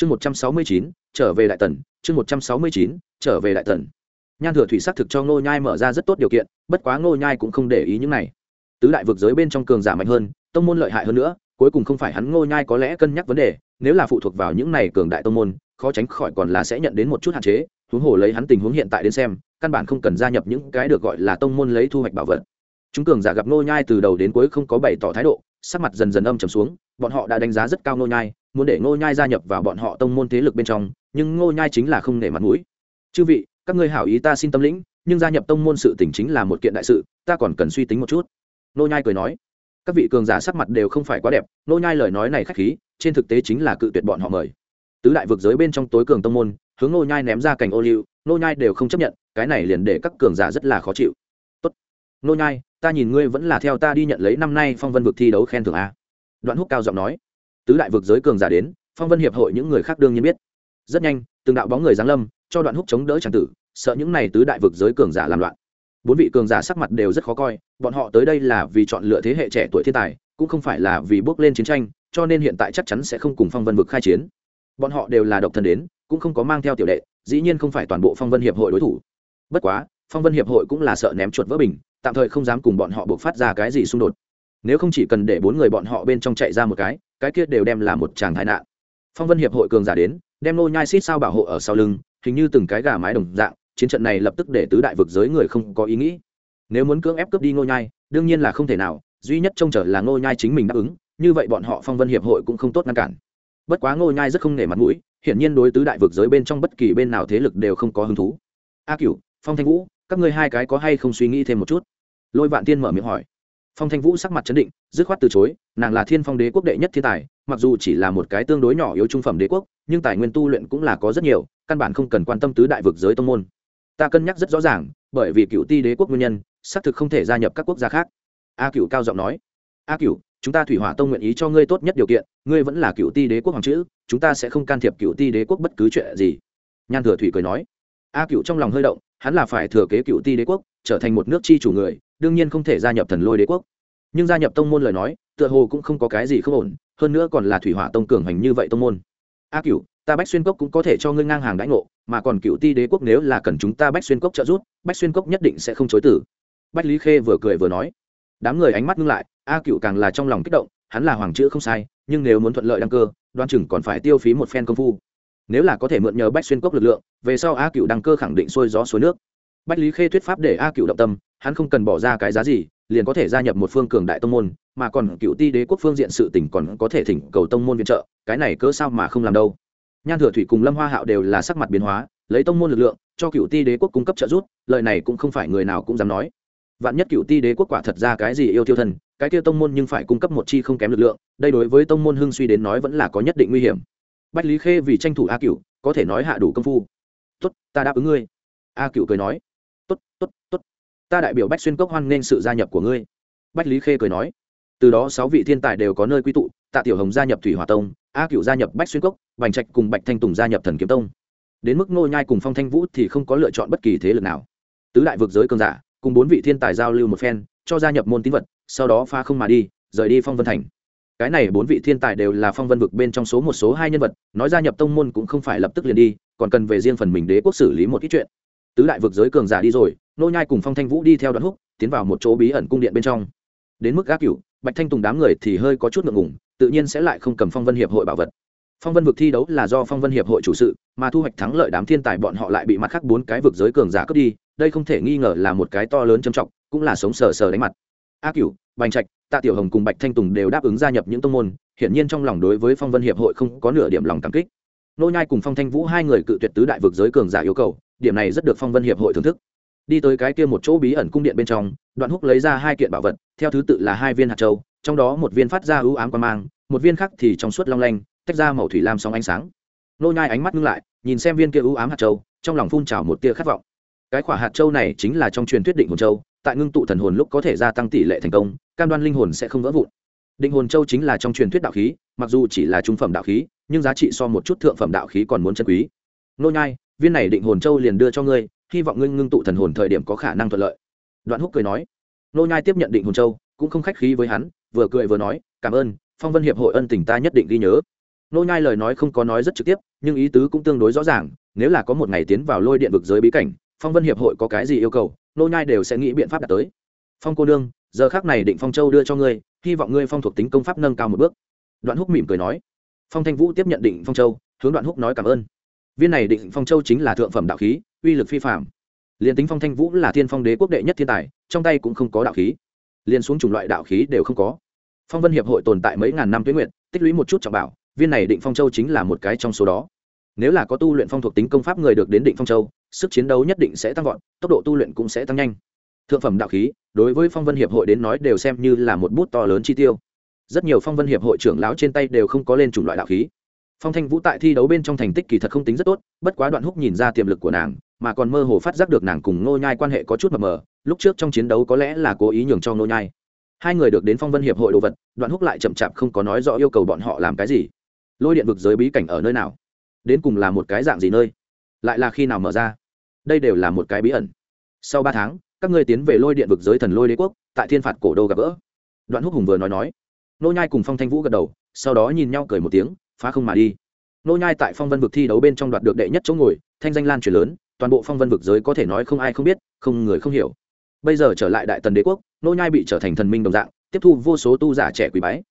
chương một trăm sáu mươi chín, trở về đại tần. Chương một trăm sáu mươi chín, trở về đại tần. Nhan thừa thủy xác thực cho ngô nhai mở ra rất tốt điều kiện, bất quá ngô nhai cũng không để ý những này. Tứ đại vực giới bên trong cường giả mạnh hơn, tông môn lợi hại hơn nữa, cuối cùng không phải hắn ngô nhai có lẽ cân nhắc vấn đề, nếu là phụ thuộc vào những này cường đại tông môn, khó tránh khỏi còn là sẽ nhận đến một chút hạn chế, huống hồ lấy hắn tình huống hiện tại đến xem, căn bản không cần gia nhập những cái được gọi là tông môn lấy thu hoạch bảo vật. Chúng cường giả gặp ngô nhai từ đầu đến cuối không có bày tỏ thái độ, sắc mặt dần dần âm trầm xuống, bọn họ đã đánh giá rất cao ngô nhai muốn để ngô nhai gia nhập vào bọn họ tông môn thế lực bên trong, nhưng ngô nhai chính là không nể mặt mũi. Chư vị, các ngươi hảo ý ta xin tâm lĩnh, nhưng gia nhập tông môn sự tình chính là một kiện đại sự, ta còn cần suy tính một chút. Ngô nhai cười nói. Các vị cường giả sắc mặt đều không phải quá đẹp, ngô nhai lời nói này khách khí, trên thực tế chính là cự tuyệt bọn họ mời. Tứ đại vực giới bên trong tối cường tông môn, hướng ngô nhai ném ra cành ô liu, ngô nhai đều không chấp nhận, cái này liền để các cường giả rất là khó chịu. Tốt, ngô nhai, ta nhìn ngươi vẫn là theo ta đi nhận lấy năm nay phong vân vực thi đấu khen thưởng a. Đoạn húc cao giọng nói tứ đại vực giới cường giả đến, phong vân hiệp hội những người khác đương nhiên biết. Rất nhanh, từng đạo bóng người giáng lâm, cho đoạn húc chống đỡ tràng tử, sợ những này tứ đại vực giới cường giả làm loạn. Bốn vị cường giả sắc mặt đều rất khó coi, bọn họ tới đây là vì chọn lựa thế hệ trẻ tuổi thiên tài, cũng không phải là vì bước lên chiến tranh, cho nên hiện tại chắc chắn sẽ không cùng phong vân vực khai chiến. Bọn họ đều là độc thân đến, cũng không có mang theo tiểu đệ, dĩ nhiên không phải toàn bộ phong vân hiệp hội đối thủ. Bất quá, phong vân hiệp hội cũng là sợ ném chuột vỡ bình, tạm thời không dám cùng bọn họ buộc phát ra cái gì xung đột. Nếu không chỉ cần để bốn người bọn họ bên trong chạy ra một cái cái kia đều đem là một tràng tai nạn. Phong vân hiệp hội cường giả đến, đem nô nhai xít sao bảo hộ ở sau lưng, hình như từng cái gà mái đồng dạng, chiến trận này lập tức để tứ đại vực giới người không có ý nghĩ. Nếu muốn cưỡng ép cướp đi nô nhai, đương nhiên là không thể nào, duy nhất trông chờ là nô nhai chính mình đáp ứng, như vậy bọn họ phong vân hiệp hội cũng không tốt ngăn cản. Bất quá nô nhai rất không nể mặt mũi, hiển nhiên đối tứ đại vực giới bên trong bất kỳ bên nào thế lực đều không có hứng thú. A cửu, phong thanh vũ, các ngươi hai cái có hay không suy nghĩ thêm một chút? Lôi vạn tiên mở miệng hỏi phong thanh vũ sắc mặt chấn định, dứt khoát từ chối, nàng là thiên phong đế quốc đệ nhất thiên tài, mặc dù chỉ là một cái tương đối nhỏ yếu trung phẩm đế quốc, nhưng tài nguyên tu luyện cũng là có rất nhiều, căn bản không cần quan tâm tứ đại vực giới tông môn. Ta cân nhắc rất rõ ràng, bởi vì cựu ti đế quốc nguyên nhân, xác thực không thể gia nhập các quốc gia khác. A cựu cao giọng nói. A cựu chúng ta thủy hỏa tông nguyện ý cho ngươi tốt nhất điều kiện, ngươi vẫn là cựu ti đế quốc hoàng chữ, chúng ta sẽ không can thiệp cựu ti đế quốc bất cứ chuyện gì. Nhan thừa thủy cười nói. A cựu trong lòng hơi động, hắn là phải thừa kế cựu ti đế quốc, trở thành một nước chi chủ người đương nhiên không thể gia nhập thần lôi đế quốc. Nhưng gia nhập tông môn lời nói, tựa hồ cũng không có cái gì không ổn, hơn nữa còn là thủy hỏa tông cường hành như vậy tông môn. A cựu ta bách xuyên cốc cũng có thể cho ngươi ngang hàng đãi ngộ, mà còn cựu ti đế quốc nếu là cần chúng ta bách xuyên cốc trợ giúp, bách xuyên cốc nhất định sẽ không chối tử bách lý khê vừa cười vừa nói. Đám người ánh mắt ngưng lại, a cựu càng là trong lòng kích động, hắn là hoàng chữ không sai, nhưng nếu muốn thuận lợi đăng cơ, đoan chừng còn phải tiêu phí một phen công phu. Nếu là có thể mượn nhờ bách xuyên cốc lực lượng, về sau a cựu đăng cơ khẳng định xuôi gió suối nước bách lý khê thuyết pháp để a cựu động tâm, hắn không cần bỏ ra cái giá gì, liền có thể gia nhập một phương cường đại tông môn, mà còn cựu ti đế quốc phương diện sự tỉnh còn có thể thỉnh cầu tông môn viện trợ, cái này cớ sao mà không làm đâu. Nhan thừa thủy cùng lâm hoa hạo đều là sắc mặt biến hóa, lấy tông môn lực lượng, cho cựu ti đế quốc cung cấp trợ giúp lợi này cũng không phải người nào cũng dám nói. Vạn nhất cựu ti đế quốc quả thật ra cái gì yêu tiêu thân cái kia tông môn nhưng phải cung cấp một chi không kém lực lượng, đây đối với tông môn hưng suy đến nói vẫn là có nhất định nguy hiểm. Bách lý khê vì tranh thủ a cựu có thể nói hạ đủ công phu. Tốt, ta đáp ứng ngươi. A cựu cười nói tốt tốt tốt. Ta đại biểu bách xuyên cốc hoan nghênh sự gia nhập của ngươi. Bách lý khê cười nói. Từ đó sáu vị thiên tài đều có nơi quy tụ, tạ tiểu hồng gia nhập thủy hòa tông, a cựu gia nhập bách xuyên cốc, bành trạch cùng bạch thanh tùng gia nhập thần kiếm tông. Đến mức ngô nhai cùng phong thanh vũ thì không có lựa chọn bất kỳ thế lực nào. Tứ đại vực giới cường giả, cùng bốn vị thiên tài giao lưu một phen, cho gia nhập môn tín vật, sau đó pha không mà đi, rời đi phong vân thành. Cái này bốn vị thiên tài đều là phong vân vực bên trong số một số hai nhân vật, nói gia nhập tông môn cũng không phải lập tức liền đi, còn cần về riêng phần mình đế quốc xử lý một ít chuyện tứ đại vực giới cường giả đi rồi, nô nhai cùng phong thanh vũ đi theo đoạn húc, tiến vào một chỗ bí ẩn cung điện bên trong. Đến mức gác cửu, bạch thanh tùng đám người thì hơi có chút ngượng ngùng, tự nhiên sẽ lại không cầm phong vân hiệp hội bảo vật. Phong vân vực thi đấu là do phong vân hiệp hội chủ sự, mà thu hoạch thắng lợi đám thiên tài bọn họ lại bị mặt khác bốn cái vực giới cường giả cướp đi, đây không thể nghi ngờ là một cái to lớn trầm trọng, cũng là sống sờ sờ đánh mặt. A cửu, bành trạch, tạ tiểu hồng cùng bạch thanh tùng đều đáp ứng gia nhập những tông môn, hiển nhiên trong lòng đối với phong vân hiệp hội không có nửa điểm lòng cảm kích. Nô nhai cùng phong thanh vũ hai người cự tuyệt tứ đại vực giới cường giả yêu cầu điểm này rất được phong vân hiệp hội thưởng thức. Đi tới cái kia một chỗ bí ẩn cung điện bên trong, đoạn húc lấy ra hai kiện bảo vật, theo thứ tự là hai viên hạt châu, trong đó một viên phát ra ưu ám quan mang, một viên khác thì trong suốt long lanh, tách ra màu thủy lam sóng ánh sáng. Nô nhai ánh mắt ngưng lại, nhìn xem viên kia ưu ám hạt châu, trong lòng phun trào một tia khát vọng. Cái quả hạt châu này chính là trong truyền thuyết định hồn châu, tại ngưng tụ thần hồn lúc có thể gia tăng tỷ lệ thành công, cam đoan linh hồn sẽ không vỡ vụn. Định hồn châu chính là trong truyền thuyết đạo khí, mặc dù chỉ là trung phẩm đạo khí, nhưng giá trị so một chút thượng phẩm đạo khí còn muốn chân quý. Nô nhai viên này định hồn châu liền đưa cho ngươi, hy vọng ngươi ngưng tụ thần hồn thời điểm có khả năng thuận lợi. Đoạn húc cười nói. Nô nhai tiếp nhận định hồn châu, cũng không khách khí với hắn, vừa cười vừa nói, cảm ơn, phong vân hiệp hội ân tình ta nhất định ghi nhớ. Nô nhai lời nói không có nói rất trực tiếp, nhưng ý tứ cũng tương đối rõ ràng, nếu là có một ngày tiến vào lôi điện vực giới bí cảnh, phong vân hiệp hội có cái gì yêu cầu, nô nhai đều sẽ nghĩ biện pháp đạt tới. Phong cô đương giờ khắc này định phong châu đưa cho ngươi, hy vọng ngươi phong thuộc tính công pháp nâng cao một bước. Đoạn húc mỉm cười nói. Phong thanh vũ tiếp nhận định phong châu, hướng đoạn húc nói cảm ơn viên này định phong châu chính là thượng phẩm đạo khí, uy lực phi phạm liền tính phong thanh vũ là thiên phong đế quốc đệ nhất thiên tài, trong tay cũng không có đạo khí. Liền xuống chủng loại đạo khí đều không có. Phong vân hiệp hội tồn tại mấy ngàn năm tuyến nguyện tích lũy một chút trọng bảo, viên này định phong châu chính là một cái trong số đó. Nếu là có tu luyện phong thuộc tính công pháp người được đến định phong châu, sức chiến đấu nhất định sẽ tăng vọt, tốc độ tu luyện cũng sẽ tăng nhanh. Thượng phẩm đạo khí, đối với phong vân hiệp hội đến nói đều xem như là một bút to lớn chi tiêu. Rất nhiều phong vân hiệp hội trưởng lão trên tay đều không có lên chủng loại đạo khí phong thanh vũ tại thi đấu bên trong thành tích kỳ thật không tính rất tốt, bất quá đoạn húc nhìn ra tiềm lực của nàng, mà còn mơ hồ phát giác được nàng cùng ngô nhai quan hệ có chút mờ mờ, lúc trước trong chiến đấu có lẽ là cố ý nhường cho ngô nhai. Hai người được đến phong vân hiệp hội đồ vật, đoạn húc lại chậm chạp không có nói rõ yêu cầu bọn họ làm cái gì. Lôi điện vực giới bí cảnh ở nơi nào? Đến cùng là một cái dạng gì nơi? Lại là khi nào mở ra? Đây đều là một cái bí ẩn. Sau ba tháng, các ngươi tiến về lôi điện vực giới thần lôi đế quốc, tại thiên phạt cổ đô gặp gỡ. Đoạn húc hùng vừa nói nói. Nô nhai cùng phong thanh vũ gật đầu, sau đó nhìn nhau cười một tiếng phá không mà đi. Nô nhai tại phong vân vực thi đấu bên trong đoạt được đệ nhất chỗ ngồi, thanh danh lan truyền lớn, toàn bộ phong vân vực giới có thể nói không ai không biết, không người không hiểu. Bây giờ trở lại đại tần đế quốc, nô nhai bị trở thành thần minh đồng dạng, tiếp thu vô số tu giả trẻ quý bái.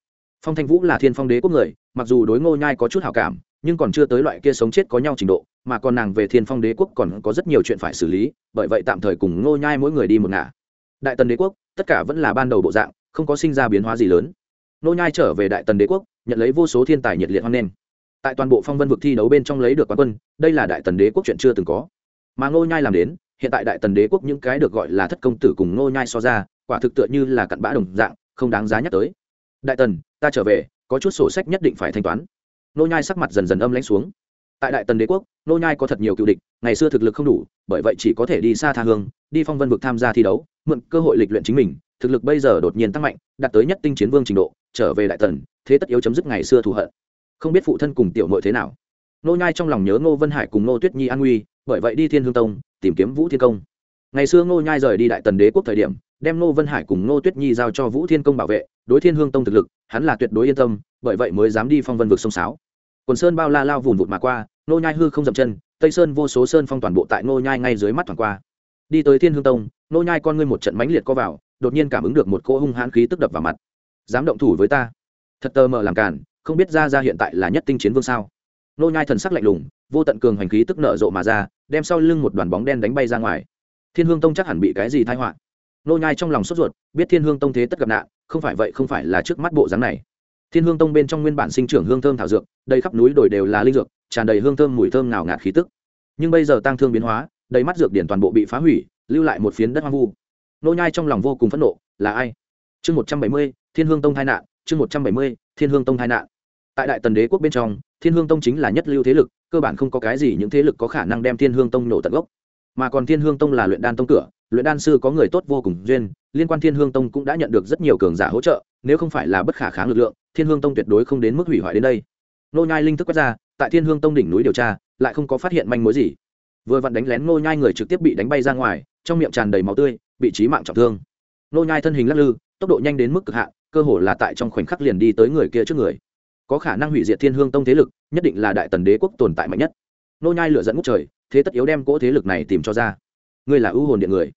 Phong thanh vũ là thiên phong đế quốc người, mặc dù đối ngô nhai có chút hảo cảm, nhưng còn chưa tới loại kia sống chết có nhau trình độ, mà còn nàng về thiên phong đế quốc còn có rất nhiều chuyện phải xử lý, bởi vậy tạm thời cùng ngô nhai mỗi người đi một ngả. Đại tần đế quốc, tất cả vẫn là ban đầu bộ dạng, không có sinh ra biến hóa gì lớn. Ngô nhai trở về đại tần đế quốc nhận lấy vô số thiên tài nhiệt liệt hoan nghênh. Tại toàn bộ phong vân vực thi đấu bên trong lấy được quán quân, đây là đại tần đế quốc chuyện chưa từng có. Mà ngô nhai làm đến, hiện tại đại tần đế quốc những cái được gọi là thất công tử cùng ngô nhai so ra, quả thực tựa như là cặn bã đồng dạng, không đáng giá nhắc tới. Đại tần, ta trở về, có chút sổ sách nhất định phải thanh toán. Nô nhai sắc mặt dần dần âm lãnh xuống tại đại tần đế quốc, nô nhai có thật nhiều cựu địch, ngày xưa thực lực không đủ, bởi vậy chỉ có thể đi xa tha hương, đi phong vân vực tham gia thi đấu, mượn cơ hội lịch luyện chính mình, thực lực bây giờ đột nhiên tăng mạnh, đạt tới nhất tinh chiến vương trình độ, trở về đại tần, thế tất yếu chấm dứt ngày xưa thù hận. Không biết phụ thân cùng tiểu muội thế nào. Nô nhai trong lòng nhớ ngô vân hải cùng ngô tuyết nhi an nguy, bởi vậy đi thiên hương tông, tìm kiếm vũ thiên công. Ngày xưa ngô nhai rời đi đại tần đế quốc thời điểm, đem ngô vân hải cùng ngô tuyết nhi giao cho vũ thiên công bảo vệ, đối thiên hương tông thực lực, hắn là tuyệt đối yên tâm, bởi vậy mới dám đi phong vân vực sông sáo. Quần sơn bao la lao vùn vụt mà qua nô nhai hư không dậm chân, tây sơn vô số sơn phong toàn bộ tại nô nhai ngay dưới mắt thoảng qua. Đi tới thiên hương tông, nô nhai con ngươi một trận mãnh liệt co vào, đột nhiên cảm ứng được một cỗ hung hãn khí tức đập vào mặt. Dám động thủ với ta. Thật tơ mờ làm cản không biết ra ra hiện tại là nhất tinh chiến vương sao. Nô nhai thần sắc lạnh lùng, vô tận cường hành khí tức nở rộ mà ra, đem sau lưng một đoàn bóng đen đánh bay ra ngoài. Thiên hương tông chắc hẳn bị cái gì tai họa? Nô nhai trong lòng sốt ruột, biết thiên hương tông thế tất gặp nạn, không phải vậy không phải là trước mắt bộ dáng này. Thiên hương tông bên trong nguyên bản sinh trưởng hương thơm thảo dược, đầy khắp núi đồi đều là linh dược tràn đầy hương thơm mùi thơm nào ngạt khí tức. Nhưng bây giờ tăng thương biến hóa, đầy mắt dược điển toàn bộ bị phá hủy, lưu lại một phiến đất hoang vu. Nô nhai trong lòng vô cùng phẫn nộ, là ai? Chương một trăm bảy mươi, thiên hương tông tai nạn, chương một trăm bảy mươi, thiên hương tông tai nạn. Tại đại tần đế quốc bên trong, thiên hương tông chính là nhất lưu thế lực, cơ bản không có cái gì những thế lực có khả năng đem thiên hương tông nổ tận gốc. Mà còn thiên hương tông là luyện đan tông cửa, luyện đan sư có người tốt vô cùng duyên, liên quan thiên hương tông cũng đã nhận được rất nhiều cường giả hỗ trợ, nếu không phải là bất khả kháng lực lượng, thiên hương tông tuyệt đối không đến mức hủy hoại đến đây. Nô nhai linh thức quét ra tại thiên hương tông đỉnh núi điều tra, lại không có phát hiện manh mối gì. Vừa vặn đánh lén nô nhai người trực tiếp bị đánh bay ra ngoài, trong miệng tràn đầy máu tươi, bị chí mạng trọng thương. Nô nhai thân hình lắc lư, tốc độ nhanh đến mức cực hạn, cơ hồ là tại trong khoảnh khắc liền đi tới người kia trước người. Có khả năng hủy diệt thiên hương tông thế lực, nhất định là đại tần đế quốc tồn tại mạnh nhất. Nô nhai lửa dẫn ngút trời, thế tất yếu đem cỗ thế lực này tìm cho ra. Ngươi là ưu hồn điện người.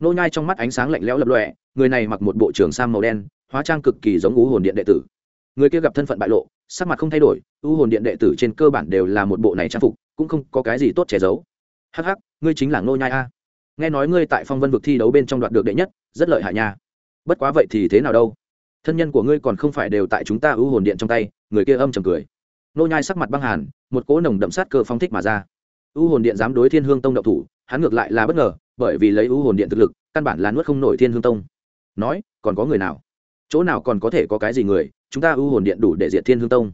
Nô nhai trong mắt ánh sáng lạnh lẽo lập lòe, người này mặc một bộ trường sam màu đen, hóa trang cực kỳ giống ưu hồn điện đệ tử người kia gặp thân phận bại lộ, sắc mặt không thay đổi ưu hồn điện đệ tử trên cơ bản đều là một bộ này trang phục, cũng không có cái gì tốt che giấu. Hắc hắc, ngươi chính là nô nhai a. Nghe nói ngươi tại phong vân vực thi đấu bên trong đoạt được đệ nhất, rất lợi hại nha. Bất quá vậy thì thế nào đâu? Thân nhân của ngươi còn không phải đều tại chúng ta ưu hồn điện trong tay, người kia âm trầm cười. Nô nhai sắc mặt băng hàn, một cỗ nồng đậm sát cơ phong thích mà ra. Ưu hồn điện dám đối thiên hương tông động thủ, hắn ngược lại là bất ngờ, bởi vì lấy ưu hồn điện thực lực, căn bản là nuốt không nổi thiên hương tông. Nói, còn có người nào? Chỗ nào còn có thể có cái gì người? Chúng ta ưu hồn điện đủ để diệt thiên hương tông.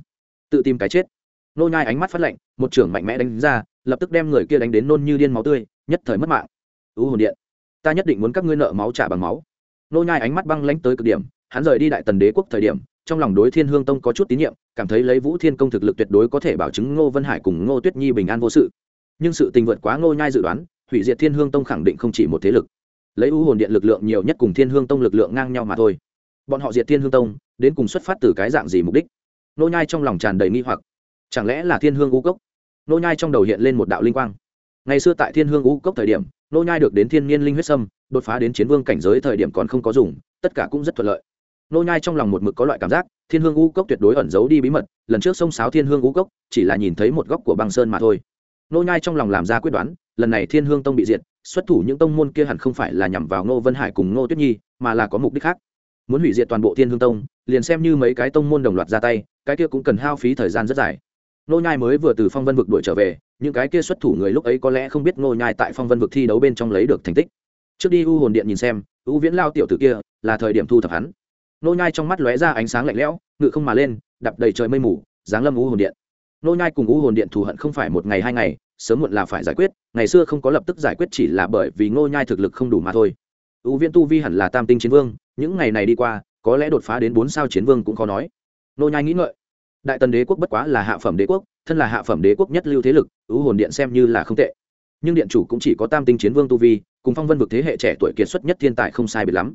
Tự tìm cái chết. Nô nhai ánh mắt phát lạnh, một trưởng mạnh mẽ đánh ra, lập tức đem người kia đánh đến nôn như điên máu tươi, nhất thời mất mạng. Ưu hồn điện, ta nhất định muốn các ngươi nợ máu trả bằng máu. Nô nhai ánh mắt băng lãnh tới cực điểm, hắn rời đi đại tần đế quốc thời điểm, trong lòng đối thiên hương tông có chút tín nhiệm, cảm thấy lấy vũ thiên công thực lực tuyệt đối có thể bảo chứng ngô vân hải cùng ngô tuyết nhi bình an vô sự. Nhưng sự tình vượt quá ngô nhai dự đoán, hủy diệt thiên hương tông khẳng định không chỉ một thế lực. Lấy ưu hồn điện lực lượng nhiều nhất cùng thiên hương tông lực lượng ngang nhau mà thôi. Bọn họ diệt thiên hương tông đến cùng xuất phát từ cái dạng gì mục đích? Nô nhai trong lòng tràn đầy nghi hoặc. Chẳng lẽ là thiên hương u cốc? Nô nhai trong đầu hiện lên một đạo linh quang. Ngày xưa tại thiên hương u cốc thời điểm, nô nhai được đến thiên nhiên linh huyết sâm, đột phá đến chiến vương cảnh giới thời điểm còn không có dùng, tất cả cũng rất thuận lợi. Nô nhai trong lòng một mực có loại cảm giác, thiên hương u cốc tuyệt đối ẩn giấu đi bí mật, lần trước sông sáo thiên hương u cốc, chỉ là nhìn thấy một góc của băng sơn mà thôi. Nô nhai trong lòng làm ra quyết đoán, lần này thiên hương tông bị diệt, xuất thủ những tông môn kia hẳn không phải là nhằm vào ngô vân hải cùng ngô tuyết nhi, mà là có mục đích khác muốn hủy diệt toàn bộ thiên hương tông, liền xem như mấy cái tông môn đồng loạt ra tay, cái kia cũng cần hao phí thời gian rất dài. Nô nhai mới vừa từ phong vân vực đuổi trở về, những cái kia xuất thủ người lúc ấy có lẽ không biết nô nhai tại phong vân vực thi đấu bên trong lấy được thành tích. Trước đi u hồn điện nhìn xem, u viễn lao tiểu tử kia là thời điểm thu thập hắn. Nô nhai trong mắt lóe ra ánh sáng lạnh lẽo, ngự không mà lên đập đầy trời mây mù, giáng lâm u hồn điện. Nô nhai cùng u hồn điện thù hận không phải một ngày hai ngày, sớm muộn là phải giải quyết, ngày xưa không có lập tức giải quyết chỉ là bởi vì nô nhai thực lực không đủ mà thôi. U viễn tu vi hẳn là tam tinh chiến vương những ngày này đi qua, có lẽ đột phá đến bốn sao chiến vương cũng khó nói. Nô nhai nghĩ ngợi. Đại tần đế quốc bất quá là hạ phẩm đế quốc, thân là hạ phẩm đế quốc nhất lưu thế lực, ưu hồn điện xem như là không tệ. Nhưng điện chủ cũng chỉ có tam tinh chiến vương tu vi, cùng phong vân vực thế hệ trẻ tuổi kiệt xuất nhất thiên tài không sai biệt lắm.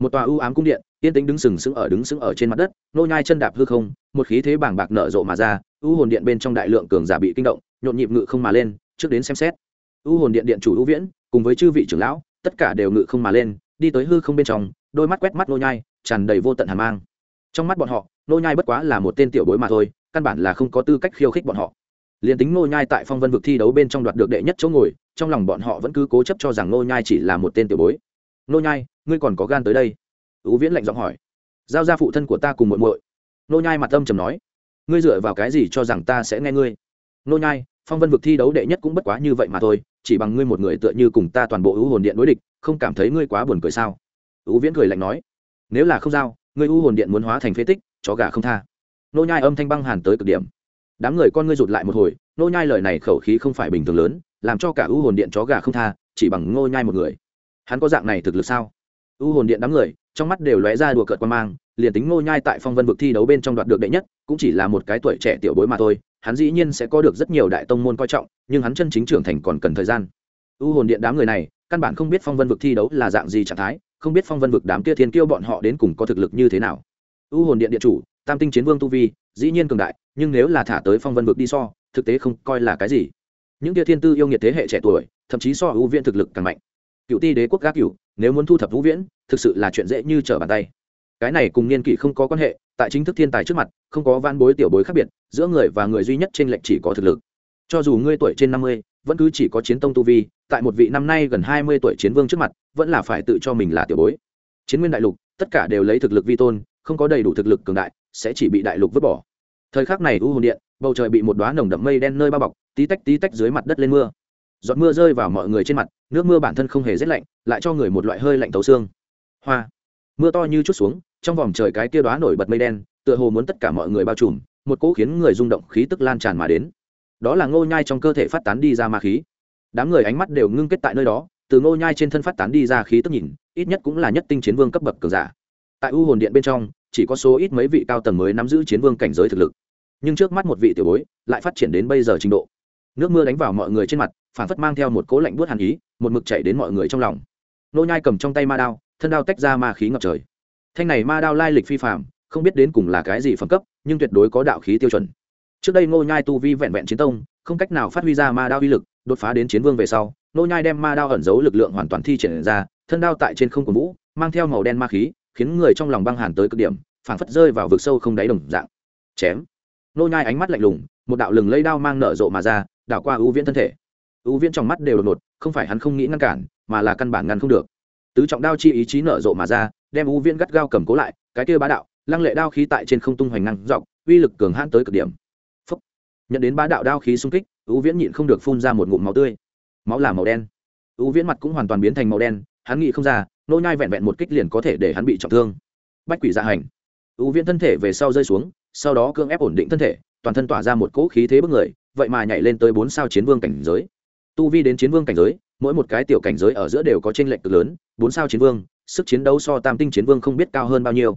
Một tòa ưu ám cung điện tiên tính đứng sừng sững ở đứng sững ở trên mặt đất, nô nhai chân đạp hư không, một khí thế bảng bạc nở rộ mà ra, ưu hồn điện bên trong đại lượng cường giả bị kinh động, nhộn nhịp ngự không mà lên, trước đến xem xét. Ưu hồn điện điện chủ ưu viễn, cùng với chư vị trưởng lão, tất cả đều ngự không mà lên, đi tới hư không bên trong đôi mắt quét mắt nô nhai, tràn đầy vô tận hàn mang. Trong mắt bọn họ, nô nhai bất quá là một tên tiểu bối mà thôi, căn bản là không có tư cách khiêu khích bọn họ. Liền tính nô nhai tại phong vân vực thi đấu bên trong đoạt được đệ nhất chỗ ngồi, trong lòng bọn họ vẫn cứ cố chấp cho rằng nô nhai chỉ là một tên tiểu bối. Nô nhai, ngươi còn có gan tới đây? Ú viễn lạnh giọng hỏi. Giao ra phụ thân của ta cùng muội muội. Nô nhai mặt âm trầm nói. Ngươi dựa vào cái gì cho rằng ta sẽ nghe ngươi? Nô nhai, phong vân vực thi đấu đệ nhất cũng bất quá như vậy mà thôi, chỉ bằng ngươi một người tựa như cùng ta toàn bộ ưu hồn điện đối địch, không cảm thấy ngươi quá buồn cười sao? Ưu viễn cười lạnh nói, nếu là không giao, ngươi U hồn điện muốn hóa thành phế tích, chó gà không tha. Nô nhai âm thanh băng hàn tới cực điểm. Đám người con ngươi rụt lại một hồi, nô nhai lời này khẩu khí không phải bình thường lớn, làm cho cả U hồn điện chó gà không tha, chỉ bằng nô nhai một người. Hắn có dạng này thực lực sao? U hồn điện đám người, trong mắt đều lóe ra đùa cợt quan mang, liền tính nô nhai tại phong vân vực thi đấu bên trong đoạt được đệ nhất, cũng chỉ là một cái tuổi trẻ tiểu bối mà thôi, hắn dĩ nhiên sẽ có được rất nhiều đại tông môn coi trọng, nhưng hắn chân chính trưởng thành còn cần thời gian. U hồn điện đám người này, căn bản không biết phong vân vực thi đấu là dạng gì trạng thái không biết phong vân vực đám kia thiên kiêu bọn họ đến cùng có thực lực như thế nào. U hồn điện điện chủ, tam tinh chiến vương tu vi, dĩ nhiên cường đại, nhưng nếu là thả tới phong vân vực đi so, thực tế không coi là cái gì. Những kia thiên tư yêu nghiệt thế hệ trẻ tuổi, thậm chí so U viễn thực lực càng mạnh. Cựu ti đế quốc gác cựu nếu muốn thu thập vũ viễn, thực sự là chuyện dễ như trở bàn tay. Cái này cùng niên kỷ không có quan hệ, tại chính thức thiên tài trước mặt, không có van bối tiểu bối khác biệt, giữa người và người duy nhất trên lệnh chỉ có thực lực. Cho dù ngươi tuổi trên năm mươi, vẫn cứ chỉ có chiến tông tu vi tại một vị năm nay gần hai mươi tuổi chiến vương trước mặt, vẫn là phải tự cho mình là tiểu bối. Chiến nguyên đại lục, tất cả đều lấy thực lực vi tôn, không có đầy đủ thực lực cường đại, sẽ chỉ bị đại lục vứt bỏ. Thời khắc này u hồn điện, bầu trời bị một đoá nồng đậm mây đen nơi bao bọc, tí tách tí tách dưới mặt đất lên mưa. Giọt mưa rơi vào mọi người trên mặt, nước mưa bản thân không hề rét lạnh, lại cho người một loại hơi lạnh tấu xương. Hoa! Mưa to như chút xuống, trong vòng trời cái kia đoá nổi bật mây đen, tựa hồ muốn tất cả mọi người bao trùm, một cỗ khiến người rung động khí tức lan tràn mà đến. Đó là ngô nhai trong cơ thể phát tán đi ra ma khí đám người ánh mắt đều ngưng kết tại nơi đó, từ ngô nhai trên thân phát tán đi ra khí tức nhìn, ít nhất cũng là nhất tinh chiến vương cấp bậc cường giả. Tại u hồn điện bên trong, chỉ có số ít mấy vị cao tầng mới nắm giữ chiến vương cảnh giới thực lực. Nhưng trước mắt một vị tiểu bối, lại phát triển đến bây giờ trình độ. Nước mưa đánh vào mọi người trên mặt phản phất mang theo một cố lạnh buốt hàn ý, một mực chảy đến mọi người trong lòng. Nô nhai cầm trong tay ma đao, thân đao tách ra ma khí ngập trời. Thanh này ma đao lai lịch phi phàm, không biết đến cùng là cái gì phẩm cấp, nhưng tuyệt đối có đạo khí tiêu chuẩn. Trước đây Ngô nhai tu vi vẹn vẹn chiến tông, không cách nào phát huy ra ma đao uy lực đột phá đến chiến vương về sau, nô nhai đem ma đao ẩn giấu lực lượng hoàn toàn thi triển ra, thân đao tại trên không của vũ, mang theo màu đen ma khí, khiến người trong lòng băng hàn tới cực điểm, phảng phất rơi vào vực sâu không đáy đồng dạng. Chém. Nô nhai ánh mắt lạnh lùng, một đạo lừng lấy đao mang nở rộ mà ra, đảo qua ưu viễn thân thể. Ưu viễn trong mắt đều đột ngột, không phải hắn không nghĩ ngăn cản, mà là căn bản ngăn không được. Tứ trọng đao chi ý chí nở rộ mà ra, đem ưu viễn gắt gao cầm cố lại, cái kia bá đạo, lăng lệ đao khí tại trên không tung hoành ngang dọc, uy lực cường hãn tới cực điểm. Phúc. nhận đến bá đạo đao khí xung kích ưu viễn nhịn không được phun ra một ngụm máu tươi. Máu là màu đen. Ưu viễn mặt cũng hoàn toàn biến thành màu đen, hắn nghĩ không ra, nô nhai vẹn vẹn một kích liền có thể để hắn bị trọng thương. Bách quỷ dạ hành. Ưu viễn thân thể về sau rơi xuống, sau đó cương ép ổn định thân thể, toàn thân tỏa ra một cỗ khí thế bức người, vậy mà nhảy lên tới bốn sao chiến vương cảnh giới. Tu vi đến chiến vương cảnh giới, mỗi một cái tiểu cảnh giới ở giữa đều có trên lệch cực lớn, bốn sao chiến vương, sức chiến đấu so tam tinh chiến vương không biết cao hơn bao nhiêu.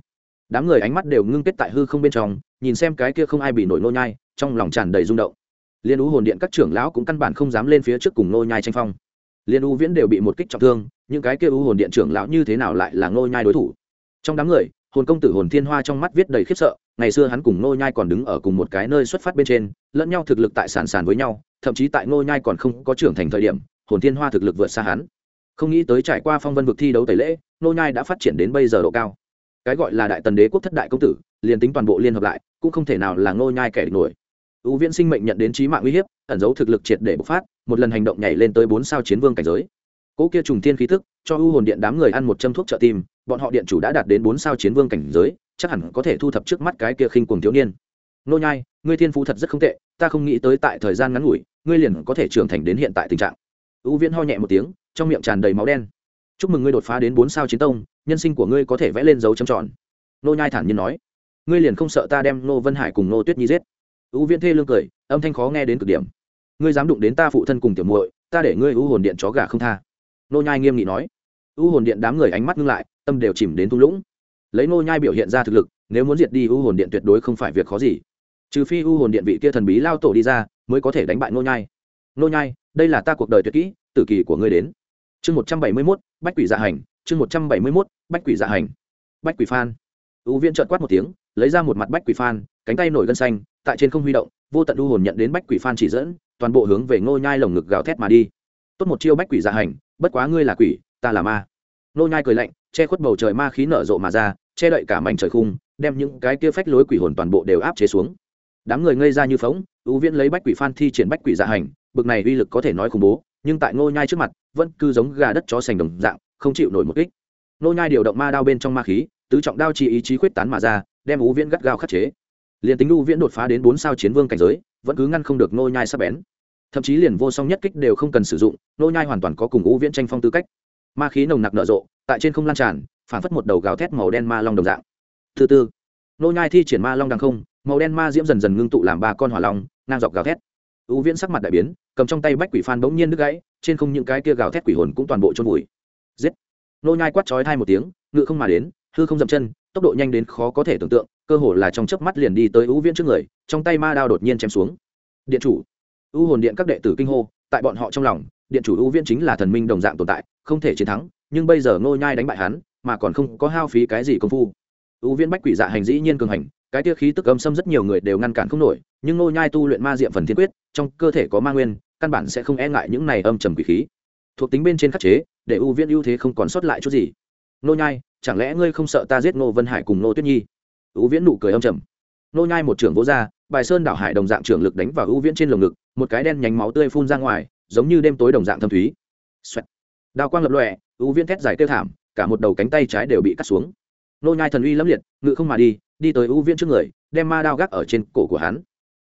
Đám người ánh mắt đều ngưng kết tại hư không bên trong, nhìn xem cái kia không ai bị nổi nô nhai, trong lòng tràn đầy rung động liên ú hồn điện các trưởng lão cũng căn bản không dám lên phía trước cùng nô nhai tranh phong. Liên ú viễn đều bị một kích trọng thương, những cái kia ú hồn điện trưởng lão như thế nào lại là nô nhai đối thủ? Trong đám người, hồn công tử hồn thiên hoa trong mắt viết đầy khiếp sợ, ngày xưa hắn cùng Nô nhai còn đứng ở cùng một cái nơi xuất phát bên trên, lẫn nhau thực lực tại sản sản với nhau, thậm chí tại Nô nhai còn không có trưởng thành thời điểm, hồn thiên hoa thực lực vượt xa hắn. Không nghĩ tới trải qua phong vân vực thi đấu tẩy lễ Nô nhai đã phát triển đến bây giờ độ cao. Cái gọi là đại tần đế quốc thất đại công tử, liền tính toàn bộ liên hợp lại, cũng không thể nào là Nô nhai kẻ địch nổi ưu viễn sinh mệnh nhận đến trí mạng uy hiếp, ẩn giấu thực lực triệt để bộc phát, một lần hành động nhảy lên tới bốn sao chiến vương cảnh giới. Cỗ kia trùng thiên khí thức, cho ưu hồn điện đám người ăn một châm thuốc trợ tim bọn họ điện chủ đã đạt đến bốn sao chiến vương cảnh giới, chắc hẳn có thể thu thập trước mắt cái kia khinh cuồng thiếu niên. Nô nhai, ngươi thiên phú thật rất không tệ, ta không nghĩ tới tại thời gian ngắn ngủi, ngươi liền có thể trưởng thành đến hiện tại tình trạng. Ưu viễn ho nhẹ một tiếng, trong miệng tràn đầy máu đen. Chúc mừng ngươi đột phá đến bốn sao chiến tông, nhân sinh của ngươi có thể vẽ lên dấu chấm tròn. Nô nhai thản nhiên nói, ngươi liền không sợ ta đem nô vân hải cùng nô tuyết nhi giết ưu viễn thê lương cười âm thanh khó nghe đến cực điểm. Ngươi dám đụng đến ta phụ thân cùng tiểu muội ta để ngươi ưu hồn điện chó gà không tha. Nô nhai nghiêm nghị nói. Ưu hồn điện đám người ánh mắt ngưng lại tâm đều chìm đến thung lũng. Lấy nô nhai biểu hiện ra thực lực nếu muốn diệt đi ưu hồn điện tuyệt đối không phải việc khó gì. Trừ phi ưu hồn điện vị kia thần bí lao tổ đi ra mới có thể đánh bại nô nhai. Nô nhai đây là ta cuộc đời tuyệt kỹ tử kỳ của ngươi đến. Chương một trăm bảy mươi 171, bách quỷ dạ hành chương một trăm bảy mươi 171, bách quỷ dạ hành. Bách quỷ phan. Ưu viên trợn quát một tiếng lấy ra một mặt bách quỷ phan cánh tay nổi gân xanh tại trên không huy động, vô tận u hồn nhận đến bách quỷ phan chỉ dẫn, toàn bộ hướng về ngô nhai lồng ngực gào thét mà đi. Tốt một chiêu bách quỷ dạ hành, bất quá ngươi là quỷ, ta là ma. Ngô nhai cười lạnh, che khuất bầu trời ma khí nở rộ mà ra, che đậy cả mảnh trời khung, đem những cái kia phách lối quỷ hồn toàn bộ đều áp chế xuống. Đám người ngây ra như phóng ưu viễn lấy bách quỷ phan thi triển bách quỷ dạ hành, bực này uy lực có thể nói khủng bố, nhưng tại ngô nhai trước mặt, vẫn cứ giống gà đất chó sành đồng dạng, không chịu nổi một kích. Ngô nhai điều động ma đao bên trong ma khí, tứ trọng đao chi ý chí khuyết tán mà ra, đem ưu viễn gắt gao khắc chế liền tính ưu viễn đột phá đến bốn sao chiến vương cảnh giới, vẫn cứ ngăn không được nô nhai sắp bén. Thậm chí liền vô song nhất kích đều không cần sử dụng nô nhai hoàn toàn có cùng ưu viễn tranh phong tư cách. Ma khí nồng nặc nở rộ, tại trên không lan tràn, phản phất một đầu gào thét màu đen ma long đồng dạng. Thứ tư nô nhai thi triển ma long đằng không, màu đen ma diễm dần dần ngưng tụ làm ba con hỏa long, ngang dọc gào thét. Lưu viễn sắc mặt đại biến, cầm trong tay bách quỷ phan bỗng nhiên đứt gãy, trên không những cái kia gào thét quỷ hồn cũng toàn bộ trôn vùi. Giết! Nô nhai quát chói thai một tiếng, ngự không mà đến, hư không dậm chân tốc độ nhanh đến khó có thể tưởng tượng, cơ hồ là trong chớp mắt liền đi tới ưu viễn trước người, trong tay ma đao đột nhiên chém xuống. Điện chủ. Ưu hồn điện các đệ tử kinh hô, tại bọn họ trong lòng, điện chủ ưu viễn chính là thần minh đồng dạng tồn tại, không thể chiến thắng, nhưng bây giờ Ngô nhai đánh bại hắn, mà còn không có hao phí cái gì công phu. Ưu viên bách quỷ dạ hành dĩ nhiên cường hành, cái tia khí tức âm xâm rất nhiều người đều ngăn cản không nổi, nhưng Ngô nhai tu luyện ma diệm phần thiên quyết, trong cơ thể có ma nguyên, căn bản sẽ không e ngại những này âm trầm quỷ khí. Thuộc tính bên trên khắc chế, để ưu viên ưu thế không còn sót lại chút gì. Ngô nhai chẳng lẽ ngươi không sợ ta giết Ngô vân hải cùng Ngô tuyết nhi? Ưu viễn nụ cười âm trầm. Nô nhai một trưởng vỗ ra, bài sơn đảo hải đồng dạng trưởng lực đánh vào ưu viễn trên lồng ngực, một cái đen nhánh máu tươi phun ra ngoài, giống như đêm tối đồng dạng thâm thúy. Xoẹt. đao quang lập lòe ưu viễn thét dài tiêu thảm, cả một đầu cánh tay trái đều bị cắt xuống. Nô nhai thần uy lẫm liệt, ngự không mà đi đi tới ưu viễn trước người, đem ma đao gác ở trên cổ của hắn.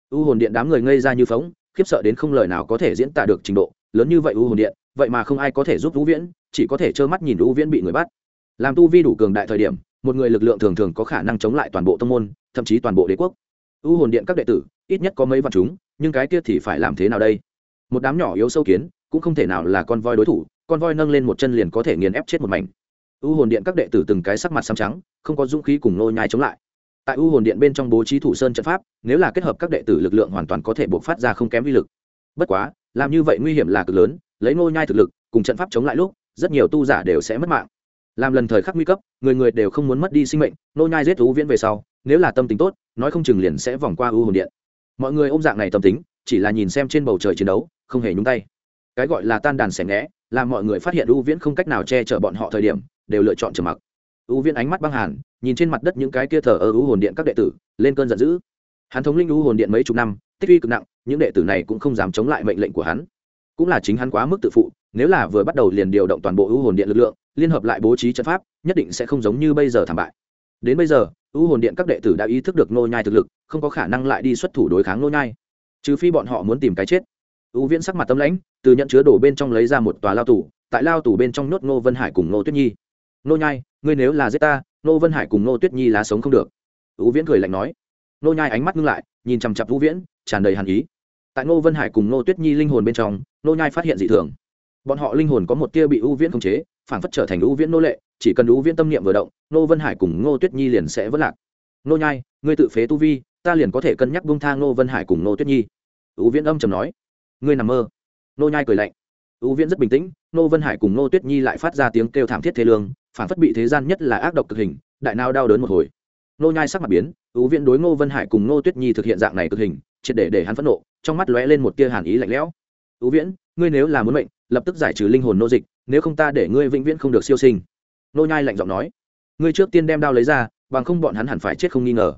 U hồn điện đám người ngây ra như phóng, khiếp sợ đến không lời nào có thể diễn tả được trình độ. Lớn như vậy U hồn điện, vậy mà không ai có thể giúp U viễn, chỉ có thể trơ mắt nhìn U viễn bị người bắt làm tu vi đủ cường đại thời điểm, một người lực lượng thường thường có khả năng chống lại toàn bộ tông môn, thậm chí toàn bộ đế quốc. U hồn điện các đệ tử, ít nhất có mấy vạn chúng, nhưng cái kia thì phải làm thế nào đây? Một đám nhỏ yếu sâu kiến, cũng không thể nào là con voi đối thủ, con voi nâng lên một chân liền có thể nghiền ép chết một mảnh. U hồn điện các đệ tử từng cái sắc mặt xám trắng, không có dũng khí cùng nô nhai chống lại. Tại u hồn điện bên trong bố trí thủ sơn trận pháp, nếu là kết hợp các đệ tử lực lượng hoàn toàn có thể buộc phát ra không kém vi lực. Bất quá, làm như vậy nguy hiểm là cực lớn, lấy nô nhai thực lực, cùng trận pháp chống lại lúc, rất nhiều tu giả đều sẽ mất mạng làm lần thời khắc nguy cấp, người người đều không muốn mất đi sinh mệnh, nô nhai giết u viễn về sau, nếu là tâm tính tốt, nói không chừng liền sẽ vòng qua u hồn điện. Mọi người ôm dạng này tâm tính, chỉ là nhìn xem trên bầu trời chiến đấu, không hề nhúng tay. Cái gọi là tan đàn sẻ ngẽ làm mọi người phát hiện u viễn không cách nào che chở bọn họ thời điểm, đều lựa chọn trầm mặc. U viễn ánh mắt băng hàn, nhìn trên mặt đất những cái kia thờ ở u hồn điện các đệ tử, lên cơn giận dữ. Hắn thống linh u hồn điện mấy chục năm, tích uy cực nặng, những đệ tử này cũng không dám chống lại mệnh lệnh của hắn. Cũng là chính hắn quá mức tự phụ, nếu là vừa bắt đầu liền điều động toàn bộ u hồn điện lực lượng liên hợp lại bố trí trận pháp, nhất định sẽ không giống như bây giờ thảm bại. Đến bây giờ u hồn điện các đệ tử đã ý thức được nô nhai thực lực, không có khả năng lại đi xuất thủ đối kháng nô nhai. Trừ phi bọn họ muốn tìm cái chết. U viễn sắc mặt tâm lãnh, từ nhận chứa đồ bên trong lấy ra một tòa lao tủ tại lao tủ bên trong nốt ngô vân hải cùng ngô tuyết nhi. Nô nhai, ngươi nếu là giết ta nô vân hải cùng nô tuyết nhi lá sống không được. U viễn cười lạnh nói. Nô nhai ánh mắt ngưng lại, nhìn chăm chăm u viễn, tràn đầy hàn ý. Tại ngô vân hải cùng nô tuyết nhi linh hồn bên trong nô nhai phát hiện dị thường. Bọn họ linh hồn có một tia bị u viễn khống chế phản phất trở thành lũ viễn nô lệ, chỉ cần lũ viễn tâm niệm vừa động nô vân hải cùng nô tuyết nhi liền sẽ vỡ lạc. Nô nhai, ngươi tự phế tu vi, ta liền có thể cân nhắc buông tha nô vân hải cùng nô tuyết nhi. Lũ viễn âm trầm nói. Ngươi nằm mơ. Nô nhai cười lạnh. Lũ viễn rất bình tĩnh nô vân hải cùng nô tuyết nhi lại phát ra tiếng kêu thảm thiết thế lương phản phất bị thế gian nhất là ác độc cực hình, đại nao đau đớn một hồi. Nô nhai sắc mặt biến ưu viễn đối ngô vân hải cùng ngô tuyết nhi thực hiện dạng này cực hình, triệt để để hắn phẫn nộ, trong mắt lóe lên một tia hàn ý lạnh lẽo. Ưu viễn, ngươi nếu là muốn mệnh, lập tức giải trừ linh hồn nô dịch nếu không ta để ngươi vĩnh viễn không được siêu sinh. Nô nhai lạnh giọng nói. Ngươi trước tiên đem đao lấy ra, bằng không bọn hắn hẳn phải chết không nghi ngờ.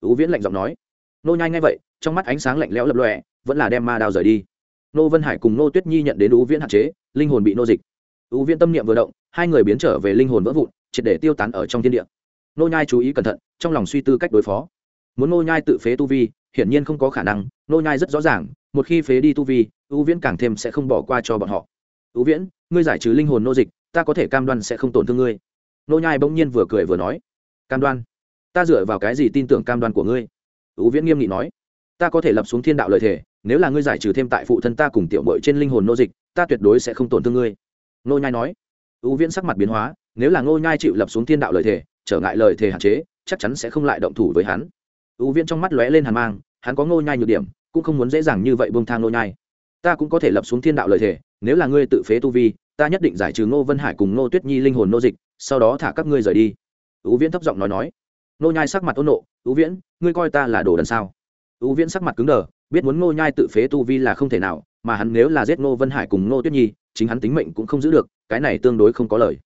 Ưu viễn lạnh giọng nói. Nô nhai nghe vậy, trong mắt ánh sáng lạnh lẽo lập lòe, vẫn là đem ma đao rời đi. Nô vân hải cùng nô tuyết nhi nhận đến ưu viễn hạn chế, linh hồn bị nô dịch. Ưu viễn tâm niệm vừa động, hai người biến trở về linh hồn vỡ vụn, triệt để tiêu tán ở trong thiên địa. Nô nhai chú ý cẩn thận, trong lòng suy tư cách đối phó. Muốn nô nhai tự phế tu vi, hiển nhiên không có khả năng, nô nhai rất rõ ràng, một khi phế đi tu vi ưu viễn càng thêm sẽ không bỏ qua cho bọn họ ưu viễn, ngươi giải trừ linh hồn nô dịch, ta có thể cam đoan sẽ không tổn thương ngươi. Nô nhai bỗng nhiên vừa cười vừa nói, cam đoan? Ta dựa vào cái gì tin tưởng cam đoan của ngươi? Ưu viễn nghiêm nghị nói, ta có thể lập xuống thiên đạo lời thề, nếu là ngươi giải trừ thêm tại phụ thân ta cùng tiểu bội trên linh hồn nô dịch, ta tuyệt đối sẽ không tổn thương ngươi. Nô nhai nói ưu viễn sắc mặt biến hóa, nếu là nô nhai chịu lập xuống thiên đạo lời thề, trở ngại lời thề hạn chế, chắc chắn sẽ không lại động thủ với hắn. Ưu viễn trong mắt lóe lên hàn mang, hắn có nô nhai nhược điểm, cũng không muốn dễ dàng như vậy buông thang nô nhai. Ta cũng có thể lập xuống thiên đạo lời thề nếu là ngươi tự phế tu vi, ta nhất định giải trừ ngô vân hải cùng ngô tuyết nhi linh hồn nô dịch, sau đó thả các ngươi rời đi. Ưu viễn thấp giọng nói nói. Nô nhai sắc mặt ôn nộ ưu viễn, ngươi coi ta là đồ đần sao? Ưu viễn sắc mặt cứng đờ, biết muốn ngô nhai tự phế tu vi là không thể nào, mà hắn nếu là giết ngô vân hải cùng ngô tuyết nhi, chính hắn tính mệnh cũng không giữ được, cái này tương đối không có lời.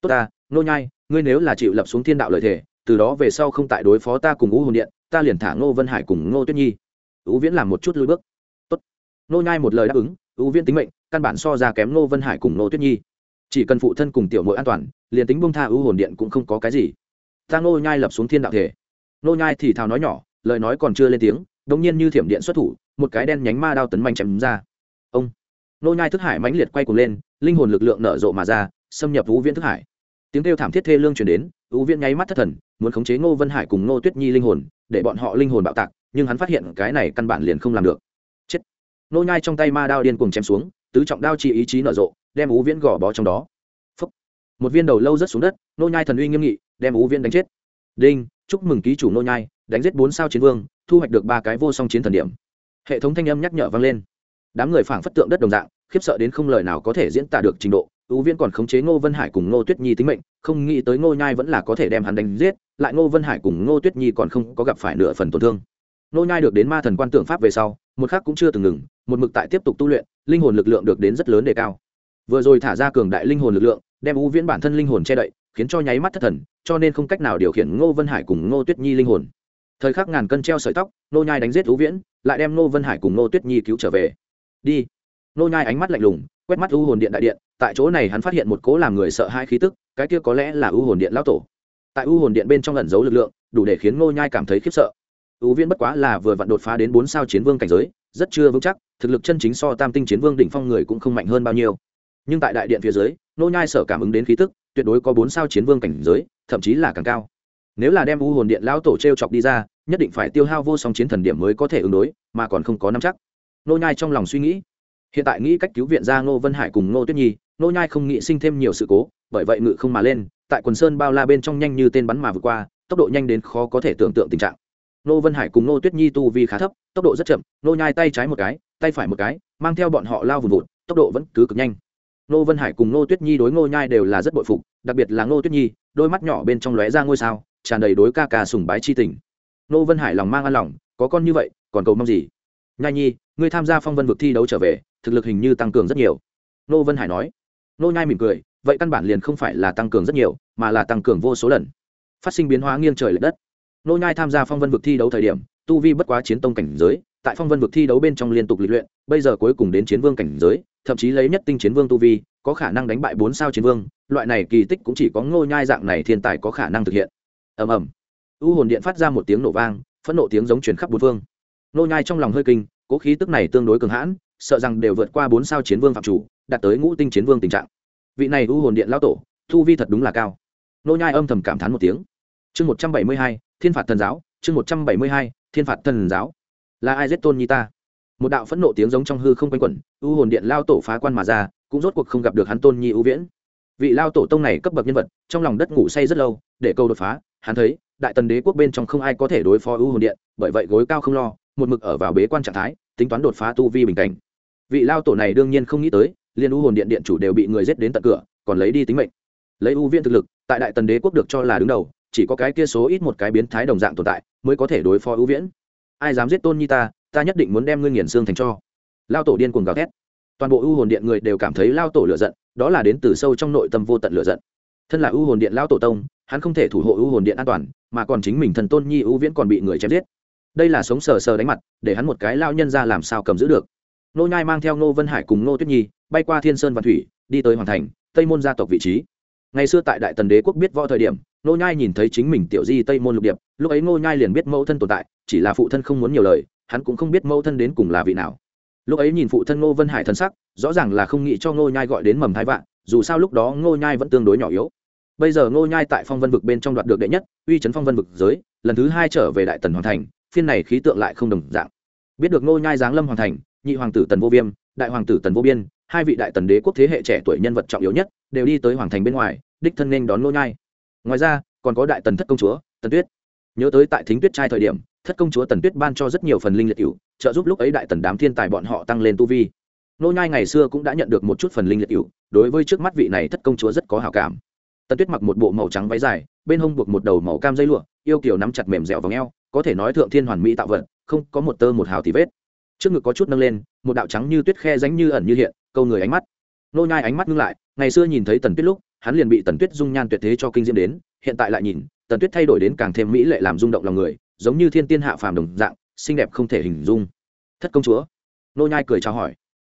Tốt ta, ngô nhai, ngươi nếu là chịu lập xuống thiên đạo lời thề, từ đó về sau không tại đối phó ta cùng ngũ hồn điện, ta liền thả ngô vân hải cùng ngô tuyết nhi. Ưu viễn làm một chút lùi bước. Tốt. Ngô nhai một lời đáp ứng ưu viễn tính mệnh căn bản so ra kém ngô vân hải cùng ngô tuyết nhi. Chỉ cần phụ thân cùng tiểu muội an toàn, liền tính bông tha ưu hồn điện cũng không có cái gì. Ta ngô nhai lập xuống thiên đạo thể. Ngô nhai thì thào nói nhỏ, lời nói còn chưa lên tiếng đống nhiên như thiểm điện xuất thủ, một cái đen nhánh ma đao tấn manh chém ra. Ông. Ngô nhai thức hải mãnh liệt quay cuồng lên, linh hồn lực lượng nở rộ mà ra, xâm nhập vũ viễn thức hải. Tiếng kêu thảm thiết thê lương truyền đến, vũ viễn nháy mắt thất thần, muốn khống chế ngô vân hải cùng ngô tuyết nhi linh hồn, để bọn họ linh hồn bạo tạc, nhưng hắn phát hiện cái này căn bản liền không làm được. Chết. Nô nhai trong tay ma đao điên cuồng chém xuống tứ trọng đao chi ý chí nở rộ, đem ú viễn gò bó trong đó. Phúc. một viên đầu lâu rớt xuống đất, nô nhai thần uy nghiêm nghị, đem ú viễn đánh chết. Đinh, chúc mừng ký chủ nô nhai, đánh giết bốn sao chiến vương, thu hoạch được ba cái vô song chiến thần điểm. Hệ thống thanh âm nhắc nhở vang lên. Đám người phảng phất tượng đất đồng dạng, khiếp sợ đến không lời nào có thể diễn tả được trình độ. Ú viễn còn khống chế ngô vân hải cùng ngô tuyết nhi tính mệnh, không nghĩ tới ngô nhai vẫn là có thể đem hắn đánh giết, lại ngô vân hải cùng ngô tuyết nhi còn không có gặp phải nửa phần tổn thương. Ngô nhai được đến ma thần quan tượng pháp về sau một khắc cũng chưa từng ngừng, một mực tại tiếp tục tu luyện, linh hồn lực lượng được đến rất lớn đề cao. Vừa rồi thả ra cường đại linh hồn lực lượng, đem U viễn bản thân linh hồn che đậy, khiến cho nháy mắt thất thần, cho nên không cách nào điều khiển ngô vân hải cùng ngô tuyết nhi linh hồn. Thời khắc ngàn cân treo sợi tóc ngô nhai đánh giết U viễn, lại đem ngô vân hải cùng ngô tuyết nhi cứu trở về. Đi. Ngô nhai ánh mắt lạnh lùng, quét mắt u hồn điện đại điện, tại chỗ này hắn phát hiện một cố làm người sợ hai khí tức, cái kia có lẽ là u hồn điện lão tổ. Tại u hồn điện bên trong ẩn giấu lực lượng, đủ để khiến ngô nhai cảm thấy khiếp sợ u viễn bất quá là vừa vặn đột phá đến bốn sao chiến vương cảnh giới, rất chưa vững chắc, thực lực chân chính so tam tinh chiến vương đỉnh phong người cũng không mạnh hơn bao nhiêu. Nhưng tại đại điện phía dưới, nô nhai sở cảm ứng đến khí tức, tuyệt đối có bốn sao chiến vương cảnh giới, thậm chí là càng cao. Nếu là đem u hồn điện lão tổ treo chọc đi ra, nhất định phải tiêu hao vô song chiến thần điểm mới có thể ứng đối, mà còn không có nắm chắc. Nô nhai trong lòng suy nghĩ. Hiện tại nghĩ cách cứu viện ra ngô vân hải cùng ngô tuyết nhi, nô nhai không nghĩ sinh thêm nhiều sự cố, bởi vậy ngự không mà lên, tại quần sơn bao la bên trong nhanh như tên bắn mà vượt qua, tốc độ nhanh đến khó có thể tưởng tượng tình trạng. Nô vân hải cùng Nô tuyết nhi tu vi khá thấp, tốc độ rất chậm, nô nhai tay trái một cái, tay phải một cái, mang theo bọn họ lao vùn vụt, tốc độ vẫn cứ cực nhanh. Nô vân hải cùng Nô tuyết nhi đối ngô nhai đều là rất bội phục, đặc biệt là ngô tuyết nhi, đôi mắt nhỏ bên trong lóe ra ngôi sao, tràn đầy đối ca ca sùng bái chi tình. Nô vân hải lòng mang an lòng, có con như vậy, còn cầu mong gì? Nhai nhi, ngươi tham gia phong vân vực thi đấu trở về, thực lực hình như tăng cường rất nhiều. Nô vân hải nói. Nô nhai mỉm cười, vậy căn bản liền không phải là tăng cường rất nhiều, mà là tăng cường vô số lần. Phát sinh biến hóa nghiêng trời lệch đất nô nhai tham gia phong vân vực thi đấu thời điểm, tu vi bất quá chiến tông cảnh giới, tại phong vân vực thi đấu bên trong liên tục lịch luyện, bây giờ cuối cùng đến chiến vương cảnh giới, thậm chí lấy nhất tinh chiến vương tu vi, có khả năng đánh bại bốn sao chiến vương, loại này kỳ tích cũng chỉ có ngô nhai dạng này thiên tài có khả năng thực hiện. Ầm ầm. U hồn điện phát ra một tiếng nổ vang, phẫn nộ tiếng giống truyền khắp bốn phương. Nô nhai trong lòng hơi kinh, cố khí tức này tương đối cường hãn, sợ rằng đều vượt qua bốn sao chiến vương phạm chủ, đạt tới ngũ tinh chiến vương tình trạng. Vị này u hồn điện lão tổ thu vi thật đúng là cao. Nô nhai âm thầm cảm thán một tiếng chương một trăm bảy mươi hai, thiên phạt thần giáo, chương một trăm bảy mươi hai, thiên phạt thần giáo. Là ai giết tôn nhi ta? Một đạo phẫn nộ tiếng giống trong hư không quanh quẩn, u hồn điện lao tổ phá quan mà ra, cũng rốt cuộc không gặp được hắn tôn nhi ưu viễn. Vị lao tổ tông này cấp bậc nhân vật, trong lòng đất ngủ say rất lâu, để câu đột phá, hắn thấy, đại tần đế quốc bên trong không ai có thể đối phó u hồn điện, bởi vậy gối cao không lo, một mực ở vào bế quan trạng thái, tính toán đột phá tu vi bình cảnh. Vị lao tổ này đương nhiên không nghĩ tới, liên u hồn điện điện chủ đều bị người giết đến tận cửa, còn lấy đi tính mệnh. Lấy u viên thực lực, tại đại tần đế quốc được cho là đứng đầu chỉ có cái kia số ít một cái biến thái đồng dạng tồn tại, mới có thể đối phó ưu viễn. Ai dám giết tôn nhi ta ta nhất định muốn đem ngươi nghiền xương thành cho. Lao tổ điên cuồng gào thét. Toàn bộ ưu hồn điện người đều cảm thấy lao tổ lựa giận, đó là đến từ sâu trong nội tâm vô tận lựa giận. Thân là ưu hồn điện lao tổ tông, hắn không thể thủ hộ ưu hồn điện an toàn, mà còn chính mình thần tôn nhi ưu viễn còn bị người chém giết. Đây là sống sờ sờ đánh mặt, để hắn một cái lao nhân ra làm sao cầm giữ được. Nô nhai mang theo nô vân hải cùng nô tuyết nhi, bay qua thiên sơn và thủy, đi tới hoàng thành, tây môn gia tộc vị trí. Ngày xưa tại đại tần đế quốc biết võ thời điểm nô nhai nhìn thấy chính mình tiểu di tây môn lục điệp, lúc ấy nô nhai liền biết mẫu thân tồn tại, chỉ là phụ thân không muốn nhiều lời, hắn cũng không biết mẫu thân đến cùng là vị nào. Lúc ấy nhìn phụ thân Ngô vân hải thân sắc, rõ ràng là không nghĩ cho Ngô nhai gọi đến mầm thái vạn, dù sao lúc đó Ngô nhai vẫn tương đối nhỏ yếu. Bây giờ Ngô nhai tại phong vân vực bên trong đoạt được đệ nhất, uy chấn phong vân vực giới, lần thứ hai trở về đại tần hoàng thành, phiên này khí tượng lại không đồng dạng. Biết được Ngô nhai giáng lâm hoàng thành, nhị hoàng tử tần vô viêm, đại hoàng tử tần vô biên, hai vị đại tần đế quốc thế hệ trẻ tuổi nhân vật trọng yếu nhất, đều đi tới hoàng thành bên ngoài, đích thân nên đón Ngô nhai ngoài ra, còn có đại tần thất công chúa, tần tuyết. Nhớ tới tại thính tuyết trai thời điểm, thất công chúa tần tuyết ban cho rất nhiều phần linh liệt cựu trợ giúp lúc ấy đại tần đám thiên tài bọn họ tăng lên tu vi. Nô nhai ngày xưa cũng đã nhận được một chút phần linh liệt cựu đối với trước mắt vị này thất công chúa rất có hảo cảm. Tần tuyết mặc một bộ màu trắng váy dài, bên hông buộc một đầu màu cam dây lụa, yêu kiều nắm chặt mềm dẻo vào eo, có thể nói thượng thiên hoàn mỹ tạo vật, không có một tơ một hào thì vết. Trước ngực có chút nâng lên, một đạo trắng như tuyết khe ránh như ẩn như hiện, câu người ánh mắt. Nô nhai ánh mắt ngưng lại, ngày xưa nhìn thấy tần tuyết lúc hắn liền bị tần tuyết dung nhan tuyệt thế cho kinh diễm đến, hiện tại lại nhìn, tần tuyết thay đổi đến càng thêm mỹ lệ làm rung động lòng người, giống như thiên tiên hạ phàm đồng dạng, xinh đẹp không thể hình dung. Thất công chúa, nô nhai cười chào hỏi.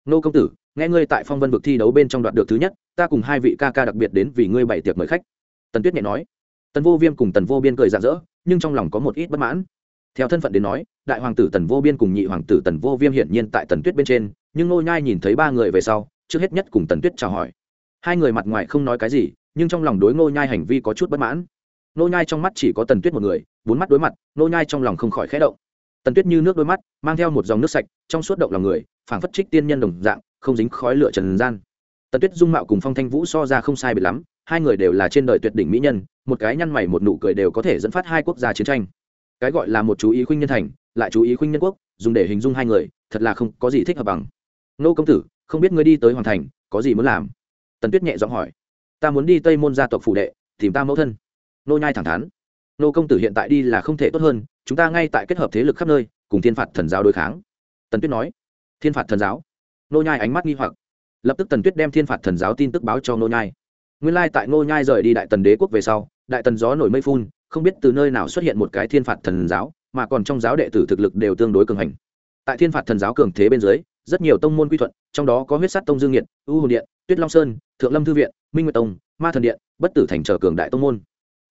Nô công tử, nghe ngươi tại phong vân vực thi đấu bên trong đoạt được thứ nhất, ta cùng hai vị ca ca đặc biệt đến vì ngươi bày tiệc mời khách. Tần tuyết nhẹ nói. Tần vô viêm cùng tần vô biên cười rạng rỡ, nhưng trong lòng có một ít bất mãn. Theo thân phận đến nói, đại hoàng tử tần vô biên cùng nhị hoàng tử tần vô viêm hiển nhiên tại tần tuyết bên trên, nhưng nô nhai nhìn thấy ba người về sau, trước hết nhất cùng tần tuyết chào hỏi hai người mặt ngoài không nói cái gì, nhưng trong lòng đối ngô nhai hành vi có chút bất mãn. Ngô nhai trong mắt chỉ có tần tuyết một người, bốn mắt đối mặt, ngô nhai trong lòng không khỏi khẽ động. Tần tuyết như nước đôi mắt, mang theo một dòng nước sạch, trong suốt động lòng người, phảng phất trích tiên nhân đồng dạng, không dính khói lửa trần gian. Tần tuyết dung mạo cùng phong thanh vũ so ra không sai biệt lắm, hai người đều là trên đời tuyệt đỉnh mỹ nhân, một cái nhăn mày một nụ cười đều có thể dẫn phát hai quốc gia chiến tranh. Cái gọi là một chú ý khuynh nhân thành, lại chú ý khuynh nhân quốc, dùng để hình dung hai người, thật là không có gì thích hợp bằng. Nô công tử, không biết ngươi đi tới hoàng thành, có gì muốn làm? Tần tuyết nhẹ giọng hỏi, ta muốn đi tây môn gia tộc phủ đệ, tìm ta mẫu thân. Nô nhai thẳng thắn, nô công tử hiện tại đi là không thể tốt hơn, chúng ta ngay tại kết hợp thế lực khắp nơi, cùng thiên phạt thần giáo đối kháng. Tần tuyết nói, thiên phạt thần giáo? Nô nhai ánh mắt nghi hoặc, lập tức tần tuyết đem thiên phạt thần giáo tin tức báo cho nô nhai. Nguyên lai tại nô nhai rời đi đại tần đế quốc về sau, đại tần gió nổi mây phun, không biết từ nơi nào xuất hiện một cái thiên phạt thần giáo, mà còn trong giáo đệ tử thực lực đều tương đối cường hành. Tại thiên phạt thần giáo cường thế bên dưới rất nhiều tông môn quy thuận trong đó có huyết sát tông dương nghiệt, ưu hồn điện tuyết long sơn thượng lâm thư viện minh nguyệt tông ma thần điện bất tử thành trở cường đại tông môn.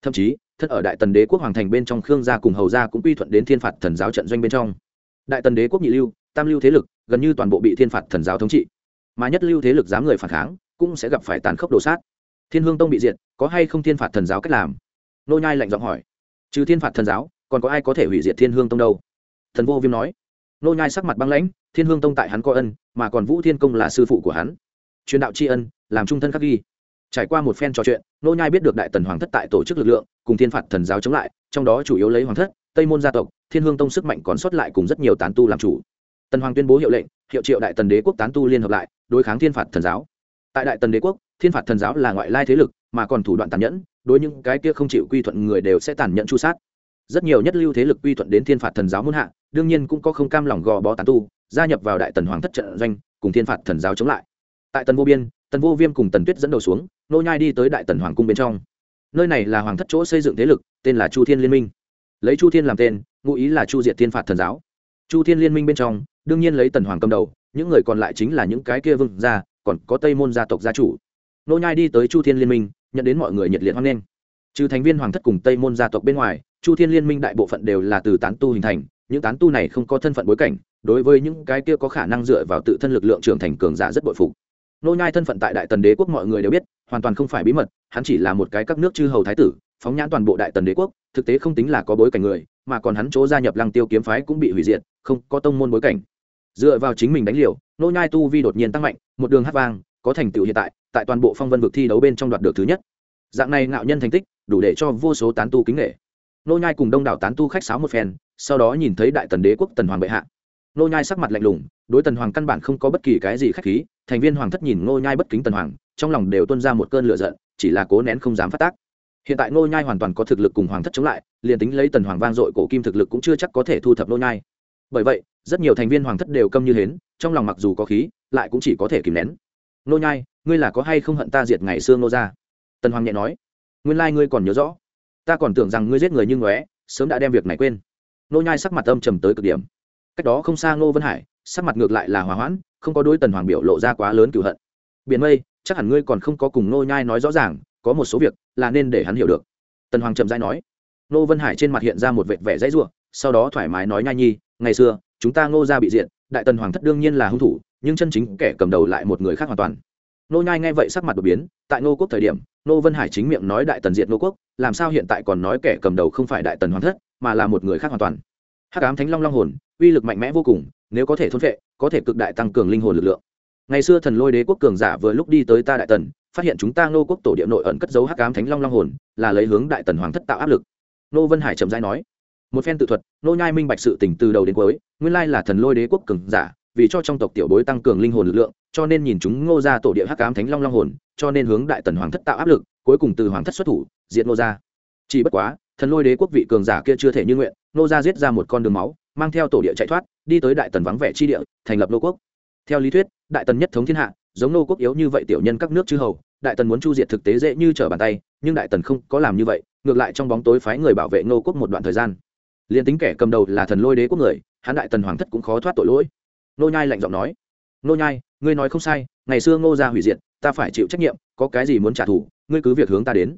Thậm chí thân ở đại tần đế quốc hoàng thành bên trong khương gia cùng hầu gia cũng quy thuận đến thiên phạt thần giáo trận doanh bên trong. Đại tần đế quốc nhị lưu tam lưu thế lực gần như toàn bộ bị thiên phạt thần giáo thống trị. Mà nhất lưu thế lực dám người phản kháng cũng sẽ gặp phải tàn khốc đồ sát. Thiên hương tông bị diệt có hay không thiên phạt thần giáo cách làm? Nô nhai lạnh giọng hỏi. Trừ thiên phạt thần giáo còn có ai có thể hủy diệt thiên hương tông đâu? Thần vô viêm nói. Nô nhai sắc mặt băng lãnh thiên hương tông tại hắn có ân, mà còn vũ thiên công là sư phụ của hắn. Truyền đạo tri ân, làm trung thân khắc ghi. Trải qua một phen trò chuyện, nô nhai biết được đại tần hoàng thất tại tổ chức lực lượng, cùng thiên phạt thần giáo chống lại, trong đó chủ yếu lấy hoàng thất, tây môn gia tộc, thiên hương tông sức mạnh còn sót lại cùng rất nhiều tán tu làm chủ. Tần hoàng tuyên bố hiệu lệnh, hiệu triệu đại tần đế quốc tán tu liên hợp lại, đối kháng thiên phạt thần giáo. Tại đại tần đế quốc, thiên phạt thần giáo là ngoại lai thế lực, mà còn thủ đoạn tàn nhẫn, đối những cái kia không chịu quy thuận người đều sẽ tàn nhẫn chu sát. Rất nhiều nhất lưu thế lực quy thuận đến thiên phạt thần giáo muôn hạ, đương nhiên cũng có không cam lòng gò bó tán tu gia nhập vào đại tần hoàng thất trận doanh, cùng thiên phạt thần giáo chống lại. Tại tần vô biên, tần vô viêm cùng tần tuyết dẫn đầu xuống, nô nhai đi tới đại tần hoàng cung bên trong. Nơi này là hoàng thất chỗ xây dựng thế lực, tên là chu thiên liên minh. Lấy chu thiên làm tên, ngụ ý là chu diệt thiên phạt thần giáo. Chu thiên liên minh bên trong, đương nhiên lấy tần hoàng cầm đầu, những người còn lại chính là những cái kia vương gia, còn có tây môn gia tộc gia chủ. Nô nhai đi tới chu thiên liên minh, nhận đến mọi người nhiệt liệt hoan nghênh. Trừ thành viên hoàng thất cùng tây môn gia tộc bên ngoài, chu thiên liên minh đại bộ phận đều là từ tán tu hình thành, những tán tu này không có thân phận bối cảnh đối với những cái kia có khả năng dựa vào tự thân lực lượng trưởng thành cường giả rất bội phục. Nô nhai thân phận tại đại tần đế quốc mọi người đều biết, hoàn toàn không phải bí mật, hắn chỉ là một cái các nước chư hầu thái tử, phóng nhãn toàn bộ đại tần đế quốc, thực tế không tính là có bối cảnh người, mà còn hắn chỗ gia nhập lăng tiêu kiếm phái cũng bị hủy diệt, không có tông môn bối cảnh. Dựa vào chính mình đánh liều, nô nhai tu vi đột nhiên tăng mạnh, một đường hát vang, có thành tựu hiện tại tại toàn bộ phong vân vực thi đấu bên trong đoạt được thứ nhất. Dạng này ngạo nhân thành tích, đủ để cho vô số tán tu kính nghệ nô nhai cùng đông đảo tán tu khách sáo một phen, sau đó nhìn thấy đại tần đế quốc tần hoàng bệ hạ nô nhai sắc mặt lạnh lùng, đối tần hoàng căn bản không có bất kỳ cái gì khách khí, thành viên hoàng thất nhìn nô nhai bất kính tần hoàng, trong lòng đều tuôn ra một cơn lửa giận, chỉ là cố nén không dám phát tác. Hiện tại Nô nhai hoàn toàn có thực lực cùng hoàng thất chống lại, liền tính lấy tần hoàng vang dội cổ kim thực lực cũng chưa chắc có thể thu thập Nô nhai. Bởi vậy, rất nhiều thành viên hoàng thất đều câm như hến, trong lòng mặc dù có khí, lại cũng chỉ có thể kìm nén. Nô nhai, ngươi là có hay không hận ta diệt ngày xưa nô gia? Tần hoàng nhẹ nói. Nguyên lai ngươi còn nhớ rõ. Ta còn tưởng rằng ngươi giết người như ngóe, sớm đã đem việc này quên. Nô nhai sắc mặt âm trầm tới cực điểm cách đó không xa ngô vân hải, sắc mặt ngược lại là hòa hoãn, không có đôi tần hoàng biểu lộ ra quá lớn cựu hận. Biển mây, chắc hẳn ngươi còn không có cùng ngô nhai nói rõ ràng, có một số việc là nên để hắn hiểu được. Tần hoàng chậm rãi nói. Ngô vân hải trên mặt hiện ra một vệt vẻ dãy rủa, sau đó thoải mái nói nhai nhi, ngày xưa, chúng ta ngô gia bị diện đại tần hoàng thất đương nhiên là hung thủ, nhưng chân chính kẻ cầm đầu lại một người khác hoàn toàn. Nô nhai nghe vậy sắc mặt đột biến, tại ngô quốc thời điểm nô vân hải chính miệng nói đại tần diệt ngô quốc, làm sao hiện tại còn nói kẻ cầm đầu không phải đại tần hoàng thất, mà là một người khác hoàn toàn. Hắc ám thánh long long hồn uy lực mạnh mẽ vô cùng, nếu có thể thôn vệ có thể cực đại tăng cường linh hồn lực lượng ngày xưa thần lôi đế quốc cường giả vừa lúc đi tới ta đại tần, phát hiện chúng ta ngô quốc tổ địa nội ẩn cất giấu hắc ám thánh long long hồn, là lấy hướng đại tần hoàng thất tạo áp lực nô vân hải trầm rãi nói, một phen tự thuật nô nhai minh bạch sự tình từ đầu đến cuối, nguyên lai là thần lôi đế quốc cường giả, vì cho trong tộc tiểu bối tăng cường linh hồn lực lượng, cho nên nhìn chúng ngô ra tổ địa hắc ám thánh long long hồn, cho nên hướng đại tần hoàng thất tạo áp lực, cuối cùng từ hoàng thất xuất thủ, diệt ngô ra. chỉ bất quá, thần lôi đế quốc vị cường giả kia chưa thể như nguyện, ngô ra giết ra một con đường máu mang theo tổ địa chạy thoát, đi tới đại tần vắng vẻ chi địa, thành lập nô quốc. Theo lý thuyết, đại tần nhất thống thiên hạ, giống nô quốc yếu như vậy tiểu nhân các nước chư hầu, đại tần muốn chu diệt thực tế dễ như trở bàn tay, nhưng đại tần không có làm như vậy, ngược lại trong bóng tối phái người bảo vệ nô quốc một đoạn thời gian. Liền tính kẻ cầm đầu là thần lôi đế quốc người, hắn đại tần hoàng thất cũng khó thoát tội lỗi. Nô nhai lạnh giọng nói, nô nhai, ngươi nói không sai, ngày xưa ngô gia hủy diệt, ta phải chịu trách nhiệm, có cái gì muốn trả thù, ngươi cứ việc hướng ta đến.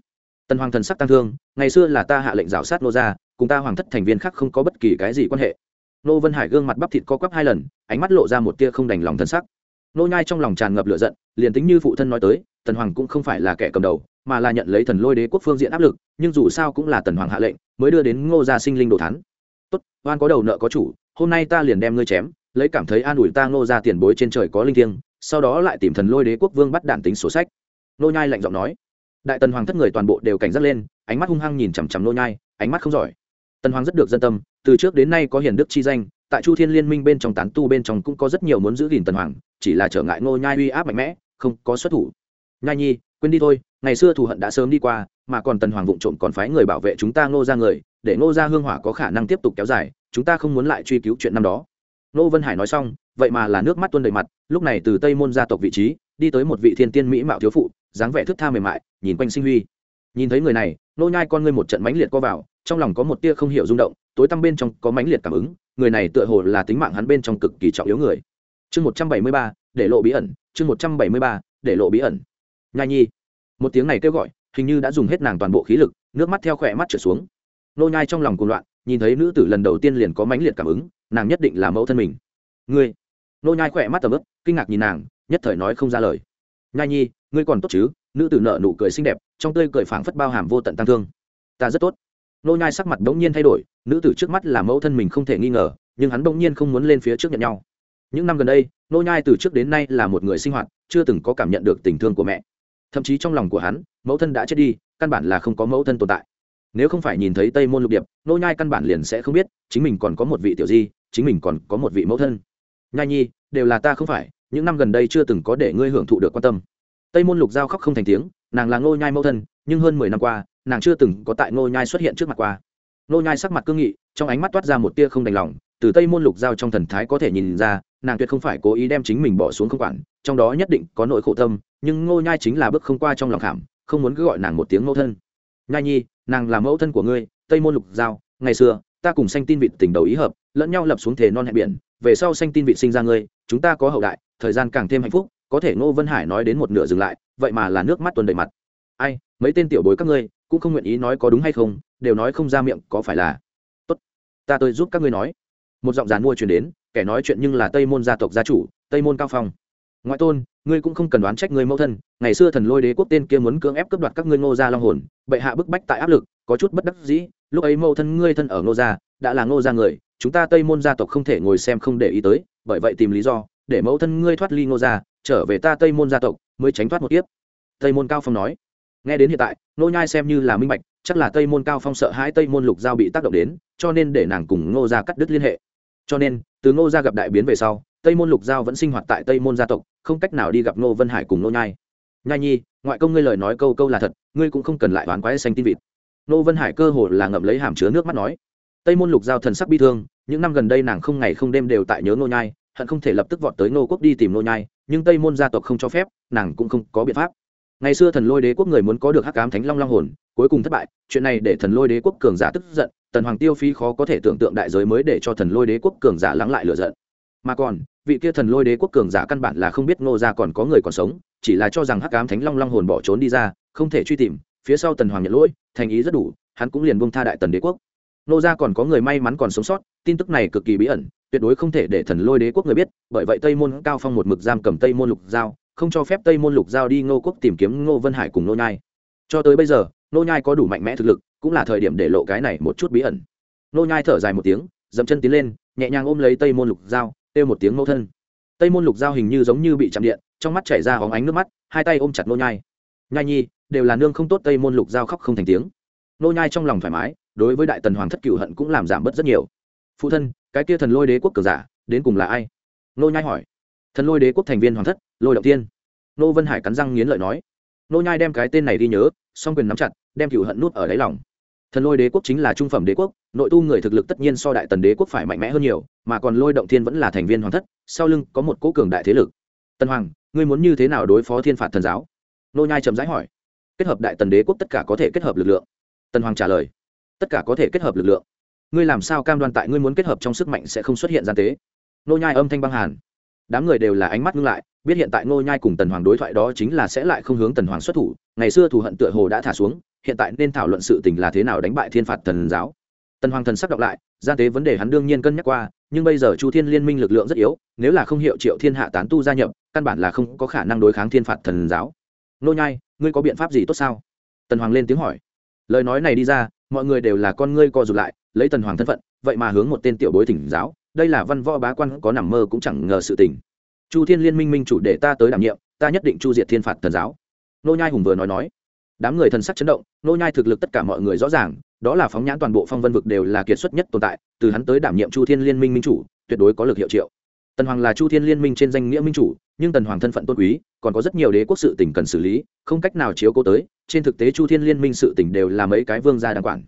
Tần hoàng thần sắc tăng thương, ngày xưa là ta hạ lệnh rào sát nô gia, cùng ta hoàng thất thành viên khác không có bất kỳ cái gì quan hệ nô vân hải gương mặt bắp thịt co quắp hai lần, ánh mắt lộ ra một tia không đành lòng thần sắc. Nô nhai trong lòng tràn ngập lửa giận, liền tính như phụ thân nói tới, tần hoàng cũng không phải là kẻ cầm đầu, mà là nhận lấy thần lôi đế quốc phương diện áp lực, nhưng dù sao cũng là tần hoàng hạ lệnh, mới đưa đến ngô gia sinh linh đồ thán. Tốt, oan có đầu nợ có chủ, hôm nay ta liền đem ngươi chém, lấy cảm thấy an ủi ta ngô gia tiền bối trên trời có linh thiêng, sau đó lại tìm thần lôi đế quốc vương bắt đạn tính sổ sách. Nô nhai lạnh giọng nói. Đại tần hoàng thất người toàn bộ đều cảnh giác lên, ánh mắt hung hăng nhìn chằm chằm nô nhai, ánh mắt không giỏi. Tần hoàng rất được dân tâm từ trước đến nay có hiền đức chi danh, tại chu thiên liên minh bên trong tán tu bên trong cũng có rất nhiều muốn giữ gìn tần hoàng, chỉ là trở ngại nô nhai uy áp mạnh mẽ, không có xuất thủ. Nhai nhi, quên đi thôi, ngày xưa thù hận đã sớm đi qua, mà còn tần hoàng vụng trộm còn phái người bảo vệ chúng ta ngô ra người, để ngô ra hương hỏa có khả năng tiếp tục kéo dài, chúng ta không muốn lại truy cứu chuyện năm đó. Nô vân hải nói xong, vậy mà là nước mắt tuôn đầy mặt, lúc này từ tây môn gia tộc vị trí, đi tới một vị thiên tiên mỹ mạo thiếu phụ, dáng vẻ thức tha mềm mại, nhìn quanh sinh huy. Nhìn thấy người này nô nhai con ngươi một trận mãnh liệt co vào, trong lòng có một tia không hiểu rung động, tối tăm bên trong có mãnh liệt cảm ứng, người này tựa hồ là tính mạng hắn bên trong cực kỳ trọng yếu người. Chương một trăm bảy mươi ba, để lộ bí ẩn, chương một trăm bảy mươi ba, để lộ bí ẩn. Nhai nhi. Một tiếng này kêu gọi, hình như đã dùng hết nàng toàn bộ khí lực, nước mắt theo khỏe mắt trở xuống. Nô nhai trong lòng cuồng loạn, nhìn thấy nữ tử lần đầu tiên liền có mãnh liệt cảm ứng, nàng nhất định là mẫu thân mình. Ngươi. Nô nhai khỏe mắt tầm ướp kinh ngạc nhìn nàng, nhất thời nói không ra lời. Nhai nhi, ngươi còn tốt chứ? Nữ tử nợ nụ cười xinh đẹp trong tươi cười phảng phất bao hàm vô tận tăng thương. Ta rất tốt. Nô nhai sắc mặt đống nhiên thay đổi, nữ tử trước mắt là mẫu thân mình không thể nghi ngờ, nhưng hắn đống nhiên không muốn lên phía trước nhận nhau. Những năm gần đây, nô nhai từ trước đến nay là một người sinh hoạt, chưa từng có cảm nhận được tình thương của mẹ. Thậm chí trong lòng của hắn, mẫu thân đã chết đi, căn bản là không có mẫu thân tồn tại. Nếu không phải nhìn thấy tây môn lục điệp, nô nhai căn bản liền sẽ không biết, chính mình còn có một vị tiểu di, chính mình còn có một vị mẫu thân. Nhai nhi, đều là ta không phải, những năm gần đây chưa từng có để ngươi hưởng thụ được quan tâm. Tây môn lục giao khóc không thành tiếng nàng là ngô nhai mẫu thân, nhưng hơn mười năm qua, nàng chưa từng có tại ngô nhai xuất hiện trước mặt qua. Ngô nhai sắc mặt cương nghị, trong ánh mắt toát ra một tia không đành lòng, từ tây môn lục giao trong thần thái có thể nhìn ra, nàng tuyệt không phải cố ý đem chính mình bỏ xuống không quản, trong đó nhất định có nỗi khổ tâm, nhưng ngô nhai chính là bước không qua trong lòng khảm, không muốn cứ gọi nàng một tiếng mẫu thân. Nhai nhi, nàng là mẫu thân của ngươi, tây môn lục giao, ngày xưa, ta cùng sanh tin vị tình đầu ý hợp, lẫn nhau lập xuống thể non hẹn biển, về sau sanh tin vị sinh ra ngươi, chúng ta có hậu đại, thời gian càng thêm hạnh phúc có thể ngô vân hải nói đến một nửa dừng lại, vậy mà là nước mắt tuần đầy mặt. Ai, mấy tên tiểu bối các ngươi, cũng không nguyện ý nói có đúng hay không, đều nói không ra miệng, có phải là? Tốt, ta tôi giúp các ngươi nói. Một giọng dàn mua chuyển đến, kẻ nói chuyện nhưng là tây môn gia tộc gia chủ, tây môn cao phong. Ngoại tôn, ngươi cũng không cần đoán trách ngươi mẫu thân, ngày xưa thần lôi đế quốc tên kia muốn cưỡng ép cướp đoạt các ngươi ngô gia long hồn, bệ hạ bức bách tại áp lực, có chút bất đắc dĩ, lúc ấy mẫu thân ngươi thân ở ngô gia, đã là ngô gia người, chúng ta tây môn gia tộc không thể ngồi xem không để ý tới, bởi vậy tìm lý do, để mẫu thân ngươi thoát ly ngô gia trở về ta tây môn gia tộc, mới tránh thoát một kiếp. Tây môn cao phong nói. Nghe đến hiện tại nô nhai xem như là minh bạch, chắc là tây môn cao phong sợ hãi tây môn lục giao bị tác động đến, cho nên để nàng cùng ngô gia cắt đứt liên hệ. Cho nên, từ ngô gia gặp đại biến về sau, tây môn lục giao vẫn sinh hoạt tại tây môn gia tộc, không cách nào đi gặp ngô vân hải cùng nô nhai. Nhai nhi, ngoại công ngươi lời nói câu câu là thật, ngươi cũng không cần lại đoán quái xanh tin vịt. Nô vân hải cơ hồ là ngậm lấy hàm chứa nước mắt nói. Tây môn lục giao thần sắc bi thương, những năm gần đây nàng không ngày không đêm đều tại nhớ nô nhai, hận không thể lập tức vọt tới nô quốc đi tìm nô nhai nhưng tây môn gia tộc không cho phép, nàng cũng không có biện pháp. Ngày xưa thần lôi đế quốc người muốn có được hắc ám thánh long long hồn, cuối cùng thất bại, chuyện này để thần lôi đế quốc cường giả tức giận, tần hoàng tiêu phi khó có thể tưởng tượng đại giới mới để cho thần lôi đế quốc cường giả lắng lại lựa giận. Mà còn, vị kia thần lôi đế quốc cường giả căn bản là không biết ngô gia còn có người còn sống, chỉ là cho rằng hắc ám thánh long long hồn bỏ trốn đi ra, không thể truy tìm, phía sau tần hoàng nhận lỗi, thành ý rất đủ, hắn cũng liền bông tha đại tần đế quốc. Ngô gia còn có người may mắn còn sống sót, tin tức này cực kỳ bí ẩn tuyệt đối không thể để thần lôi đế quốc người biết, bởi vậy tây môn cao phong một mực giam cầm tây môn lục giao, không cho phép tây môn lục giao đi ngô quốc tìm kiếm ngô vân hải cùng nô nhai. Cho tới bây giờ, nô nhai có đủ mạnh mẽ thực lực, cũng là thời điểm để lộ cái này một chút bí ẩn. Nô nhai thở dài một tiếng, dậm chân tiến lên, nhẹ nhàng ôm lấy tây môn lục giao, kêu một tiếng mẫu thân. Tây môn lục giao hình như giống như bị chạm điện, trong mắt chảy ra hóng ánh nước mắt, hai tay ôm chặt nô nhai. Nhai nhi, đều là nương không tốt. Tây môn lục giao khóc không thành tiếng. Nô nhai trong lòng thoải mái, đối với đại tần hoàng thất cửu hận cũng làm giảm bớt rất nhiều phụ thân, cái kia thần lôi đế quốc cờ giả, đến cùng là ai? Nô nhai hỏi. Thần lôi đế quốc thành viên hoàng thất, lôi động tiên nô vân hải cắn răng nghiến lợi nói. Nô nhai đem cái tên này đi nhớ, song quyền nắm chặt, đem cựu hận nút ở đáy lòng. Thần lôi đế quốc chính là trung phẩm đế quốc, nội tu người thực lực tất nhiên so đại tần đế quốc phải mạnh mẽ hơn nhiều, mà còn lôi động thiên vẫn là thành viên hoàng thất, sau lưng có một cố cường đại thế lực. Tân hoàng, ngươi muốn như thế nào đối phó thiên phạt thần giáo? Nô nhai trầm rãi hỏi. Kết hợp đại tần đế quốc tất cả có thể kết hợp lực lượng. Tân hoàng trả lời. Tất cả có thể kết hợp lực lượng ngươi làm sao cam đoan tại ngươi muốn kết hợp trong sức mạnh sẽ không xuất hiện gian tế? Nô nhai âm thanh băng hàn. Đám người đều là ánh mắt ngưng lại, biết hiện tại nô nhai cùng tần hoàng đối thoại đó chính là sẽ lại không hướng tần hoàng xuất thủ, ngày xưa thù hận tựa hồ đã thả xuống, hiện tại nên thảo luận sự tình là thế nào đánh bại thiên phạt thần giáo. Tần hoàng thần sắp đọc lại, gian tế vấn đề hắn đương nhiên cân nhắc qua, nhưng bây giờ chu thiên liên minh lực lượng rất yếu, nếu là không hiệu triệu thiên hạ tán tu gia nhập, căn bản là không có khả năng đối kháng thiên phạt thần giáo. Nô nhai, ngươi có biện pháp gì tốt sao? Tần hoàng lên tiếng hỏi. Lời nói này đi ra, mọi người đều là con ngươi co rụt lại lấy tần hoàng thân phận, vậy mà hướng một tên tiểu bối thỉnh giáo, đây là văn võ bá quan có nằm mơ cũng chẳng ngờ sự tình. Chu thiên liên minh minh chủ để ta tới đảm nhiệm, ta nhất định chu diệt thiên phạt thần giáo. Nô nhai hùng vừa nói nói. Đám người thần sắc chấn động, nô nhai thực lực tất cả mọi người rõ ràng, đó là phóng nhãn toàn bộ phong vân vực đều là kiệt xuất nhất tồn tại, từ hắn tới đảm nhiệm chu thiên liên minh minh chủ, tuyệt đối có lực hiệu triệu. Tần hoàng là chu thiên liên minh trên danh nghĩa minh chủ, nhưng tần hoàng thân phận tôn quý, còn có rất nhiều đế quốc sự tỉnh cần xử lý, không cách nào chiếu cố tới, trên thực tế chu thiên liên minh sự tỉnh đều là mấy cái vương gia đang quản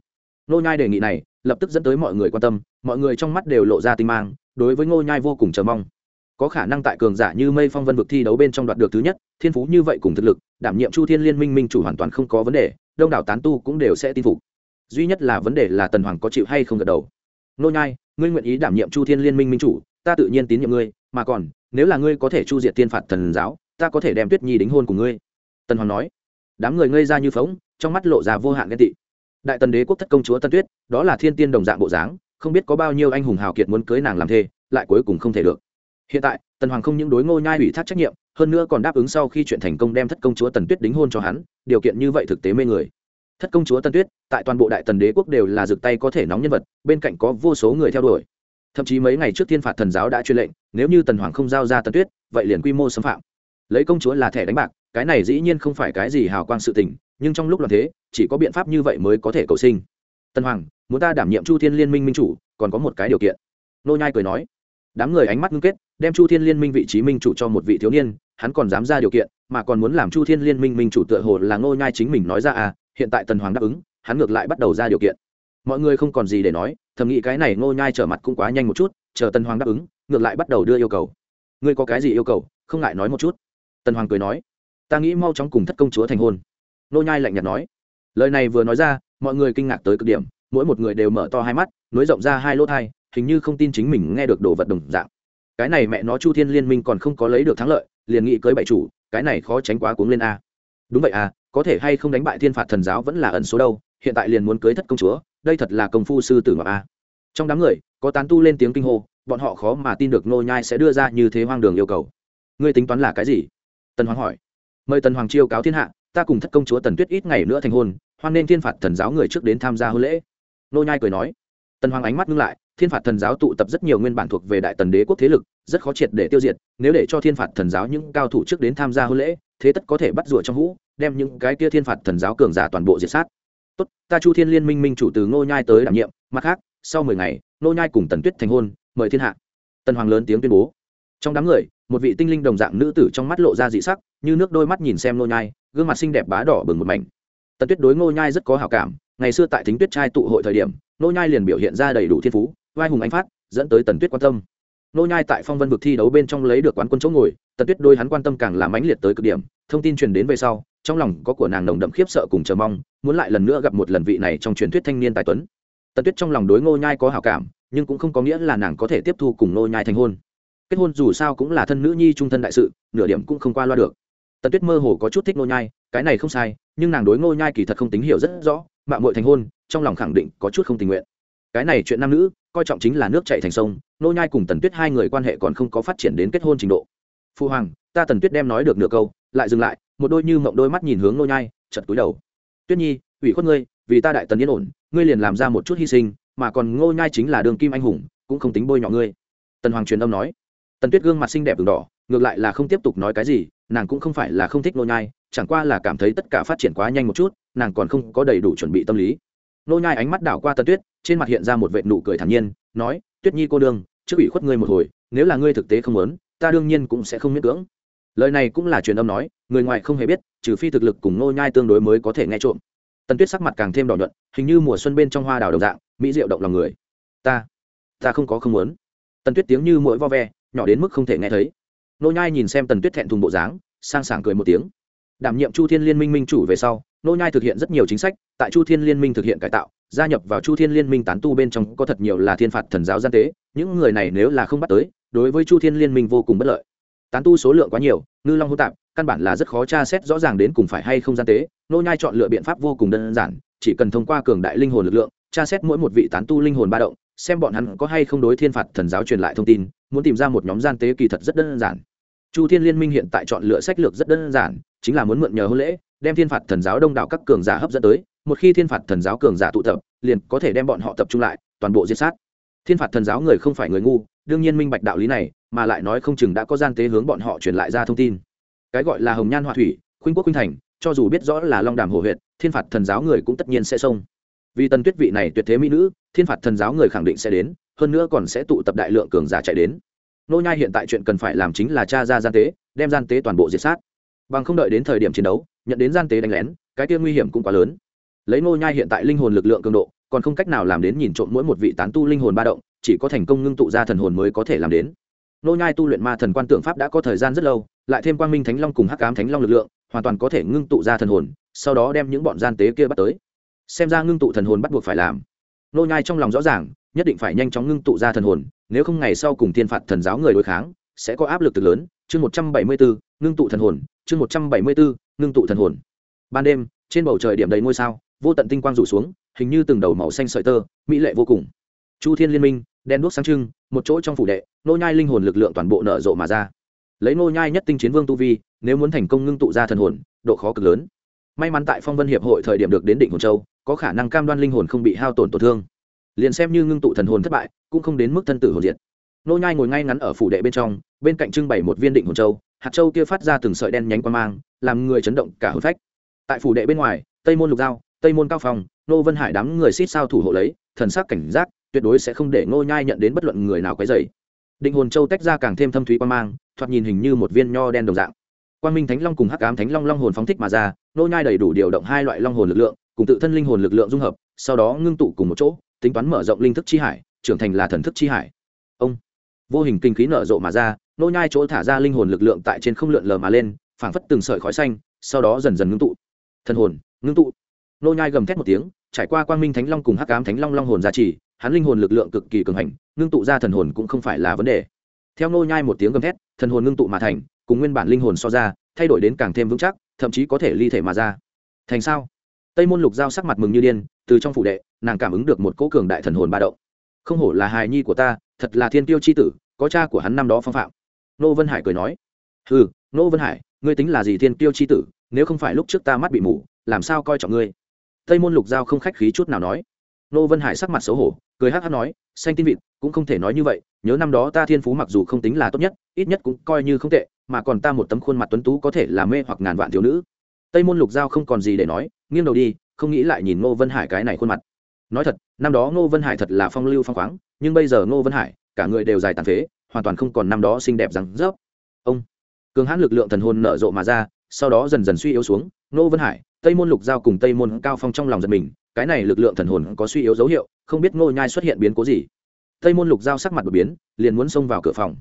nô nhai đề nghị này, lập tức dẫn tới mọi người quan tâm, mọi người trong mắt đều lộ ra tinh mang, đối với ngô nhai vô cùng chờ mong. Có khả năng tại cường giả như mây phong vân vực thi đấu bên trong đoạt được thứ nhất, thiên phú như vậy cùng thực lực, đảm nhiệm chu thiên liên minh minh chủ hoàn toàn không có vấn đề, đông đảo tán tu cũng đều sẽ tin phục. Duy nhất là vấn đề là tần hoàng có chịu hay không gật đầu. Nô nhai, ngươi nguyện ý đảm nhiệm chu thiên liên minh minh chủ, ta tự nhiên tín nhiệm ngươi, mà còn, nếu là ngươi có thể chu diệt tiên phạt thần giáo, ta có thể đem tuyết nhi đính hôn của ngươi. Tần hoàng nói. Đám người ngây ra như phóng trong mắt lộ ra vô hạn ghen tị đại tần đế quốc thất công chúa tân tuyết, đó là thiên tiên đồng dạng bộ dáng, không biết có bao nhiêu anh hùng hào kiệt muốn cưới nàng làm thê, lại cuối cùng không thể được. Hiện tại, tần hoàng không những đối ngô nhai ủy thác trách nhiệm, hơn nữa còn đáp ứng sau khi chuyện thành công đem thất công chúa tần tuyết đính hôn cho hắn, điều kiện như vậy thực tế mê người. Thất công chúa tần tuyết, tại toàn bộ đại tần đế quốc đều là rực tay có thể nóng nhân vật, bên cạnh có vô số người theo đuổi. Thậm chí mấy ngày trước thiên phạt thần giáo đã truyền lệnh, nếu như tần hoàng không giao ra tần tuyết, vậy liền quy mô xâm phạm. Lấy công chúa là thẻ đánh bạc, cái này dĩ nhiên không phải cái gì hào quang sự tình nhưng trong lúc loạn thế, chỉ có biện pháp như vậy mới có thể cầu sinh. Tần hoàng, muốn ta đảm nhiệm chu thiên liên minh minh chủ, còn có một cái điều kiện. Nô nhai cười nói. Đám người ánh mắt ngưng kết, đem chu thiên liên minh vị trí minh chủ cho một vị thiếu niên, hắn còn dám ra điều kiện, mà còn muốn làm chu thiên liên minh minh chủ tựa hồ là Nô nhai chính mình nói ra à hiện tại tần hoàng đáp ứng, hắn ngược lại bắt đầu ra điều kiện. Mọi người không còn gì để nói, thầm nghĩ cái này Nô nhai trở mặt cũng quá nhanh một chút, chờ tần hoàng đáp ứng, ngược lại bắt đầu đưa yêu cầu. Ngươi có cái gì yêu cầu, không ngại nói một chút. Tần hoàng cười nói. Ta nghĩ mau chóng cùng thất công chúa thành hôn. Nô nhai lạnh nhạt nói. Lời này vừa nói ra, mọi người kinh ngạc tới cực điểm, mỗi một người đều mở to hai mắt, nối rộng ra hai lỗ thai, hình như không tin chính mình nghe được đồ vật đồng dạng. Cái này mẹ nó chu thiên liên minh còn không có lấy được thắng lợi, liền nghĩ cưới bảy chủ, cái này khó tránh quá cuống lên a. Đúng vậy à có thể hay không đánh bại thiên phạt thần giáo vẫn là ẩn số đâu, hiện tại liền muốn cưới thất công chúa, đây thật là công phu sư tử ngọc a. Trong đám người, có tán tu lên tiếng kinh hô, bọn họ khó mà tin được nô nhai sẽ đưa ra như thế hoang đường yêu cầu. Ngươi tính toán là cái gì? Tần hoàng hỏi. Mời tần hoàng chiêu cáo thiên hạ ta cùng thất công chúa tần tuyết ít ngày nữa thành hôn, hoan nên thiên phạt thần giáo người trước đến tham gia hôn lễ. Nô nhai cười nói. Tần hoàng ánh mắt ngưng lại, thiên phạt thần giáo tụ tập rất nhiều nguyên bản thuộc về đại tần đế quốc thế lực, rất khó triệt để tiêu diệt, nếu để cho thiên phạt thần giáo những cao thủ trước đến tham gia hôn lễ, thế tất có thể bắt rùa trong hũ, đem những cái kia thiên phạt thần giáo cường giả toàn bộ diệt sát. Tốt, ta chu thiên liên minh minh chủ từ ngô nhai tới đảm nhiệm, mặt khác, sau mười ngày, ngô nhai cùng tần tuyết thành hôn, mời thiên hạ. Tần hoàng lớn tiếng tuyên bố trong đám người, một vị tinh linh đồng dạng nữ tử trong mắt lộ ra dị sắc, như nước đôi mắt nhìn xem ngô nhai, gương mặt xinh đẹp bá đỏ bừng một mảnh. Tần tuyết đối ngô nhai rất có hảo cảm, ngày xưa tại thính tuyết trai tụ hội thời điểm, ngô nhai liền biểu hiện ra đầy đủ thiên phú vai hùng anh phát, dẫn tới tần tuyết quan tâm. Ngô nhai tại phong vân vực thi đấu bên trong lấy được quán quân chỗ ngồi, tần tuyết đôi hắn quan tâm càng làm mãnh liệt tới cực điểm, thông tin truyền đến về sau, trong lòng có của nàng nồng đậm khiếp sợ cùng chờ mong, muốn lại lần nữa gặp một lần vị này trong truyền thuyết thanh niên tài tuấn. Tần tuyết trong lòng đối ngô nhai có hảo cảm, nhưng cũng không có nghĩa là nàng có thể tiếp thu cùng ngô nhai thành hôn kết hôn dù sao cũng là thân nữ nhi trung thân đại sự, nửa điểm cũng không qua loa được. Tần tuyết mơ hồ có chút thích ngô nhai, cái này không sai, nhưng nàng đối ngô nhai kỳ thật không tính hiểu rất rõ mạng muội thành hôn, trong lòng khẳng định có chút không tình nguyện. Cái này chuyện nam nữ, coi trọng chính là nước chảy thành sông, ngô nhai cùng tần tuyết hai người quan hệ còn không có phát triển đến kết hôn trình độ. Phu hoàng, ta tần tuyết đem nói được nửa câu, lại dừng lại, một đôi như mộng đôi mắt nhìn hướng ngô nhai chật cúi đầu. Tuyết nhi, ủy khuất ngươi, vì ta đại tần yên ổn, ngươi liền làm ra một chút hy sinh, mà còn ngô nhai chính là đường kim anh hùng, cũng không tính bôi nhọ ngươi. Tần hoàng truyền âm nói tần tuyết gương mặt xinh đẹp đường đỏ, ngược lại là không tiếp tục nói cái gì, nàng cũng không phải là không thích nô nhai, chẳng qua là cảm thấy tất cả phát triển quá nhanh một chút, nàng còn không có đầy đủ chuẩn bị tâm lý. Nô nhai ánh mắt đảo qua tần tuyết, trên mặt hiện ra một vệt nụ cười thản nhiên, nói, tuyết nhi cô đương, trước ủy khuất ngươi một hồi, nếu là ngươi thực tế không muốn, ta đương nhiên cũng sẽ không miễn cưỡng. Lời này cũng là truyền âm nói, người ngoài không hề biết, trừ phi thực lực cùng nô nhai tương đối mới có thể nghe trộm. Tần tuyết sắc mặt càng thêm đỏ nhuận, hình như mùa xuân bên trong hoa đào đồng dạng, mỹ diệu động lòng người. Ta ta không có không muốn. Tần tuyết tiếng như mũi vo ve nhỏ đến mức không thể nghe thấy. Nô nhai nhìn xem tần tuyết thẹn thùng bộ dáng, sang sảng cười một tiếng. Đảm nhiệm chu thiên liên minh minh chủ về sau, nô nhai thực hiện rất nhiều chính sách, tại chu thiên liên minh thực hiện cải tạo, gia nhập vào chu thiên liên minh tán tu bên trong có thật nhiều là thiên phạt thần giáo gian tế, những người này nếu là không bắt tới, đối với chu thiên liên minh vô cùng bất lợi. Tán tu số lượng quá nhiều, ngư long hô tạp, căn bản là rất khó tra xét rõ ràng đến cùng phải hay không gian tế, nô nhai chọn lựa biện pháp vô cùng đơn giản, chỉ cần thông qua cường đại linh hồn lực lượng tra xét mỗi một vị tán tu linh hồn ba động, xem bọn hắn có hay không đối thiên phạt thần giáo truyền lại thông tin, muốn tìm ra một nhóm gian tế kỳ thật rất đơn giản. Chu thiên liên minh hiện tại chọn lựa sách lược rất đơn giản, chính là muốn mượn nhờ hôn lễ, đem thiên phạt thần giáo đông đảo các cường giả hấp dẫn tới, một khi thiên phạt thần giáo cường giả tụ tập, liền có thể đem bọn họ tập trung lại, toàn bộ diệt sát. Thiên phạt thần giáo người không phải người ngu, đương nhiên minh bạch đạo lý này, mà lại nói không chừng đã có gian tế hướng bọn họ truyền lại ra thông tin. Cái gọi là hồng nhan họa thủy, khuynh quốc khuynh thành, cho dù biết rõ là long đàm hổ huyện thiên phạt thần giáo người cũng tất nhiên sẽ xông vì tần tuyết vị này tuyệt thế mỹ nữ, thiên phạt thần giáo người khẳng định sẽ đến, hơn nữa còn sẽ tụ tập đại lượng cường giả chạy đến. Nô nhai hiện tại chuyện cần phải làm chính là tra ra gian tế, đem gian tế toàn bộ diệt sát. Bằng không đợi đến thời điểm chiến đấu, nhận đến gian tế đánh lén, cái kia nguy hiểm cũng quá lớn. Lấy nô nhai hiện tại linh hồn lực lượng cường độ, còn không cách nào làm đến nhìn trộm mỗi một vị tán tu linh hồn ba động, chỉ có thành công ngưng tụ ra thần hồn mới có thể làm đến. Nô nhai tu luyện ma thần quan tượng pháp đã có thời gian rất lâu, lại thêm quang minh thánh long cùng hắc ám thánh long lực lượng, hoàn toàn có thể ngưng tụ ra thần hồn, sau đó đem những bọn gian tế kia bắt tới xem ra ngưng tụ thần hồn bắt buộc phải làm. Nô nhai trong lòng rõ ràng, nhất định phải nhanh chóng ngưng tụ ra thần hồn, nếu không ngày sau cùng thiên phạt thần giáo người đối kháng, sẽ có áp lực từ lớn. Chương một trăm bảy mươi bốn, ngưng tụ thần hồn, chương một trăm bảy mươi bốn, ngưng tụ thần hồn. Ban đêm, trên bầu trời điểm đầy ngôi sao, vô tận tinh quang rủ xuống, hình như từng đầu màu xanh sợi tơ, mỹ lệ vô cùng. Chu thiên liên minh, đen đuốc sáng trưng, một chỗ trong phủ đệ, nô nhai linh hồn lực lượng toàn bộ nở rộ mà ra. Lấy nô nhai nhất tinh chiến vương tu vi, nếu muốn thành công ngưng tụ ra thần hồn, độ khó cực lớn. May mắn tại phong vân hiệp hội thời điểm được đến định hồn châu có khả năng cam đoan linh hồn không bị hao tổn tổn thương. Liền xem như ngưng tụ thần hồn thất bại, cũng không đến mức thân tử hồn diệt. Nô nhai ngồi ngay ngắn ở phủ đệ bên trong, bên cạnh trưng bày một viên định hồn châu, hạt châu kia phát ra từng sợi đen nhánh quang mang, làm người chấn động cả hồn phách. Tại phủ đệ bên ngoài, tây môn lục giao, tây môn cao phòng nô vân hải đám người xít sao thủ hộ lấy, thần sắc cảnh giác, tuyệt đối sẽ không để nô nhai nhận đến bất luận người nào quấy rầy. Định hồn châu tách ra càng thêm thâm thúy quan mang, thoạt nhìn hình như một viên nho đen đồng dạng. Quang minh thánh long cùng hắc ám thánh long long hồn phóng thích mà ra nô nhai đầy đủ điều động hai loại long hồn lực lượng cùng tự thân linh hồn lực lượng dung hợp, sau đó ngưng tụ cùng một chỗ, tính toán mở rộng linh thức chi hải, trưởng thành là thần thức chi hải. Ông. Vô hình kinh khí nở rộ mà ra, nô nhai chỗ thả ra linh hồn lực lượng tại trên không lượn lờ mà lên, phảng phất từng sợi khói xanh, sau đó dần dần ngưng tụ. Thần hồn, ngưng tụ. Nô nhai gầm thét một tiếng, trải qua quang minh thánh long cùng hắc ám thánh long long hồn gia trì, hắn linh hồn lực lượng cực kỳ cường hành, ngưng tụ ra thần hồn cũng không phải là vấn đề. Theo nô nhai một tiếng gầm thét, thần hồn ngưng tụ mà thành, cùng nguyên bản linh hồn so ra, thay đổi đến càng thêm vững chắc, thậm chí có thể ly thể mà ra. Thành sao? Tây môn lục giao sắc mặt mừng như điên, từ trong phủ đệ, nàng cảm ứng được một cỗ cường đại thần hồn ba động. Không hổ là hài nhi của ta, thật là thiên tiêu chi tử, có cha của hắn năm đó phong phạm. Nô vân hải cười nói ừ nô vân hải, ngươi tính là gì thiên tiêu chi tử, nếu không phải lúc trước ta mắt bị mù, làm sao coi trọng ngươi? Tây môn lục giao không khách khí chút nào nói. Nô vân hải sắc mặt xấu hổ, cười hát hát nói, xanh tin vịt, cũng không thể nói như vậy, nhớ năm đó ta thiên phú mặc dù không tính là tốt nhất, ít nhất cũng coi như không tệ, mà còn ta một tấm khuôn mặt tuấn tú có thể là mê hoặc ngàn vạn thiếu nữ tây môn lục giao không còn gì để nói, nghiêng đầu đi, không nghĩ lại nhìn ngô vân hải cái này khuôn mặt. Nói thật, năm đó ngô vân hải thật là phong lưu phong khoáng, nhưng bây giờ ngô vân hải, cả người đều dài tàn phế, hoàn toàn không còn năm đó xinh đẹp rằng rớp ông, cường hãn lực lượng thần hồn nở rộ mà ra, sau đó dần dần suy yếu xuống, ngô vân hải, tây môn lục giao cùng tây môn cao phong trong lòng giật mình, cái này lực lượng thần hồn có suy yếu dấu hiệu, không biết ngô nhai xuất hiện biến cố gì. Tây môn lục giao sắc mặt đột biến, liền muốn xông vào cửa phòng.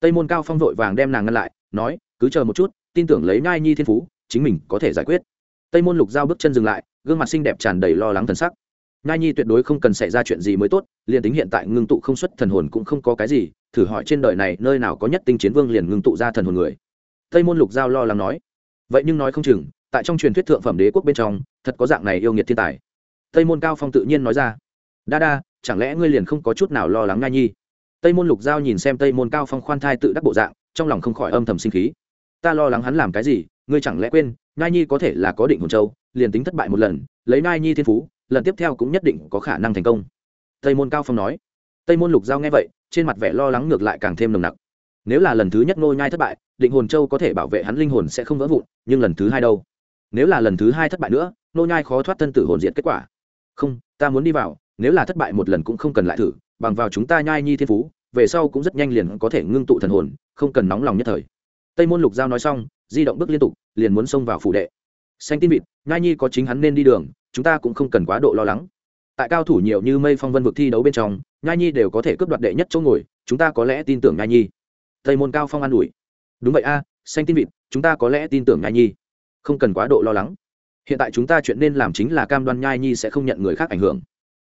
Tây môn cao phong vội vàng đem nàng ngăn lại, nói, cứ chờ một chút, tin tưởng lấy nhai nhi thiên phú chính mình có thể giải quyết. Tây môn lục giao bước chân dừng lại, gương mặt xinh đẹp tràn đầy lo lắng thần sắc. Nhai nhi tuyệt đối không cần xảy ra chuyện gì mới tốt, liền tính hiện tại ngưng tụ không xuất thần hồn cũng không có cái gì, thử hỏi trên đời này nơi nào có nhất tinh chiến vương liền ngưng tụ ra thần hồn người. Tây môn lục giao lo lắng nói. Vậy nhưng nói không chừng, tại trong truyền thuyết thượng phẩm đế quốc bên trong, thật có dạng này yêu nghiệt thiên tài. Tây môn cao phong tự nhiên nói ra. Đa đa, chẳng lẽ ngươi liền không có chút nào lo lắng nhai nhi? Tây môn lục giao nhìn xem tây môn cao phong khoan thai tự đắc bộ dạng, trong lòng không khỏi âm thầm sinh khí. Ta lo lắng hắn làm cái gì ngươi chẳng lẽ quên Nai nhi có thể là có định hồn châu, liền tính thất bại một lần, lấy Nai nhi thiên phú, lần tiếp theo cũng nhất định có khả năng thành công. Tây môn cao phong nói. Tây môn lục giao nghe vậy, trên mặt vẻ lo lắng ngược lại càng thêm nồng nặc. Nếu là lần thứ nhất ngôi nhai thất bại, định hồn châu có thể bảo vệ hắn linh hồn sẽ không vỡ vụn, nhưng lần thứ hai đâu? Nếu là lần thứ hai thất bại nữa nô nhai khó thoát thân tử hồn diện kết quả. Không, ta muốn đi vào, nếu là thất bại một lần cũng không cần lại thử, bằng vào chúng ta nhai nhi thiên phú, về sau cũng rất nhanh liền có thể ngưng tụ thần hồn, không cần nóng lòng nhất thời. Tây môn lục giao nói xong di động bước liên tục, liền muốn xông vào phủ đệ. Xanh tin vịt ngai nhi có chính hắn nên đi đường, chúng ta cũng không cần quá độ lo lắng. Tại cao thủ nhiều như mây phong vân vực thi đấu bên trong, nhai nhi đều có thể cướp đoạt đệ nhất chỗ ngồi, chúng ta có lẽ tin tưởng nhai nhi. Tây môn cao phong an ủi. Đúng vậy a, xanh tin vịt, chúng ta có lẽ tin tưởng nhai nhi. Không cần quá độ lo lắng. Hiện tại chúng ta chuyện nên làm chính là cam đoan nhai nhi sẽ không nhận người khác ảnh hưởng.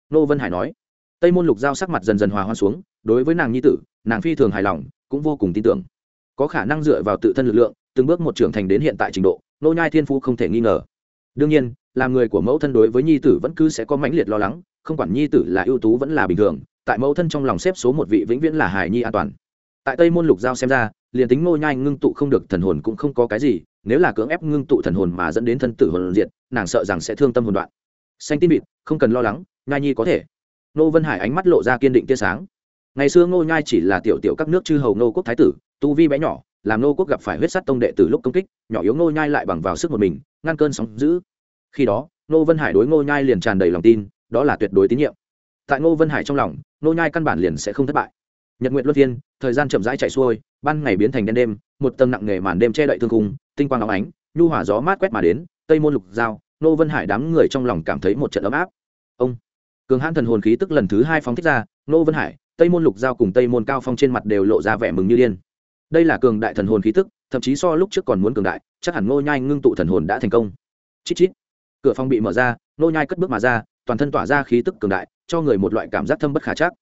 Nô vân hải nói. Tây môn lục giao sắc mặt dần dần hòa hoa xuống, đối với nàng nhi tử, nàng phi thường hài lòng, cũng vô cùng tin tưởng. Có khả năng dựa vào tự thân lực lượng từng bước một trưởng thành đến hiện tại trình độ nô nhai thiên phú không thể nghi ngờ. Đương nhiên, làm người của mẫu thân đối với nhi tử vẫn cứ sẽ có mãnh liệt lo lắng, không quản nhi tử là ưu tú vẫn là bình thường, tại mẫu thân trong lòng xếp số một vị vĩnh viễn là hải nhi an toàn. Tại tây môn lục giao xem ra, liền tính ngô nhai ngưng tụ không được thần hồn cũng không có cái gì, nếu là cưỡng ép ngưng tụ thần hồn mà dẫn đến thân tử hồn diệt, nàng sợ rằng sẽ thương tâm hồn đoạn. Xanh tin bịt không cần lo lắng, nhai nhi có thể. Nô vân hải ánh mắt lộ ra kiên định tia sáng. Ngày xưa ngô nhai chỉ là tiểu tiểu các nước chư hầu nô quốc thái tử, tu vi bé nhỏ làm nô quốc gặp phải huyết sắt tông đệ từ lúc công kích nhỏ yếu ngô nhai lại bằng vào sức một mình ngăn cơn sóng dữ. Khi đó nô vân hải đối ngô nhai liền tràn đầy lòng tin đó là tuyệt đối tín nhiệm. Tại ngô vân hải trong lòng ngô nhai căn bản liền sẽ không thất bại. Nhật nguyện luân phiên thời gian chậm rãi chạy xuôi ban ngày biến thành đen đêm một tầng nặng nề màn đêm che đậy thương khung, tinh quang óng ánh nhu hỏa gió mát quét mà đến tây môn lục giao nô vân hải đám người trong lòng cảm thấy một trận ấm áp. Ông cường hãn thần hồn khí tức lần thứ hai phóng thích ra nô vân hải tây môn lục giao cùng tây môn cao phong trên mặt đều lộ ra vẻ mừng như điên đây là cường đại thần hồn khí tức, thậm chí so lúc trước còn muốn cường đại, chắc hẳn ngô nhai ngưng tụ thần hồn đã thành công. Chít chít. Cửa phòng bị mở ra, ngô nhai cất bước mà ra, toàn thân tỏa ra khí tức cường đại, cho người một loại cảm giác thâm bất khả chắc.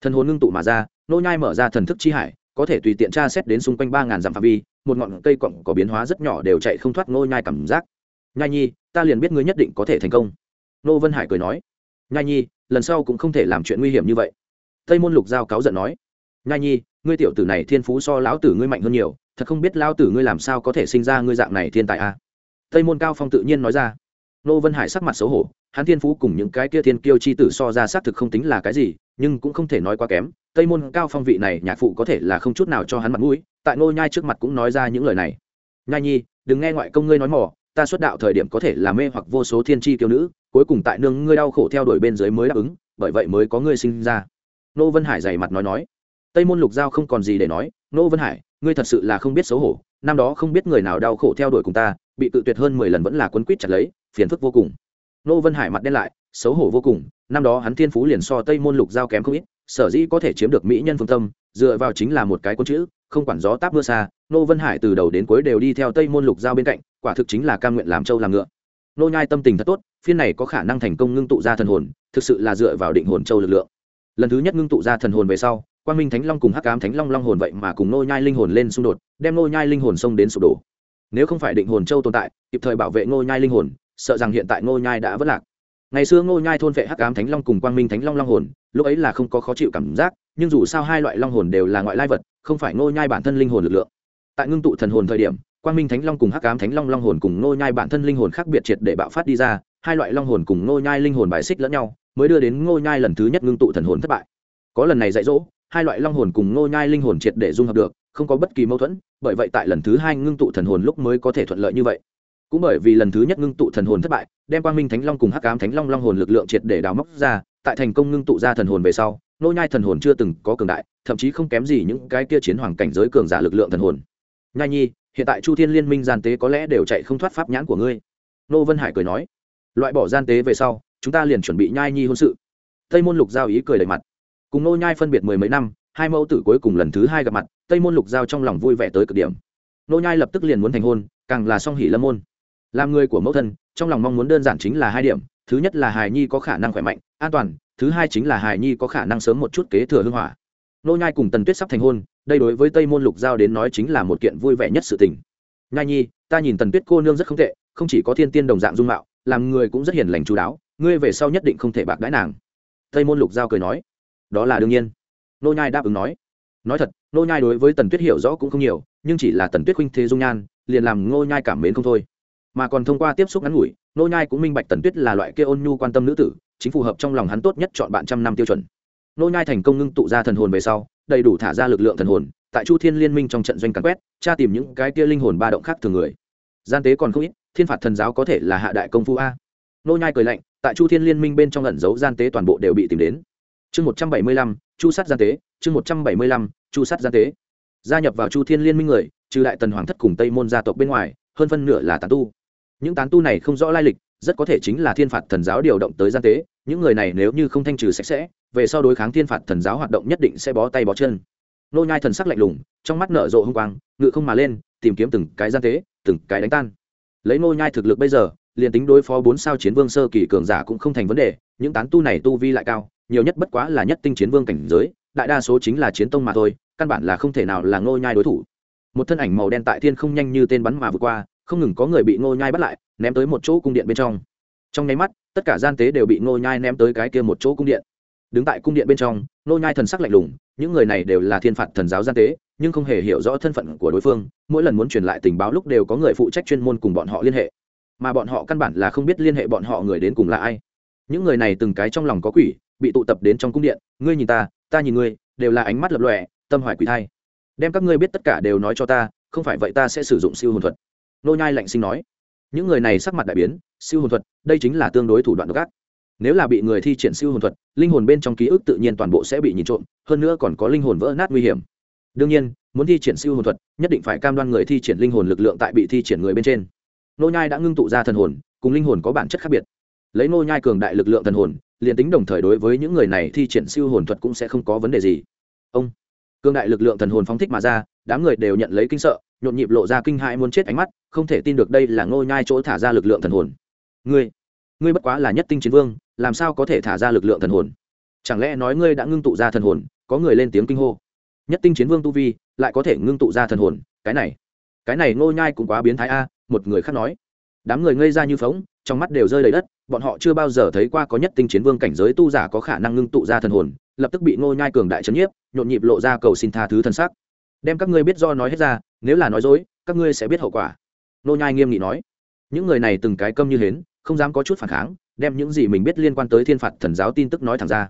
Thần hồn ngưng tụ mà ra, ngô nhai mở ra thần thức chi hải, có thể tùy tiện tra xét đến xung quanh ba ngàn dặm phạm vi, một ngọn cây cọng có biến hóa rất nhỏ đều chạy không thoát ngô nhai cảm giác. Nhai nhi, ta liền biết ngươi nhất định có thể thành công. Nô vân hải cười nói. Nhai nhi, lần sau cũng không thể làm chuyện nguy hiểm như vậy. Tây môn lục giao cáu giận nói nhai nhi, ngươi tiểu tử này thiên phú so lão tử ngươi mạnh hơn nhiều, thật không biết lão tử ngươi làm sao có thể sinh ra ngươi dạng này thiên tài a à? tây môn cao phong tự nhiên nói ra. Nô vân hải sắc mặt xấu hổ, hắn thiên phú cùng những cái kia thiên kiêu chi tử so ra xác thực không tính là cái gì, nhưng cũng không thể nói quá kém. Tây môn cao phong vị này nhạc phụ có thể là không chút nào cho hắn mặt mũi, tại ngô nhai trước mặt cũng nói ra những lời này. Nhai nhi, đừng nghe ngoại công ngươi nói mỏ ta xuất đạo thời điểm có thể là mê hoặc vô số thiên tri kiêu nữ, cuối cùng tại nương ngươi đau khổ theo đuổi bên dưới mới đáp ứng, bởi vậy mới có ngươi sinh ra. Nô vân hải dày mặt nói nói tây môn lục giao không còn gì để nói, nô vân hải, ngươi thật sự là không biết xấu hổ, năm đó không biết người nào đau khổ theo đuổi cùng ta, bị tự tuyệt hơn mười lần vẫn là quấn quýt chặt lấy, phiền phức vô cùng. Nô vân hải mặt đen lại, xấu hổ vô cùng, năm đó hắn thiên phú liền so tây môn lục giao kém không ít, sở dĩ có thể chiếm được mỹ nhân phương tâm, dựa vào chính là một cái quân chữ, không quản gió táp mưa xa. Nô vân hải từ đầu đến cuối đều đi theo tây môn lục giao bên cạnh, quả thực chính là cam nguyện làm trâu làm ngựa. Nô nhai tâm tình thật tốt, phiên này có khả năng thành công ngưng tụ ra thần hồn, thực sự là dựa vào định hồn châu lực lượng. Lần thứ nhất ngưng tụ ra thần hồn về sau quang minh thánh long cùng hắc ám thánh long long hồn vậy mà cùng nô nhai linh hồn lên xung đột, đem nô nhai linh hồn xông đến sụp đổ. Nếu không phải định hồn châu tồn tại, kịp thời bảo vệ nô nhai linh hồn, sợ rằng hiện tại nô nhai đã vất lạc. Ngày xưa nô nhai thôn vệ hắc ám thánh long cùng quang minh thánh long long hồn, lúc ấy là không có khó chịu cảm giác, nhưng dù sao hai loại long hồn đều là ngoại lai vật, không phải nô nhai bản thân linh hồn lực lượng. Tại ngưng tụ thần hồn thời điểm, quang minh thánh long cùng hắc ám thánh long long hồn cùng nô nhai bản thân linh hồn khác biệt triệt để bạo phát đi ra, hai loại long hồn cùng nô nhai linh hồn bài xích lẫn nhau, mới đưa đến nô nhai lần thứ nhất ngưng tụ thần hồn thất bại. Có lần này dạy dỗ hai loại long hồn cùng ngô nhai linh hồn triệt để dung hợp được, không có bất kỳ mâu thuẫn, bởi vậy tại lần thứ hai ngưng tụ thần hồn lúc mới có thể thuận lợi như vậy. Cũng bởi vì lần thứ nhất ngưng tụ thần hồn thất bại, đem quang minh thánh long cùng hắc ám thánh long long hồn lực lượng triệt để đào móc ra, tại thành công ngưng tụ ra thần hồn về sau nô nhai thần hồn chưa từng có cường đại, thậm chí không kém gì những cái kia chiến hoàng cảnh giới cường giả lực lượng thần hồn. Nhai nhi, hiện tại chu thiên liên minh gian tế có lẽ đều chạy không thoát pháp nhãn của ngươi. Nô vân hải cười nói, loại bỏ gian tế về sau, chúng ta liền chuẩn bị nhai nhi hôn sự. Tây môn lục giao ý cười đầy mặt cùng nô nhai phân biệt mười mấy năm, hai mẫu tử cuối cùng lần thứ hai gặp mặt, tây môn lục giao trong lòng vui vẻ tới cực điểm. Nô nhai lập tức liền muốn thành hôn, càng là song hỉ lâm môn. Làm người của mẫu thân, trong lòng mong muốn đơn giản chính là hai điểm, thứ nhất là hài nhi có khả năng khỏe mạnh, an toàn, thứ hai chính là hài nhi có khả năng sớm một chút kế thừa hương hỏa. Nô nhai cùng tần tuyết sắp thành hôn, đây đối với tây môn lục giao đến nói chính là một kiện vui vẻ nhất sự tình. Nhai nhi, ta nhìn tần tuyết cô nương rất không tệ, không chỉ có thiên tiên đồng dạng dung mạo, làm người cũng rất hiền lành chú đáo, ngươi về sau nhất định không thể bạc đãi nàng. Tây môn lục giao cười nói đó là đương nhiên. Nô nhai đáp ứng nói. Nói thật, nô nhai đối với tần tuyết hiểu rõ cũng không nhiều, nhưng chỉ là tần tuyết huynh thế dung nhan, liền làm nô nhai cảm mến không thôi. Mà còn thông qua tiếp xúc ngắn ngủi, nô nhai cũng minh bạch tần tuyết là loại kia ôn nhu quan tâm nữ tử, chính phù hợp trong lòng hắn tốt nhất chọn bạn trăm năm tiêu chuẩn. Nô nhai thành công ngưng tụ ra thần hồn về sau, đầy đủ thả ra lực lượng thần hồn, tại chu thiên liên minh trong trận doanh cắn quét, tra tìm những cái kia linh hồn ba động khác thường người. Gian tế còn không ít, thiên phạt thần giáo có thể là hạ đại công phu a. Nô nhai cười lạnh, tại chu thiên liên minh bên trong ẩn giấu gian tế toàn bộ đều bị tìm đến chương một trăm bảy mươi lăm, chu sát gian tế, chương một trăm bảy mươi lăm, chu sát gian tế. Gia nhập vào chu thiên liên minh người, trừ đại tần hoàng thất cùng tây môn gia tộc bên ngoài, hơn phân nửa là tán tu. Những tán tu này không rõ lai lịch, rất có thể chính là thiên phạt thần giáo điều động tới gian tế. Những người này nếu như không thanh trừ sạch sẽ, về sau đối kháng thiên phạt thần giáo hoạt động nhất định sẽ bó tay bó chân. Nô nhai thần sắc lạnh lùng, trong mắt nở rộ hung quang, ngự không mà lên, tìm kiếm từng cái gian tế, từng cái đánh tan. Lấy nô nhai thực lực bây giờ liền tính đối phó bốn sao chiến vương sơ kỳ cường giả cũng không thành vấn đề, những tán tu này tu vi lại cao, nhiều nhất bất quá là nhất tinh chiến vương cảnh giới, đại đa số chính là chiến tông mà thôi, căn bản là không thể nào là ngô nhai đối thủ. Một thân ảnh màu đen tại thiên không nhanh như tên bắn mà vượt qua, không ngừng có người bị ngô nhai bắt lại, ném tới một chỗ cung điện bên trong. Trong nháy mắt, tất cả gian tế đều bị ngô nhai ném tới cái kia một chỗ cung điện. Đứng tại cung điện bên trong, ngô nhai thần sắc lạnh lùng, những người này đều là thiên phạt thần giáo gian tế, nhưng không hề hiểu rõ thân phận của đối phương, mỗi lần muốn truyền lại tình báo lúc đều có người phụ trách chuyên môn cùng bọn họ liên hệ mà bọn họ căn bản là không biết liên hệ bọn họ người đến cùng là ai. Những người này từng cái trong lòng có quỷ, bị tụ tập đến trong cung điện. Ngươi nhìn ta ta nhìn ngươi, đều là ánh mắt lập lòe, tâm hoài quỷ thai. Đem các ngươi biết tất cả đều nói cho ta, không phải vậy ta sẽ sử dụng siêu hồn thuật. Nô nhai lạnh sinh nói. Những người này sắc mặt đại biến, siêu hồn thuật, đây chính là tương đối thủ đoạn độc ác. Nếu là bị người thi triển siêu hồn thuật, linh hồn bên trong ký ức tự nhiên toàn bộ sẽ bị nhìn trộm, hơn nữa còn có linh hồn vỡ nát nguy hiểm. Đương nhiên, muốn thi triển siêu hồn thuật, nhất định phải cam đoan người thi triển linh hồn lực lượng tại bị thi triển người bên trên nô nhai đã ngưng tụ ra thần hồn, cùng linh hồn có bản chất khác biệt. Lấy nô nhai cường đại lực lượng thần hồn, liền tính đồng thời đối với những người này thi triển siêu hồn thuật cũng sẽ không có vấn đề gì. Ông, cường đại lực lượng thần hồn phóng thích mà ra, đám người đều nhận lấy kinh sợ, nhộn nhịp lộ ra kinh hãi muốn chết ánh mắt, không thể tin được đây là nô nhai chỗ thả ra lực lượng thần hồn. Ngươi ngươi bất quá là nhất tinh chiến vương, làm sao có thể thả ra lực lượng thần hồn? Chẳng lẽ nói ngươi đã ngưng tụ ra thần hồn, có người lên tiếng kinh hô? Nhất tinh chiến vương tu vi, lại có thể ngưng tụ ra thần hồn, cái này cái này ngô nhai cũng quá biến thái a một người khác nói. Đám người ngây ra như phóng trong mắt đều rơi đầy đất, bọn họ chưa bao giờ thấy qua có nhất tinh chiến vương cảnh giới tu giả có khả năng ngưng tụ ra thần hồn, lập tức bị ngô nhai cường đại chấn nhiếp, nhộn nhịp lộ ra cầu xin tha thứ thân xác. Đem các ngươi biết do nói hết ra, nếu là nói dối, các ngươi sẽ biết hậu quả. Ngô nhai nghiêm nghị nói. Những người này từng cái câm như hến, không dám có chút phản kháng, đem những gì mình biết liên quan tới thiên phạt thần giáo tin tức nói thẳng ra.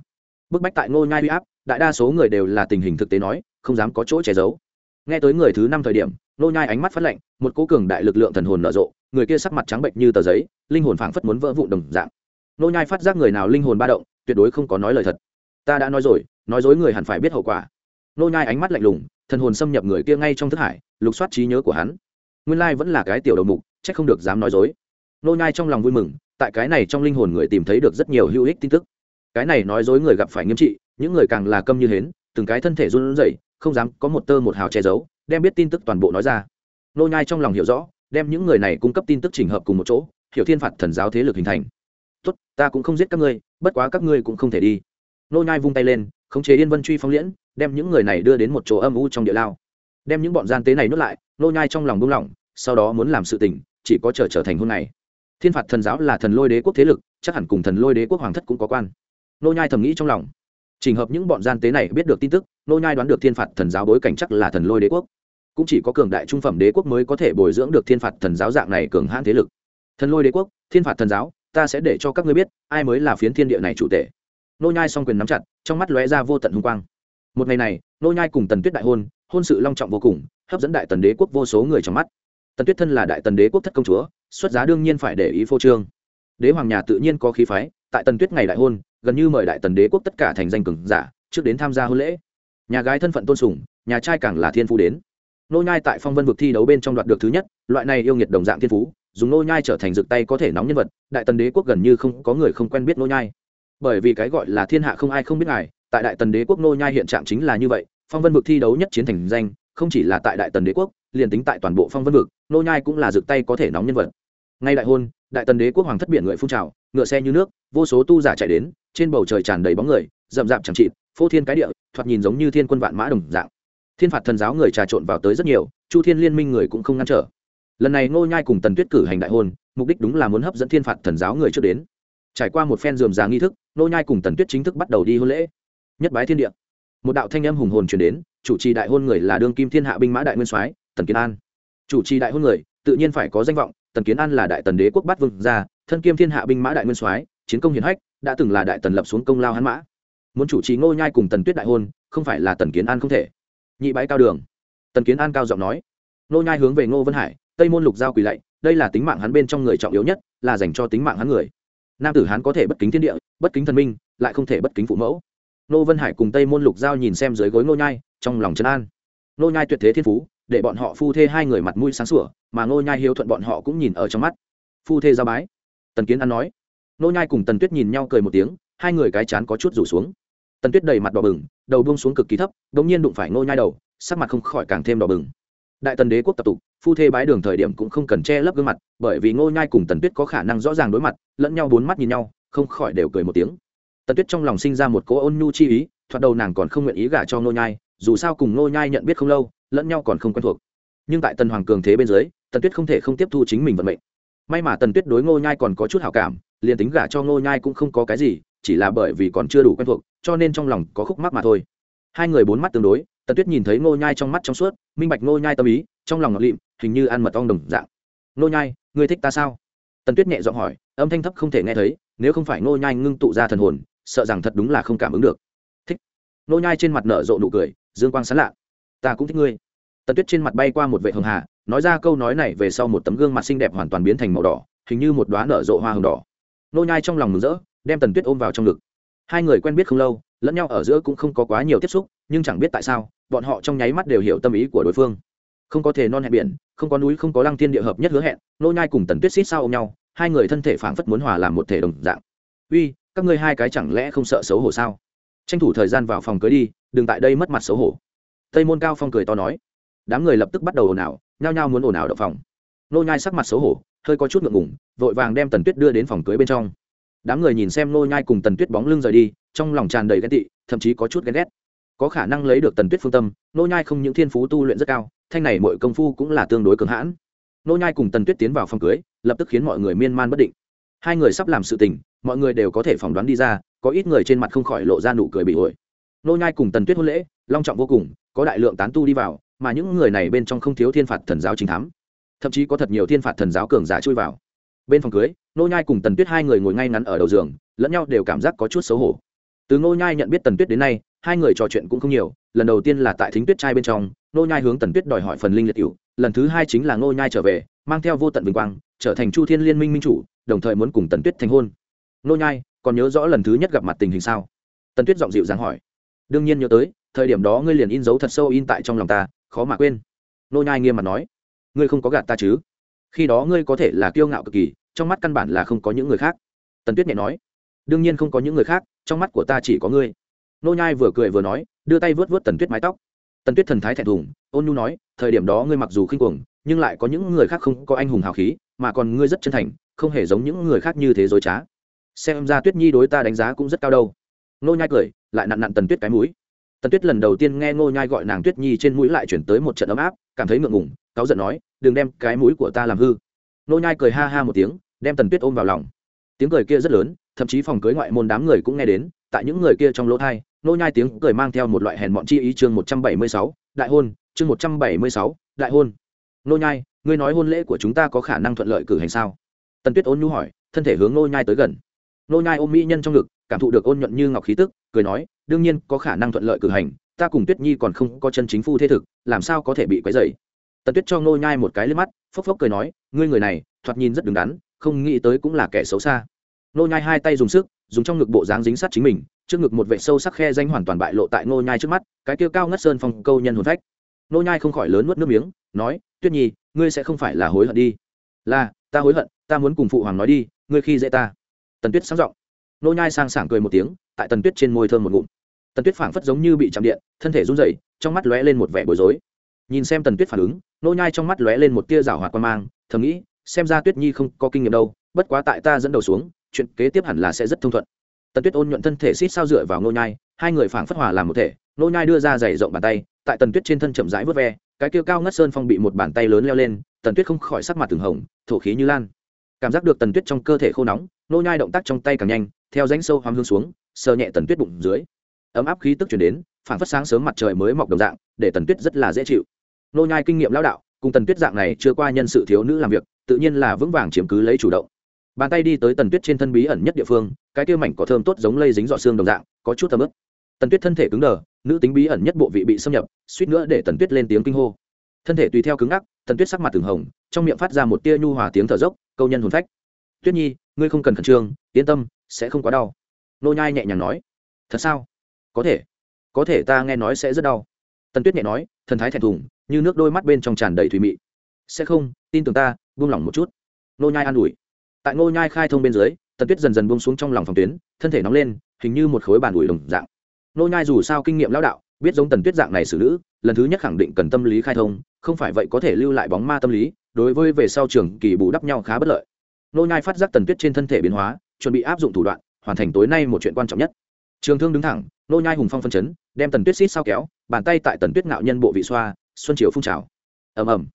Bức bách tại ngô nhai uy áp, đại đa số người đều là tình hình thực tế nói, không dám có chỗ che giấu. Nghe tới người thứ năm thời điểm Nô nhai ánh mắt phát lạnh, một cố cường đại lực lượng thần hồn nở rộ, người kia sắc mặt trắng bệnh như tờ giấy, linh hồn phảng phất muốn vỡ vụn đồng dạng. Nô nhai phát giác người nào linh hồn ba động, tuyệt đối không có nói lời thật. Ta đã nói rồi, nói dối người hẳn phải biết hậu quả. Nô nhai ánh mắt lạnh lùng, thần hồn xâm nhập người kia ngay trong thức hải, lục soát trí nhớ của hắn. Nguyên lai vẫn là cái tiểu đầu mục, chắc không được dám nói dối. Nô nhai trong lòng vui mừng, tại cái này trong linh hồn người tìm thấy được rất nhiều hữu ích tin tức. Cái này nói dối người gặp phải nghiêm trị, những người càng là câm như hến, từng cái thân thể run rẩy, không dám có một tơ một hào che giấu đem biết tin tức toàn bộ nói ra. Nô nhai trong lòng hiểu rõ đem những người này cung cấp tin tức chỉnh hợp cùng một chỗ hiểu thiên phạt thần giáo thế lực hình thành. Tốt ta cũng không giết các ngươi bất quá các ngươi cũng không thể đi. Nô nhai vung tay lên khống chế yên vân truy phong liễn đem những người này đưa đến một chỗ âm u trong địa lao. Đem những bọn gian tế này nuốt lại nô nhai trong lòng buông lỏng sau đó muốn làm sự tình chỉ có chờ trở, trở thành hôm này thiên phạt thần giáo là thần lôi đế quốc thế lực chắc hẳn cùng thần lôi đế quốc hoàng thất cũng có quan. Nô nhai thầm nghĩ trong lòng trình hợp những bọn gian tế này biết được tin tức, nô nhai đoán được thiên phạt thần giáo bối cảnh chắc là thần lôi đế quốc. Cũng chỉ có cường đại trung phẩm đế quốc mới có thể bồi dưỡng được thiên phạt thần giáo dạng này cường hãn thế lực. Thần lôi đế quốc, thiên phạt thần giáo, ta sẽ để cho các ngươi biết, ai mới là phiến thiên địa này chủ tể. Nô nhai song quyền nắm chặt, trong mắt lóe ra vô tận hung quang. Một ngày này, nô nhai cùng tần tuyết đại hôn hôn sự long trọng vô cùng, hấp dẫn đại tần đế quốc vô số người trong mắt. Tần tuyết thân là đại tần đế quốc thất công chúa, xuất giá đương nhiên phải để ý phô trương. Đế hoàng nhà tự nhiên có khí phái, tại tần tuyết ngày đại hôn gần như mời đại tần đế quốc tất cả thành danh cường giả trước đến tham gia hôn lễ. Nhà gái thân phận tôn sùng, nhà trai càng là thiên phú đến. Nô nhai tại phong vân vực thi đấu bên trong đoạt được thứ nhất, loại này yêu nghiệt đồng dạng thiên phú, dùng nô nhai trở thành rực tay có thể nóng nhân vật, đại tần đế quốc gần như không có người không quen biết nô nhai. Bởi vì cái gọi là thiên hạ không ai không biết ngài, tại đại tần đế quốc nô nhai hiện trạng chính là như vậy, phong vân vực thi đấu nhất chiến thành danh, không chỉ là tại đại tần đế quốc, liền tính tại toàn bộ phong vân vực, nô nhai cũng là rực tay có thể nóng nhân vật. Ngay đại hôn, đại tần đế quốc hoàng thất biển người phun trào ngựa xe như nước, vô số tu giả chạy đến, trên bầu trời tràn đầy bóng người, rậm rạp chẳng trị phô thiên cái địa, thoạt nhìn giống như thiên quân vạn mã đồng dạng. Thiên phạt thần giáo người trà trộn vào tới rất nhiều, chu thiên liên minh người cũng không ngăn trở. Lần này ngô nhai cùng tần tuyết cử hành đại hôn, mục đích đúng là muốn hấp dẫn thiên phạt thần giáo người trước đến. Trải qua một phen dườm già nghi thức, ngô nhai cùng tần tuyết chính thức bắt đầu đi hôn lễ. Nhất bái thiên địa. Một đạo thanh âm hùng hồn truyền đến, chủ trì đại hôn người là đương kim thiên hạ binh mã đại nguyên soái, tần kiến an. Chủ trì đại hôn người, tự nhiên phải có danh vọng tần kiến an là đại tần đế quốc bát vương gia, thân kiêm thiên hạ binh mã đại nguyên soái, chiến công hiển hách, đã từng là đại tần lập xuống công lao hắn mã. Muốn chủ trì ngô nhai cùng tần tuyết đại hôn, không phải là tần kiến an không thể. Nhị bãi cao đường. Tần kiến an cao giọng nói. Ngô nhai hướng về ngô vân hải, tây môn lục giao quỳ lạy, đây là tính mạng hắn bên trong người trọng yếu nhất, là dành cho tính mạng hắn người. Nam tử hắn có thể bất kính thiên địa, bất kính thần minh, lại không thể bất kính phụ mẫu. Ngô vân hải cùng tây môn lục giao nhìn xem dưới gối ngô nhai, trong lòng trấn an. Ngô nhai tuyệt thế thiên phú để bọn họ phu thê hai người mặt mũi sáng sủa, mà ngô nhai hiếu thuận bọn họ cũng nhìn ở trong mắt. Phu thê ra bái. Tần kiến ăn nói. Ngô nhai cùng tần tuyết nhìn nhau cười một tiếng, hai người cái chán có chút rủ xuống. Tần tuyết đầy mặt đỏ bừng, đầu buông xuống cực kỳ thấp đống nhiên đụng phải ngô nhai đầu, sắc mặt không khỏi càng thêm đỏ bừng. Đại tần đế quốc tập tục, phu thê bái đường thời điểm cũng không cần che lấp gương mặt, bởi vì ngô nhai cùng tần tuyết có khả năng rõ ràng đối mặt, lẫn nhau bốn mắt nhìn nhau, không khỏi đều cười một tiếng. Tần tuyết trong lòng sinh ra một cỗ ôn nhu chi ý, thoạt đầu nàng còn không nguyện ý gả cho ngô nhai, dù sao cùng ngô nhai nhận biết không lâu lẫn nhau còn không quen thuộc. Nhưng tại tần hoàng cường thế bên dưới, tần tuyết không thể không tiếp thu chính mình vận mệnh. May mà tần tuyết đối ngô nhai còn có chút hảo cảm, liền tính gả cho ngô nhai cũng không có cái gì, chỉ là bởi vì còn chưa đủ quen thuộc, cho nên trong lòng có khúc mắc mà thôi. Hai người bốn mắt tương đối, tần tuyết nhìn thấy ngô nhai trong mắt trong suốt, minh bạch ngô nhai tâm ý, trong lòng ngọt lịm, hình như ăn mật ong đồng dạng. Ngô nhai, ngươi thích ta sao? Tần tuyết nhẹ giọng hỏi, âm thanh thấp không thể nghe thấy, nếu không phải ngô nhai ngưng tụ ra thần hồn, sợ rằng thật đúng là không cảm ứng được. Thích. Ngô nhai trên mặt nở rộ nụ cười, dương quang sán lạ ta cũng thích ngươi. Tần tuyết trên mặt bay qua một vệ hường hà, nói ra câu nói này về sau một tấm gương mặt xinh đẹp hoàn toàn biến thành màu đỏ, hình như một đoá nở rộ hoa hồng đỏ. Nô nhai trong lòng mừng rỡ, đem tần tuyết ôm vào trong ngực. Hai người quen biết không lâu, lẫn nhau ở giữa cũng không có quá nhiều tiếp xúc, nhưng chẳng biết tại sao, bọn họ trong nháy mắt đều hiểu tâm ý của đối phương. Không có thể non hẹn biển, không có núi, không có lăng thiên địa hợp nhất hứa hẹn, nô nhai cùng tần tuyết xít sao ôm nhau, hai người thân thể phảng phất muốn hòa làm một thể đồng dạng. Uy, các ngươi hai cái chẳng lẽ không sợ xấu hổ sao? Tranh thủ thời gian vào phòng cưới đi, đừng tại đây mất mặt xấu hổ tây môn cao phong cười to nói. Đám người lập tức bắt đầu ồn ào, nhao nhao muốn ồn ào đậu phòng. Nô nhai sắc mặt xấu hổ, hơi có chút ngượng ngùng, vội vàng đem tần tuyết đưa đến phòng cưới bên trong. Đám người nhìn xem nô nhai cùng tần tuyết bóng lưng rời đi, trong lòng tràn đầy ghen tị, thậm chí có chút ghen ghét. Có khả năng lấy được tần tuyết phương tâm, nô nhai không những thiên phú tu luyện rất cao, thanh này mọi công phu cũng là tương đối cường hãn. Nô nhai cùng tần tuyết tiến vào phòng cưới, lập tức khiến mọi người miên man bất định. Hai người sắp làm sự tình, mọi người đều có thể phỏng đoán đi ra, có ít người trên mặt không khỏi lộ ra nụ cười bị ổi nô nhai cùng tần tuyết hôn lễ, long trọng vô cùng có đại lượng tán tu đi vào, mà những người này bên trong không thiếu thiên phạt thần giáo chính thám. Thậm chí có thật nhiều thiên phạt thần giáo cường giả chui vào. Bên phòng cưới nô nhai cùng tần tuyết hai người ngồi ngay ngắn ở đầu giường, lẫn nhau đều cảm giác có chút xấu hổ. Từ nô nhai nhận biết tần tuyết đến nay, hai người trò chuyện cũng không nhiều, lần đầu tiên là tại thính tuyết trai bên trong nô nhai hướng tần tuyết đòi hỏi phần linh liệt cửu, lần thứ hai chính là nô nhai trở về, mang theo vô tận vinh quang, trở thành chu thiên liên minh minh chủ, đồng thời muốn cùng tần tuyết thành hôn. Nô nhai, còn nhớ rõ lần thứ nhất gặp mặt tình hình sao? Tần tuyết giọng dịu dàng hỏi. Đương nhiên nhớ tới thời điểm đó ngươi liền in dấu thật sâu in tại trong lòng ta, khó mà quên. Nô nhai nghiêm mặt nói. Ngươi không có gạt ta chứ? Khi đó ngươi có thể là kiêu ngạo cực kỳ, trong mắt căn bản là không có những người khác. Tần tuyết nhẹ nói. Đương nhiên không có những người khác, trong mắt của ta chỉ có ngươi. Nô nhai vừa cười vừa nói, đưa tay vớt vớt tần tuyết mái tóc. Tần tuyết thần thái thẹn thùng, ôn nhu nói, thời điểm đó ngươi mặc dù khinh cuồng, nhưng lại có những người khác không có anh hùng hào khí, mà còn ngươi rất chân thành, không hề giống những người khác như thế dối trá. Xem ra tuyết nhi đối ta đánh giá cũng rất cao đâu. Nô nhai cười, lại nặn nặn tần tuyết cái mũi tần tuyết lần đầu tiên nghe ngô nhai gọi nàng tuyết nhi trên mũi lại chuyển tới một trận ấm áp, cảm thấy ngượng ngùng, cáu giận nói, đừng đem cái mũi của ta làm hư. Ngô nhai cười ha ha một tiếng, đem tần tuyết ôm vào lòng. Tiếng cười kia rất lớn, thậm chí phòng cưới ngoại môn đám người cũng nghe đến, tại những người kia trong lỗ thai, ngô nhai tiếng cười mang theo một loại hèn mọn chi ý chương một trăm bảy mươi sáu, đại hôn chương một trăm bảy mươi sáu, đại hôn ngô nhai, ngươi nói hôn lễ của chúng ta có khả năng thuận lợi cử hành sao? Tần tuyết ôn nhu hỏi, thân thể hướng ngô nhai tới gần. Nô nhai ôm mỹ nhân trong ngực, cảm thụ được ôn nhuận như ngọc khí tức, cười nói, đương nhiên, có khả năng thuận lợi cử hành, ta cùng tuyết nhi còn không có chân chính phu thế thực, làm sao có thể bị quấy dày tần tuyết cho nô nhai một cái lên mắt, phốc phốc cười nói, ngươi người này, thoạt nhìn rất đứng đắn, không nghĩ tới cũng là kẻ xấu xa. Nô nhai hai tay dùng sức, dùng trong ngực bộ dáng dính sát chính mình, trước ngực một vệ sâu sắc khe danh hoàn toàn bại lộ tại nô nhai trước mắt, cái kia cao ngất sơn phong câu nhân hồn phách. Nô nhai không khỏi lớn nuốt nước miếng, nói, tuyết nhi, ngươi sẽ không phải là hối hận đi. Là, ta hối hận, ta muốn cùng phụ hoàng nói đi, ngươi khi dễ ta tần tuyết sáng giọng. Nô nhai sang sảng cười một tiếng, tại tần tuyết trên môi thơm một ngụm. Tần tuyết phảng phất giống như bị chạm điện, thân thể run rẩy, trong mắt lóe lên một vẻ bối rối. Nhìn xem tần tuyết phản ứng, nô nhai trong mắt lóe lên một tia rào hoạt quan mang, thầm nghĩ, xem ra tuyết nhi không có kinh nghiệm đâu, bất quá tại ta dẫn đầu xuống, chuyện kế tiếp hẳn là sẽ rất thông thuận. Tần tuyết ôn nhuận thân thể xít sao dựa vào nô nhai, hai người phảng phất hòa làm một thể, nô nhai đưa ra giày rộng bàn tay, tại tần tuyết trên thân chậm rãi vớt ve, cái kia cao ngất sơn phong bị một bàn tay lớn leo lên, tần tuyết không khỏi sắc mặt từng hồng, thổ khí như lan. Cảm giác được tần tuyết trong cơ thể khô nóng nô nhai động tác trong tay càng nhanh, theo rãnh sâu hoang hương xuống, sờ nhẹ tần tuyết bụng dưới. Ấm áp khí tức chuyển đến phản phất sáng sớm mặt trời mới mọc đồng dạng, để tần tuyết rất là dễ chịu. Nô nhai kinh nghiệm lão đạo, cùng tần tuyết dạng này chưa qua nhân sự thiếu nữ làm việc, tự nhiên là vững vàng chiếm cứ lấy chủ động. Bàn tay đi tới tần tuyết trên thân bí ẩn nhất địa phương, cái kia mảnh cỏ thơm tốt giống lây dính dọ xương đồng dạng, có chút thơm ướt. Tần tuyết thân thể cứng đờ, nữ tính bí ẩn nhất bộ vị bị xâm nhập, suýt nữa để tần tuyết lên tiếng kinh hô. Thân thể tùy theo cứng ngắc, tần tuyết sắc mặt từng hồng, trong miệng phát ra một tia nhu hòa tiếng thở dốc, câu nhân hồn phách. Tuyết nhi ngươi không cần khẩn trương, yên tâm, sẽ không quá đau. Nô nhai nhẹ nhàng nói, thật sao? Có thể. Có thể ta nghe nói sẽ rất đau. Tần tuyết nhẹ nói, thần thái thẹn thùng, như nước đôi mắt bên trong tràn đầy thủy mị. Sẽ không, tin tưởng ta, buông lỏng một chút. Nô nhai an ủi. Tại nô nhai khai thông bên dưới, tần tuyết dần dần buông xuống trong lòng phòng tuyến, thân thể nóng lên, hình như một khối bàn ủi đồng dạng. Nô nhai dù sao kinh nghiệm lão đạo, biết giống tần tuyết dạng này xử nữ, lần thứ nhất khẳng định cần tâm lý khai thông, không phải vậy có thể lưu lại bóng ma tâm lý, đối với về sau trường kỳ bù đắp nhau khá bất lợi nô nhai phát giác tần tuyết trên thân thể biến hóa, chuẩn bị áp dụng thủ đoạn, hoàn thành tối nay một chuyện quan trọng nhất. Trường thương đứng thẳng, nô nhai hùng phong phân chấn, đem tần tuyết xít sao kéo, bàn tay tại tần tuyết ngạo nhân bộ vị xoa, xuân chiều phun trào. Ầm ầm.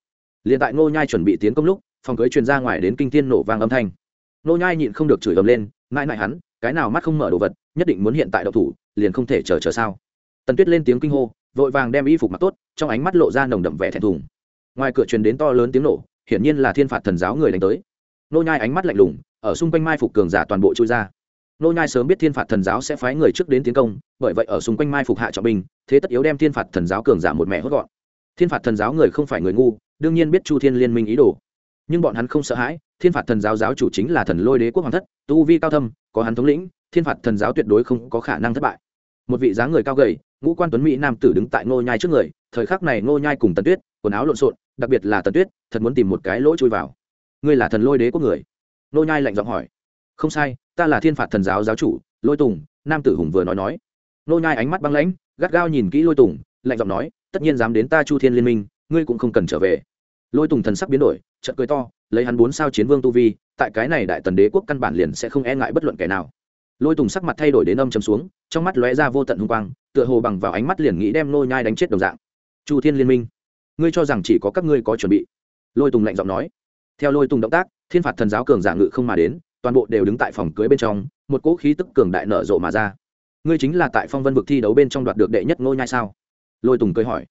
Liền tại nô nhai chuẩn bị tiến công lúc, phòng cưới truyền ra ngoài đến kinh thiên nổ vang âm thanh. Nô nhai nhịn không được chửi ầm lên mãi nại hắn, cái nào mắt không mở đồ vật, nhất định muốn hiện tại đậu thủ, liền không thể chờ chờ sao? Tần tuyết lên tiếng kinh hô, vội vàng đem y phục mặc tốt, trong ánh mắt lộ ra nồng đậm vẻ thẹn thùng. Ngoài cửa truyền đến to lớn tiếng nổ, hiển nhiên là thiên phạt thần giáo người đánh tới nô nhai ánh mắt lạnh lùng, ở xung quanh mai phục cường giả toàn bộ chui ra. Nô nhai sớm biết thiên phạt thần giáo sẽ phái người trước đến tiến công, bởi vậy ở xung quanh mai phục hạ trọng binh, thế tất yếu đem thiên phạt thần giáo cường giả một mẹ hốt gọn. Thiên phạt thần giáo người không phải người ngu, đương nhiên biết chu thiên liên minh ý đồ. Nhưng bọn hắn không sợ hãi, thiên phạt thần giáo giáo chủ chính là thần lôi đế quốc hoàng thất, tu vi cao thâm, có hắn thống lĩnh, thiên phạt thần giáo tuyệt đối không có khả năng thất bại. Một vị dáng người cao gầy, ngũ quan tuấn mỹ nam tử đứng tại ngô nhai trước người, thời khắc này ngô nhai cùng tần tuyết, quần áo lộn xộn, đặc biệt là tần tuyết, thật muốn tìm một cái lỗ chui vào ngươi là thần lôi đế quốc người. Nô nhai lạnh giọng hỏi. Không sai, ta là thiên phạt thần giáo giáo chủ, lôi tùng, nam tử hùng vừa nói nói. Nô nhai ánh mắt băng lãnh, gắt gao nhìn kỹ lôi tùng, lạnh giọng nói, tất nhiên dám đến ta chu thiên liên minh, ngươi cũng không cần trở về. Lôi tùng thần sắc biến đổi trận cười to, lấy hắn bốn sao chiến vương tu vi, tại cái này đại tần đế quốc căn bản liền sẽ không e ngại bất luận kẻ nào. Lôi tùng sắc mặt thay đổi đến âm chấm xuống, trong mắt lóe ra vô tận hung quang, tựa hồ bằng vào ánh mắt liền nghĩ đem nô nhai đánh chết đồng dạng. Chu thiên liên minh, ngươi cho rằng chỉ có các ngươi có chuẩn bị. Lôi tùng lạnh giọng nói theo lôi tùng động tác, thiên phạt thần giáo cường giả ngự không mà đến, toàn bộ đều đứng tại phòng cưới bên trong, một cỗ khí tức cường đại nở rộ mà ra. Ngươi chính là tại phong vân vực thi đấu bên trong đoạt được đệ nhất nô nhai sao? Lôi tùng cười hỏi.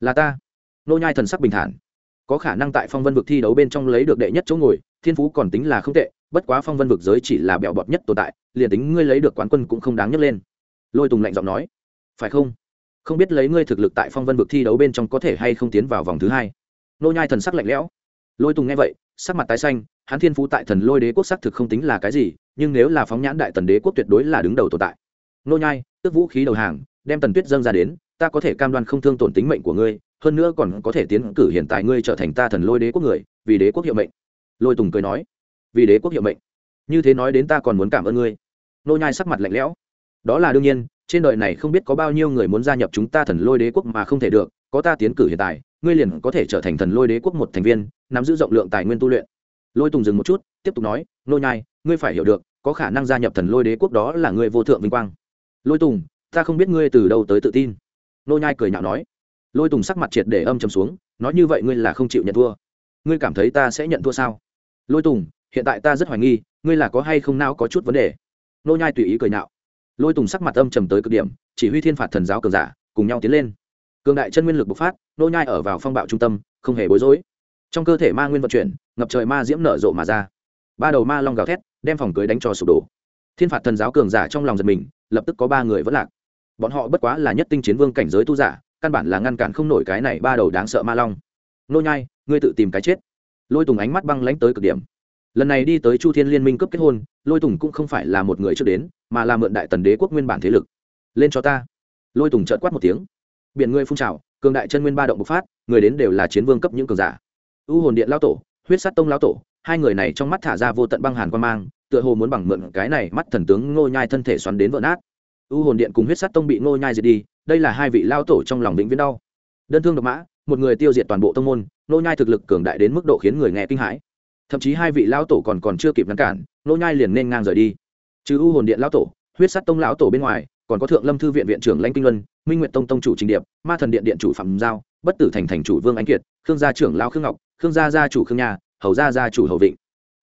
Là ta. Nô nhai thần sắc bình thản. Có khả năng tại phong vân vực thi đấu bên trong lấy được đệ nhất chỗ ngồi, thiên phú còn tính là không tệ, bất quá phong vân vực giới chỉ là bẹo bọt nhất tồn tại, liền tính ngươi lấy được quán quân cũng không đáng nhấc lên. Lôi tùng lạnh giọng nói. Phải không? Không biết lấy ngươi thực lực tại phong vân vực thi đấu bên trong có thể hay không tiến vào vòng thứ hai. Nô nhai thần sắc lạnh lẽo. Lôi tùng nghe vậy sắc mặt tái xanh, hắn thiên phú tại thần lôi đế quốc xác thực không tính là cái gì, nhưng nếu là phóng nhãn đại tần đế quốc tuyệt đối là đứng đầu tồn tại. Nô nhai, tước vũ khí đầu hàng, đem tần tuyết dâng ra đến, ta có thể cam đoan không thương tổn tính mệnh của ngươi, hơn nữa còn có thể tiến cử hiện tại ngươi trở thành ta thần lôi đế quốc người, vì đế quốc hiệu mệnh. Lôi tùng cười nói. Vì đế quốc hiệu mệnh. Như thế nói đến ta còn muốn cảm ơn ngươi. Nô nhai sắc mặt lạnh lẽo. Đó là đương nhiên, trên đời này không biết có bao nhiêu người muốn gia nhập chúng ta thần lôi đế quốc mà không thể được, có ta tiến cử hiện tại, ngươi liền có thể trở thành thần lôi đế quốc một thành viên nắm giữ rộng lượng tài nguyên tu luyện. Lôi tùng dừng một chút, tiếp tục nói, nô nhai, ngươi phải hiểu được, có khả năng gia nhập thần lôi đế quốc đó là ngươi vô thượng vinh quang. Lôi tùng, ta không biết ngươi từ đâu tới tự tin. Nô nhai cười nhạo nói. Lôi tùng sắc mặt triệt để âm trầm xuống, nói như vậy ngươi là không chịu nhận thua. Ngươi cảm thấy ta sẽ nhận thua sao? Lôi tùng, hiện tại ta rất hoài nghi, ngươi là có hay không nào có chút vấn đề. Nô nhai tùy ý cười nhạo. Lôi tùng sắc mặt âm trầm tới cực điểm, chỉ huy thiên phạt thần giáo cường giả, cùng nhau tiến lên. Cường đại chân nguyên lực bộc phát, nô nhai ở vào phong bạo trung tâm, không hề bối rối trong cơ thể ma nguyên vận chuyển, ngập trời ma diễm nở rộ mà ra. Ba đầu ma long gào thét, đem phòng cưới đánh cho sụp đổ. Thiên phạt thần giáo cường giả trong lòng giật mình, lập tức có ba người vẫn lạc. Bọn họ bất quá là nhất tinh chiến vương cảnh giới tu giả, căn bản là ngăn cản không nổi cái này ba đầu đáng sợ ma long. Nô nhai, ngươi tự tìm cái chết. Lôi tùng ánh mắt băng lãnh tới cực điểm. Lần này đi tới chu thiên liên minh cấp kết hôn, lôi tùng cũng không phải là một người trước đến, mà là mượn đại tần đế quốc nguyên bản thế lực. Lên cho ta. Lôi tùng trợn quát một tiếng. Biển ngươi phun trào, cường đại chân nguyên ba động bộc phát, người đến đều là chiến vương cấp những cường giả u hồn điện lao tổ, huyết sát tông lao tổ, hai người này trong mắt thả ra vô tận băng hàn quan mang, tựa hồ muốn bằng mượn cái này mắt thần tướng ngô nhai thân thể xoắn đến vỡ nát. U hồn điện cùng huyết sát tông bị ngô nhai diệt đi, đây là hai vị lao tổ trong lòng vĩnh viễn đau. Đơn thương độc mã, một người tiêu diệt toàn bộ tông môn, ngô nhai thực lực cường đại đến mức độ khiến người nghe kinh hãi. Thậm chí hai vị lao tổ còn còn chưa kịp ngăn cản, ngô nhai liền nên ngang rời đi. Trừ u hồn điện lao tổ, huyết sát tông lão tổ bên ngoài, còn có thượng lâm thư viện viện trưởng lãnh kinh luân, minh nguyện tông tông chủ trình điệp, ma thần điện điện chủ phạm giao, bất tử thành thành chủ vương anh kiệt khương gia trưởng lao khương ngọc, khương gia gia chủ khương nhà hầu gia gia chủ hầu vịnh.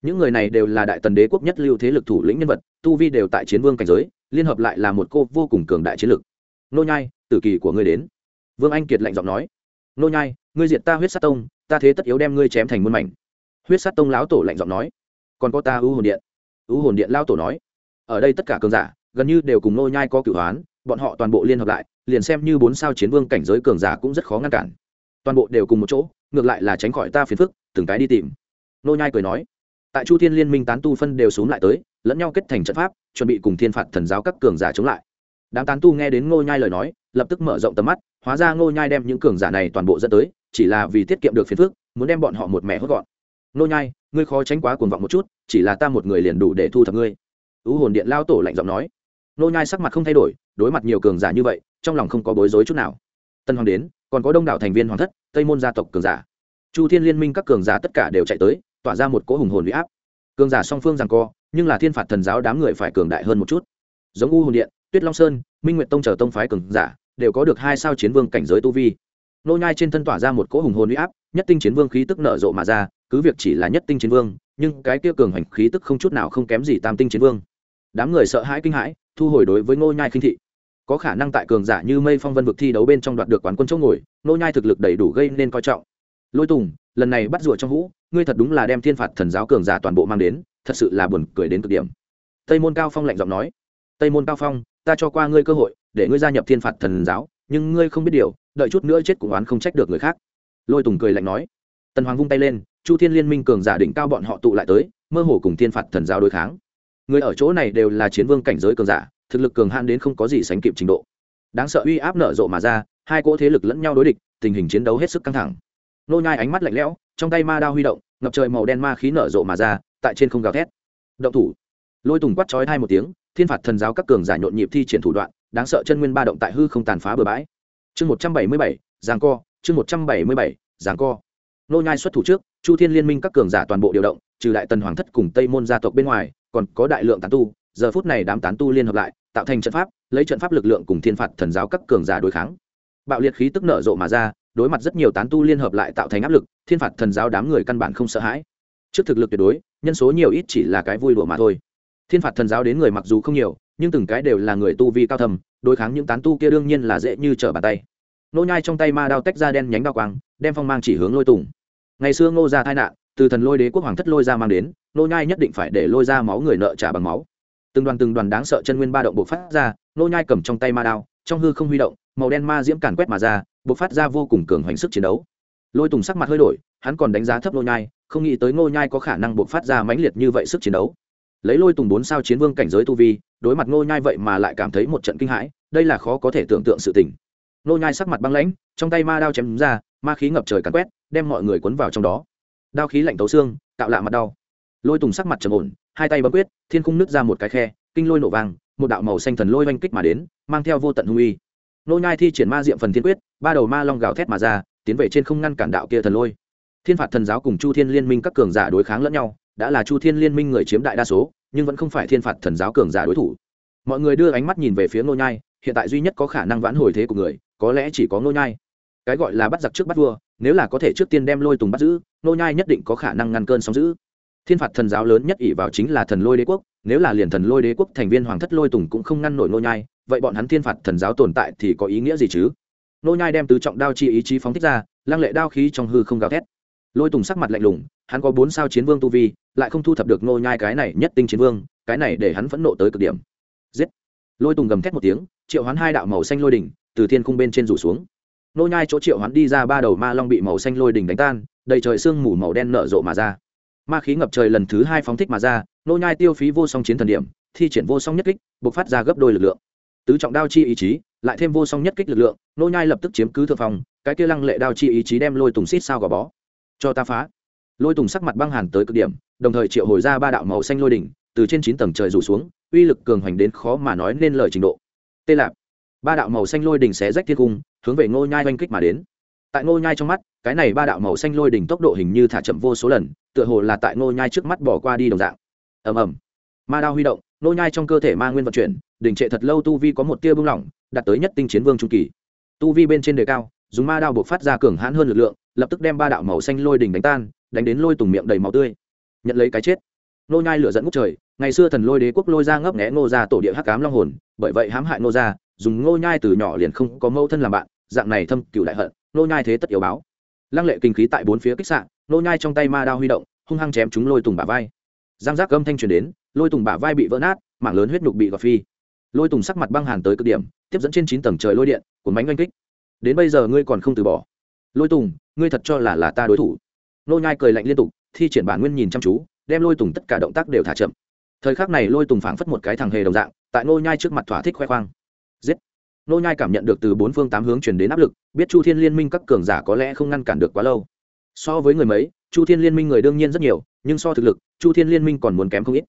Những người này đều là đại tần đế quốc nhất lưu thế lực thủ lĩnh nhân vật, tu vi đều tại chiến vương cảnh giới, liên hợp lại là một cô vô cùng cường đại chiến lực. Nô nhai, tử kỳ của ngươi đến. Vương anh kiệt lạnh giọng nói. Nô nhai, ngươi diệt ta huyết sát tông, ta thế tất yếu đem ngươi chém thành muôn mảnh. Huyết sát tông lão tổ lạnh giọng nói. Còn có ta ưu hồn điện. Ưu hồn điện lão tổ nói. Ở đây tất cả cường giả, gần như đều cùng nô nhai có cửu hoán, bọn họ toàn bộ liên hợp lại, liền xem như bốn sao chiến vương cảnh giới cường giả cũng rất khó ngăn cản toàn bộ đều cùng một chỗ, ngược lại là tránh khỏi ta phiền phức, từng cái đi tìm. Nô nhai cười nói. Tại chu thiên liên minh tán tu phân đều xuống lại tới, lẫn nhau kết thành trận pháp, chuẩn bị cùng thiên phạt thần giáo các cường giả chống lại. Đám tán tu nghe đến ngô nhai lời nói, lập tức mở rộng tầm mắt, hóa ra ngô nhai đem những cường giả này toàn bộ dẫn tới, chỉ là vì tiết kiệm được phiền phức, muốn đem bọn họ một mẹ hốt gọn. Ngô nhai, ngươi khó tránh quá cuồng vọng một chút, chỉ là ta một người liền đủ để thu thập ngươi. Ưu hồn điện lao tổ lạnh giọng nói. Ngô nhai sắc mặt không thay đổi, đối mặt nhiều cường giả như vậy, trong lòng không có bối rối chút nào. Tân hoàng đến còn có đông đảo thành viên hoàng thất, tây môn gia tộc cường giả. Chu thiên liên minh các cường giả tất cả đều chạy tới, tỏa ra một cỗ hùng hồn huy áp. Cường giả song phương rằng co, nhưng là thiên phạt thần giáo đám người phải cường đại hơn một chút. Giống u hồn điện, tuyết long sơn, minh nguyện tông chờ tông phái cường giả, đều có được hai sao chiến vương cảnh giới tu vi. Nô nhai trên thân tỏa ra một cỗ hùng hồn huy áp, nhất tinh chiến vương khí tức nở rộ mà ra, cứ việc chỉ là nhất tinh chiến vương, nhưng cái kia cường hành khí tức không chút nào không kém gì tam tinh chiến vương. Đám người sợ hãi kinh hãi, thu hồi đối với nô nhai khinh thị có khả năng tại cường giả như mây phong vân vực thi đấu bên trong đoạt được quán quân chỗ ngồi, nô nhai thực lực đầy đủ gây nên coi trọng. Lôi tùng, lần này bắt rùa trong hũ, ngươi thật đúng là đem thiên phạt thần giáo cường giả toàn bộ mang đến, thật sự là buồn cười đến cực điểm. Tây môn cao phong lạnh giọng nói, tây môn cao phong, ta cho qua ngươi cơ hội, để ngươi gia nhập thiên phạt thần giáo, nhưng ngươi không biết điều, đợi chút nữa chết cũng oán không trách được người khác. Lôi tùng cười lạnh nói. Tần hoàng vung tay lên, chu thiên liên minh cường giả đỉnh cao bọn họ tụ lại tới, mơ hồ cùng thiên phạt thần giáo đối kháng. Người ở chỗ này đều là chiến vương cảnh giới cường giả thực lực cường hạn đến không có gì sánh kịp trình độ. Đáng sợ uy áp nở rộ mà ra, hai cỗ thế lực lẫn nhau đối địch, tình hình chiến đấu hết sức căng thẳng. Nô nhai ánh mắt lạnh lẽo, trong tay ma đao huy động, ngập trời màu đen ma khí nở rộ mà ra, tại trên không gào thét. Động thủ. Lôi tùng quát chói hai một tiếng, thiên phạt thần giáo các cường giả nhộn nhịp thi triển thủ đoạn, đáng sợ chân nguyên ba động tại hư không tàn phá bừa bãi. Chương một trăm bảy mươi bảy, giang co, chương một trăm bảy mươi bảy, giang co. Nô nhai xuất thủ trước, chu thiên liên minh các cường giả toàn bộ điều động, trừ đại tần hoàng thất cùng tây môn gia tộc bên ngoài, còn có đại lượng tán tu, giờ phút này đám tán tu liên hợp lại tạo thành trận pháp, lấy trận pháp lực lượng cùng thiên phạt thần giáo các cường giả đối kháng. Bạo liệt khí tức nở rộ mà ra, đối mặt rất nhiều tán tu liên hợp lại tạo thành áp lực, thiên phạt thần giáo đám người căn bản không sợ hãi. Trước thực lực tuyệt đối, nhân số nhiều ít chỉ là cái vui đùa mà thôi. Thiên phạt thần giáo đến người mặc dù không nhiều, nhưng từng cái đều là người tu vi cao thầm đối kháng những tán tu kia đương nhiên là dễ như trở bàn tay. Nô nhai trong tay ma đao tách ra đen nhánh đao quang, đem phong mang chỉ hướng lôi tùng. Ngày xưa ngô ra tai nạn, từ thần lôi đế quốc hoàng thất lôi ra mang đến, nô nhai nhất định phải để lôi ra máu người nợ trả bằng máu từng đoàn từng đoàn đáng sợ chân nguyên ba động bộc phát ra, nô nhai cầm trong tay ma đao, trong hư không huy động, màu đen ma diễm càn quét mà ra, bộc phát ra vô cùng cường hoành sức chiến đấu. Lôi tùng sắc mặt hơi đổi, hắn còn đánh giá thấp nô nhai, không nghĩ tới nô nhai có khả năng bộc phát ra mãnh liệt như vậy sức chiến đấu. Lấy lôi tùng bốn sao chiến vương cảnh giới tu vi, đối mặt nô nhai vậy mà lại cảm thấy một trận kinh hãi, đây là khó có thể tưởng tượng sự tình. Nô nhai sắc mặt băng lãnh, trong tay ma đao chém ra, ma khí ngập trời càn quét, đem mọi người cuốn vào trong đó. Đao khí lạnh tấu xương tạo lạ mặt đau. Lôi tùng sắc mặt trầm ổn hai tay bấm quyết, thiên khung nứt ra một cái khe, kinh lôi nổ vang, một đạo màu xanh thần lôi oanh kích mà đến, mang theo vô tận hung uy. Nô nhai thi triển ma diệm phần thiên quyết, ba đầu ma long gào thét mà ra, tiến về trên không ngăn cản đạo kia thần lôi. Thiên phạt thần giáo cùng chu thiên liên minh các cường giả đối kháng lẫn nhau, đã là chu thiên liên minh người chiếm đại đa số, nhưng vẫn không phải thiên phạt thần giáo cường giả đối thủ. Mọi người đưa ánh mắt nhìn về phía nô nhai, hiện tại duy nhất có khả năng vãn hồi thế của người, có lẽ chỉ có nô nhai. Cái gọi là bắt giặc trước bắt vua, nếu là có thể trước tiên đem lôi tùng bắt giữ, nô nhai nhất định có khả năng ngăn cơn sóng giữ thiên phạt thần giáo lớn nhất ỷ vào chính là thần lôi đế quốc, nếu là liền thần lôi đế quốc thành viên hoàng thất lôi tùng cũng không ngăn nổi nô nhai, vậy bọn hắn thiên phạt thần giáo tồn tại thì có ý nghĩa gì chứ? Nô nhai đem tứ trọng đao chi ý chí phóng thích ra, lăng lệ đao khí trong hư không gào thét. Lôi tùng sắc mặt lạnh lùng, hắn có bốn sao chiến vương tu vi, lại không thu thập được nô nhai cái này nhất tinh chiến vương, cái này để hắn phẫn nộ tới cực điểm. Giết! Lôi tùng gầm thét một tiếng, triệu hoán hai đạo màu xanh lôi đỉnh từ thiên cung bên trên rủ xuống. Nô nhai chỗ triệu hoán đi ra ba đầu ma long bị màu xanh lôi đỉnh đánh tan, đầy trời sương mù màu đen nở rộ mà ra ma khí ngập trời lần thứ hai phóng thích mà ra, nô nhai tiêu phí vô song chiến thần điểm, thi triển vô song nhất kích, bộc phát ra gấp đôi lực lượng. Tứ trọng đao chi ý chí, lại thêm vô song nhất kích lực lượng, nô nhai lập tức chiếm cứ thượng phòng cái kia lăng lệ đao chi ý chí đem lôi tùng xít sao gò bó. Cho ta phá. Lôi tùng sắc mặt băng hàn tới cực điểm, đồng thời triệu hồi ra ba đạo màu xanh lôi đỉnh, từ trên chín tầng trời rủ xuống, uy lực cường hoành đến khó mà nói nên lời trình độ. Tê lạp. Ba đạo màu xanh lôi đỉnh xé rách thiên cung, hướng về ngô nhai oanh kích mà đến tại ngô nhai trong mắt, cái này ba đạo màu xanh lôi đỉnh tốc độ hình như thả chậm vô số lần, tựa hồ là tại ngô nhai trước mắt bỏ qua đi đồng dạng. Ầm ầm. Ma đao huy động, ngô nhai trong cơ thể ma nguyên vận chuyển, đỉnh trệ thật lâu tu vi có một tia bung lỏng, đạt tới nhất tinh chiến vương trung kỳ. Tu vi bên trên đề cao, dùng ma đao buộc phát ra cường hãn hơn lực lượng, lập tức đem ba đạo màu xanh lôi đỉnh đánh tan, đánh đến lôi tùng miệng đầy máu tươi. Nhận lấy cái chết. Nô nhai lửa dẫn ngút trời, ngày xưa thần lôi đế quốc lôi ra ngấp nghé ngô gia tổ địa hắc cám long hồn, bởi vậy hãm hại ngô gia, dùng ngô nhai từ nhỏ liền không có mâu thân làm bạn dạng này thâm cựu đại hận, nô nhai thế tất yếu báo. Lăng lệ kinh khí tại bốn phía kích sạn nô nhai trong tay ma đao huy động, hung hăng chém chúng lôi tùng bả vai. Giang giác âm thanh truyền đến, lôi tùng bả vai bị vỡ nát, mảng lớn huyết nhục bị gọt phi. Lôi tùng sắc mặt băng hàn tới cực điểm, tiếp dẫn trên chín tầng trời lôi điện của bánh oanh kích. Đến bây giờ ngươi còn không từ bỏ. Lôi tùng, ngươi thật cho là là ta đối thủ. Nô nhai cười lạnh liên tục, thi triển bản nguyên nhìn chăm chú, đem lôi tùng tất cả động tác đều thả chậm. Thời khắc này lôi tùng phảng phất một cái thằng hề đồng dạng, tại nô nhai trước mặt thỏa thích khoe khoang nô nhai cảm nhận được từ bốn phương tám hướng truyền đến áp lực, biết chu thiên liên minh các cường giả có lẽ không ngăn cản được quá lâu. So với người mấy, chu thiên liên minh người đương nhiên rất nhiều, nhưng so thực lực, chu thiên liên minh còn muốn kém không ít.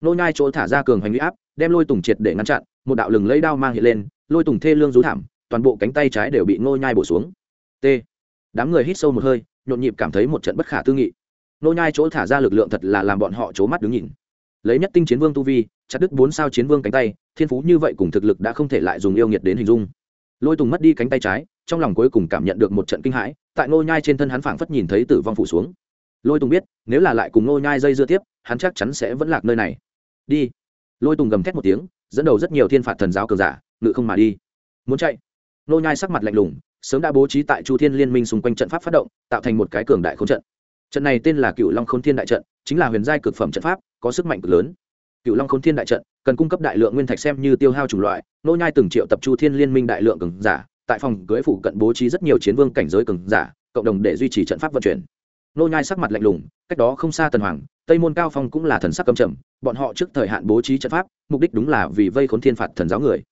Nô nhai chỗ thả ra cường hành uy áp, đem lôi tùng triệt để ngăn chặn, một đạo lừng lấy đao mang hiện lên, lôi tùng thê lương rú thảm, toàn bộ cánh tay trái đều bị nô nhai bổ xuống. T. Đám người hít sâu một hơi, nhộn nhịp cảm thấy một trận bất khả tư nghị. Nô nhai chỗ thả ra lực lượng thật là làm bọn họ chố mắt đứng nhìn lấy nhất tinh chiến vương tu vi, chặt đứt bốn sao chiến vương cánh tay, thiên phú như vậy cùng thực lực đã không thể lại dùng yêu nghiệt đến hình dung. Lôi tùng mất đi cánh tay trái, trong lòng cuối cùng cảm nhận được một trận kinh hãi, tại nô nhai trên thân hắn phảng phất nhìn thấy tử vong phủ xuống. Lôi tùng biết, nếu là lại cùng nô nhai dây dưa tiếp, hắn chắc chắn sẽ vẫn lạc nơi này. Đi. Lôi tùng gầm thét một tiếng, dẫn đầu rất nhiều thiên phạt thần giáo cường giả, ngự không mà đi. Muốn chạy. Nô nhai sắc mặt lạnh lùng, sớm đã bố trí tại chu thiên liên minh xung quanh trận pháp phát động, tạo thành một cái cường đại khốn trận. Trận này tên là cựu long khôn thiên đại trận, chính là huyền giai cực phẩm trận pháp có sức mạnh cực lớn. Cựu long khôn thiên đại trận, cần cung cấp đại lượng nguyên thạch xem như tiêu hao chủng loại, nô nhai từng triệu tập chu thiên liên minh đại lượng cường giả, tại phòng cưới phủ cận bố trí rất nhiều chiến vương cảnh giới cường giả, cộng đồng để duy trì trận pháp vận chuyển. Nô nhai sắc mặt lạnh lùng, cách đó không xa tần hoàng, tây môn cao phong cũng là thần sắc cầm trầm, bọn họ trước thời hạn bố trí trận pháp, mục đích đúng là vì vây khốn thiên phạt thần giáo người.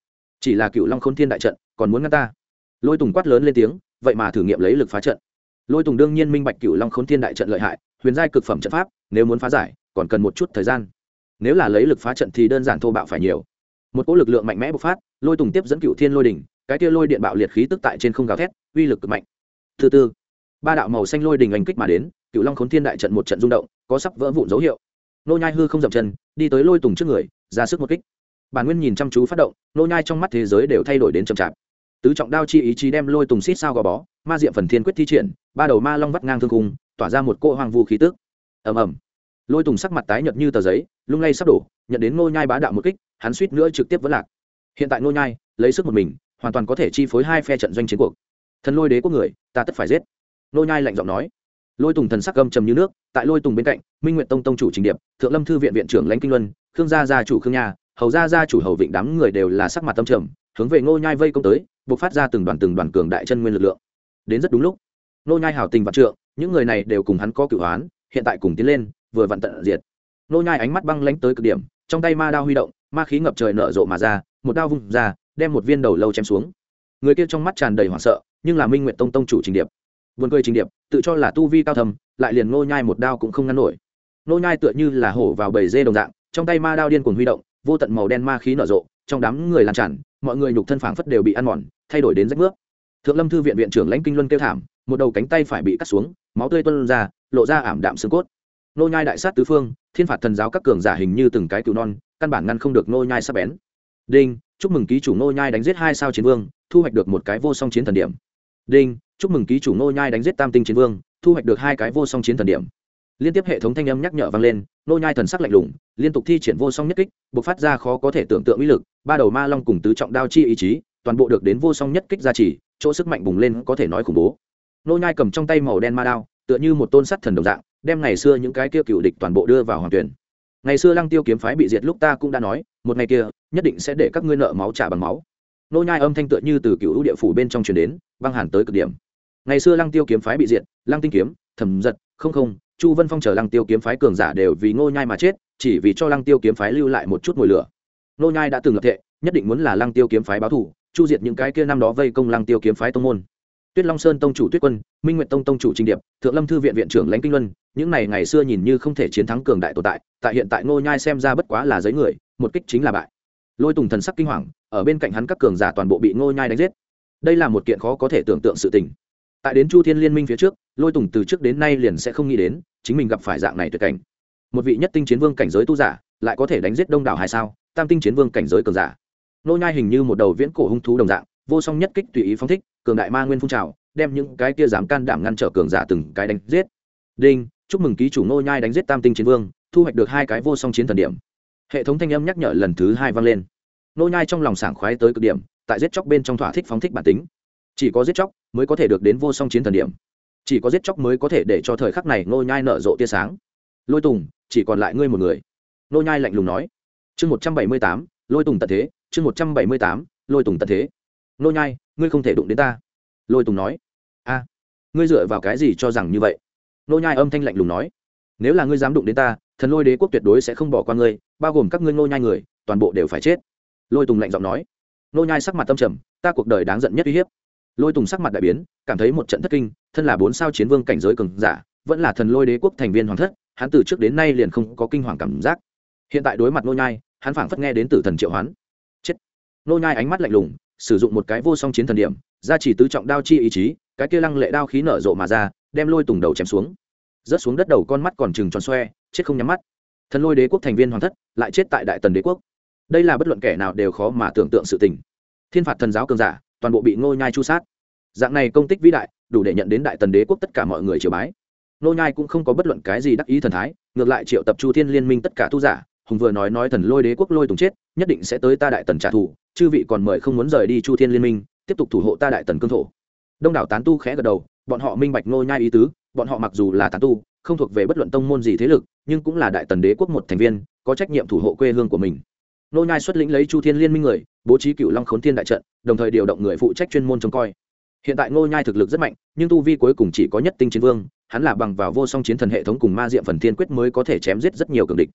Chỉ là cựu long khôn thiên đại trận, còn muốn ngăn ta. Lôi tùng quát lớn lên tiếng, vậy mà thử nghiệm lấy lực phá trận. Lôi tùng đương nhiên minh bạch cựu long khốn thiên đại trận lợi hại, huyền giai cực phẩm trận pháp, nếu muốn phá giải còn cần một chút thời gian. Nếu là lấy lực phá trận thì đơn giản thô bạo phải nhiều. Một cỗ lực lượng mạnh mẽ bộc phát, lôi tùng tiếp dẫn cựu thiên lôi đỉnh, cái tia lôi điện bạo liệt khí tức tại trên không gào thét, uy lực cực mạnh. Thứ tư, ba đạo màu xanh lôi đỉnh oanh kích mà đến, cựu long khốn thiên đại trận một trận rung động, có sắp vỡ vụn dấu hiệu. Nô nhai hư không dậm chân, đi tới lôi tùng trước người, ra sức một kích. Bản nguyên nhìn chăm chú phát động, nô nhai trong mắt thế giới đều thay đổi đến chậm chạp. Tứ trọng đao chi ý chí đem lôi tùng xít sao gò bó, ma diệm phần thiên quyết thi triển, ba đầu ma long vắt ngang thương cung tỏa ra một cỗ hoàng vu khí tức. Ầm ầm lôi tùng sắc mặt tái nhợt như tờ giấy, lung lay sắp đổ, nhận đến ngô nhai bá đạo một kích, hắn suýt nữa trực tiếp vẫn lạc. Hiện tại ngô nhai lấy sức một mình, hoàn toàn có thể chi phối hai phe trận doanh chiến cuộc. Thần lôi đế quốc người, ta tất phải giết. Ngô nhai lạnh giọng nói. Lôi tùng thần sắc gầm trầm như nước, tại lôi tùng bên cạnh, minh nguyện tông tông chủ trình điệp, thượng lâm thư viện viện trưởng lãnh kinh luân, khương gia gia chủ khương nha, hầu gia gia chủ hầu vịnh đám người đều là sắc mặt tâm trầm, hướng về ngô nhai vây công tới, buộc phát ra từng đoàn từng đoàn cường đại chân nguyên lực lượng. Đến rất đúng lúc, ngô nhai hảo tình vạn trượng, những người này đều cùng hắn có cửu hoán, hiện tại cùng tiến lên vừa vặn tận diệt. Nô nhai ánh mắt băng lãnh tới cực điểm, trong tay ma đao huy động, ma khí ngập trời nở rộ mà ra, một đao vung ra, đem một viên đầu lâu chém xuống. Người kia trong mắt tràn đầy hoảng sợ, nhưng là minh nguyện tông tông chủ trình điệp. Buồn cười trình điệp, tự cho là tu vi cao thầm lại liền nô nhai một đao cũng không ngăn nổi. Nô nhai tựa như là hổ vào bầy dê đồng dạng, trong tay ma đao điên cuồng huy động, vô tận màu đen ma khí nở rộ, trong đám người lan tràn, mọi người nhục thân phảng phất đều bị ăn mòn, thay đổi đến rách nước. Thượng lâm thư viện viện trưởng lãnh kinh luân kêu thảm, một đầu cánh tay phải bị cắt xuống, máu tươi tuôn ra, lộ ra ảm đạm xương cốt nô nhai đại sát tứ phương, thiên phạt thần giáo các cường giả hình như từng cái cừu non, căn bản ngăn không được nô nhai sắp bén. Đinh, chúc mừng ký chủ nô nhai đánh giết hai sao chiến vương, thu hoạch được một cái vô song chiến thần điểm. Đinh, chúc mừng ký chủ nô nhai đánh giết tam tinh chiến vương, thu hoạch được hai cái vô song chiến thần điểm. Liên tiếp hệ thống thanh âm nhắc nhở vang lên, nô nhai thần sắc lạnh lùng, liên tục thi triển vô song nhất kích, bộc phát ra khó có thể tưởng tượng uy lực, ba đầu ma long cùng tứ trọng đao chi ý chí, toàn bộ được đến vô song nhất kích gia trì, chỗ sức mạnh bùng lên có thể nói khủng bố. Nô nhai cầm trong tay màu đen ma đao, tựa như một tôn sắt thần đồng dạng đem ngày xưa những cái kia cựu địch toàn bộ đưa vào hoàng tuyển. Ngày xưa lăng tiêu kiếm phái bị diệt lúc ta cũng đã nói, một ngày kia, nhất định sẽ để các ngươi nợ máu trả bằng máu. Nô nhai âm thanh tựa như từ cựu địa phủ bên trong truyền đến, băng hàn tới cực điểm. Ngày xưa lăng tiêu kiếm phái bị diệt, lăng tinh kiếm, thẩm giật, không không, chu vân phong chờ lăng tiêu kiếm phái cường giả đều vì ngô nhai mà chết, chỉ vì cho lăng tiêu kiếm phái lưu lại một chút mùi lửa. Nô nhai đã từng lập thệ, nhất định muốn là lăng tiêu kiếm phái báo thù chu diệt những cái kia năm đó vây công lăng tiêu kiếm phái tông môn tuyết long sơn tông chủ tuyết quân, minh Nguyệt tông tông chủ trình điệp, thượng lâm thư viện viện trưởng lãnh kinh luân, những này ngày xưa nhìn như không thể chiến thắng cường đại tồn tại tại hiện tại ngô nhai xem ra bất quá là giấy người, một kích chính là bại. Lôi tùng thần sắc kinh hoàng, ở bên cạnh hắn các cường giả toàn bộ bị ngô nhai đánh giết. Đây là một kiện khó có thể tưởng tượng sự tình. Tại đến chu thiên liên minh phía trước, lôi tùng từ trước đến nay liền sẽ không nghĩ đến, chính mình gặp phải dạng này tuyệt cảnh. Một vị nhất tinh chiến vương cảnh giới tu giả, lại có thể đánh giết đông đảo hai sao? Tam tinh chiến vương cảnh giới cường giả. Ngô nhai hình như một đầu viễn cổ hung thú đồng dạng vô song nhất kích tùy ý phóng thích, cường đại ma nguyên phun trào, đem những cái kia dám can đảm ngăn trở cường giả từng cái đánh giết. Đinh, chúc mừng ký chủ Ngô nhai đánh giết tam tinh chiến vương, thu hoạch được hai cái vô song chiến thần điểm. Hệ thống thanh âm nhắc nhở lần thứ hai vang lên. Ngô nhai trong lòng sảng khoái tới cực điểm, tại giết chóc bên trong thỏa thích phóng thích bản tính. Chỉ có giết chóc mới có thể được đến vô song chiến thần điểm. Chỉ có giết chóc mới có thể để cho thời khắc này Ngô nhai nở rộ tia sáng. Lôi tùng, chỉ còn lại ngươi một người. Ngô nhai lạnh lùng nói. Chương một trăm bảy mươi tám, lôi tùng tận thế, chương một trăm bảy mươi tám, lôi tùng tận thế nô nhai, ngươi không thể đụng đến ta. Lôi tùng nói. A, ngươi dựa vào cái gì cho rằng như vậy? Nô nhai âm thanh lạnh lùng nói. Nếu là ngươi dám đụng đến ta, thần lôi đế quốc tuyệt đối sẽ không bỏ qua ngươi, bao gồm các ngươi nô nhai người, toàn bộ đều phải chết. Lôi tùng lạnh giọng nói. Nô nhai sắc mặt tâm trầm, ta cuộc đời đáng giận nhất uy hiếp. Lôi tùng sắc mặt đại biến, cảm thấy một trận thất kinh, thân là bốn sao chiến vương cảnh giới cường giả, vẫn là thần lôi đế quốc thành viên hoàng thất, hắn từ trước đến nay liền không có kinh hoàng cảm giác. Hiện tại đối mặt nô nhai, hắn phảng phất nghe đến tử thần triệu hoán. Chết. Nô nhai ánh mắt lạnh lùng sử dụng một cái vô song chiến thần điểm ra chỉ tứ trọng đao chi ý chí, cái kia lăng lệ đao khí nở rộ mà ra, đem lôi tùng đầu chém xuống. Rớt xuống đất đầu con mắt còn trừng tròn xoe, chết không nhắm mắt. Thần lôi đế quốc thành viên hoàng thất, lại chết tại đại tần đế quốc. Đây là bất luận kẻ nào đều khó mà tưởng tượng sự tình. Thiên phạt thần giáo cường giả, toàn bộ bị ngô nhai chu sát. Dạng này công tích vĩ đại, đủ để nhận đến đại tần đế quốc tất cả mọi người triều bái. Ngô nhai cũng không có bất luận cái gì đắc ý thần thái, ngược lại triệu tập chu thiên liên minh tất cả tu giả hùng vừa nói nói thần lôi đế quốc lôi tùng chết, nhất định sẽ tới ta đại tần trả thù, chư vị còn mời không muốn rời đi chu thiên liên minh, tiếp tục thủ hộ ta đại tần cương thổ. Đông đảo tán tu khẽ gật đầu, bọn họ minh bạch nô nhai ý tứ, bọn họ mặc dù là tán tu, không thuộc về bất luận tông môn gì thế lực, nhưng cũng là đại tần đế quốc một thành viên, có trách nhiệm thủ hộ quê hương của mình. Nô nhai xuất lĩnh lấy chu thiên liên minh người, bố trí cựu long khốn thiên đại trận, đồng thời điều động người phụ trách chuyên môn trông coi. Hiện tại nô nhai thực lực rất mạnh, nhưng tu vi cuối cùng chỉ có nhất tinh chiến vương, hắn là bằng vào vô song chiến thần hệ thống cùng ma diệm phần thiên quyết mới có thể chém giết rất nhiều cường địch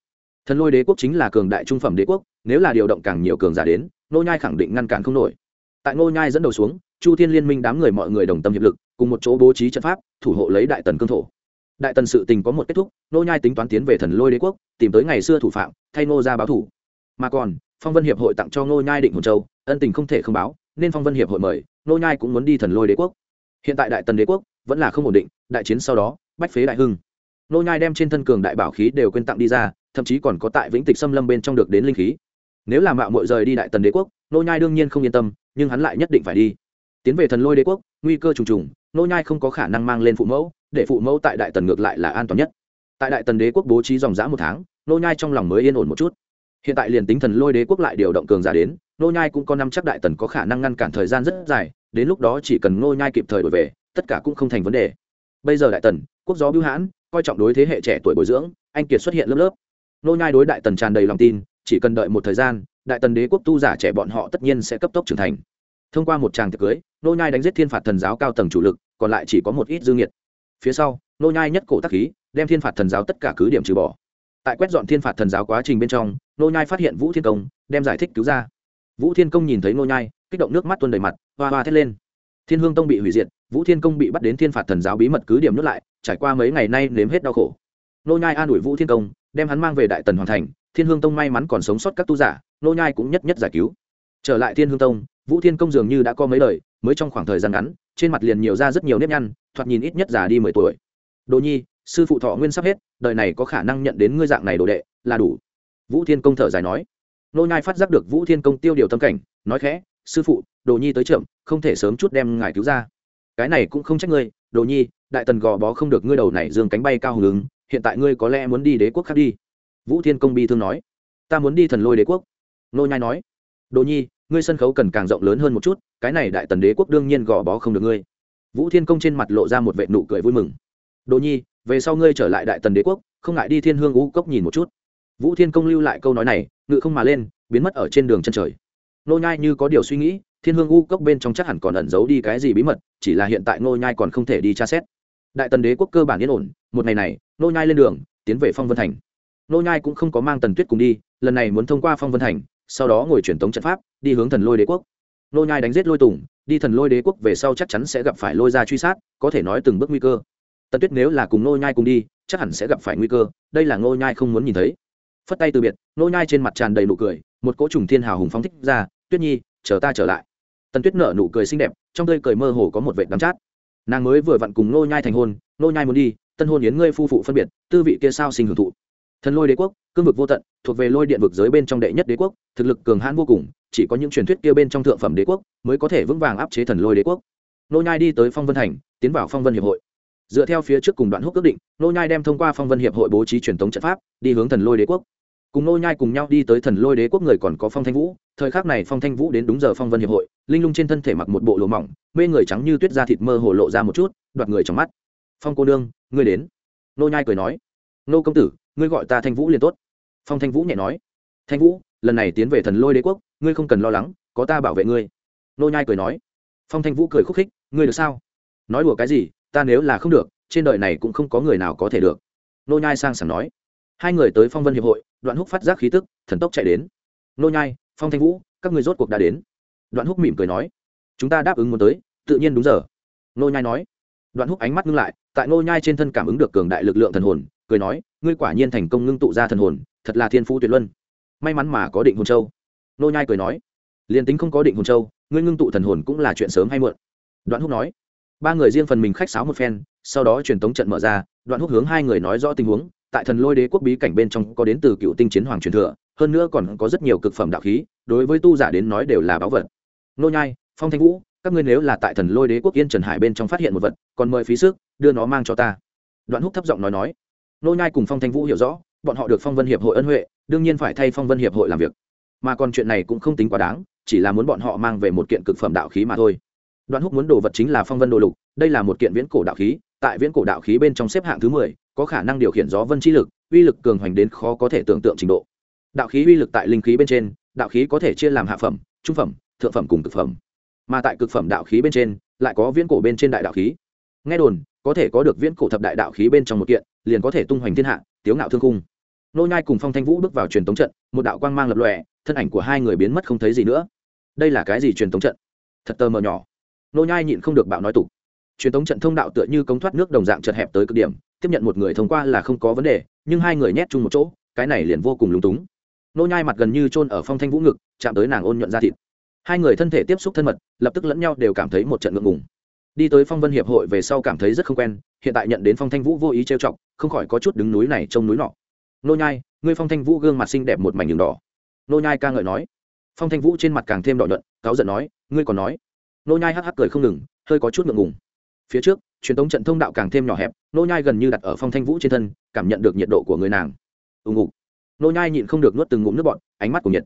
thần lôi đế quốc chính là cường đại trung phẩm đế quốc, nếu là điều động càng nhiều cường giả đến nô nhai khẳng định ngăn cản không nổi. Tại nô nhai dẫn đầu xuống, chu thiên liên minh đám người mọi người đồng tâm hiệp lực, cùng một chỗ bố trí trận pháp, thủ hộ lấy đại tần cương thổ. Đại tần sự tình có một kết thúc nô nhai tính toán tiến về thần lôi đế quốc, tìm tới ngày xưa thủ phạm, thay nô ra báo thủ. Mà còn, phong vân hiệp hội tặng cho nô nhai định hồn châu, ân tình không thể không báo, nên phong vân hiệp hội mời nô nhai cũng muốn đi thần lôi đế quốc. Hiện tại đại tần đế quốc vẫn là không ổn định, đại chiến sau đó, bách phế đại hưng nô nhai đem trên thân cường đại bảo khí đều quên tặng đi ra, thậm chí còn có tại vĩnh tịch xâm lâm bên trong được đến linh khí. Nếu là mạo muội rời đi đại tần đế quốc, nô nhai đương nhiên không yên tâm, nhưng hắn lại nhất định phải đi. Tiến về thần lôi đế quốc, nguy cơ trùng trùng, nô nhai không có khả năng mang lên phụ mẫu, để phụ mẫu tại đại tần ngược lại là an toàn nhất. Tại đại tần đế quốc bố trí dòng dã một tháng, nô nhai trong lòng mới yên ổn một chút. Hiện tại liền tính thần lôi đế quốc lại điều động cường giả đến, nô nhai cũng có năm chắc đại tần có khả năng ngăn cản thời gian rất dài, đến lúc đó chỉ cần nô nhai kịp thời đổi về, tất cả cũng không thành vấn đề. Bây giờ đại tần, quốc gió bưu hãn coi trọng đối thế hệ trẻ tuổi bồi dưỡng, anh kiệt xuất hiện lớp lớp. Nô nhai đối đại tần tràn đầy lòng tin, chỉ cần đợi một thời gian, đại tần đế quốc tu giả trẻ bọn họ tất nhiên sẽ cấp tốc trưởng thành. Thông qua một tràng tiệc cưới, nô nhai đánh giết thiên phạt thần giáo cao tầng chủ lực, còn lại chỉ có một ít dư nghiệt. Phía sau, nô nhai nhất cổ tác khí, đem thiên phạt thần giáo tất cả cứ điểm trừ bỏ. Tại quét dọn thiên phạt thần giáo quá trình bên trong, nô nhai phát hiện vũ thiên công, đem giải thích cứu ra. Vũ thiên công nhìn thấy nô nhai, kích động nước mắt tuôn đầy mặt, hoa hoa thét lên thiên hương tông bị hủy diệt, vũ thiên công bị bắt đến thiên phạt thần giáo bí mật cứ điểm nhốt lại, trải qua mấy ngày nay nếm hết đau khổ. Nô nhai an ủi vũ thiên công, đem hắn mang về đại tần hoàn thành, thiên hương tông may mắn còn sống sót các tu giả, nô nhai cũng nhất nhất giải cứu. Trở lại thiên hương tông, vũ thiên công dường như đã có mấy lời mới trong khoảng thời gian ngắn, trên mặt liền nhiều ra rất nhiều nếp nhăn, thoạt nhìn ít nhất già đi mười tuổi. Đồ nhi, sư phụ thọ nguyên sắp hết, đời này có khả năng nhận đến ngươi dạng này đồ đệ, là đủ. Vũ thiên công thở dài nói. Nô nhai phát giác được vũ thiên công tiêu điều tâm cảnh, nói khẽ, sư phụ đồ nhi tới chậm không thể sớm chút đem ngài cứu ra. Cái này cũng không trách ngươi, đồ nhi, đại tần gò bó không được ngươi đầu này dương cánh bay cao hùng ứng, hiện tại ngươi có lẽ muốn đi đế quốc khác đi. Vũ thiên công bi thương nói. Ta muốn đi thần lôi đế quốc. Nô nhai nói. Đồ nhi, ngươi sân khấu cần càng rộng lớn hơn một chút, cái này đại tần đế quốc đương nhiên gò bó không được ngươi. Vũ thiên công trên mặt lộ ra một vệ nụ cười vui mừng. Đồ nhi, về sau ngươi trở lại đại tần đế quốc, không ngại đi thiên hương U cốc nhìn một chút. Vũ thiên công lưu lại câu nói này, ngự không mà lên, biến mất ở trên đường chân trời. Nô nhai như có điều suy nghĩ thiên hương U cốc bên trong chắc hẳn còn ẩn giấu đi cái gì bí mật, chỉ là hiện tại nô nhai còn không thể đi tra xét. Đại tần đế quốc cơ bản yên ổn, một ngày này nô nhai lên đường, tiến về phong vân thành. Nô nhai cũng không có mang tần tuyết cùng đi, lần này muốn thông qua phong vân thành, sau đó ngồi truyền tống trận pháp, đi hướng thần lôi đế quốc. Nô nhai đánh giết lôi tùng, đi thần lôi đế quốc về sau chắc chắn sẽ gặp phải lôi ra truy sát, có thể nói từng bước nguy cơ. Tần tuyết nếu là cùng nô nhai cùng đi, chắc hẳn sẽ gặp phải nguy cơ, đây là nô nhai không muốn nhìn thấy. Phất tay từ biệt nô nhai trên mặt tràn đầy nụ cười, một cỗ trùng thiên hào hùng phóng thích ra, tuyết nhi, chờ ta trở lại tần tuyết nở nụ cười xinh đẹp, trong tươi cười mơ hồ có một vệ đắm chát. Nàng mới vừa vặn cùng nô nhai thành hôn nô nhai muốn đi, tân hôn yến ngươi phu phụ phân biệt, tư vị kia sao sinh hưởng thụ. Thần lôi đế quốc, cương vực vô tận, thuộc về lôi điện vực giới bên trong đệ nhất đế quốc, thực lực cường hãn vô cùng, chỉ có những truyền thuyết kia bên trong thượng phẩm đế quốc mới có thể vững vàng áp chế thần lôi đế quốc. Nô nhai đi tới phong vân thành, tiến vào phong vân hiệp hội. Dựa theo phía trước cùng đoạn húc ước định nô nhai đem thông qua phong vân hiệp hội bố trí truyền thống trận pháp, đi hướng thần lôi đế quốc. Cùng nô nhai cùng nhau đi tới thần lôi đế quốc người còn có phong thanh vũ thời khắc này phong thanh vũ đến đúng giờ phong vân hiệp hội, linh lung trên thân thể mặc một bộ lụa mỏng, mê người trắng như tuyết da thịt mơ hồ lộ ra một chút, đoạt người trong mắt. Phong cô đương ngươi đến. Nô nhai cười nói. Nô công tử, ngươi gọi ta thanh vũ liền tốt. Phong thanh vũ nhẹ nói. Thanh vũ, lần này tiến về thần lôi đế quốc, ngươi không cần lo lắng, có ta bảo vệ ngươi. Nô nhai cười nói. Phong thanh vũ cười khúc khích. Ngươi được sao? Nói đùa cái gì, ta nếu là không được, trên đời này cũng không có người nào có thể được. Nô nhai sang sảng nói. Hai người tới phong vân hiệp hội, đoạn húc phát giác khí tức, thần tốc chạy đến. Nô nhai phong thanh vũ, các ngươi rốt cuộc đã đến. Đoạn húc mỉm cười nói. Chúng ta đáp ứng muốn tới, tự nhiên đúng giờ. Nô nhai nói. Đoạn húc ánh mắt ngưng lại, tại nô nhai trên thân cảm ứng được cường đại lực lượng thần hồn, cười nói, ngươi quả nhiên thành công ngưng tụ ra thần hồn, thật là thiên phú tuyệt luân. May mắn mà có định hồn châu. Nô nhai cười nói. Liền tính không có định hồn châu, ngươi ngưng tụ thần hồn cũng là chuyện sớm hay muộn. Đoạn húc nói. Ba người riêng phần mình khách sáo một phen, sau đó truyền tống trận mở ra, đoạn húc hướng hai người nói rõ tình huống, tại thần lôi đế quốc bí cảnh bên trong có đến từ cựu tinh chiến hoàng truyền thừa hơn nữa còn có rất nhiều cực phẩm đạo khí, đối với tu giả đến nói đều là báu vật. Nô nhai, phong thanh vũ, các ngươi nếu là tại thần lôi đế quốc yên trần hải bên trong phát hiện một vật, còn mời phí sức, đưa nó mang cho ta. Đoạn húc thấp giọng nói nói. Nô nhai cùng phong thanh vũ hiểu rõ, bọn họ được phong vân hiệp hội ân huệ, đương nhiên phải thay phong vân hiệp hội làm việc. Mà còn chuyện này cũng không tính quá đáng, chỉ là muốn bọn họ mang về một kiện cực phẩm đạo khí mà thôi. Đoạn húc muốn đồ vật chính là phong vân đồ lục, đây là một kiện viễn cổ đạo khí, tại viễn cổ đạo khí bên trong xếp hạng thứ mười, có khả năng điều khiển gió vân chi lực, uy lực cường hoành đến khó có thể tưởng tượng trình độ đạo khí uy lực tại linh khí bên trên, đạo khí có thể chia làm hạ phẩm, trung phẩm, thượng phẩm cùng cực phẩm. Mà tại cực phẩm đạo khí bên trên, lại có viễn cổ bên trên đại đạo khí. Nghe đồn, có thể có được viễn cổ thập đại đạo khí bên trong một kiện, liền có thể tung hoành thiên hạ, tiếu ngạo thương cung nô nhai cùng phong thanh vũ bước vào truyền tống trận, một đạo quang mang lập lòe, thân ảnh của hai người biến mất không thấy gì nữa. Đây là cái gì truyền tống trận? Thật tơ mờ nhỏ. Nô nhai nhịn không được bạo nói tục. Truyền tống trận thông đạo tựa như cống thoát nước đồng dạng chật hẹp tới cực điểm, tiếp nhận một người thông qua là không có vấn đề, nhưng hai người nhét chung một chỗ, cái này liền vô cùng lúng túng nô nhai mặt gần như chôn ở phong thanh vũ ngực, chạm tới nàng ôn nhuận da thịt. Hai người thân thể tiếp xúc thân mật, lập tức lẫn nhau đều cảm thấy một trận ngượng ngùng. Đi tới phong vân hiệp hội về sau cảm thấy rất không quen, hiện tại nhận đến phong thanh vũ vô ý trêu chọc, không khỏi có chút đứng núi này trông núi nọ. Nô nhai, ngươi phong thanh vũ gương mặt xinh đẹp một mảnh đường đỏ. Nô nhai ca ngợi nói. Phong thanh vũ trên mặt càng thêm đỏ nhuận cáo giận nói, ngươi còn nói. Nô nhai hắc hắc cười không ngừng, hơi có chút ngượng ngùng. Phía trước, truyền thống trận thông đạo càng thêm nhỏ hẹp, nô nhai gần như đặt ở phong thanh vũ trên thân, cảm nhận được nhiệt độ của người nàng. Ù ngục nô nhai nhịn không được nuốt từng ngụm nước bọt, ánh mắt của nhiệt.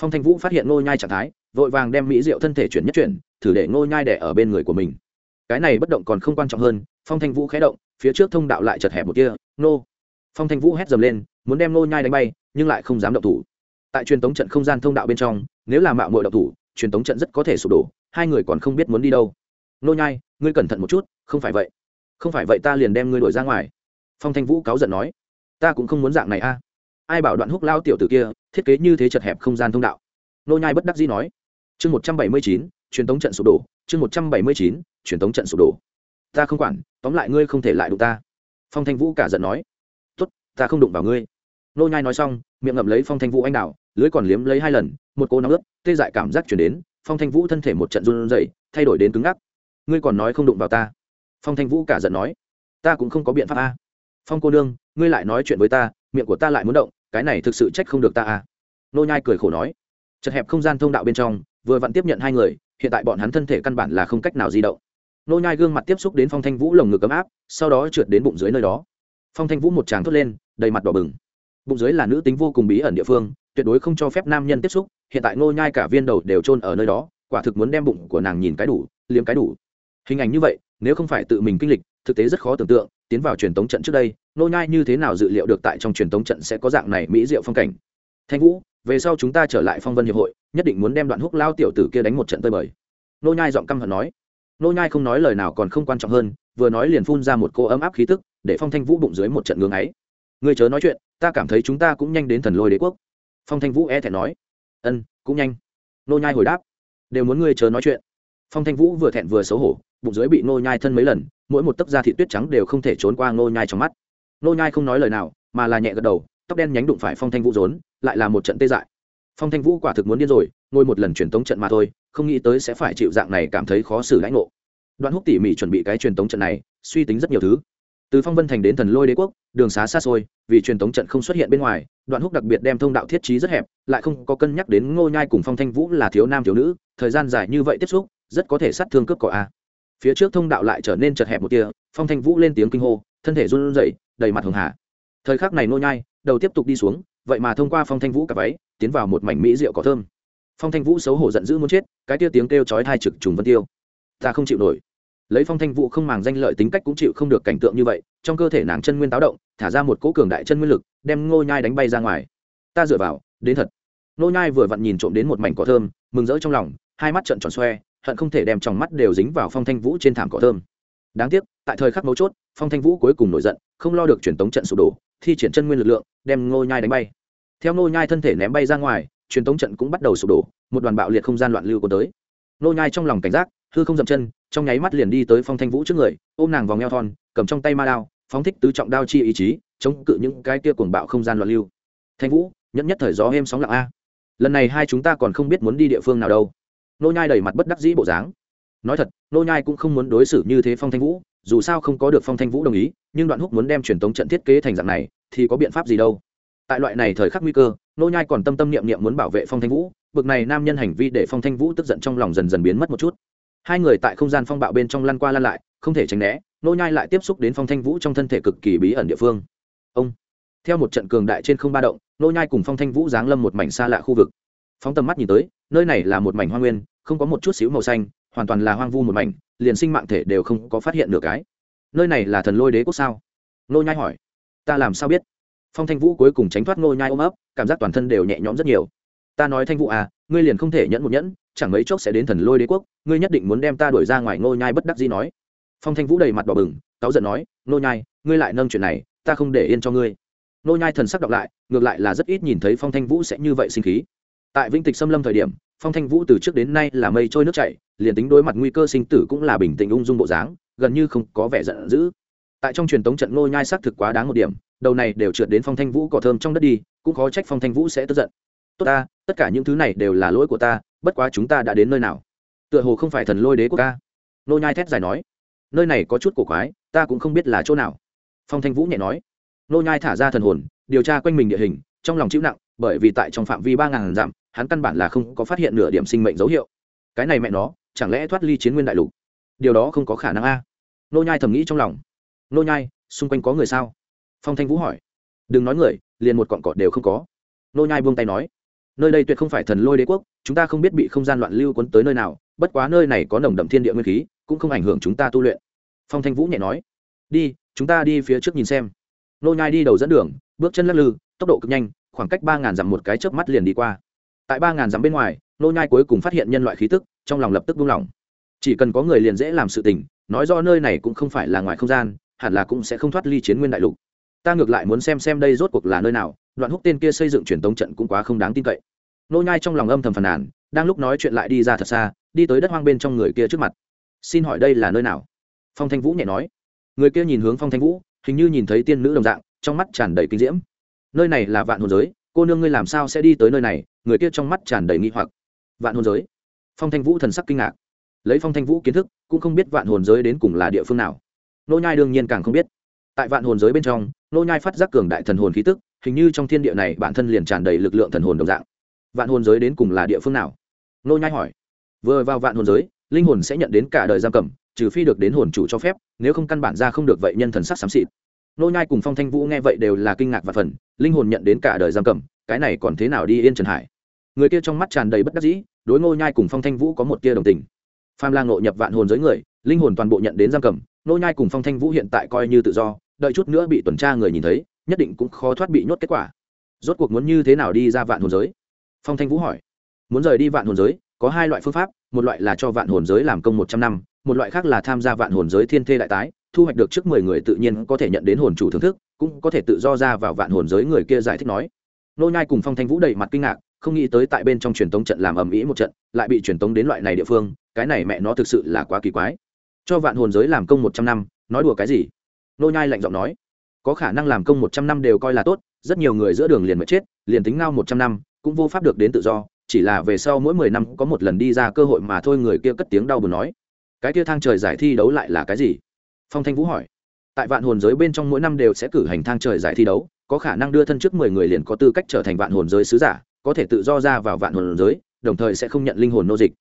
Phong thanh vũ phát hiện nô nhai trạng thái, vội vàng đem mỹ rượu thân thể chuyển nhất chuyển, thử để nô nhai đè ở bên người của mình. Cái này bất động còn không quan trọng hơn, phong thanh vũ khẽ động, phía trước thông đạo lại chật hẹp một kia nô. Phong thanh vũ hét dầm lên, muốn đem nô nhai đánh bay, nhưng lại không dám động thủ. Tại truyền tống trận không gian thông đạo bên trong, nếu là mạo muội động thủ, truyền tống trận rất có thể sụp đổ, hai người còn không biết muốn đi đâu. Nô nhai, ngươi cẩn thận một chút, không phải vậy. Không phải vậy ta liền đem ngươi đuổi ra ngoài. Phong thanh vũ cáu giận nói, ta cũng không muốn dạng này a ai bảo đoạn húc lao tiểu tử kia, thiết kế như thế chật hẹp không gian thông đạo. Nô nhai bất đắc dĩ nói. Chương một trăm bảy mươi chín, truyền tống trận sụp đổ. Chương một trăm bảy mươi chín, truyền tống trận sụp đổ. Ta không quản, tóm lại ngươi không thể lại đụng ta. Phong thanh vũ cả giận nói. Tốt, ta không đụng vào ngươi. Nô nhai nói xong, miệng ngậm lấy phong thanh vũ anh đào, lưới còn liếm lấy hai lần, một cô nóng ướt, tê dại cảm giác chuyển đến. Phong thanh vũ thân thể một trận run rẩy, thay đổi đến cứng ngắc. Ngươi còn nói không đụng vào ta. Phong thanh vũ cả giận nói. Ta cũng không có biện pháp a. Phong cô nương, ngươi lại nói chuyện với ta, miệng của ta lại muốn động cái này thực sự trách không được ta a nô nhai cười khổ nói. Chật hẹp không gian thông đạo bên trong, vừa vặn tiếp nhận hai người, hiện tại bọn hắn thân thể căn bản là không cách nào di động. Nô nhai gương mặt tiếp xúc đến phong thanh vũ lồng ngực ấm áp, sau đó trượt đến bụng dưới nơi đó. Phong thanh vũ một tràng thốt lên, đầy mặt đỏ bừng. Bụng dưới là nữ tính vô cùng bí ẩn địa phương, tuyệt đối không cho phép nam nhân tiếp xúc, hiện tại nô nhai cả viên đầu đều trôn ở nơi đó, quả thực muốn đem bụng của nàng nhìn cái đủ, liếm cái đủ. Hình ảnh như vậy, nếu không phải tự mình kinh lịch thực tế rất khó tưởng tượng, tiến vào truyền tống trận trước đây, nô nhai như thế nào dự liệu được tại trong truyền tống trận sẽ có dạng này mỹ diệu phong cảnh. Thanh vũ, về sau chúng ta trở lại phong vân hiệp hội, nhất định muốn đem đoạn húc lao tiểu tử kia đánh một trận tơi bời. Nô nhai giọng căm hận nói. Nô nhai không nói lời nào còn không quan trọng hơn, vừa nói liền phun ra một cô ấm áp khí tức, để phong thanh vũ bụng dưới một trận ngưỡng ấy ngươi chớ nói chuyện, ta cảm thấy chúng ta cũng nhanh đến thần lôi đế quốc. Phong thanh vũ e thẹn nói. Ân, cũng nhanh. Nô nhai hồi đáp. Đều muốn ngươi chớ nói chuyện phong thanh vũ vừa thẹn vừa xấu hổ, bụng dưới bị nô nhai thân mấy lần, mỗi một tấc da thị tuyết trắng đều không thể trốn qua nô nhai trong mắt. Nô nhai không nói lời nào, mà là nhẹ gật đầu, tóc đen nhánh đụng phải phong thanh vũ rốn, lại là một trận tê dại. Phong thanh vũ quả thực muốn điên rồi, ngồi một lần truyền tống trận mà thôi, không nghĩ tới sẽ phải chịu dạng này cảm thấy khó xử lãnh ngộ. Đoạn húc tỉ mỉ chuẩn bị cái truyền tống trận này, suy tính rất nhiều thứ. Từ phong vân thành đến thần lôi đế quốc, đường xá xa xôi, vì truyền tống trận không xuất hiện bên ngoài, đoạn húc đặc biệt đem thông đạo thiết trí rất hẹp, lại không có cân nhắc đến ngô nhai cùng phong thanh vũ là thiếu nam thiếu nữ, thời gian dài như vậy tiếp xúc rất có thể sát thương cướp cỏ a. Phía trước thông đạo lại trở nên chật hẹp một tia, phong thanh vũ lên tiếng kinh hô, thân thể run rẩy, đầy mặt hường hà. Thời khắc này nô nhai, đầu tiếp tục đi xuống, vậy mà thông qua phong thanh vũ cả váy, tiến vào một mảnh mỹ rượu có thơm. Phong thanh vũ xấu hổ giận dữ muốn chết, cái tia tiếng kêu chói tai trực trùng vân tiêu. Ta không chịu nổi. Lấy phong thanh vũ không màng danh lợi tính cách cũng chịu không được cảnh tượng như vậy, trong cơ thể nàng chân nguyên táo động, thả ra một cỗ cường đại chân nguyên lực, đem ngô nhai đánh bay ra ngoài. Ta dựa vào, đến thật. Ngô nhai vừa vặn nhìn trộm đến một mảnh cỏ thơm, mừng rỡ trong lòng, hai mắt trợn tròn xoe hận không thể đem tròng mắt đều dính vào phong thanh vũ trên thảm cỏ thơm. Đáng tiếc, tại thời khắc mấu chốt, phong thanh vũ cuối cùng nổi giận, không lo được truyền tống trận sụp đổ, thi triển chân nguyên lực lượng, đem ngô nhai đánh bay. Theo ngô nhai thân thể ném bay ra ngoài, truyền tống trận cũng bắt đầu sụp đổ, một đoàn bạo liệt không gian loạn lưu của tới. Ngô nhai trong lòng cảnh giác, hư không dậm chân, trong nháy mắt liền đi tới phong thanh vũ trước người, ôm nàng vòng eo thon, cầm trong tay ma đao, phóng thích tứ trọng đao chi ý chí, chống cự những cái kia cuồng bạo không gian loạn lưu. Thanh vũ, nhẫn nhất thời gió êm sóng lặng a. Lần này hai chúng ta còn không biết muốn đi địa phương nào đâu nô nhai đầy mặt bất đắc dĩ bộ dáng. Nói thật, nô nhai cũng không muốn đối xử như thế phong thanh vũ, dù sao không có được phong thanh vũ đồng ý, nhưng đoạn húc muốn đem truyền tống trận thiết kế thành dạng này, thì có biện pháp gì đâu. Tại loại này thời khắc nguy cơ, nô nhai còn tâm tâm niệm niệm muốn bảo vệ phong thanh vũ, bực này nam nhân hành vi để phong thanh vũ tức giận trong lòng dần dần biến mất một chút. Hai người tại không gian phong bạo bên trong lăn qua lăn lại, không thể tránh né, nô nhai lại tiếp xúc đến phong thanh vũ trong thân thể cực kỳ bí ẩn địa phương. Ông, theo một trận cường đại trên không ba động, nô nhai cùng phong thanh vũ giáng lâm một mảnh xa lạ khu vực. Phóng tầm mắt nhìn tới, nơi này là một mảnh hoang nguyên không có một chút xíu màu xanh, hoàn toàn là hoang vu một mảnh, liền sinh mạng thể đều không có phát hiện được cái. Nơi này là thần lôi đế quốc sao? Nô nhai hỏi. Ta làm sao biết? Phong thanh vũ cuối cùng tránh thoát nô nhai ôm ấp, cảm giác toàn thân đều nhẹ nhõm rất nhiều. Ta nói thanh vũ à ngươi liền không thể nhẫn một nhẫn, chẳng mấy chốc sẽ đến thần lôi đế quốc, ngươi nhất định muốn đem ta đuổi ra ngoài nô nhai bất đắc dĩ nói. Phong thanh vũ đầy mặt đỏ bừng, cáu giận nói nô nhai, ngươi lại nâng chuyện này, ta không để yên cho ngươi. Nô nhai thần sắc đọc lại, ngược lại là rất ít nhìn thấy phong thanh vũ sẽ như vậy sinh khí. Tại vĩnh tịch xâm lâm thời điểm phong thanh vũ từ trước đến nay là mây trôi nước chảy, liền tính đối mặt nguy cơ sinh tử cũng là bình tĩnh ung dung bộ dáng, gần như không có vẻ giận dữ. Tại trong truyền thống trận nô nhai xác thực quá đáng một điểm, đầu này đều trượt đến phong thanh vũ cỏ thơm trong đất đi, cũng khó trách phong thanh vũ sẽ tức giận. Tốt ta, tất cả những thứ này đều là lỗi của ta, bất quá chúng ta đã đến nơi nào? Tựa hồ không phải thần lôi đế quốc ca nô nhai thét dài nói. Nơi này có chút cổ quái, ta cũng không biết là chỗ nào. Phong thanh vũ nhẹ nói. Nô nhai thả ra thần hồn, điều tra quanh mình địa hình trong lòng chịu nặng, bởi vì tại trong phạm vi ba ngàn dặm, hắn căn bản là không có phát hiện nửa điểm sinh mệnh dấu hiệu. Cái này mẹ nó, chẳng lẽ thoát ly chiến nguyên đại lục? Điều đó không có khả năng a. Nô nhai thầm nghĩ trong lòng. Nô nhai, xung quanh có người sao? Phong thanh vũ hỏi. Đừng nói người, liền một cọn cọt đều không có. Nô nhai buông tay nói. Nơi đây tuyệt không phải thần lôi đế quốc, chúng ta không biết bị không gian loạn lưu cuốn tới nơi nào, bất quá nơi này có nồng đậm thiên địa nguyên khí, cũng không ảnh hưởng chúng ta tu luyện. Phong thanh vũ nhẹ nói. Đi, chúng ta đi phía trước nhìn xem. Nô nhai đi đầu dẫn đường bước chân lắc lư, tốc độ cực nhanh, khoảng cách ba ngàn dặm một cái chớp mắt liền đi qua. Tại ba ngàn dặm bên ngoài, nô nhai cuối cùng phát hiện nhân loại khí tức, trong lòng lập tức buông lỏng. Chỉ cần có người liền dễ làm sự tình, nói do nơi này cũng không phải là ngoài không gian, hẳn là cũng sẽ không thoát ly chiến nguyên đại lục. Ta ngược lại muốn xem xem đây rốt cuộc là nơi nào, đoạn húc tên kia xây dựng truyền tống trận cũng quá không đáng tin cậy. Nô nhai trong lòng âm thầm phàn nàn, đang lúc nói chuyện lại đi ra thật xa, đi tới đất hoang bên trong người kia trước mặt. Xin hỏi đây là nơi nào? Phong thanh vũ nhẹ nói. Người kia nhìn hướng phong thanh vũ, hình như nhìn thấy tiên nữ đồng dạng trong mắt tràn đầy kinh diễm. Nơi này là vạn hồn giới, cô nương ngươi làm sao sẽ đi tới nơi này? Người kia trong mắt tràn đầy nghi hoặc. Vạn hồn giới? Phong thanh vũ thần sắc kinh ngạc. Lấy phong thanh vũ kiến thức, cũng không biết vạn hồn giới đến cùng là địa phương nào. Nô nhai đương nhiên càng không biết. Tại vạn hồn giới bên trong, nô nhai phát giác cường đại thần hồn khí tức, hình như trong thiên địa này bản thân liền tràn đầy lực lượng thần hồn đồng dạng. Vạn hồn giới đến cùng là địa phương nào? Nô nhai hỏi. Vừa vào vạn hồn giới, linh hồn sẽ nhận đến cả đời giam cầm, trừ phi được đến hồn chủ cho phép, nếu không căn bản ra không được vậy nhân thần sắc xám xịt nô nhai cùng phong thanh vũ nghe vậy đều là kinh ngạc và phần, linh hồn nhận đến cả đời giam cầm, cái này còn thế nào đi yên trần hải? Người kia trong mắt tràn đầy bất đắc dĩ, đối Nô nhai cùng phong thanh vũ có một kia đồng tình. Phan lang ngộ nhập vạn hồn giới người, linh hồn toàn bộ nhận đến giam cầm nô nhai cùng phong thanh vũ hiện tại coi như tự do, đợi chút nữa bị tuần tra người nhìn thấy, nhất định cũng khó thoát bị nhốt kết quả. Rốt cuộc muốn như thế nào đi ra vạn hồn giới? Phong thanh vũ hỏi. Muốn rời đi vạn hồn giới, có hai loại phương pháp, một loại là cho vạn hồn giới làm công một trăm năm, một loại khác là tham gia vạn hồn giới thiên thê đại tái thu hoạch được trước mười người tự nhiên có thể nhận đến hồn chủ thưởng thức, cũng có thể tự do ra vào vạn hồn giới người kia giải thích nói. Nô nhai cùng phong thanh vũ đầy mặt kinh ngạc, không nghĩ tới tại bên trong truyền tống trận làm ầm ĩ một trận, lại bị truyền tống đến loại này địa phương, cái này mẹ nó thực sự là quá kỳ quái. Cho vạn hồn giới làm công một trăm năm, nói đùa cái gì? Nô nhai lạnh giọng nói. Có khả năng làm công một trăm năm đều coi là tốt, rất nhiều người giữa đường liền mà chết, liền tính ngao một trăm năm, cũng vô pháp được đến tự do, chỉ là về sau mỗi mười năm có một lần đi ra cơ hội mà thôi người kia cất tiếng đau buồn nói. Cái kia thang trời giải thi đấu lại là cái gì? Phong thanh vũ hỏi. Tại vạn hồn giới bên trong mỗi năm đều sẽ cử hành thang trời giải thi đấu, có khả năng đưa thân trước mười người liền có tư cách trở thành vạn hồn giới sứ giả, có thể tự do ra vào vạn hồn giới, đồng thời sẽ không nhận linh hồn nô dịch.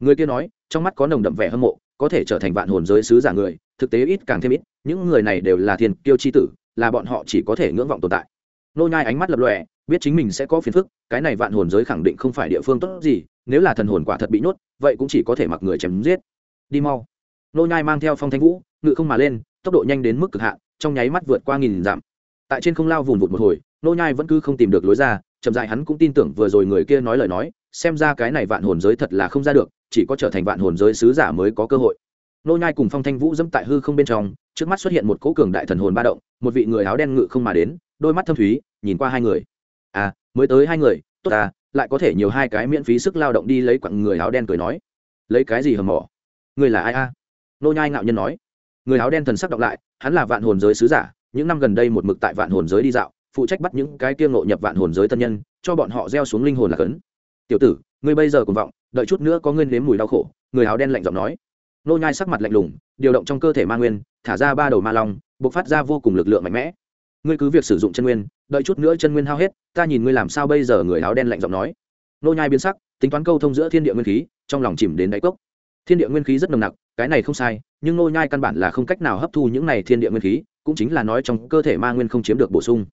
Người kia nói, trong mắt có nồng đậm vẻ hâm mộ, có thể trở thành vạn hồn giới sứ giả người, thực tế ít càng thêm ít, những người này đều là thiên kiêu chi tử, là bọn họ chỉ có thể ngưỡng vọng tồn tại. Nô nhai ánh mắt lập lòe, biết chính mình sẽ có phiền phức, cái này vạn hồn giới khẳng định không phải địa phương tốt gì, nếu là thần hồn quả thật bị nhốt, vậy cũng chỉ có thể mặc người chém giết. Đi mau nô nhai mang theo phong thanh vũ, ngự không mà lên, tốc độ nhanh đến mức cực hạn, trong nháy mắt vượt qua nghìn dặm. Tại trên không lao vùn vụt một hồi, nô nhai vẫn cứ không tìm được lối ra, chậm rãi hắn cũng tin tưởng vừa rồi người kia nói lời nói, xem ra cái này vạn hồn giới thật là không ra được, chỉ có trở thành vạn hồn giới sứ giả mới có cơ hội. Nô nhai cùng phong thanh vũ dẫm tại hư không bên trong, trước mắt xuất hiện một cỗ cường đại thần hồn ba động, một vị người áo đen ngự không mà đến, đôi mắt thâm thúy, nhìn qua hai người. À mới tới hai người, tốt à lại có thể nhiều hai cái miễn phí sức lao động đi lấy quặng người áo đen cười nói. Lấy cái gì hầm mỏ? Người là ai a? Nô nhai ngạo nhân nói. Người áo đen thần sắc đọc lại, hắn là vạn hồn giới sứ giả, những năm gần đây một mực tại vạn hồn giới đi dạo, phụ trách bắt những cái kia ngộ nhập vạn hồn giới thân nhân, cho bọn họ gieo xuống linh hồn là cấn. Tiểu tử, ngươi bây giờ còn vọng, đợi chút nữa có ngươi nếm mùi đau khổ, người áo đen lạnh giọng nói. Nô nhai sắc mặt lạnh lùng, điều động trong cơ thể ma nguyên, thả ra ba đầu ma long, bộc phát ra vô cùng lực lượng mạnh mẽ. Ngươi cứ việc sử dụng chân nguyên, đợi chút nữa chân nguyên hao hết, ta nhìn ngươi làm sao bây giờ, người áo đen lạnh giọng nói. Nô nhai biến sắc, tính toán câu thông giữa thiên địa nguyên khí, trong lòng chìm đến đáy cốc. Thiên địa nguyên khí rất nồng nặc cái này không sai, nhưng nô nhai căn bản là không cách nào hấp thu những này thiên địa nguyên khí, cũng chính là nói trong cơ thể ma nguyên không chiếm được bổ sung.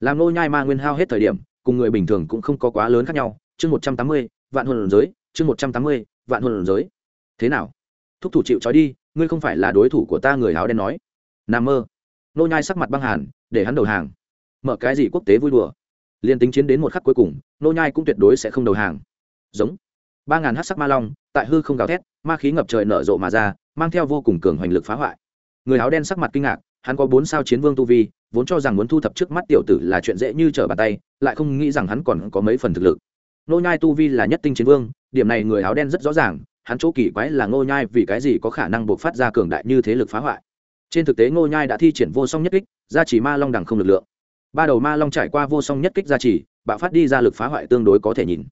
Làm nô nhai ma nguyên hao hết thời điểm, cùng người bình thường cũng không có quá lớn khác nhau. Chương một trăm tám mươi, vạn hồn giới, chương một trăm tám mươi, vạn hồn giới. Thế nào? Thúc thủ chịu trói đi, ngươi không phải là đối thủ của ta người áo đen nói. Nam mơ. Nô nhai sắc mặt băng hàn, để hắn đầu hàng. Mở cái gì quốc tế vui đùa? Liên tính chiến đến một khắc cuối cùng nô nhai cũng tuyệt đối sẽ không đầu hàng. Giống ba ngàn hắc sắc ma long, tại hư không gào thét, ma khí ngập trời nở rộ mà ra, mang theo vô cùng cường hoành lực phá hoại. Người áo đen sắc mặt kinh ngạc, hắn có bốn sao chiến vương tu vi, vốn cho rằng muốn thu thập trước mắt tiểu tử là chuyện dễ như trở bàn tay, lại không nghĩ rằng hắn còn có mấy phần thực lực. Nô nhai tu vi là nhất tinh chiến vương, điểm này người áo đen rất rõ ràng, hắn chỗ kỳ quái là ngô nhai vì cái gì có khả năng buộc phát ra cường đại như thế lực phá hoại. Trên thực tế ngô nhai đã thi triển vô song nhất kích, gia trì ma long đằng không lực lượng. Ba đầu ma long trải qua vô song nhất kích gia trì, bạo phát đi ra lực phá hoại tương đối có thể nhìn.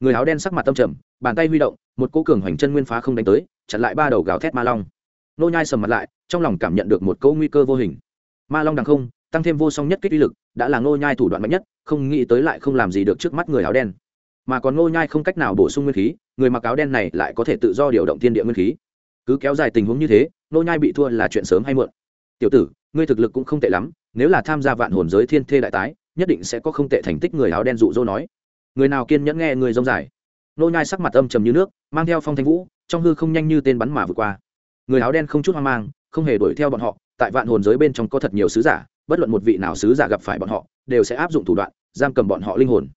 Người áo đen sắc mặt tâm trầm bàn tay huy động, một cỗ cường hoành chân nguyên phá không đánh tới, chặn lại ba đầu gào thét ma long. Nô nhai sầm mặt lại, trong lòng cảm nhận được một cỗ nguy cơ vô hình. Ma long đằng không, tăng thêm vô song nhất kích uy lực, đã là nô nhai thủ đoạn mạnh nhất, không nghĩ tới lại không làm gì được trước mắt người áo đen. Mà còn nô nhai không cách nào bổ sung nguyên khí, người mặc áo đen này lại có thể tự do điều động thiên địa nguyên khí. Cứ kéo dài tình huống như thế nô nhai bị thua là chuyện sớm hay muộn. Tiểu tử, ngươi thực lực cũng không tệ lắm, nếu là tham gia vạn hồn giới thiên thê đại tái, nhất định sẽ có không tệ thành tích, người áo đen dụ dỗ nói. Người nào kiên nhẫn nghe người rông dài nô nhai sắc mặt âm trầm như nước, mang theo phong thanh vũ, trong hư không nhanh như tên bắn mà vượt qua. Người áo đen không chút hoang mang, không hề đuổi theo bọn họ, tại vạn hồn giới bên trong có thật nhiều sứ giả, bất luận một vị nào sứ giả gặp phải bọn họ, đều sẽ áp dụng thủ đoạn, giam cầm bọn họ linh hồn.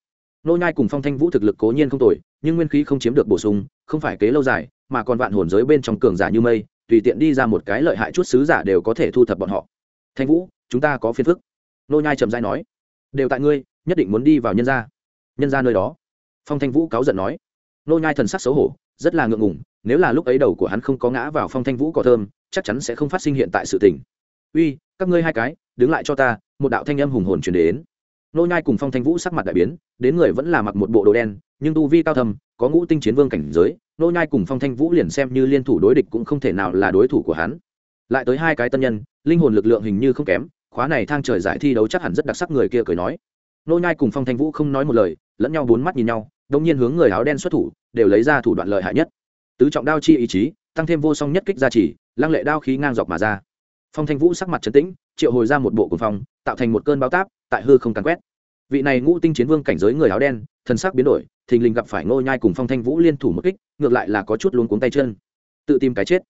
Nô nhai cùng phong thanh vũ thực lực cố nhiên không tồi, nhưng nguyên khí không chiếm được bổ sung, không phải kế lâu dài, mà còn vạn hồn giới bên trong cường giả như mây, tùy tiện đi ra một cái lợi hại chút sứ giả đều có thể thu thập bọn họ. Thanh vũ, chúng ta có phiền phức. Nô nhai trầm rãi nói. Đều tại ngươi, nhất định muốn đi vào nhân gia. Nhân gia nơi đó. Phong thanh vũ cáu giận nói nô nhai thần sắc xấu hổ rất là ngượng ngùng nếu là lúc ấy đầu của hắn không có ngã vào phong thanh vũ cỏ thơm chắc chắn sẽ không phát sinh hiện tại sự tình. Uy các ngươi hai cái đứng lại cho ta một đạo thanh âm hùng hồn truyền đến. Nô nhai cùng phong thanh vũ sắc mặt đại biến đến người vẫn là mặc một bộ đồ đen nhưng tu vi cao thâm, có ngũ tinh chiến vương cảnh giới nô nhai cùng phong thanh vũ liền xem như liên thủ đối địch cũng không thể nào là đối thủ của hắn. Lại tới hai cái tân nhân linh hồn lực lượng hình như không kém khóa này thang trời giải thi đấu chắc hẳn rất đặc sắc người kia cười nói. Nô nhai cùng phong thanh vũ không nói một lời lẫn nhau bốn mắt nhìn nhau đông nhiên hướng người áo đen xuất thủ, đều lấy ra thủ đoạn lợi hại nhất. Tứ trọng đao chi ý chí, tăng thêm vô song nhất kích gia trì, lăng lệ đao khí ngang dọc mà ra. Phong thanh vũ sắc mặt trấn tĩnh, triệu hồi ra một bộ cuồng phong, tạo thành một cơn bao táp, tại hư không càn quét. Vị này ngũ tinh chiến vương cảnh giới người áo đen thân sắc biến đổi, thình lình gặp phải ngô nhai cùng phong thanh vũ liên thủ một kích, ngược lại là có chút luống cuống tay chân. Tự tìm cái chết.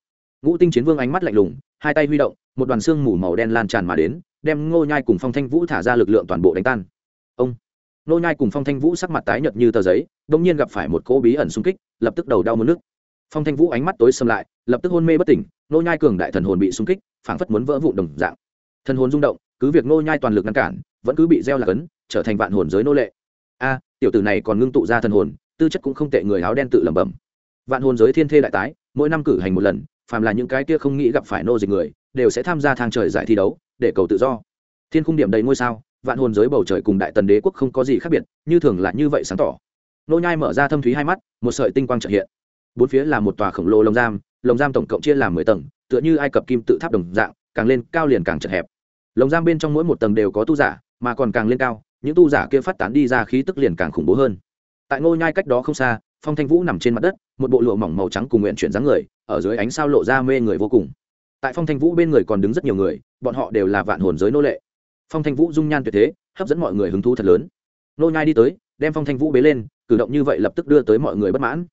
Ngũ tinh chiến vương ánh mắt lạnh lùng, hai tay huy động, một đoàn xương mù màu đen lan tràn mà đến, đem ngô nhai cùng phong thanh vũ thả ra lực lượng toàn bộ đánh tan. Ông! Nô nhai cùng phong thanh vũ sắc mặt tái nhợt như tờ giấy, đột nhiên gặp phải một cỗ bí ẩn xung kích, lập tức đầu đau muốn nước phong thanh vũ ánh mắt tối sầm lại, lập tức hôn mê bất tỉnh, Nô nhai cường đại thần hồn bị xung kích, phảng phất muốn vỡ vụn đồng dạng. Thần hồn rung động, cứ việc nô nhai toàn lực ngăn cản, vẫn cứ bị gieo là cấn, trở thành vạn hồn giới nô lệ. A, tiểu tử này còn ngưng tụ ra thần hồn, tư chất cũng không tệ người áo đen tự lẩm bẩm. Vạn hồn giới thiên thê đại tái, mỗi năm cử hành một lần, phàm là những cái kia không nghĩ gặp phải nô dịch người, đều sẽ tham gia thang trời giải thi đấu, để cầu tự do. Thiên khung điểm đầy ngôi sao vạn hồn giới bầu trời cùng đại tần đế quốc không có gì khác biệt, như thường là như vậy sáng tỏ. Nô nhai mở ra thâm thúy hai mắt, một sợi tinh quang trợ hiện. Bốn phía là một tòa khổng lồ lồng giam lồng giam tổng cộng chia làm mười tầng, tựa như ai cập kim tự tháp đồng dạng, càng lên cao liền càng chật hẹp. Lồng giam bên trong mỗi một tầng đều có tu giả, mà còn càng lên cao, những tu giả kia phát tán đi ra khí tức liền càng khủng bố hơn. Tại ngôi nhai cách đó không xa, phong thanh vũ nằm trên mặt đất, một bộ lụa mỏng màu trắng cùng nguyện chuyển dáng người, ở dưới ánh sao lộ ra mê người vô cùng. Tại phong thanh vũ bên người còn đứng rất nhiều người, bọn họ đều là vạn hồn giới nô lệ phong thanh vũ dung nhan tuyệt thế, hấp dẫn mọi người hứng thú thật lớn. Nô nhai đi tới, đem phong thanh vũ bế lên, cử động như vậy lập tức đưa tới mọi người bất mãn.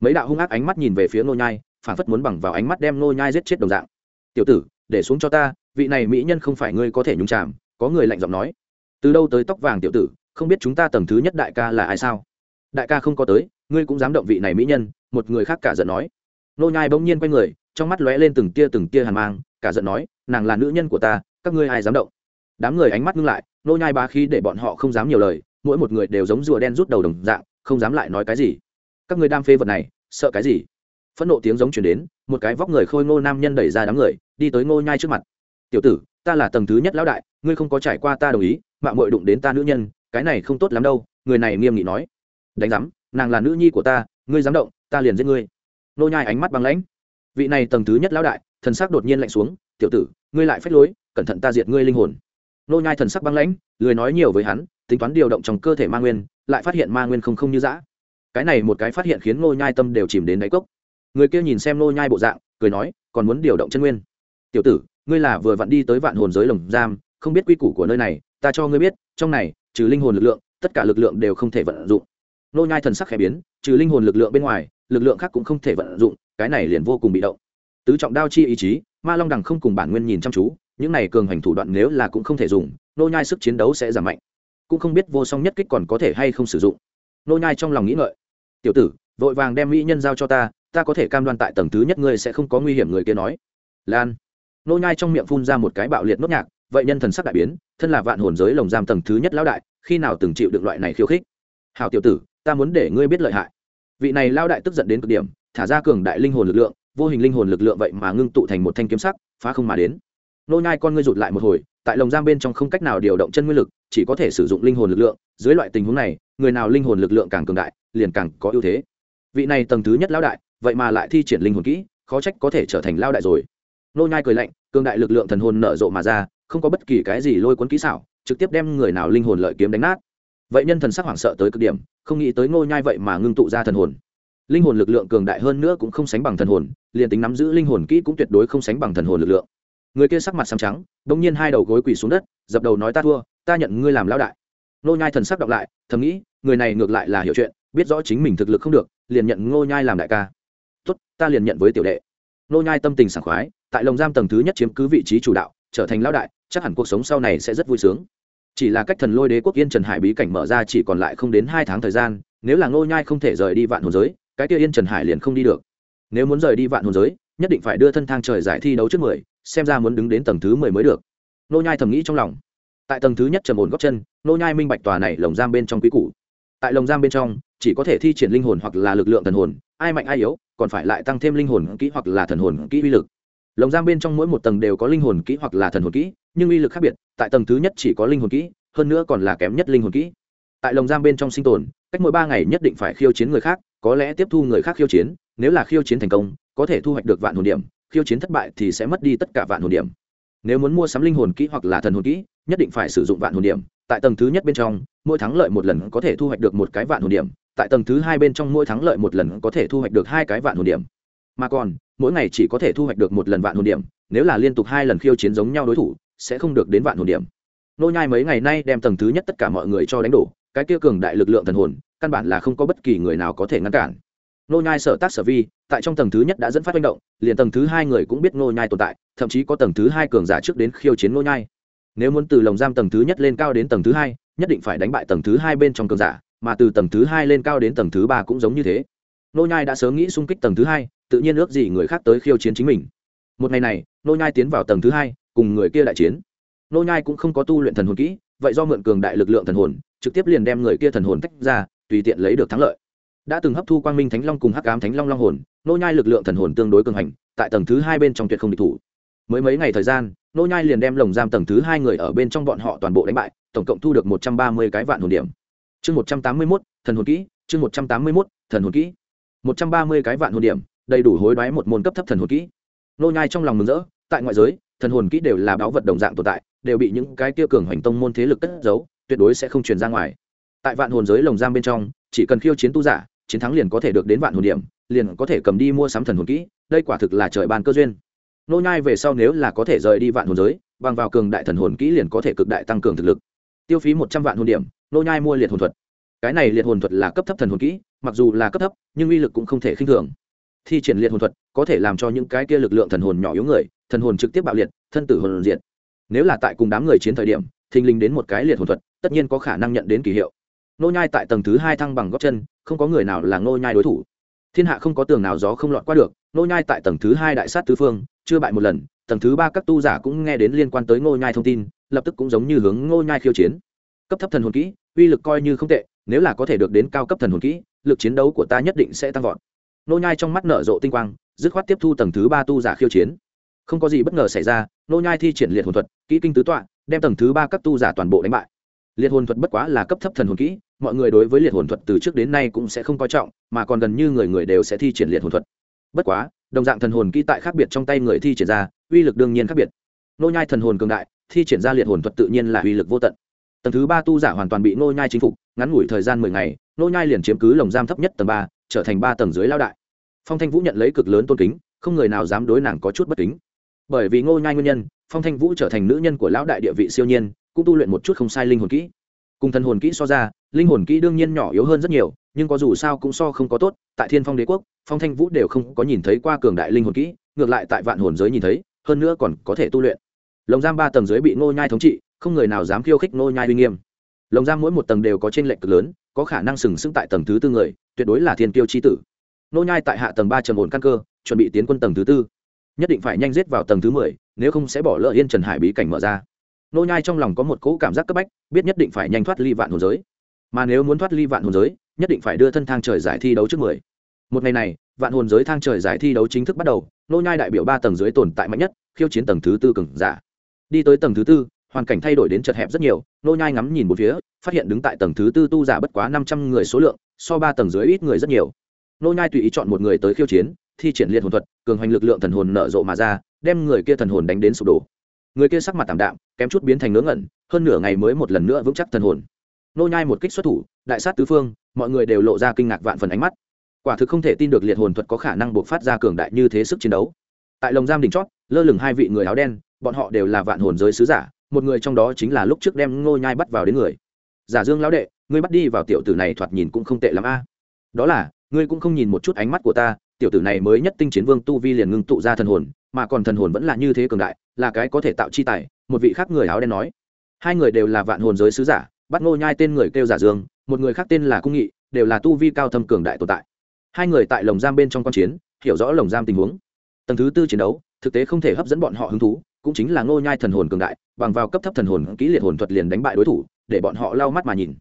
Mấy đạo hung ác ánh mắt nhìn về phía nô nhai phản phất muốn bằng vào ánh mắt đem nô nhai giết chết đồng dạng. Tiểu tử, để xuống cho ta, vị này mỹ nhân không phải ngươi có thể nhúng chạm có người lạnh giọng nói. Từ đâu tới tóc vàng tiểu tử, không biết chúng ta tầng thứ nhất đại ca là ai sao? Đại ca không có tới, ngươi cũng dám động vị này mỹ nhân, một người khác cả giận nói. Nô nhai bỗng nhiên quay người, trong mắt lóe lên từng tia từng tia hàn mang, cả giận nói, nàng là nữ nhân của ta, các ngươi ai dám động? Đám người ánh mắt ngưng lại, nô nhai bá khí để bọn họ không dám nhiều lời, mỗi một người đều giống rùa đen rút đầu đồng dạng, không dám lại nói cái gì. Các ngươi đam phê vật này, sợ cái gì? Phẫn nộ tiếng giống truyền đến, một cái vóc người khôi ngô nam nhân đẩy ra đám người, đi tới ngô nhai trước mặt. Tiểu tử, ta là tầng thứ nhất lão đại, ngươi không có trải qua ta đồng ý, mạo muội đụng đến ta nữ nhân, cái này không tốt lắm đâu, người này nghiêm nghị nói. Đánh giám, nàng là nữ nhi của ta, ngươi dám động, ta liền giết ngươi. Nô nhai ánh mắt băng lãnh. Vị này tầng thứ nhất lão đại, thần sắc đột nhiên lạnh xuống, tiểu tử, ngươi lại phách lối, cẩn thận ta diệt ngươi linh hồn nô nhai thần sắc băng lãnh, lười nói nhiều với hắn, tính toán điều động trong cơ thể ma nguyên, lại phát hiện ma nguyên không không như dã. Cái này một cái phát hiện khiến nô nhai tâm đều chìm đến đáy cốc. Người kia nhìn xem nô nhai bộ dạng, cười nói, còn muốn điều động chân nguyên? Tiểu tử, ngươi là vừa vặn đi tới vạn hồn giới lồng giam, không biết quy củ của nơi này, ta cho ngươi biết, trong này, trừ linh hồn lực lượng, tất cả lực lượng đều không thể vận dụng. Nô nhai thần sắc khẽ biến, trừ linh hồn lực lượng bên ngoài, lực lượng khác cũng không thể vận dụng, cái này liền vô cùng bị động. Tứ trọng đao chi ý chí, ma long đằng không cùng bản nguyên nhìn chăm chú những này cường hành thủ đoạn nếu là cũng không thể dùng, nô nhai sức chiến đấu sẽ giảm mạnh. Cũng không biết vô song nhất kích còn có thể hay không sử dụng. Nô nhai trong lòng nghĩ ngợi. Tiểu tử, vội vàng đem mỹ nhân giao cho ta ta có thể cam đoan tại tầng thứ nhất ngươi sẽ không có nguy hiểm. Người kia nói. Lan. Nô nhai trong miệng phun ra một cái bạo liệt nốt nhạc, vậy nhân thần sắc đại biến, thân là vạn hồn giới lồng giam tầng thứ nhất lão đại, khi nào từng chịu được loại này khiêu khích? Hảo tiểu tử, ta muốn để ngươi biết lợi hại. Vị này lão đại tức giận đến cực điểm, thả ra cường đại linh hồn lực lượng, vô hình linh hồn lực lượng vậy mà ngưng tụ thành một thanh kiếm sắc, phá không mà đến nô nhai con ngươi rụt lại một hồi, tại lồng giam bên trong không cách nào điều động chân nguyên lực, chỉ có thể sử dụng linh hồn lực lượng, dưới loại tình huống này, người nào linh hồn lực lượng càng cường đại, liền càng có ưu thế. Vị này tầng thứ nhất lão đại, vậy mà lại thi triển linh hồn kỹ, khó trách có thể trở thành lão đại rồi. Nô nhai cười lạnh, cường đại lực lượng thần hồn nở rộ mà ra, không có bất kỳ cái gì lôi cuốn kỹ xảo, trực tiếp đem người nào linh hồn lợi kiếm đánh nát. Vậy nhân thần sắc hoảng sợ tới cực điểm, không nghĩ tới ngô nhai vậy mà ngưng tụ ra thần hồn. Linh hồn lực lượng cường đại hơn nữa cũng không sánh bằng thần hồn, liền tính nắm giữ linh hồn kỹ cũng tuyệt đối không sánh bằng thần hồn lực lượng người kia sắc mặt xám trắng bỗng nhiên hai đầu gối quỳ xuống đất, dập đầu nói ta thua, ta nhận ngươi làm lão đại. Nô nhai thần sắc đọc lại, thầm nghĩ, người này ngược lại là hiểu chuyện, biết rõ chính mình thực lực không được, liền nhận ngô nhai làm đại ca. Tốt, ta liền nhận với tiểu đệ. Ngô nhai tâm tình sảng khoái, tại lồng giam tầng thứ nhất chiếm cứ vị trí chủ đạo, trở thành lão đại, chắc hẳn cuộc sống sau này sẽ rất vui sướng. Chỉ là cách thần lôi đế quốc yên trần hải bí cảnh mở ra chỉ còn lại không đến hai tháng thời gian, nếu là ngô nhai không thể rời đi vạn hồn giới, cái kia yên trần hải liền không đi được. Nếu muốn rời đi vạn hồn giới nhất định phải đưa thân thang trời giải thi đấu trước mười, xem ra muốn đứng đến tầng thứ mười mới được. Nô nhai thầm nghĩ trong lòng. Tại tầng thứ nhất trầm ổn góc chân, nô nhai minh bạch tòa này lồng giam bên trong quý củ. Tại lồng giam bên trong, chỉ có thể thi triển linh hồn hoặc là lực lượng thần hồn, ai mạnh ai yếu, còn phải lại tăng thêm linh hồn kỹ hoặc là thần hồn kỹ uy lực. Lồng giam bên trong mỗi một tầng đều có linh hồn kỹ hoặc là thần hồn kỹ, nhưng uy lực khác biệt, tại tầng thứ nhất chỉ có linh hồn kỹ, hơn nữa còn là kém nhất linh hồn kỹ. Tại lồng giam bên trong sinh tồn, cách mỗi ba ngày nhất định phải khiêu chiến người khác, có lẽ tiếp thu người khác khiêu chiến, nếu là khiêu chiến thành công có thể thu hoạch được vạn hồn điểm, khiêu chiến thất bại thì sẽ mất đi tất cả vạn hồn điểm. Nếu muốn mua sắm linh hồn kỹ hoặc là thần hồn kỹ, nhất định phải sử dụng vạn hồn điểm. Tại tầng thứ nhất bên trong, mỗi thắng lợi một lần có thể thu hoạch được một cái vạn hồn điểm. Tại tầng thứ hai bên trong, mỗi thắng lợi một lần có thể thu hoạch được hai cái vạn hồn điểm. Mà còn, mỗi ngày chỉ có thể thu hoạch được một lần vạn hồn điểm, nếu là liên tục hai lần khiêu chiến giống nhau đối thủ, sẽ không được đến vạn hồn điểm. Nô nhai mấy ngày nay đem tầng thứ nhất tất cả mọi người cho đánh đổ, cái kia cường đại lực lượng thần hồn, căn bản là không có bất kỳ người nào có thể ngăn cản nô nhai sở tác sở vi tại trong tầng thứ nhất đã dẫn phát manh động liền tầng thứ hai người cũng biết nô nhai tồn tại thậm chí có tầng thứ hai cường giả trước đến khiêu chiến nô nhai nếu muốn từ lồng giam tầng thứ nhất lên cao đến tầng thứ hai nhất định phải đánh bại tầng thứ hai bên trong cường giả mà từ tầng thứ hai lên cao đến tầng thứ ba cũng giống như thế nô nhai đã sớm nghĩ xung kích tầng thứ hai tự nhiên ước gì người khác tới khiêu chiến chính mình một ngày này nô nhai tiến vào tầng thứ hai cùng người kia đại chiến nô nhai cũng không có tu luyện thần hồn kỹ vậy do mượn cường đại lực lượng thần hồn trực tiếp liền đem người kia thần hồn tách ra tùy tiện lấy được thắng lợi đã từng hấp thu quang minh thánh long cùng hắc ám thánh long long hồn nô nhai lực lượng thần hồn tương đối cường hành tại tầng thứ hai bên trong tuyệt không địch thủ. Mới mấy ngày thời gian nô nhai liền đem lồng giam tầng thứ hai người ở bên trong bọn họ toàn bộ đánh bại tổng cộng thu được một trăm ba mươi cái vạn hồn điểm. Chương một trăm tám mươi 181, thần hồn kỹ chương một trăm tám mươi 181, thần hồn kỹ. một trăm ba mươi cái vạn hồn điểm đầy đủ hối đoái một môn cấp thấp thần hồn kỹ. Nô nhai trong lòng mừng rỡ tại ngoại giới thần hồn kỹ đều là báo vật đồng dạng tồn tại đều bị những cái kia cường hoành tông môn thế lực cất giấu tuyệt đối sẽ không truyền ra ngoài. Tại vạn hồn giới lồng giam bên trong chỉ cần khiêu chiến tu giả chiến thắng liền có thể được đến vạn hồn điểm, liền có thể cầm đi mua sắm thần hồn kỹ, đây quả thực là trời ban cơ duyên. Nô nhai về sau nếu là có thể rời đi vạn hồn giới, bằng vào cường đại thần hồn kỹ liền có thể cực đại tăng cường thực lực. Tiêu phí một trăm vạn hồn điểm, nô nhai mua liệt hồn thuật. Cái này liệt hồn thuật là cấp thấp thần hồn kỹ, mặc dù là cấp thấp, nhưng uy lực cũng không thể khinh thường. Thi triển liệt hồn thuật có thể làm cho những cái kia lực lượng thần hồn nhỏ yếu người, thần hồn trực tiếp bạo liệt, thân tử hồn diệt. Nếu là tại cùng đám người chiến thời điểm, thình lình đến một cái liệt hồn thuật, tất nhiên có khả năng nhận đến kỳ hiệu. Nô nhai tại tầng thứ hai thăng bằng góc chân không có người nào là nô nhai đối thủ. Thiên hạ không có tường nào gió không lọt qua được nô nhai tại tầng thứ hai đại sát tứ phương, chưa bại một lần, tầng thứ ba các tu giả cũng nghe đến liên quan tới nô nhai thông tin, lập tức cũng giống như hướng nô nhai khiêu chiến. Cấp thấp thần hồn kỹ, uy lực coi như không tệ, nếu là có thể được đến cao cấp thần hồn kỹ, lực chiến đấu của ta nhất định sẽ tăng vọt. Nô nhai trong mắt nở rộ tinh quang, dứt khoát tiếp thu tầng thứ ba tu giả khiêu chiến. Không có gì bất ngờ xảy ra nô nhai thi triển liệt hồn thuật, kỹ kinh tứ tọa, đem tầng thứ ba các tu giả toàn bộ đánh bại liệt hồn thuật bất quá là cấp thấp thần hồn kỹ, mọi người đối với liệt hồn thuật từ trước đến nay cũng sẽ không coi trọng, mà còn gần như người người đều sẽ thi triển liệt hồn thuật. Bất quá, đồng dạng thần hồn kỹ tại khác biệt trong tay người thi triển ra, uy lực đương nhiên khác biệt. Nô nhai thần hồn cường đại, thi triển ra liệt hồn thuật tự nhiên là uy lực vô tận. Tầng thứ ba tu giả hoàn toàn bị nô nhai chính phục, ngắn ngủi thời gian mười ngày, nô nhai liền chiếm cứ lồng giam thấp nhất tầng ba, trở thành ba tầng dưới lao đại. Phong thanh vũ nhận lấy cực lớn tôn kính, không người nào dám đối nàng có chút bất kính. Bởi vì ngô nhai nguyên nhân, phong thanh vũ trở thành nữ nhân của lão đại địa vị siêu nhiên cũng tu luyện một chút không sai linh hồn kỹ. Cùng thần hồn kỹ so ra, linh hồn kỹ đương nhiên nhỏ yếu hơn rất nhiều, nhưng có dù sao cũng so không có tốt, tại thiên phong đế quốc, phong thanh vũ đều không có nhìn thấy qua cường đại linh hồn kỹ, ngược lại tại vạn hồn giới nhìn thấy, hơn nữa còn có thể tu luyện. Lồng giam ba tầng dưới bị ngô nhai thống trị, không người nào dám khiêu khích ngô nhai uy nghiêm. Lồng giam mỗi một tầng đều có trên lệnh cực lớn, có khả năng sừng sững tại tầng thứ tư người, tuyệt đối là thiên tiêu chi tử. Ngô nhai tại hạ tầng ba trầm ổn căn cơ, chuẩn bị tiến quân tầng thứ tư. Nhất định phải nhanh giết vào tầng thứ mười, nếu không sẽ bỏ lỡ yên trần hải bí cảnh mở ra nô nhai trong lòng có một cỗ cảm giác cấp bách, biết nhất định phải nhanh thoát ly vạn hồn giới. Mà nếu muốn thoát ly vạn hồn giới, nhất định phải đưa thân thang trời giải thi đấu trước mười. Một ngày này, vạn hồn giới thang trời giải thi đấu chính thức bắt đầu, nô nhai đại biểu ba tầng dưới tồn tại mạnh nhất, khiêu chiến tầng thứ tư cường giả. Đi tới tầng thứ tư, hoàn cảnh thay đổi đến chật hẹp rất nhiều, nô nhai ngắm nhìn một phía, phát hiện đứng tại tầng thứ tư tu giả bất quá năm trăm người số lượng, so ba tầng dưới ít người rất nhiều. Nô nhai tùy ý chọn một người tới khiêu chiến, thi triển liệt hồn thuật, cường hoành lực lượng thần hồn nở rộ mà ra, đem người kia thần hồn đánh đến sụp đổ người kia sắc mặt tạm đạm, kém chút biến thành ngớ ngẩn, hơn nửa ngày mới một lần nữa vững chắc thần hồn. Nô nhai một kích xuất thủ, đại sát tứ phương, mọi người đều lộ ra kinh ngạc vạn phần ánh mắt. Quả thực không thể tin được liệt hồn thuật có khả năng buộc phát ra cường đại như thế sức chiến đấu. Tại lồng giam đỉnh chót, lơ lửng hai vị người áo đen, bọn họ đều là vạn hồn giới sứ giả, một người trong đó chính là lúc trước đem ngô nhai bắt vào đến người. Giả dương lão đệ, ngươi bắt đi vào tiểu tử này thoạt nhìn cũng không tệ lắm a. Đó là, ngươi cũng không nhìn một chút ánh mắt của ta, tiểu tử này mới nhất tinh chiến vương tu vi liền ngưng tụ ra thần hồn mà còn thần hồn vẫn là như thế cường đại, là cái có thể tạo chi tài, một vị khác người áo đen nói. Hai người đều là vạn hồn giới sứ giả, bắt ngô nhai tên người kêu giả dương, một người khác tên là cung nghị, đều là tu vi cao thâm cường đại tồn tại. Hai người tại lồng giam bên trong quan chiến, hiểu rõ lồng giam tình huống. Tầng thứ tư chiến đấu, thực tế không thể hấp dẫn bọn họ hứng thú, cũng chính là ngô nhai thần hồn cường đại, bằng vào cấp thấp thần hồn kỹ liệt hồn thuật liền đánh bại đối thủ, để bọn họ lau mắt mà nhìn.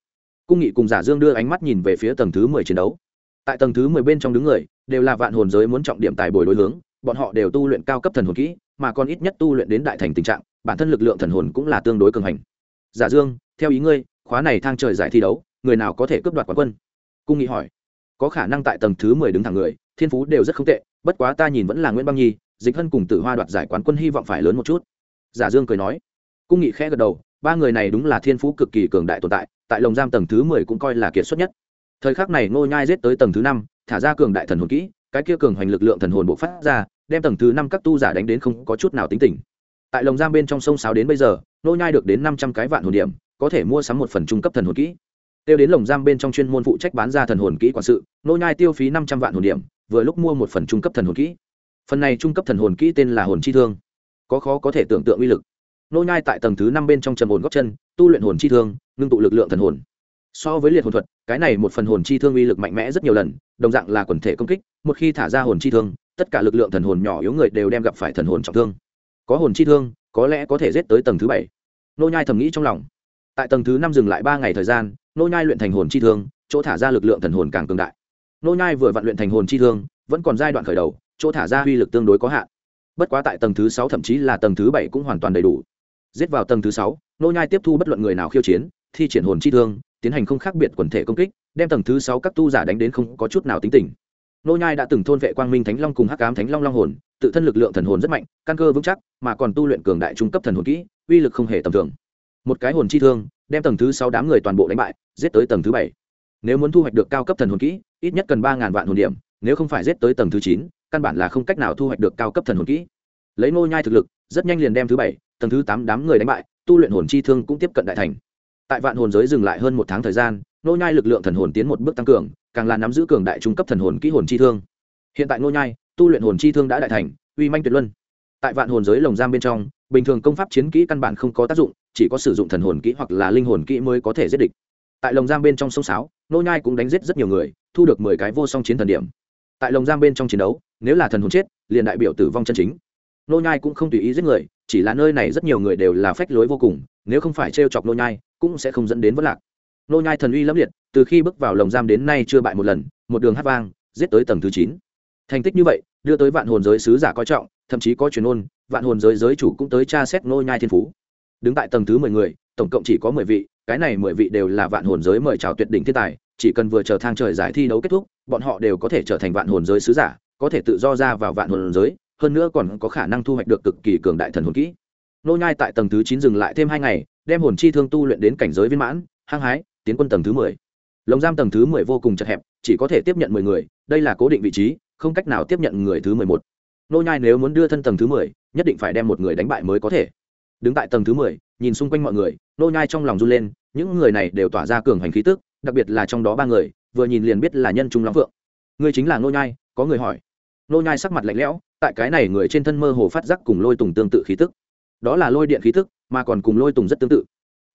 Cung nghị cùng giả dương đưa ánh mắt nhìn về phía tầng thứ mười chiến đấu. Tại tầng thứ mười bên trong đứng người, đều là vạn hồn giới muốn trọng điểm tài bồi đối hướng bọn họ đều tu luyện cao cấp thần hồn kỹ, mà còn ít nhất tu luyện đến đại thành tình trạng, bản thân lực lượng thần hồn cũng là tương đối cường hành. Giả dương, theo ý ngươi, khóa này thang trời giải thi đấu, người nào có thể cướp đoạt quán quân? Cung nghị hỏi. Có khả năng tại tầng thứ mười đứng thẳng người, thiên phú đều rất không tệ, bất quá ta nhìn vẫn là nguyễn băng nhi, dịch hân cùng tử hoa đoạt giải quán quân hy vọng phải lớn một chút. Giả dương cười nói. Cung nghị khẽ gật đầu, ba người này đúng là thiên phú cực kỳ cường đại tồn tại tại lồng giam tầng thứ mười cũng coi là kiệt xuất nhất. Thời khắc này ngô nhai giết tới tầng thứ năm, thả ra cường đại thần hồn kỹ, cái kia cường hoành lực lượng thần hồn bộc phát ra đem tầng thứ năm các tu giả đánh đến không có chút nào tính tình. Tại lồng giam bên trong sông sáo đến bây giờ, nô nhai được đến năm trăm cái vạn hồn điểm, có thể mua sắm một phần trung cấp thần hồn kỹ. Tiêu đến lồng giam bên trong chuyên môn phụ trách bán ra thần hồn kỹ quản sự, nô nhai tiêu phí năm trăm vạn hồn điểm, vừa lúc mua một phần trung cấp thần hồn kỹ. Phần này trung cấp thần hồn kỹ tên là hồn chi thương. Có khó có thể tưởng tượng uy lực. Nô nhai tại tầng thứ năm bên trong trầm hồn góc chân, tu luyện hồn chi thương, ngưng tụ lực lượng thần hồn. So với liệt hồn thuật, cái này một phần hồn chi thương uy lực mạnh mẽ rất nhiều lần, đồng dạng là quần thể công kích, một khi thả ra hồn chi thương tất cả lực lượng thần hồn nhỏ yếu người đều đem gặp phải thần hồn trọng thương. Có hồn chi thương, có lẽ có thể giết tới tầng thứ bảy. Nô nhai thầm nghĩ trong lòng. Tại tầng thứ năm dừng lại ba ngày thời gian, nô nhai luyện thành hồn chi thương, chỗ thả ra lực lượng thần hồn càng cường đại. Nô nhai vừa vận luyện thành hồn chi thương, vẫn còn giai đoạn khởi đầu, chỗ thả ra uy lực tương đối có hạn. Bất quá tại tầng thứ sáu thậm chí là tầng thứ bảy cũng hoàn toàn đầy đủ. Giết vào tầng thứ sáu, nô nhai tiếp thu bất luận người nào khiêu chiến, thi triển hồn chi thương, tiến hành không khác biệt quần thể công kích, đem tầng thứ sáu các tu giả đánh đến không có chút nào tính tình nô nhai đã từng thôn vệ quang minh thánh long cùng hắc ám thánh long long hồn, tự thân lực lượng thần hồn rất mạnh, căn cơ vững chắc, mà còn tu luyện cường đại trung cấp thần hồn kỹ, uy lực không hề tầm thường. Một cái hồn chi thương, đem tầng thứ sáu đám người toàn bộ đánh bại, giết tới tầng thứ bảy. Nếu muốn thu hoạch được cao cấp thần hồn kỹ, ít nhất cần ba ngàn vạn hồn điểm, nếu không phải giết tới tầng thứ chín, căn bản là không cách nào thu hoạch được cao cấp thần hồn kỹ. Lấy nô nhai thực lực, rất nhanh liền đem thứ bảy, tầng thứ tám đám người đánh bại, tu luyện hồn chi thương cũng tiếp cận đại thành. Tại vạn hồn giới dừng lại hơn một tháng thời gian nô nhai lực lượng thần hồn tiến một bước tăng cường, càng là nắm giữ cường đại trung cấp thần hồn kỹ hồn chi thương. Hiện tại nô nhai, tu luyện hồn chi thương đã đại thành, uy manh tuyệt luân. Tại vạn hồn giới lồng giam bên trong, bình thường công pháp chiến kỹ căn bản không có tác dụng, chỉ có sử dụng thần hồn kỹ hoặc là linh hồn kỹ mới có thể giết địch. Tại lồng giam bên trong sông sáo nô nhai cũng đánh giết rất nhiều người, thu được mười cái vô song chiến thần điểm. Tại lồng giam bên trong chiến đấu, nếu là thần hồn chết, liền đại biểu tử vong chân chính. Nô nhai cũng không tùy ý giết người, chỉ là nơi này rất nhiều người đều là phách lối vô cùng, nếu không phải treo chọc nô nhai, cũng sẽ không dẫn đến vất lạc nô nhai thần uy lẫm liệt, từ khi bước vào lồng giam đến nay chưa bại một lần, một đường hát vang, giết tới tầng thứ chín. Thành tích như vậy, đưa tới vạn hồn giới sứ giả coi trọng, thậm chí có truyền ôn, vạn hồn giới giới chủ cũng tới tra xét nô nhai thiên phú. Đứng tại tầng thứ mười người, tổng cộng chỉ có mười vị, cái này mười vị đều là vạn hồn giới mời chào tuyệt đỉnh thiên tài, chỉ cần vừa chờ thang trời giải thi đấu kết thúc, bọn họ đều có thể trở thành vạn hồn giới sứ giả, có thể tự do ra vào vạn hồn giới, hơn nữa còn có khả năng thu hoạch được cực kỳ cường đại thần hồn kỹ. Nô nhai tại tầng thứ chín dừng lại thêm hai ngày, đem hồn chi thương tu luyện đến cảnh giới viên mãn, hăng hái tiến quân tầng thứ mười. Lồng giam tầng thứ mười vô cùng chật hẹp, chỉ có thể tiếp nhận mười người, đây là cố định vị trí, không cách nào tiếp nhận người thứ mười một. Nô nhai nếu muốn đưa thân tầng thứ mười, nhất định phải đem một người đánh bại mới có thể. Đứng tại tầng thứ mười, nhìn xung quanh mọi người, nô nhai trong lòng run lên, những người này đều tỏa ra cường hành khí tức, đặc biệt là trong đó ba người, vừa nhìn liền biết là nhân trung long vượng. người chính là nô nhai, có người hỏi. Nô nhai sắc mặt lạnh lẽo, tại cái này người trên thân mơ hồ phát giác cùng lôi tùng tương tự khí tức. Đó là lôi điện khí tức, mà còn cùng lôi tùng rất tương tự.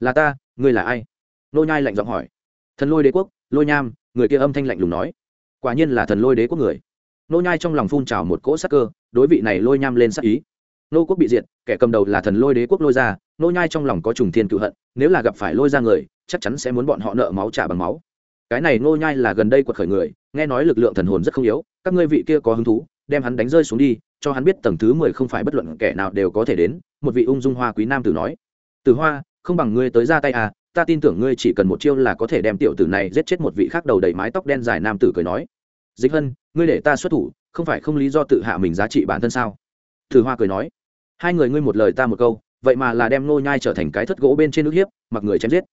Là ta, ngươi là ai? Nô nhai lạnh giọng hỏi. Thần lôi đế quốc, lôi nham, người kia âm thanh lạnh lùng nói. Quả nhiên là thần lôi đế quốc người. Nô nhai trong lòng phun trào một cỗ sắc cơ, đối vị này lôi nham lên sắc ý. Nô quốc bị diệt, kẻ cầm đầu là thần lôi đế quốc lôi ra, nô nhai trong lòng có trùng thiên cự hận, nếu là gặp phải lôi ra người, chắc chắn sẽ muốn bọn họ nợ máu trả bằng máu. Cái này nô nhai là gần đây quật khởi người, nghe nói lực lượng thần hồn rất không yếu, các ngươi vị kia có hứng thú, đem hắn đánh rơi xuống đi, cho hắn biết tầng thứ mười không phải bất luận kẻ nào đều có thể đến, một vị ung dung hoa quý nam tử nói. Tử hoa, không bằng ngươi tới ra tay à ta tin tưởng ngươi chỉ cần một chiêu là có thể đem tiểu tử này giết chết một vị khác đầu đầy mái tóc đen dài nam tử cười nói. Dịch hân, ngươi để ta xuất thủ, không phải không lý do tự hạ mình giá trị bản thân sao? Thử hoa cười nói. Hai người ngươi một lời ta một câu, vậy mà là đem nô nhai trở thành cái thất gỗ bên trên nước hiếp, mặc người chém giết.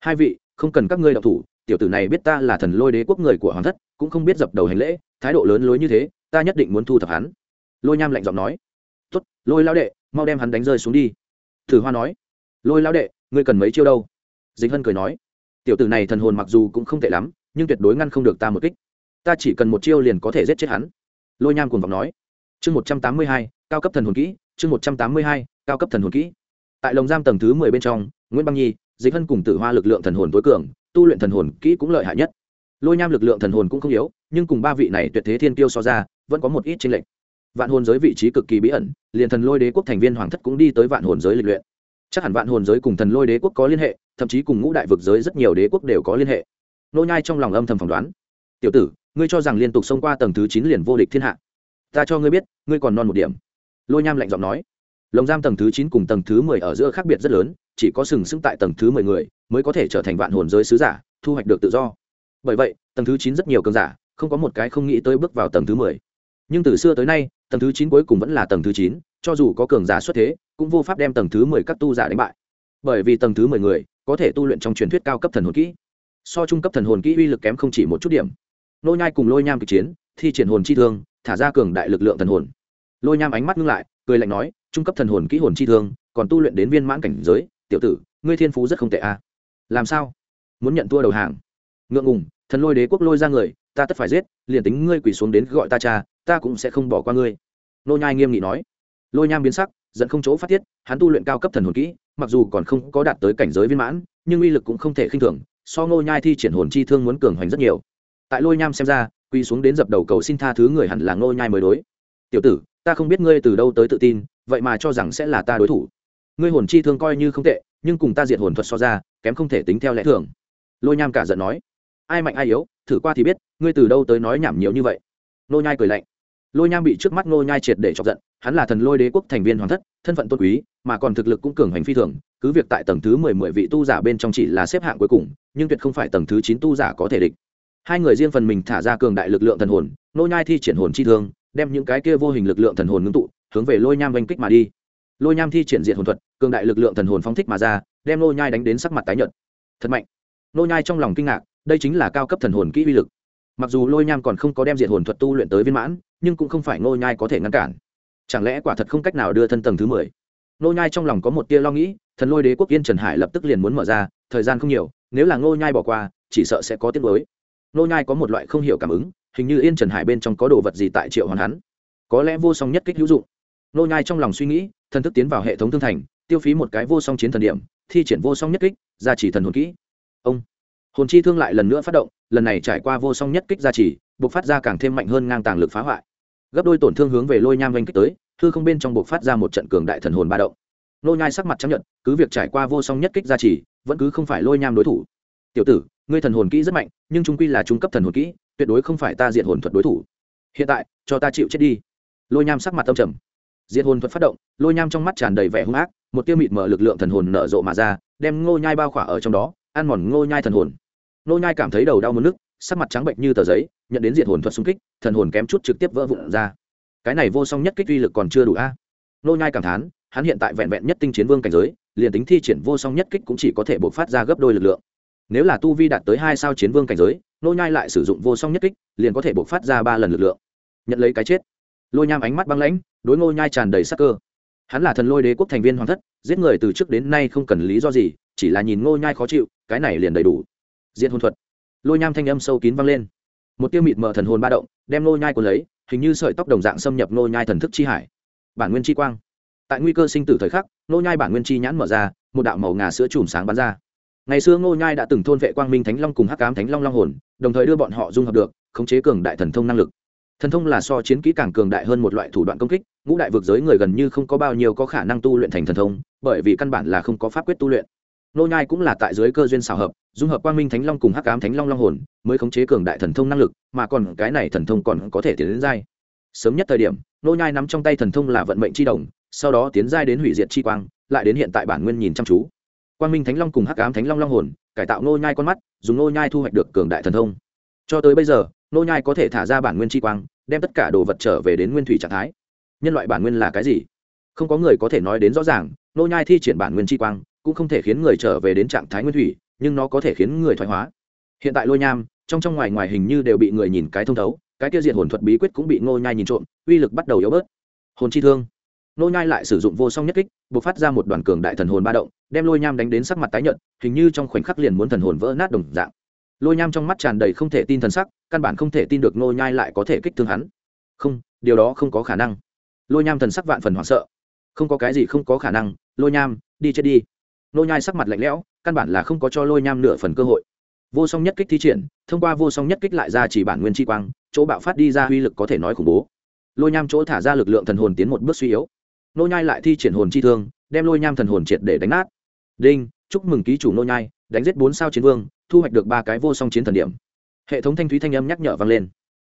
Hai vị, không cần các ngươi đọc thủ, tiểu tử này biết ta là thần lôi đế quốc người của hoàng thất, cũng không biết dập đầu hành lễ, thái độ lớn lối như thế, ta nhất định muốn thu thập hắn. Lôi nham lạnh giọng nói. Tốt, lôi lao đệ, mau đem hắn đánh rơi xuống đi. Thử hoa nói. Lôi lao đệ, ngươi cần mấy chiêu đâu? Dịch hân cười nói, tiểu tử này thần hồn mặc dù cũng không tệ lắm, nhưng tuyệt đối ngăn không được ta một kích. Ta chỉ cần một chiêu liền có thể giết chết hắn. Lôi nham cùng vọng nói, chương một trăm tám mươi hai, cao cấp thần hồn kỹ, chương một trăm tám mươi hai, cao cấp thần hồn kỹ. Tại lồng giam tầng thứ mười bên trong, nguyễn băng nhi dịch hân cùng tử hoa lực lượng thần hồn tối cường, tu luyện thần hồn kỹ cũng lợi hại nhất. Lôi nham lực lượng thần hồn cũng không yếu, nhưng cùng ba vị này tuyệt thế thiên tiêu so ra, vẫn có một ít tranh lệch. Vạn hồn giới vị trí cực kỳ bí ẩn, liền thần lôi đế quốc thành viên hoàng thất cũng đi tới vạn hồn giới lịch luyện chắc hẳn vạn hồn giới cùng thần lôi đế quốc có liên hệ, thậm chí cùng ngũ đại vực giới rất nhiều đế quốc đều có liên hệ. Nô nhai trong lòng âm thầm phỏng đoán. Tiểu tử, ngươi cho rằng liên tục xông qua tầng thứ chín liền vô địch thiên hạ. Ta cho ngươi biết, ngươi còn non một điểm. Lôi nham lạnh giọng nói. Lồng giam tầng thứ chín cùng tầng thứ mười ở giữa khác biệt rất lớn, chỉ có sừng sững tại tầng thứ mười người mới có thể trở thành vạn hồn giới sứ giả, thu hoạch được tự do. Bởi vậy, tầng thứ chín rất nhiều cường giả, không có một cái không nghĩ tới bước vào tầng thứ mười. Nhưng từ xưa tới nay, tầng thứ chín cuối cùng vẫn là tầng thứ chín, cho dù có cường giả xuất thế cũng vô pháp đem tầng thứ mười các tu giả đánh bại. Bởi vì tầng thứ mười người có thể tu luyện trong truyền thuyết cao cấp thần hồn kỹ. So trung cấp thần hồn kỹ uy lực kém không chỉ một chút điểm. Lôi nhai cùng lôi nham kịch chiến, thi triển hồn chi thương, thả ra cường đại lực lượng thần hồn. Lôi nham ánh mắt ngưng lại, cười lạnh nói, trung cấp thần hồn kỹ hồn chi thương, còn tu luyện đến viên mãn cảnh giới, tiểu tử, ngươi thiên phú rất không tệ a. À. làm sao? Muốn nhận thua đầu hàng. Ngượng ngùng, thần lôi đế quốc lôi ra người, ta tất phải giết, liền tính ngươi quỳ xuống đến gọi ta cha, ta cũng sẽ không bỏ qua ngươi. Nô nhai nghiêm nghị nói. Lôi nham biến sắc dẫn không chỗ phát tiết, hắn tu luyện cao cấp thần hồn kỹ, mặc dù còn không có đạt tới cảnh giới viên mãn, nhưng uy lực cũng không thể khinh thường, so nô nhai thi triển hồn chi thương muốn cường hoành rất nhiều. Tại lôi nham xem ra quỳ xuống đến dập đầu cầu xin tha thứ người hẳn là nô nhai mới đối. Tiểu tử, ta không biết ngươi từ đâu tới tự tin, vậy mà cho rằng sẽ là ta đối thủ. Ngươi hồn chi thương coi như không tệ, nhưng cùng ta diệt hồn thuật so ra, kém không thể tính theo lẽ thường. Lôi nham cả giận nói. Ai mạnh ai yếu, thử qua thì biết, ngươi từ đâu tới nói nhảm nhiều như vậy. Nô nhai cười lạnh lôi nham bị trước mắt Ngô nhai triệt để chọc giận, hắn là thần lôi đế quốc thành viên hoàng thất, thân phận tôn quý, mà còn thực lực cũng cường hành phi thường, cứ việc tại tầng thứ mười mười vị tu giả bên trong chỉ là xếp hạng cuối cùng, nhưng tuyệt không phải tầng thứ chín tu giả có thể địch. Hai người riêng phần mình thả ra cường đại lực lượng thần hồn, Ngô nhai thi triển hồn chi thương, đem những cái kia vô hình lực lượng thần hồn ngưng tụ, hướng về lôi nham vanh kích mà đi. Lôi nham thi triển diện hồn thuật, cường đại lực lượng thần hồn phóng thích mà ra, đem Ngô nhai đánh đến sắc mặt tái nhợt. Thật mạnh. Ngô nhai trong lòng kinh ngạc, đây chính là cao cấp thần hồn kỹ uy lực. Mặc dù lôi nham còn không có đem diện hồn thuật tu luyện tới viên mãn nhưng cũng không phải Ngô nhai có thể ngăn cản. Chẳng lẽ quả thật không cách nào đưa thân tầng thứ mười? Ngô nhai trong lòng có một tia lo nghĩ, thần lôi đế quốc yên trần hải lập tức liền muốn mở ra, thời gian không nhiều, nếu là Ngô nhai bỏ qua, chỉ sợ sẽ có tiếc nuối. Ngô nhai có một loại không hiểu cảm ứng, hình như yên trần hải bên trong có đồ vật gì tại triệu hoàn hắn. Có lẽ vô song nhất kích hữu dụng. Ngô nhai trong lòng suy nghĩ, thần thức tiến vào hệ thống thương thành, tiêu phí một cái vô song chiến thần điểm, thi triển vô song nhất kích, gia trì thần hồn kỹ. Ông, hồn chi thương lại lần nữa phát động, lần này trải qua vô song nhất kích gia trì buộc phát ra càng thêm mạnh hơn ngang tàng lực phá hoại gấp đôi tổn thương hướng về lôi nham vanh kích tới thư không bên trong buộc phát ra một trận cường đại thần hồn ba động. Nô nhai sắc mặt chấp nhận cứ việc trải qua vô song nhất kích gia trì, vẫn cứ không phải lôi nham đối thủ. Tiểu tử, ngươi thần hồn kỹ rất mạnh, nhưng trung quy là trung cấp thần hồn kỹ, tuyệt đối không phải ta diện hồn thuật đối thủ. Hiện tại, cho ta chịu chết đi. Lôi nham sắc mặt tâm trầm. Diện hồn thuật phát động, lôi nham trong mắt tràn đầy vẻ hung ác, một tiêu mịt mở lực lượng thần hồn nở rộ mà ra, đem ngô nhai bao khỏa ở trong đó, ăn mòn ngô nhai thần hồn. Ngô nhai cảm thấy đầu đau muốn nức sắc mặt trắng bệnh như tờ giấy, nhận đến diện hồn thuật xung kích, thần hồn kém chút trực tiếp vỡ vụn ra. Cái này vô song nhất kích uy lực còn chưa đủ a. Ngô nhai cảm thán, hắn hiện tại vẹn vẹn nhất tinh chiến vương cảnh giới, liền tính thi triển vô song nhất kích cũng chỉ có thể bộc phát ra gấp đôi lực lượng. Nếu là tu vi đạt tới hai sao chiến vương cảnh giới, nô nhai lại sử dụng vô song nhất kích, liền có thể bộc phát ra ba lần lực lượng. Nhận lấy cái chết. Lôi nham ánh mắt băng lãnh, đối ngô nhai tràn đầy sắc cơ. Hắn là thần lôi đế quốc thành viên hoàng thất, giết người từ trước đến nay không cần lý do gì, chỉ là nhìn ngô nhai khó chịu, cái này liền đầy đủ. Diện hồn thuật lôi nham thanh âm sâu kín vang lên. Một tiêu mịt mờ thần hồn ba động, đem lôi nhai của lấy, hình như sợi tóc đồng dạng xâm nhập lôi nhai thần thức chi hải. Bản nguyên chi quang. Tại nguy cơ sinh tử thời khắc, nô nhai bản nguyên chi nhãn mở ra, một đạo màu ngà sữa chùm sáng bắn ra. Ngày xưa nô nhai đã từng thôn vệ quang minh thánh long cùng hắc ám thánh long long hồn, đồng thời đưa bọn họ dung hợp được, khống chế cường đại thần thông năng lực. Thần thông là so chiến kỹ càng cường đại hơn một loại thủ đoạn công kích, ngũ đại vực giới người gần như không có bao nhiêu có khả năng tu luyện thành thần thông, bởi vì căn bản là không có pháp quyết tu luyện nô nhai cũng là tại dưới cơ duyên xảo hợp, dung hợp quang minh thánh long cùng hắc ám thánh long long hồn, mới khống chế cường đại thần thông năng lực, mà còn cái này thần thông còn có thể tiến đến giai. Sớm nhất thời điểm, nô nhai nắm trong tay thần thông là vận mệnh chi đồng, sau đó tiến giai đến hủy diệt chi quang, lại đến hiện tại bản nguyên nhìn chăm chú. Quang minh thánh long cùng hắc ám thánh long long hồn, cải tạo nô nhai con mắt, dùng nô nhai thu hoạch được cường đại thần thông. Cho tới bây giờ, nô nhai có thể thả ra bản nguyên chi quang, đem tất cả đồ vật trở về đến nguyên thủy trạng thái. Nhân loại bản nguyên là cái gì? Không có người có thể nói đến rõ ràng, nô nhai thi triển bản nguyên chi quang cũng không thể khiến người trở về đến trạng thái nguyên thủy, nhưng nó có thể khiến người thoái hóa. Hiện tại lôi nham, trong trong ngoài ngoài hình như đều bị người nhìn cái thông thấu, cái tiêu diệt hồn thuật bí quyết cũng bị ngô nhai nhìn trộm, uy lực bắt đầu yếu bớt. Hồn chi thương. Ngô nhai lại sử dụng vô song nhất kích, bộc phát ra một đoàn cường đại thần hồn ba động, đem lôi nham đánh đến sắc mặt tái nhợt, hình như trong khoảnh khắc liền muốn thần hồn vỡ nát đồng dạng. Lôi nham trong mắt tràn đầy không thể tin thần sắc, căn bản không thể tin được ngô nhai lại có thể kích thương hắn. Không, điều đó không có khả năng. Lôi nham thần sắc vạn phần hoảng sợ. Không có cái gì không có khả năng, lôi nham, đi chết đi nô nhai sắc mặt lạnh lẽo, căn bản là không có cho lôi nham nửa phần cơ hội. Vô song nhất kích thi triển, thông qua vô song nhất kích lại ra chỉ bản nguyên chi quang, chỗ bạo phát đi ra uy lực có thể nói khủng bố. Lôi nham chỗ thả ra lực lượng thần hồn tiến một bước suy yếu. Nô nhai lại thi triển hồn chi thương, đem lôi nham thần hồn triệt để đánh nát. Đinh, chúc mừng ký chủ nô nhai, đánh giết bốn sao chiến vương, thu hoạch được ba cái vô song chiến thần điểm. Hệ thống thanh thúy thanh âm nhắc nhở vang lên.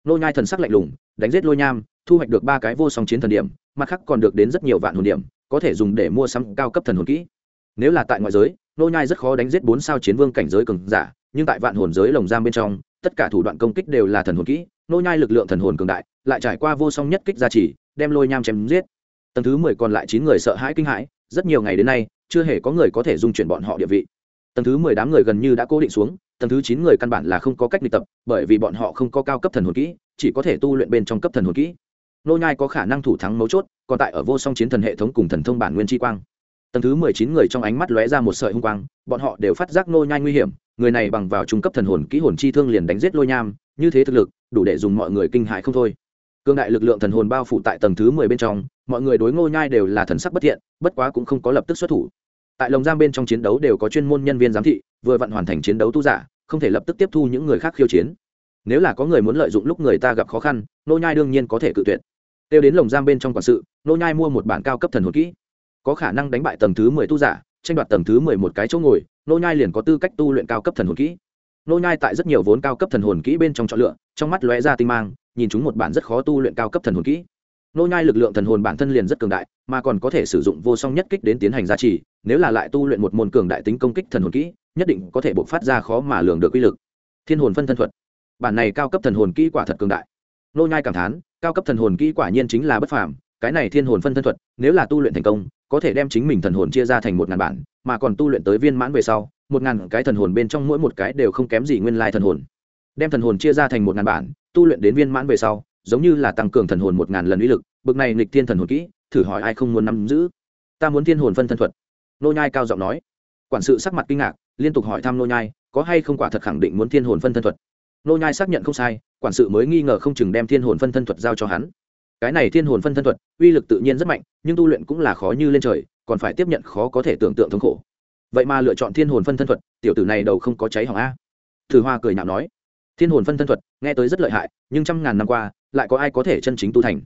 Nô nhai thần sắc lạnh lùng, đánh giết lôi nham, thu hoạch được ba cái vô song chiến thần điểm, mặt khác còn được đến rất nhiều vạn hồn điểm, có thể dùng để mua sắm cao cấp thần hồn kỹ nếu là tại ngoại giới, nô nhai rất khó đánh giết bốn sao chiến vương cảnh giới cường giả, nhưng tại vạn hồn giới lồng giam bên trong, tất cả thủ đoạn công kích đều là thần hồn kỹ, nô nhai lực lượng thần hồn cường đại, lại trải qua vô song nhất kích gia trì, đem lôi nham chém giết. Tầng thứ mười còn lại chín người sợ hãi kinh hãi, rất nhiều ngày đến nay, chưa hề có người có thể dung chuyển bọn họ địa vị. Tầng thứ mười đám người gần như đã cố định xuống, tầng thứ chín người căn bản là không có cách luyện tập, bởi vì bọn họ không có cao cấp thần hồn kỹ, chỉ có thể tu luyện bên trong cấp thần hồn kỹ. Nô nhai có khả năng thủ thắng mấu chốt, còn tại ở vô song chiến thần hệ thống cùng thần thông bản nguyên chi quang tầng thứ mười chín người trong ánh mắt lóe ra một sợi hung quang, bọn họ đều phát giác nô nhai nguy hiểm, người này bằng vào trung cấp thần hồn kỹ hồn chi thương liền đánh giết lôi nham, như thế thực lực, đủ để dùng mọi người kinh hãi không thôi. Cương đại lực lượng thần hồn bao phủ tại tầng thứ mười bên trong, mọi người đối ngô nhai đều là thần sắc bất thiện, bất quá cũng không có lập tức xuất thủ. Tại lồng giam bên trong chiến đấu đều có chuyên môn nhân viên giám thị, vừa vặn hoàn thành chiến đấu tu giả, không thể lập tức tiếp thu những người khác khiêu chiến. Nếu là có người muốn lợi dụng lúc người ta gặp khó khăn nô nhai đương nhiên có thể cự tuyệt. Tiêu đến lồng giam bên trong quản sự nô nhai mua một bản cao cấp thần hồn kỹ có khả năng đánh bại tầng thứ mười tu giả, tranh đoạt tầng thứ mười một cái chỗ ngồi, nô nhai liền có tư cách tu luyện cao cấp thần hồn kỹ. Nô nhai tại rất nhiều vốn cao cấp thần hồn kỹ bên trong chọn lựa, trong mắt lóe ra tinh mang, nhìn chúng một bản rất khó tu luyện cao cấp thần hồn kỹ. Nô nhai lực lượng thần hồn bản thân liền rất cường đại, mà còn có thể sử dụng vô song nhất kích đến tiến hành gia trì, nếu là lại tu luyện một môn cường đại tính công kích thần hồn kỹ, nhất định có thể bộc phát ra khó mà lường được uy lực. Thiên hồn phân thân thuật. Bản này cao cấp thần hồn kỹ quả thật cường đại. Nô nhai cảm thán, cao cấp thần hồn kỹ quả nhiên chính là bất phàm cái này thiên hồn phân thân thuật, nếu là tu luyện thành công, có thể đem chính mình thần hồn chia ra thành một ngàn bản, mà còn tu luyện tới viên mãn về sau, một ngàn cái thần hồn bên trong mỗi một cái đều không kém gì nguyên lai thần hồn. Đem thần hồn chia ra thành một ngàn bản, tu luyện đến viên mãn về sau, giống như là tăng cường thần hồn một ngàn lần uy lực, bực này nghịch thiên thần hồn kỹ, thử hỏi ai không muốn nắm giữ? Ta muốn thiên hồn phân thân thuật. Nô nhai cao giọng nói. Quản sự sắc mặt kinh ngạc, liên tục hỏi thăm nô nhai, có hay không quả thật khẳng định muốn thiên hồn phân thân thuật? Nô nhai xác nhận không sai, quản sự mới nghi ngờ không chừng đem thiên hồn phân thân thuật giao cho hắn cái này thiên hồn phân thân thuật, uy lực tự nhiên rất mạnh, nhưng tu luyện cũng là khó như lên trời, còn phải tiếp nhận khó có thể tưởng tượng thống khổ. Vậy mà lựa chọn thiên hồn phân thân thuật, tiểu tử này đầu không có cháy hỏng a. Thử hoa cười nhạo nói, thiên hồn phân thân thuật, nghe tới rất lợi hại, nhưng trăm ngàn năm qua, lại có ai có thể chân chính tu thành?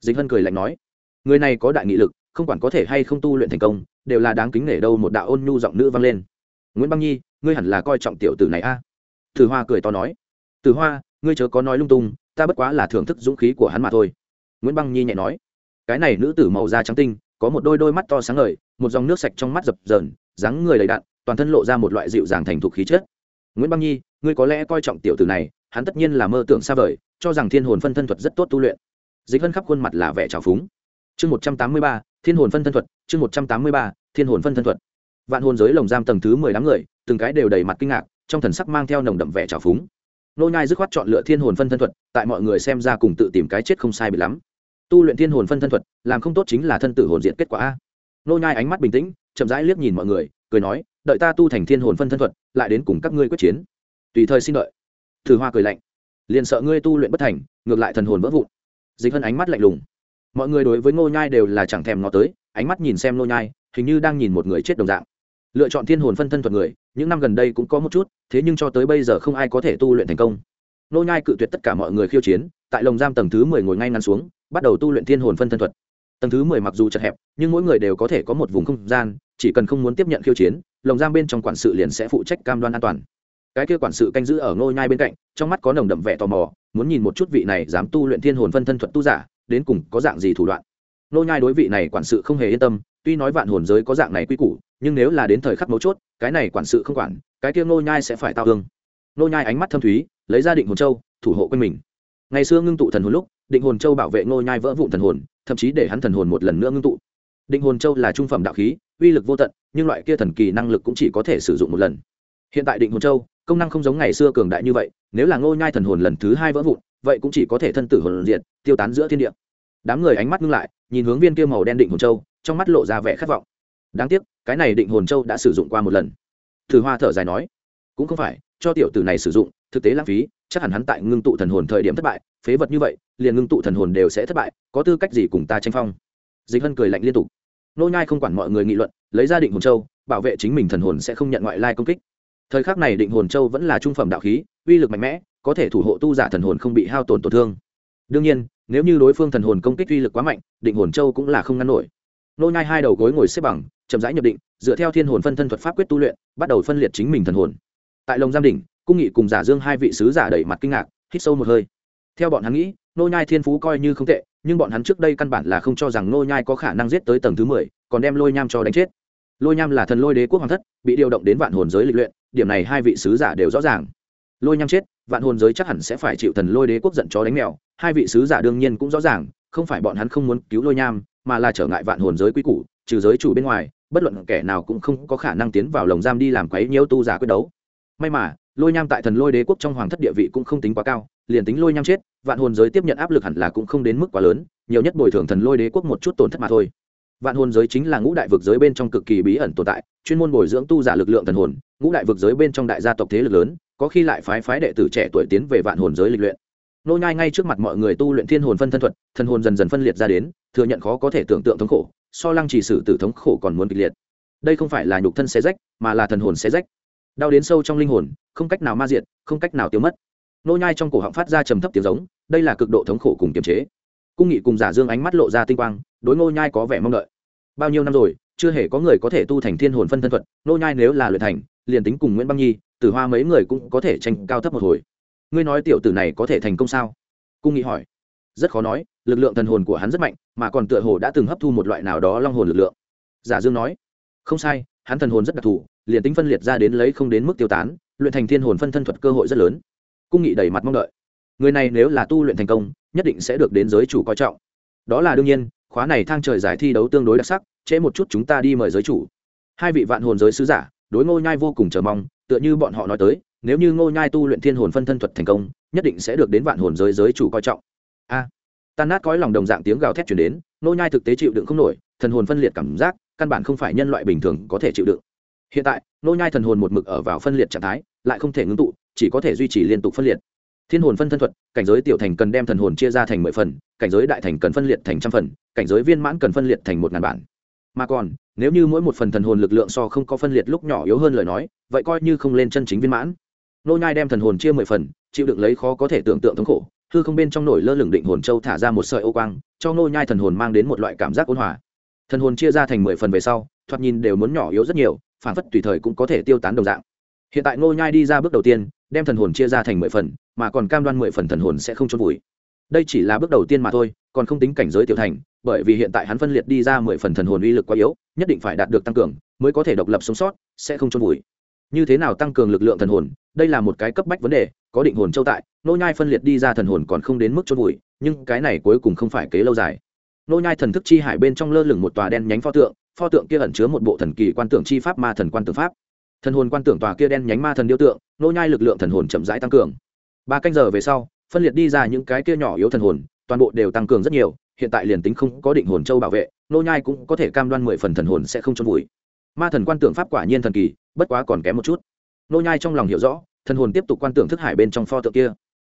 Dịch hân cười lạnh nói, người này có đại nghị lực, không quản có thể hay không tu luyện thành công, đều là đáng kính nể đâu một đạo ôn nhu giọng nữ vang lên. Nguyễn băng nhi, ngươi hẳn là coi trọng tiểu tử này a. À? hoa cười to nói tử hoa, ngươi chớ có nói lung tung, ta bất quá là thưởng thức dũng khí của hắn mà thôi nguyễn băng nhi nhẹ nói, cái này nữ tử màu da trắng tinh, có một đôi đôi mắt to sáng ngời, một dòng nước sạch trong mắt dập dờn, dáng người đầy đặn, toàn thân lộ ra một loại dịu dàng thành thục khí chất. Nguyễn băng nhi, ngươi có lẽ coi trọng tiểu tử này, hắn tất nhiên là mơ tưởng xa vời, cho rằng thiên hồn phân thân thuật rất tốt tu luyện. Dịch hân khắp khuôn mặt là vẻ trào phúng. Chương một trăm tám mươi ba, thiên hồn phân thân thuật, chương một trăm tám mươi ba, thiên hồn phân thân thuật. Vạn hồn giới lồng giam tầng thứ mười đám người, từng cái đều đầy mặt kinh ngạc, trong thần sắc mang theo nồng đậm vẻ trào phúng. Nô nhai dứt khoát chọn lựa thiên hồn phân thân thuật, tại mọi người xem ra cùng tự tìm cái chết không sai bị lắm tu luyện thiên hồn phân thân thuật, làm không tốt chính là thân tử hồn diện kết quả a. Nô nhai ánh mắt bình tĩnh, chậm rãi liếc nhìn mọi người, cười nói, đợi ta tu thành thiên hồn phân thân thuật, lại đến cùng các ngươi quyết chiến. Tùy thời xin đợi. Thử hoa cười lạnh, liền sợ ngươi tu luyện bất thành, ngược lại thần hồn vỡ vụn. Dịch hân ánh mắt lạnh lùng. Mọi người đối với ngô nhai đều là chẳng thèm ngó tới, ánh mắt nhìn xem ngô nhai, hình như đang nhìn một người chết đồng dạng. Lựa chọn thiên hồn phân thân thuật người, những năm gần đây cũng có một chút, thế nhưng cho tới bây giờ không ai có thể tu luyện thành công. Ngô nhai cự tuyệt tất cả mọi người khiêu chiến, tại lồng giam tầng thứ mười ngồi ngay ngắn xuống bắt đầu tu luyện thiên hồn phân thân thuật. Tầng thứ mười mặc dù chật hẹp, nhưng mỗi người đều có thể có một vùng không gian, chỉ cần không muốn tiếp nhận khiêu chiến, lồng giam bên trong quản sự liền sẽ phụ trách cam đoan an toàn. Cái kia quản sự canh giữ ở ngôi nhai bên cạnh, trong mắt có nồng đậm vẻ tò mò, muốn nhìn một chút vị này dám tu luyện thiên hồn phân thân thuật tu giả, đến cùng có dạng gì thủ đoạn. Ngôi nhai đối vị này quản sự không hề yên tâm, tuy nói vạn hồn giới có dạng này quy củ, nhưng nếu là đến thời khắc mấu chốt, cái này quản sự không quản, cái kia ngôi nhai sẽ phải tao hương ngôi nhai ánh mắt thâm thúy, lấy ra định hồn châu, thủ hộ quanh mình. Ngày xưa ngưng tụ thần hồn lúc định hồn châu bảo vệ ngôi nhai vỡ vụn thần hồn, thậm chí để hắn thần hồn một lần nữa ngưng tụ. Định hồn châu là trung phẩm đạo khí, uy lực vô tận, nhưng loại kia thần kỳ năng lực cũng chỉ có thể sử dụng một lần. Hiện tại định hồn châu, công năng không giống ngày xưa cường đại như vậy, nếu là ngô nhai thần hồn lần thứ hai vỡ vụn, vậy cũng chỉ có thể thân tử hồn diện tiêu tán giữa thiên địa. Đám người ánh mắt ngưng lại, nhìn hướng viên kia màu đen định hồn châu, trong mắt lộ ra vẻ khát vọng. Đáng tiếc, cái này định hồn châu đã sử dụng qua một lần. Thử hoa thở dài nói, cũng không phải, cho tiểu tử này sử dụng, thực tế lãng phí chắc hẳn hắn tại ngưng tụ thần hồn thời điểm thất bại, phế vật như vậy, liền ngưng tụ thần hồn đều sẽ thất bại, có tư cách gì cùng ta tranh phong? Dịch hân cười lạnh liên tục. Nô nhai không quản mọi người nghị luận, lấy ra định hồn châu, bảo vệ chính mình thần hồn sẽ không nhận ngoại lai công kích. Thời khắc này định hồn châu vẫn là trung phẩm đạo khí, uy lực mạnh mẽ, có thể thủ hộ tu giả thần hồn không bị hao tổn tổn thương. Đương nhiên, nếu như đối phương thần hồn công kích uy lực quá mạnh, định hồn châu cũng là không ngăn nổi. Nô nhai hai đầu gối ngồi xếp bằng, chậm rãi nhập định, dựa theo thiên hồn phân thân thuật pháp quyết tu luyện, bắt đầu phân liệt chính mình thần hồn. Tại lồng giam đỉnh cung nghị cùng giả dương hai vị sứ giả đẩy mặt kinh ngạc, hít sâu một hơi. Theo bọn hắn nghĩ nô nhai thiên phú coi như không tệ, nhưng bọn hắn trước đây căn bản là không cho rằng nô nhai có khả năng giết tới tầng thứ mười, còn đem lôi nham cho đánh chết. Lôi nham là thần lôi đế quốc hoàng thất, bị điều động đến vạn hồn giới lịch luyện, điểm này hai vị sứ giả đều rõ ràng. Lôi nham chết, vạn hồn giới chắc hẳn sẽ phải chịu thần lôi đế quốc giận chó đánh mèo, hai vị sứ giả đương nhiên cũng rõ ràng, không phải bọn hắn không muốn cứu lôi nham, mà là trở ngại vạn hồn giới quy củ, trừ giới chủ bên ngoài, bất luận kẻ nào cũng không có khả năng tiến vào lồng giam đi làm quấy nhiễu tu giả quyết đấu. May mà lôi nham tại thần lôi đế quốc trong hoàng thất địa vị cũng không tính quá cao, liền tính lôi nham chết, vạn hồn giới tiếp nhận áp lực hẳn là cũng không đến mức quá lớn, nhiều nhất bồi thường thần lôi đế quốc một chút tổn thất mà thôi. Vạn hồn giới chính là ngũ đại vực giới bên trong cực kỳ bí ẩn tồn tại, chuyên môn bồi dưỡng tu giả lực lượng thần hồn, ngũ đại vực giới bên trong đại gia tộc thế lực lớn, có khi lại phái phái đệ tử trẻ tuổi tiến về vạn hồn giới lịch luyện. Nô nhai ngay trước mặt mọi người tu luyện thiên hồn phân thân thuật, thần hồn dần dần phân liệt ra đến, thừa nhận khó có thể tưởng tượng thống khổ, so lăng chỉ sử tử thống khổ còn muốn kịch liệt. Đây không phải là nhục thân xé rách, mà là thần hồn xé rách đau đến sâu trong linh hồn, không cách nào ma diệt, không cách nào tiêu mất. Nô nhai trong cổ họng phát ra trầm thấp tiếng giống, đây là cực độ thống khổ cùng kiềm chế. Cung nghị cùng giả dương ánh mắt lộ ra tinh quang, đối nô nhai có vẻ mong đợi. Bao nhiêu năm rồi, chưa hề có người có thể tu thành thiên hồn phân thân thuật nô nhai nếu là luyện thành, liền tính cùng nguyễn băng nhi, tử hoa mấy người cũng có thể tranh cao thấp một hồi. Ngươi nói tiểu tử này có thể thành công sao? Cung nghị hỏi. Rất khó nói, lực lượng thần hồn của hắn rất mạnh, mà còn tựa hồ đã từng hấp thu một loại nào đó long hồn lực lượng. Giả dương nói. Không sai, hắn thần hồn rất đặc thù liền tính phân liệt ra đến lấy không đến mức tiêu tán, luyện thành thiên hồn phân thân thuật cơ hội rất lớn. Cung nghị đầy mặt mong đợi. Người này nếu là tu luyện thành công, nhất định sẽ được đến giới chủ coi trọng. Đó là đương nhiên, khóa này thang trời giải thi đấu tương đối đặc sắc, trễ một chút chúng ta đi mời giới chủ. Hai vị vạn hồn giới sứ giả, đối ngô nhai vô cùng chờ mong, tựa như bọn họ nói tới, nếu như ngô nhai tu luyện thiên hồn phân thân thuật thành công, nhất định sẽ được đến vạn hồn giới giới chủ coi trọng. A. À, tan nát cõi lòng đồng dạng tiếng gào thét truyền đến, ngô nhai thực tế chịu đựng không nổi, thần hồn phân liệt cảm giác, căn bản không phải nhân loại bình thường có thể chịu đựng hiện tại, nô nhai thần hồn một mực ở vào phân liệt trạng thái, lại không thể ngưng tụ, chỉ có thể duy trì liên tục phân liệt. Thiên hồn phân thân thuật, cảnh giới tiểu thành cần đem thần hồn chia ra thành mười phần, cảnh giới đại thành cần phân liệt thành trăm phần, cảnh giới viên mãn cần phân liệt thành một ngàn bản. Mà còn, nếu như mỗi một phần thần hồn lực lượng so không có phân liệt lúc nhỏ yếu hơn lời nói, vậy coi như không lên chân chính viên mãn. Nô nhai đem thần hồn chia mười phần, chịu đựng lấy khó có thể tưởng tượng thống khổ, hư không bên trong nổi lơ lửng định hồn châu thả ra một sợi ô quang, cho nô nhai thần hồn mang đến một loại cảm giác ôn hòa. Thần hồn chia ra thành mười phần về sau, thoạt nhìn đều muốn nhỏ yếu rất nhiều phản phất tùy thời cũng có thể tiêu tán đồng dạng. Hiện tại nô nhai đi ra bước đầu tiên, đem thần hồn chia ra thành mười phần, mà còn cam đoan mười phần thần hồn sẽ không trôn vùi. Đây chỉ là bước đầu tiên mà thôi, còn không tính cảnh giới tiểu thành, bởi vì hiện tại hắn phân liệt đi ra mười phần thần hồn uy lực quá yếu, nhất định phải đạt được tăng cường, mới có thể độc lập sống sót, sẽ không trôn vùi. Như thế nào tăng cường lực lượng thần hồn, đây là một cái cấp bách vấn đề, có định hồn châu tại nô nhai phân liệt đi ra thần hồn còn không đến mức trôn vùi, nhưng cái này cuối cùng không phải kế lâu dài. Nô nhai thần thức chi hải bên trong lơ lửng một tòa đen nhánh pho tượng pho tượng kia ẩn chứa một bộ thần kỳ quan tưởng chi pháp ma thần quan tưởng pháp. Thần hồn quan tưởng tòa kia đen nhánh ma thần điêu tượng, nô nhai lực lượng thần hồn chậm rãi tăng cường. Ba canh giờ về sau, phân liệt đi ra những cái kia nhỏ yếu thần hồn, toàn bộ đều tăng cường rất nhiều, hiện tại liền tính không có định hồn châu bảo vệ, nô nhai cũng có thể cam đoan mười phần thần hồn sẽ không trốn vùi. Ma thần quan tưởng pháp quả nhiên thần kỳ, bất quá còn kém một chút. Nô nhai trong lòng hiểu rõ, thần hồn tiếp tục quan tưởng thức hải bên trong pho tượng kia.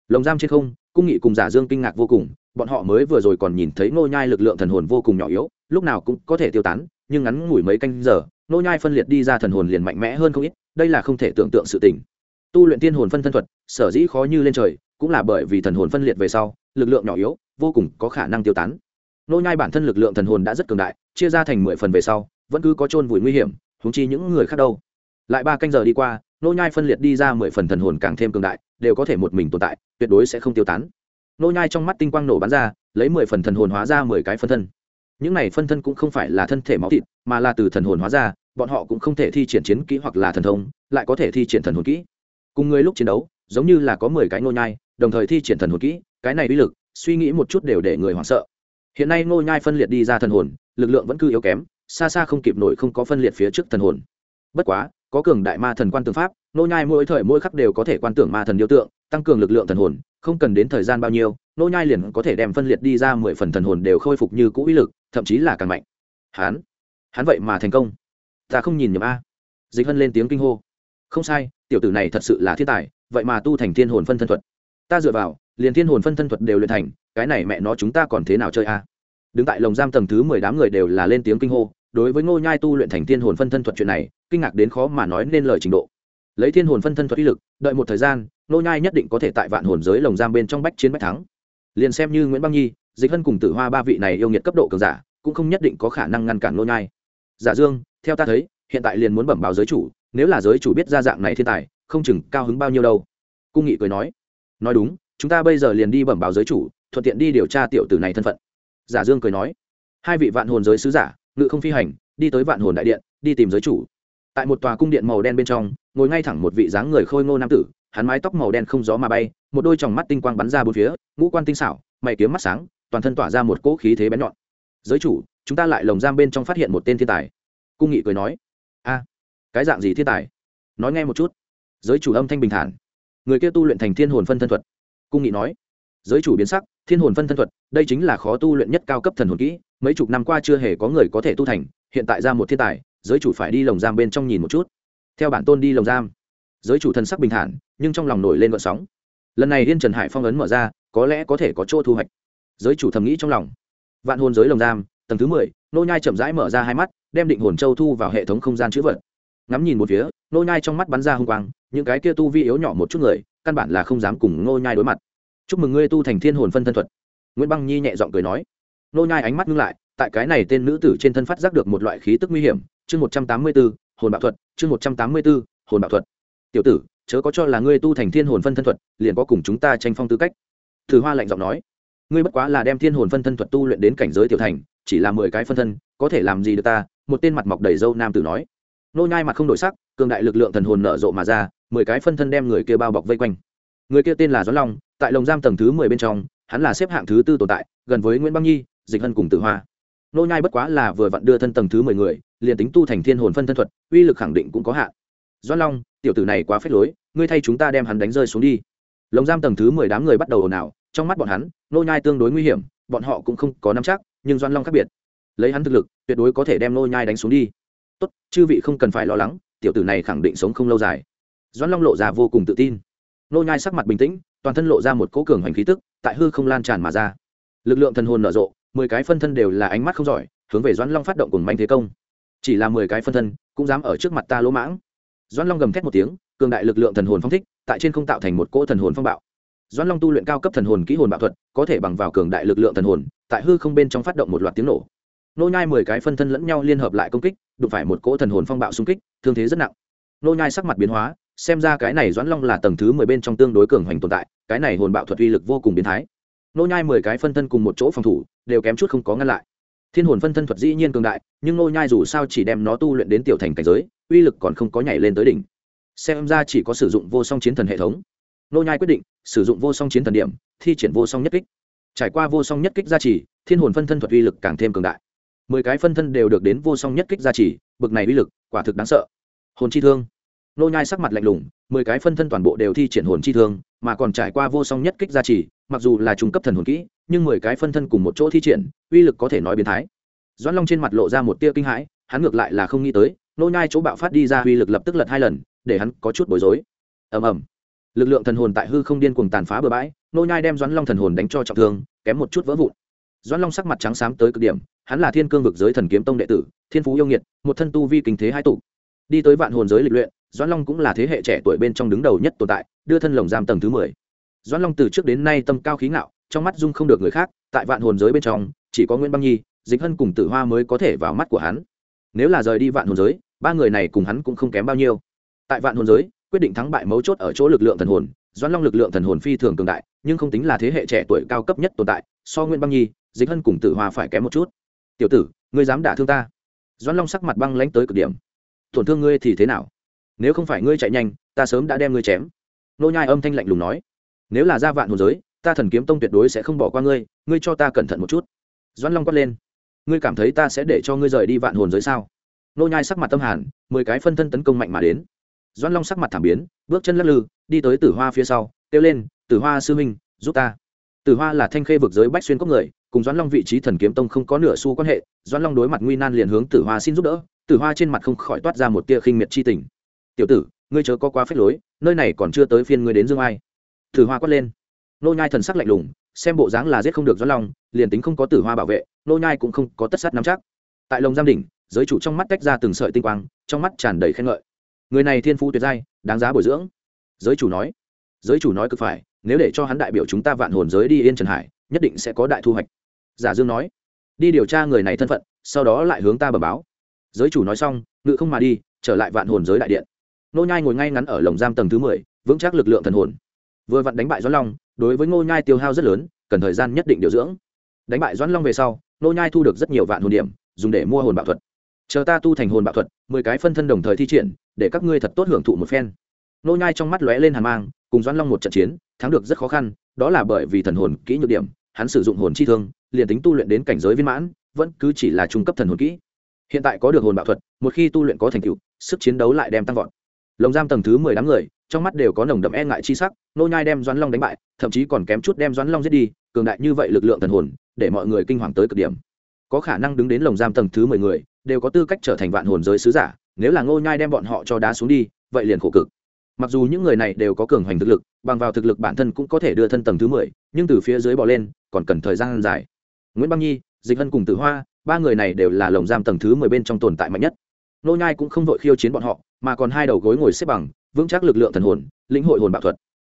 Lồng giam trên không, cung nghị cùng giả dương kinh ngạc vô cùng, bọn họ mới vừa rồi còn nhìn thấy nô nhai lực lượng thần hồn vô cùng nhỏ yếu, lúc nào cũng có thể tiêu tán nhưng ngắn ngủi mấy canh giờ, nô nhai phân liệt đi ra thần hồn liền mạnh mẽ hơn không ít, đây là không thể tưởng tượng sự tình. Tu luyện tiên hồn phân thân thuật, sở dĩ khó như lên trời, cũng là bởi vì thần hồn phân liệt về sau, lực lượng nhỏ yếu, vô cùng có khả năng tiêu tán. Nô nhai bản thân lực lượng thần hồn đã rất cường đại, chia ra thành mười phần về sau, vẫn cứ có trôn vùi nguy hiểm, huống chi những người khác đâu. Lại ba canh giờ đi qua, nô nhai phân liệt đi ra mười phần thần hồn càng thêm cường đại, đều có thể một mình tồn tại, tuyệt đối sẽ không tiêu tán. Nô nhai trong mắt tinh quang nổ bắn ra, lấy mười phần thần hồn hóa ra mười cái phân thân những này phân thân cũng không phải là thân thể máu thịt, mà là từ thần hồn hóa ra, bọn họ cũng không thể thi triển chiến kỹ hoặc là thần thông, lại có thể thi triển thần hồn kỹ. Cùng người lúc chiến đấu, giống như là có mười cái Ngô nhai, đồng thời thi triển thần hồn kỹ, cái này uy lực, suy nghĩ một chút đều để người hoảng sợ. Hiện nay ngô nhai phân liệt đi ra thần hồn, lực lượng vẫn cứ yếu kém, xa xa không kịp nổi không có phân liệt phía trước thần hồn. Bất quá, có cường đại ma thần quan tưởng pháp, ngô nhai mỗi thời mỗi khắc đều có thể quan tưởng ma thần điêu tượng, tăng cường lực lượng thần hồn, không cần đến thời gian bao nhiêu, ngô nhai liền có thể đem phân liệt đi ra mười phần thần hồn đều khôi phục như cũ uy lực thậm chí là càng mạnh. Hắn hắn vậy mà thành công. Ta không nhìn nhầm a. Dịch hân lên tiếng kinh hô. Không sai, tiểu tử này thật sự là thiên tài, vậy mà tu thành thiên hồn phân thân thuật. Ta dựa vào, liền thiên hồn phân thân thuật đều luyện thành, cái này mẹ nó chúng ta còn thế nào chơi a? Đứng tại lồng giam tầng thứ mười đám người đều là lên tiếng kinh hô, đối với ngô nhai tu luyện thành thiên hồn phân thân thuật chuyện này, kinh ngạc đến khó mà nói nên lời trình độ. Lấy thiên hồn phân thân thuật uy lực, đợi một thời gian, ngô nhai nhất định có thể tại vạn hồn giới lồng giam bên trong bách chiến bách thắng. Liền xem như nguyễn băng nhi dịch hân cùng tử hoa ba vị này yêu nghiệt cấp độ cường giả, cũng không nhất định có khả năng ngăn cản nô nhai. Giả dương, theo ta thấy, hiện tại liền muốn bẩm báo giới chủ, nếu là giới chủ biết ra dạng này thiên tài, không chừng cao hứng bao nhiêu đâu. Cung nghị cười nói nói đúng, chúng ta bây giờ liền đi bẩm báo giới chủ, thuận tiện đi điều tra tiểu tử này thân phận. Giả dương cười nói, hai vị vạn hồn giới sứ giả, ngự không phi hành, đi tới vạn hồn đại điện, đi tìm giới chủ. Tại một tòa cung điện màu đen bên trong, ngồi ngay thẳng một vị dáng người khôi ngô nam tử, hắn mái tóc màu đen không gió mà bay, một đôi tròng mắt tinh quang bắn ra bốn phía, ngũ quan tinh xảo, mày kiếm mắt sáng toàn thân tỏa ra một cỗ khí thế bén nhọn. Giới chủ, chúng ta lại lồng giam bên trong phát hiện một tên thiên tài. Cung nghị cười nói, a, cái dạng gì thiên tài? Nói nghe một chút. Giới chủ âm thanh bình thản. Người kia tu luyện thành thiên hồn phân thân thuật. Cung nghị nói, giới chủ biến sắc, thiên hồn phân thân thuật, đây chính là khó tu luyện nhất cao cấp thần hồn kỹ, mấy chục năm qua chưa hề có người có thể tu thành, hiện tại ra một thiên tài, giới chủ phải đi lồng giam bên trong nhìn một chút. Theo bản tôn đi lồng giam. Giới chủ thân sắc bình thản, nhưng trong lòng nổi lên gợn sóng. Lần này liên trần hải phong ấn mở ra, có lẽ có thể có chỗ thu hoạch giới chủ thầm nghĩ trong lòng. Vạn hồn giới lồng giam tầng thứ mười nô nhai chậm rãi mở ra hai mắt đem định hồn châu thu vào hệ thống không gian chữ vật. Ngắm nhìn một phía nô nhai trong mắt bắn ra hung quang những cái kia tu vi yếu nhỏ một chút người căn bản là không dám cùng nô nhai đối mặt. Chúc mừng ngươi tu thành thiên hồn phân thân thuật. Nguyễn băng nhi nhẹ giọng cười nói. Nô nhai ánh mắt ngưng lại tại cái này tên nữ tử trên thân phát giác được một loại khí tức nguy hiểm. Chương một trăm tám mươi 184, hồn bạo thuật chương một trăm tám mươi 184, hồn bạo thuật. Tiểu tử chớ có cho là ngươi tu thành thiên hồn phân thân thuật liền có cùng chúng ta tranh phong tư cách. Thử hoa lạnh giọng nói ngươi bất quá là đem thiên hồn phân thân thuật tu luyện đến cảnh giới tiểu thành, chỉ là mười cái phân thân, có thể làm gì được ta? Một tên mặt mọc đầy râu nam tử nói. Nô nhai mặt không đổi sắc, cường đại lực lượng thần hồn nở rộ mà ra, mười cái phân thân đem người kia bao bọc vây quanh. Người kia tên là doãn long, tại lồng giam tầng thứ mười bên trong, hắn là xếp hạng thứ tư tồn tại, gần với nguyễn băng nhi, dịch hân cùng tử hoa. Nô nhai bất quá là vừa vặn đưa thân tầng thứ mười người, liền tính tu thành thiên hồn phân thân thuật, uy lực khẳng định cũng có hạn. Doãn long, tiểu tử này quá phết lối, ngươi thay chúng ta đem hắn đánh rơi xuống đi. Lồng giam tầng thứ mười đám người bắt đầu ồn ào trong mắt bọn hắn, nô nhai tương đối nguy hiểm, bọn họ cũng không có nắm chắc, nhưng doan long khác biệt. Lấy hắn thực lực, tuyệt đối có thể đem nô nhai đánh xuống đi. Tốt, chư vị không cần phải lo lắng, tiểu tử này khẳng định sống không lâu dài. Doan long lộ ra vô cùng tự tin. Nô nhai sắc mặt bình tĩnh, toàn thân lộ ra một cỗ cường hoành khí tức, tại hư không lan tràn mà ra. Lực lượng thần hồn nở rộ, mười cái phân thân đều là ánh mắt không giỏi, hướng về doan long phát động cùng manh thế công. Chỉ là mười cái phân thân, cũng dám ở trước mặt ta lỗ mãng. Doan long gầm thét một tiếng, cường đại lực lượng thần hồn phong thích, tại trên không tạo thành một cỗ thần hồn phong bạo. Doan long tu luyện cao cấp thần hồn kỹ hồn bạo thuật, có thể bằng vào cường đại lực lượng thần hồn, tại hư không bên trong phát động một loạt tiếng nổ. Nô nhai mười cái phân thân lẫn nhau liên hợp lại công kích, đụng phải một cỗ thần hồn phong bạo xung kích, thương thế rất nặng. Nô nhai sắc mặt biến hóa, xem ra cái này doãn long là tầng thứ mười bên trong tương đối cường hành tồn tại, cái này hồn bạo thuật uy lực vô cùng biến thái. Nô nhai mười cái phân thân cùng một chỗ phòng thủ, đều kém chút không có ngăn lại. Thiên hồn phân thân thuật dĩ nhiên cường đại, nhưng nô nhai dù sao chỉ đem nó tu luyện đến tiểu thành cảnh giới, uy lực còn không có nhảy lên tới đỉnh. Xem ra chỉ có sử dụng vô song chiến thần hệ thống nô nhai quyết định sử dụng vô song chiến thần điểm, thi triển vô song nhất kích. Trải qua vô song nhất kích gia trì, thiên hồn phân thân thuật uy lực càng thêm cường đại. Mười cái phân thân đều được đến vô song nhất kích gia trì, bực này uy lực, quả thực đáng sợ. Hồn chi thương. Nô nhai sắc mặt lạnh lùng, mười cái phân thân toàn bộ đều thi triển hồn chi thương, mà còn trải qua vô song nhất kích gia trì, mặc dù là trung cấp thần hồn kỹ, nhưng mười cái phân thân cùng một chỗ thi triển, uy lực có thể nói biến thái. Doãn long trên mặt lộ ra một tia kinh hãi, hắn ngược lại là không nghĩ tới nô nhai chỗ bạo phát đi ra uy lực lập tức lật hai lần, để hắn có chút bối rối. Ầm ầm lực lượng thần hồn tại hư không điên cuồng tàn phá bừa bãi, nô nhai đem doãn long thần hồn đánh cho trọng thương, kém một chút vỡ vụn. Doãn long sắc mặt trắng xám tới cực điểm, hắn là thiên cương vực giới thần kiếm tông đệ tử, thiên phú yêu nghiệt, một thân tu vi kinh thế hai tụ. Đi tới vạn hồn giới lịch luyện, doãn long cũng là thế hệ trẻ tuổi bên trong đứng đầu nhất tồn tại, đưa thân lồng giam tầng thứ mười. Doãn long từ trước đến nay tâm cao khí ngạo, trong mắt dung không được người khác, tại vạn hồn giới bên trong, chỉ có nguyễn băng nhi, dịch hân cùng tử hoa mới có thể vào mắt của hắn. Nếu là rời đi vạn hồn giới, ba người này cùng hắn cũng không kém bao nhiêu. Tại vạn hồn giới quyết định thắng bại mấu chốt ở chỗ lực lượng thần hồn, doãn long lực lượng thần hồn phi thường cường đại, nhưng không tính là thế hệ trẻ tuổi cao cấp nhất tồn tại, so nguyễn băng nhi, dịch hân cùng tử hoa phải kém một chút. Tiểu tử, ngươi dám đả thương ta? Doãn long sắc mặt băng lãnh tới cực điểm. Tổn thương ngươi thì thế nào? Nếu không phải ngươi chạy nhanh, ta sớm đã đem ngươi chém. Nô nhai âm thanh lạnh lùng nói. Nếu là gia vạn hồn giới, ta thần kiếm tông tuyệt đối sẽ không bỏ qua ngươi ngươi cho ta cẩn thận một chút. Doãn long quát lên. Ngươi cảm thấy ta sẽ để cho ngươi rời đi vạn hồn giới sao? Nô nhai sắc mặt tâm hàn, mười cái phân thân tấn công mạnh mà đến. Doan long sắc mặt thảm biến, bước chân lắc lư, đi tới tử hoa phía sau, kêu lên, tử hoa sư minh giúp ta. Tử hoa là thanh khê vực giới bách xuyên cốc người, cùng Doan long vị trí thần kiếm tông không có nửa xu quan hệ Doan long đối mặt nguy nan liền hướng tử hoa xin giúp đỡ, tử hoa trên mặt không khỏi toát ra một tia khinh miệt chi tình. Tiểu tử, ngươi chớ có quá phép lối, nơi này còn chưa tới phiên ngươi đến dương ai. Tử hoa quát lên. Nô nhai thần sắc lạnh lùng, xem bộ dáng là giết không được Doan long, liền tính không có tử hoa bảo vệ, nô nhai cũng không có tất sát nắm chắc. Tại lồng giam đỉnh, giới chủ trong mắt tách ra từng sợi tinh quang, trong mắt tràn đầy khen ngợi người này thiên phú tuyệt giai, đáng giá bồi dưỡng. Giới chủ nói, giới chủ nói cực phải, nếu để cho hắn đại biểu chúng ta vạn hồn giới đi yên trần hải, nhất định sẽ có đại thu hoạch. Giả dương nói, đi điều tra người này thân phận, sau đó lại hướng ta bẩm báo. Giới chủ nói xong, ngự không mà đi, trở lại vạn hồn giới đại điện. Nô nhai ngồi ngay ngắn ở lồng giam tầng thứ mười, vững chắc lực lượng thần hồn. Vừa vặn đánh bại doãn long, đối với ngô nhai tiêu hao rất lớn, cần thời gian nhất định điều dưỡng. Đánh bại doãn long về sau nô nhai thu được rất nhiều vạn hồn điểm, dùng để mua hồn bạo thuật chờ ta tu thành hồn bạo thuật, mười cái phân thân đồng thời thi triển, để các ngươi thật tốt hưởng thụ một phen. Nô nhai trong mắt lóe lên hàn mang, cùng doãn long một trận chiến, thắng được rất khó khăn, đó là bởi vì thần hồn kỹ nhược điểm, hắn sử dụng hồn chi thương, liền tính tu luyện đến cảnh giới viên mãn, vẫn cứ chỉ là trung cấp thần hồn kỹ. Hiện tại có được hồn bạo thuật, một khi tu luyện có thành tựu, sức chiến đấu lại đem tăng vọt. Lồng giam tầng thứ mười đám người, trong mắt đều có nồng đậm e ngại chi sắc, nô nhai đem doãn long đánh bại, thậm chí còn kém chút đem doãn long giết đi, cường đại như vậy lực lượng thần hồn, để mọi người kinh hoàng tới cực điểm có khả năng đứng đến lồng giam tầng thứ mười người, đều có tư cách trở thành vạn hồn giới sứ giả, nếu là ngô nhai đem bọn họ cho đá xuống đi, vậy liền khổ cực. Mặc dù những người này đều có cường hoành thực lực, bằng vào thực lực bản thân cũng có thể đưa thân tầng thứ mười, nhưng từ phía dưới bỏ lên, còn cần thời gian dài. Nguyễn băng nhi, dịch hân cùng tử hoa, ba người này đều là lồng giam tầng thứ mười bên trong tồn tại mạnh nhất. Nô nhai cũng không vội khiêu chiến bọn họ, mà còn hai đầu gối ngồi xếp bằng, vững chắc lực lượng thần hồn, lĩnh hội hồn bạo thuật.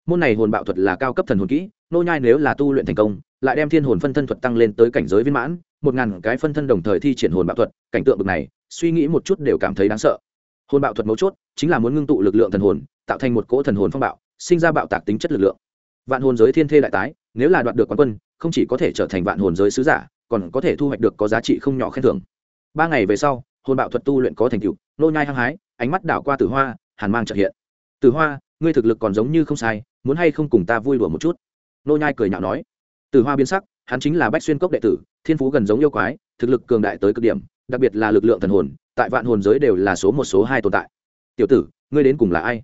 Môn này hồn bạo thuật là cao cấp thần hồn kỹ nô nhai nếu là tu luyện thành công, lại đem thiên hồn phân thân thuật tăng lên tới cảnh giới viên mãn một ngàn cái phân thân đồng thời thi triển hồn bạo thuật, cảnh tượng bực này, suy nghĩ một chút đều cảm thấy đáng sợ. Hồn bạo thuật mấu chốt chính là muốn ngưng tụ lực lượng thần hồn, tạo thành một cỗ thần hồn phong bạo, sinh ra bạo tạc tính chất lực lượng. Vạn hồn giới thiên thê đại tái, nếu là đoạt được quán quân, không chỉ có thể trở thành vạn hồn giới sứ giả, còn có thể thu hoạch được có giá trị không nhỏ khen thưởng. Ba ngày về sau, hồn bạo thuật tu luyện có thành tựu, nô nhai hăng hái, ánh mắt đảo qua tử hoa, hàn mang trợ hiện. Tử hoa, ngươi thực lực còn giống như không sai, muốn hay không cùng ta vui đùa một chút? Nô nhai cười nhạo nói. Tử hoa biến sắc hắn chính là bách xuyên cốc đệ tử, thiên phú gần giống yêu quái, thực lực cường đại tới cực điểm, đặc biệt là lực lượng thần hồn, tại vạn hồn giới đều là số một, số hai tồn tại. Tiểu tử, ngươi đến cùng là ai?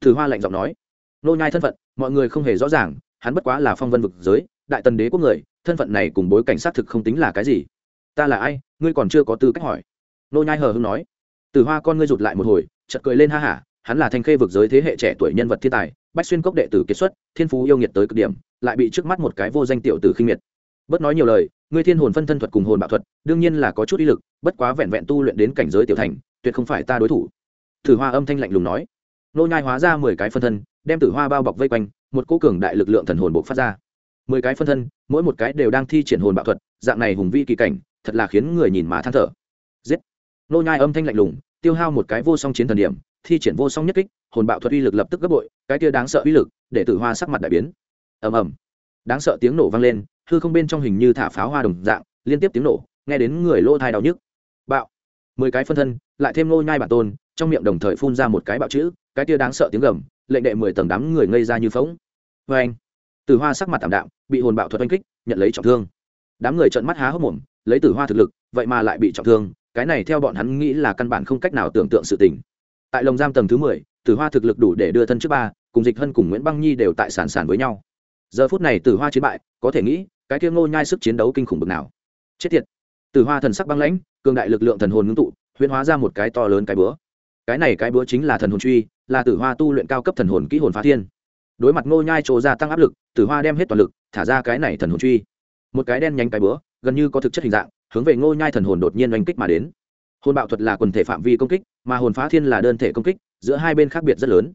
Tử hoa lạnh giọng nói. Nô nhai thân phận, mọi người không hề rõ ràng, hắn bất quá là phong vân vực giới, đại tần đế quốc người, thân phận này cùng bối cảnh xác thực không tính là cái gì. Ta là ai? Ngươi còn chưa có tư cách hỏi. Nô nhai hờ hững nói. Tử hoa con ngươi rụt lại một hồi, chợt cười lên ha hả, hắn là thanh khê vực giới thế hệ trẻ tuổi nhân vật thiên tài, bách xuyên cốc đệ tử kiệt xuất, thiên phú yêu nghiệt tới cực điểm, lại bị trước mắt một cái vô danh tiểu tử khinh miệt bất nói nhiều lời, ngươi thiên hồn phân thân thuật cùng hồn bạo thuật, đương nhiên là có chút ý lực, bất quá vẹn vẹn tu luyện đến cảnh giới tiểu thành, tuyệt không phải ta đối thủ. Tử hoa âm thanh lạnh lùng nói. Nô nhai hóa ra mười cái phân thân, đem tử hoa bao bọc vây quanh, một cô cường đại lực lượng thần hồn bộc phát ra. Mười cái phân thân, mỗi một cái đều đang thi triển hồn bạo thuật, dạng này hùng vi kỳ cảnh, thật là khiến người nhìn mà than thở. Giết! Nô nhai âm thanh lạnh lùng, tiêu hao một cái vô song chiến thần điểm, thi triển vô song nhất kích, hồn bạo thuật uy lực lập tức gấp bội, cái kia đáng sợ uy lực, để tử hoa sắc mặt đại biến. Ầm ầm. Đáng sợ tiếng nổ vang lên hư không bên trong hình như thả pháo hoa đồng dạng, liên tiếp tiếng nổ, nghe đến người lỗ thai đau nhức. Bạo. Mười cái phân thân, lại thêm nô nhai bản tôn, trong miệng đồng thời phun ra một cái bạo chữ, cái kia đáng sợ tiếng gầm, lệnh đệ mười tầng đám người ngây ra như phóng vê vâng anh. Từ hoa sắc mặt tạm đạm, bị hồn bạo thuật oanh kích, nhận lấy trọng thương. Đám người trợn mắt há hốc mồm, lấy từ hoa thực lực, vậy mà lại bị trọng thương, cái này theo bọn hắn nghĩ là căn bản không cách nào tưởng tượng sự tình. Tại lồng giam tầng thứ mười từ hoa thực lực đủ để đưa thân trước ba, cùng dịch hân cùng nguyễn băng nhi đều tại sản sản với nhau. Giờ phút này từ hoa chiến bại, có thể nghĩ cái kia ngô nhai sức chiến đấu kinh khủng bực nào. Chết tiệt. Tử hoa thần sắc băng lãnh, cường đại lực lượng thần hồn ngưng tụ, huyễn hóa ra một cái to lớn cái búa. Cái này cái búa chính là thần hồn truy, là tử hoa tu luyện cao cấp thần hồn kỹ hồn phá thiên. Đối mặt ngô nhai trồ ra tăng áp lực, tử hoa đem hết toàn lực, thả ra cái này thần hồn truy. Một cái đen nhánh cái búa, gần như có thực chất hình dạng, hướng về ngô nhai thần hồn đột nhiên oanh kích mà đến. Hồn bạo thuật là quần thể phạm vi công kích, mà hồn phá thiên là đơn thể công kích, giữa hai bên khác biệt rất lớn.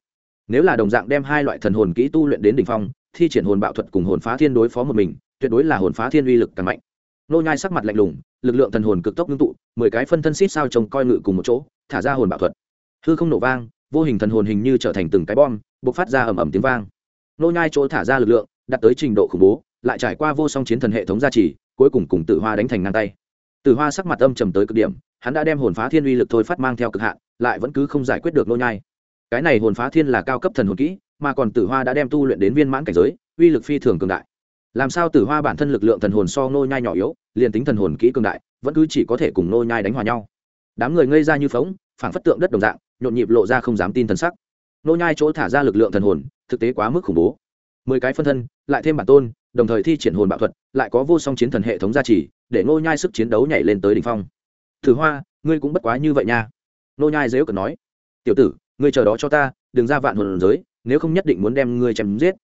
Nếu là đồng dạng đem hai loại thần hồn kỹ tu luyện đến đỉnh phong, thi triển hồn bạo thuật cùng hồn phá thiên đối phó một mình tuyệt đối là hồn phá thiên uy lực càng mạnh. Nô nhai sắc mặt lạnh lùng, lực lượng thần hồn cực tốc ngưng tụ, mười cái phân thân xít sao trông coi ngự cùng một chỗ, thả ra hồn bạo thuật. Hư không nổ vang, vô hình thần hồn hình như trở thành từng cái bom, bộc phát ra ầm ầm tiếng vang. Nô nhai chỗ thả ra lực lượng, đạt tới trình độ khủng bố, lại trải qua vô song chiến thần hệ thống gia trì, cuối cùng cùng tử hoa đánh thành ngang tay. Tử hoa sắc mặt âm trầm tới cực điểm, hắn đã đem hồn phá thiên uy lực thôi phát mang theo cực hạn, lại vẫn cứ không giải quyết được nô nhai. Cái này hồn phá thiên là cao cấp thần hồn kỹ, mà còn tử hoa đã đem tu luyện đến viên mãn cảnh giới, uy lực phi thường cường đại làm sao tử hoa bản thân lực lượng thần hồn so nô nhai nhỏ yếu, liền tính thần hồn kỹ cường đại, vẫn cứ chỉ có thể cùng nô nhai đánh hòa nhau. Đám người ngây ra như phóng phản phất tượng đất đồng dạng, nhộn nhịp lộ ra không dám tin thần sắc. Nô nhai chỗ thả ra lực lượng thần hồn, thực tế quá mức khủng bố. Mười cái phân thân, lại thêm bản tôn, đồng thời thi triển hồn bạo thuật, lại có vô song chiến thần hệ thống gia trì, để nô nhai sức chiến đấu nhảy lên tới đỉnh phong. Thử hoa, ngươi cũng bất quá như vậy nha. Nô nhai dễ cần nói, tiểu tử, ngươi chờ đó cho ta, đừng ra vạn hồn giới, nếu không nhất định muốn đem ngươi chém giết.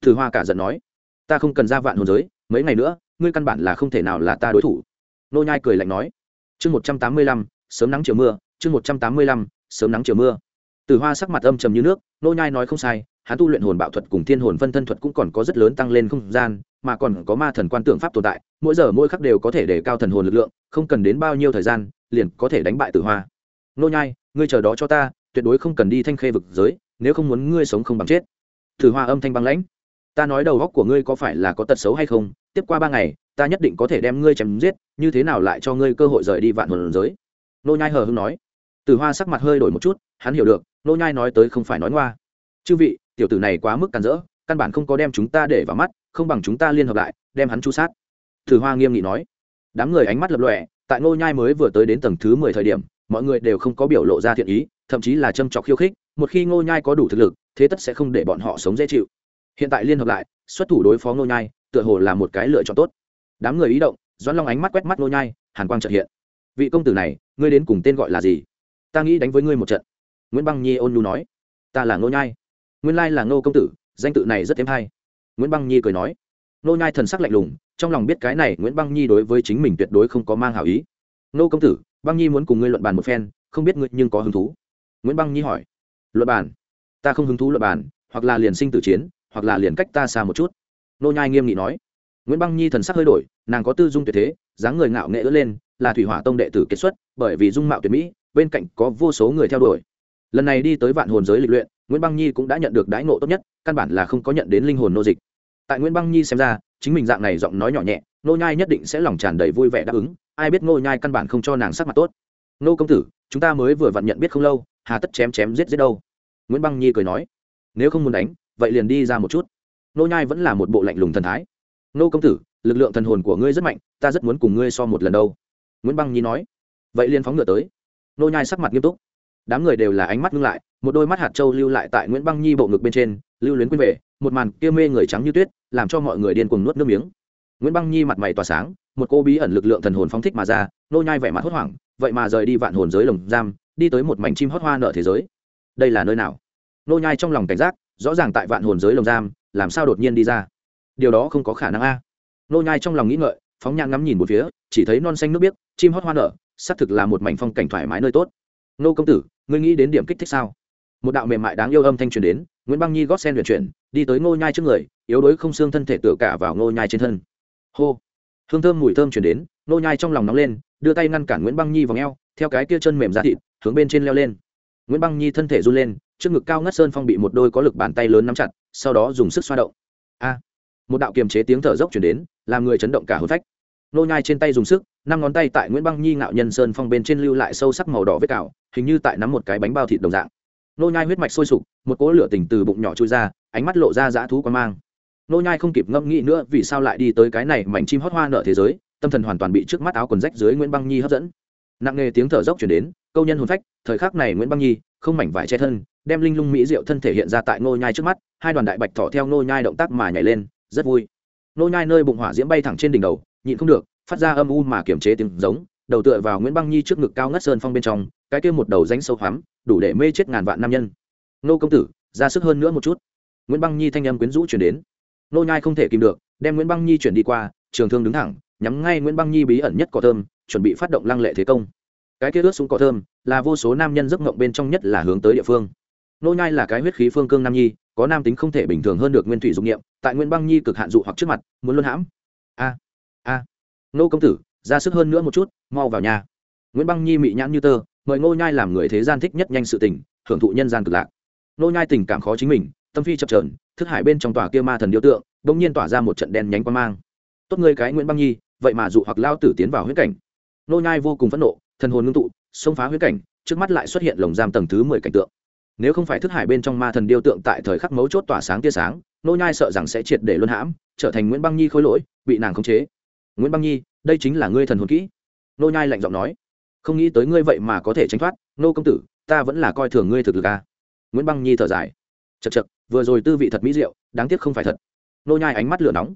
Thử hoa cả giận nói ta không cần ra vạn hồn giới mấy ngày nữa ngươi căn bản là không thể nào là ta đối thủ nô nhai cười lạnh nói chương một trăm tám mươi lăm sớm nắng chiều mưa chương một trăm tám mươi lăm sớm nắng chiều mưa Tử Hoa sắc mặt âm trầm như nước, nô nhai nói không sai, hắn tu luyện hồn bạo thuật cùng thiên hồn phân thân thuật cũng còn có rất lớn tăng lên không gian, mà còn có ma thần quan tượng pháp tồn tại, mỗi giờ mỗi khắc đều có thể để cao thần hồn lực lượng, không cần đến bao nhiêu thời gian, liền có thể đánh bại Tử Hoa. Nô nhai, ngươi chờ đó cho ta, tuyệt đối không cần đi thanh khê vực giới, nếu không muốn ngươi sống không bằng chết. Tử Hoa âm thanh băng lãnh. Ta nói đầu óc của ngươi có phải là có tật xấu hay không? Tiếp qua ba ngày, ta nhất định có thể đem ngươi chém giết, như thế nào lại cho ngươi cơ hội rời đi vạn hồn giới? Nô nhai hờ hững nói. Từ Hoa sắc mặt hơi đổi một chút, hắn hiểu được, nô nhai nói tới không phải nói ngoa chư vị tiểu tử này quá mức cản rỡ căn bản không có đem chúng ta để vào mắt không bằng chúng ta liên hợp lại đem hắn chu sát Từ hoa nghiêm nghị nói đám người ánh mắt lập lòe tại nô nhai mới vừa tới đến tầng thứ mười thời điểm mọi người đều không có biểu lộ ra thiện ý thậm chí là châm chọc khiêu khích một khi ngô nhai có đủ thực lực thế tất sẽ không để bọn họ sống dễ chịu hiện tại liên hợp lại, xuất thủ đối phó nô nhai, tựa hồ là một cái lựa chọn tốt. Đám người ý động, doãn long ánh mắt quét mắt nô nhai, hàn quang chợt hiện. Vị công tử này, ngươi đến cùng tên gọi là gì? Ta nghĩ đánh với ngươi một trận. Nguyễn băng nhi ôn nhu nói. Ta là nô nhai. Nguyên lai là nô công tử, danh tự này rất thêm hay. Nguyễn băng nhi cười nói. Nô nhai thần sắc lạnh lùng, trong lòng biết cái này nguyễn băng nhi đối với chính mình tuyệt đối không có mang hảo ý. Nô công tử, băng nhi muốn cùng ngươi luận bàn một phen, không biết ngươi nhưng có hứng thú? Nguyễn băng nhi hỏi. Luận bàn? Ta không hứng thú luận bàn, hoặc là liền sinh tử chiến hoặc là liền cách ta xa một chút. Nô nhai nghiêm nghị nói. Nguyễn băng nhi thần sắc hơi đổi, nàng có tư dung tuyệt thế, dáng người ngạo nghệ ưỡn lên, là thủy hỏa tông đệ tử kết xuất, bởi vì dung mạo tuyệt mỹ, bên cạnh có vô số người theo đuổi. Lần này đi tới vạn hồn giới lịch luyện, nguyễn băng nhi cũng đã nhận được đãi ngộ tốt nhất, căn bản là không có nhận đến linh hồn nô dịch. Tại nguyễn băng nhi xem ra, chính mình dạng này giọng nói nhỏ nhẹ, nô nhai nhất định sẽ lòng tràn đầy vui vẻ đáp ứng, ai biết nô nhai căn bản không cho nàng sắc mặt tốt. Nô công tử, chúng ta mới vừa vặn nhận biết không lâu, hà tất chém chém giết giết đâu. Nguyễn băng nhi cười nói. Nếu không muốn đánh vậy liền đi ra một chút. Nô nhai vẫn là một bộ lạnh lùng thần thái. Nô công tử, lực lượng thần hồn của ngươi rất mạnh, ta rất muốn cùng ngươi so một lần đâu. Nguyễn băng nhi nói. Vậy liền phóng ngựa tới. Nô nhai sắc mặt nghiêm túc. Đám người đều là ánh mắt ngưng lại, một đôi mắt hạt châu lưu lại tại nguyễn băng nhi bộ ngực bên trên, lưu luyến quên về, một màn kia mê người trắng như tuyết, làm cho mọi người điên cuồng nuốt nước miếng. Nguyễn băng nhi mặt mày tỏa sáng, một cô bí ẩn lực lượng thần hồn phóng thích mà ra, nô nhai vẻ mặt hốt hoảng, vậy mà rời đi vạn hồn giới lồng giam, đi tới một mảnh chim hót hoa nở thế giới. Đây là nơi nào? Nô nhai trong lòng cảnh giác rõ ràng tại vạn hồn giới lồng giam, làm sao đột nhiên đi ra? Điều đó không có khả năng a. Nô nhai trong lòng nghĩ ngợi, phóng nhãn ngắm nhìn một phía, chỉ thấy non xanh nước biếc, chim hót hoa nở, xác thực là một mảnh phong cảnh thoải mái nơi tốt. Nô công tử, ngươi nghĩ đến điểm kích thích sao? Một đạo mềm mại đáng yêu âm thanh truyền đến, nguyễn băng nhi gót sen luyện chuyển, đi tới ngô nhai trước người, yếu đuối không xương thân thể tựa cả vào ngô nhai trên thân. Hô! Hương thơm mùi thơm truyền đến, ngô nhai trong lòng nóng lên, đưa tay ngăn cản nguyễn băng nhi vòng eo, theo cái kia chân mềm ra thịt, hướng bên trên leo lên. Nguyễn băng nhi thân thể run lên trước ngực cao ngất sơn phong bị một đôi có lực bàn tay lớn nắm chặt, sau đó dùng sức xoa động. A! Một đạo kiềm chế tiếng thở dốc chuyển đến, làm người chấn động cả hồn phách. Nô nhai trên tay dùng sức, năm ngón tay tại nguyễn băng nhi ngạo nhân sơn phong bên trên lưu lại sâu sắc màu đỏ vết cào, hình như tại nắm một cái bánh bao thịt đồng dạng. Nô nhai huyết mạch sôi sục, một cỗ lửa tỉnh từ bụng nhỏ chui ra, ánh mắt lộ ra dã thú quan mang. Nô nhai không kịp ngẫm nghĩ nữa vì sao lại đi tới cái này mảnh chim hót hoa nở thế giới, tâm thần hoàn toàn bị trước mắt áo quần rách dưới nguyễn băng nhi hấp dẫn. Nặng nề tiếng thở dốc chuyển đến, câu nhân hồn phách, thời khắc này nguyễn băng nhi không mảnh vải che thân đem linh lung mỹ diệu thân thể hiện ra tại nô nhai trước mắt, hai đoàn đại bạch thỏ theo nô nhai động tác mà nhảy lên, rất vui. Nô nhai nơi bụng hỏa diễm bay thẳng trên đỉnh đầu, nhịn không được, phát ra âm u mà kiềm chế tiếng giống, đầu tựa vào nguyễn băng nhi trước ngực cao ngất sơn phong bên trong, cái kia một đầu rãnh sâu hoắm, đủ để mê chết ngàn vạn nam nhân. Nô công tử, ra sức hơn nữa một chút. Nguyễn băng nhi thanh âm quyến rũ chuyển đến. Nô nhai không thể kìm được, đem nguyễn băng nhi chuyển đi qua, trường thương đứng thẳng, nhắm ngay nguyễn băng nhi bí ẩn nhất cỏ thơm, chuẩn bị phát động lăng lệ thế công. Cái kia ướt xuống cỏ thơm, là vô số nam nhân giấc ngộng bên trong nhất là hướng tới địa phương nô nhai là cái huyết khí phương cương nam nhi, có nam tính không thể bình thường hơn được nguyên thủy dụng nghiệm tại Nguyên băng nhi cực hạn dụ hoặc trước mặt, muốn luôn hãm. A a. Nô công tử, ra sức hơn nữa một chút, mau vào nhà. Nguyễn băng nhi mị nhãn như tơ, mời nô nhai làm người thế gian thích nhất nhanh sự tình hưởng thụ nhân gian cực lạc. Nô nhai tình cảm khó chính mình, tâm phi chập chờn, thức hải bên trong tòa kia ma thần điêu tượng, bỗng nhiên tỏa ra một trận đen nhánh quang mang. Tốt ngươi cái nguyễn băng nhi, vậy mà dụ hoặc lao tử tiến vào huyết cảnh. Nô nhai vô cùng phẫn nộ, thần hồn ngưng tụ, xông phá huyết cảnh, trước mắt lại xuất hiện lồng giam tầng thứ mười cảnh tượng nếu không phải thức hải bên trong ma thần điêu tượng tại thời khắc mấu chốt tỏa sáng tia sáng, nô nhai sợ rằng sẽ triệt để luân hãm, trở thành nguyễn băng nhi khôi lỗi, bị nàng khống chế. Nguyễn băng nhi, đây chính là ngươi thần hồn kỹ. Nô nhai lạnh giọng nói. Không nghĩ tới ngươi vậy mà có thể tránh thoát, nô công tử, ta vẫn là coi thường ngươi thực lực a nguyễn băng nhi thở dài. Chật chật vừa rồi tư vị thật mỹ diệu, đáng tiếc không phải thật. Nô nhai ánh mắt lửa nóng.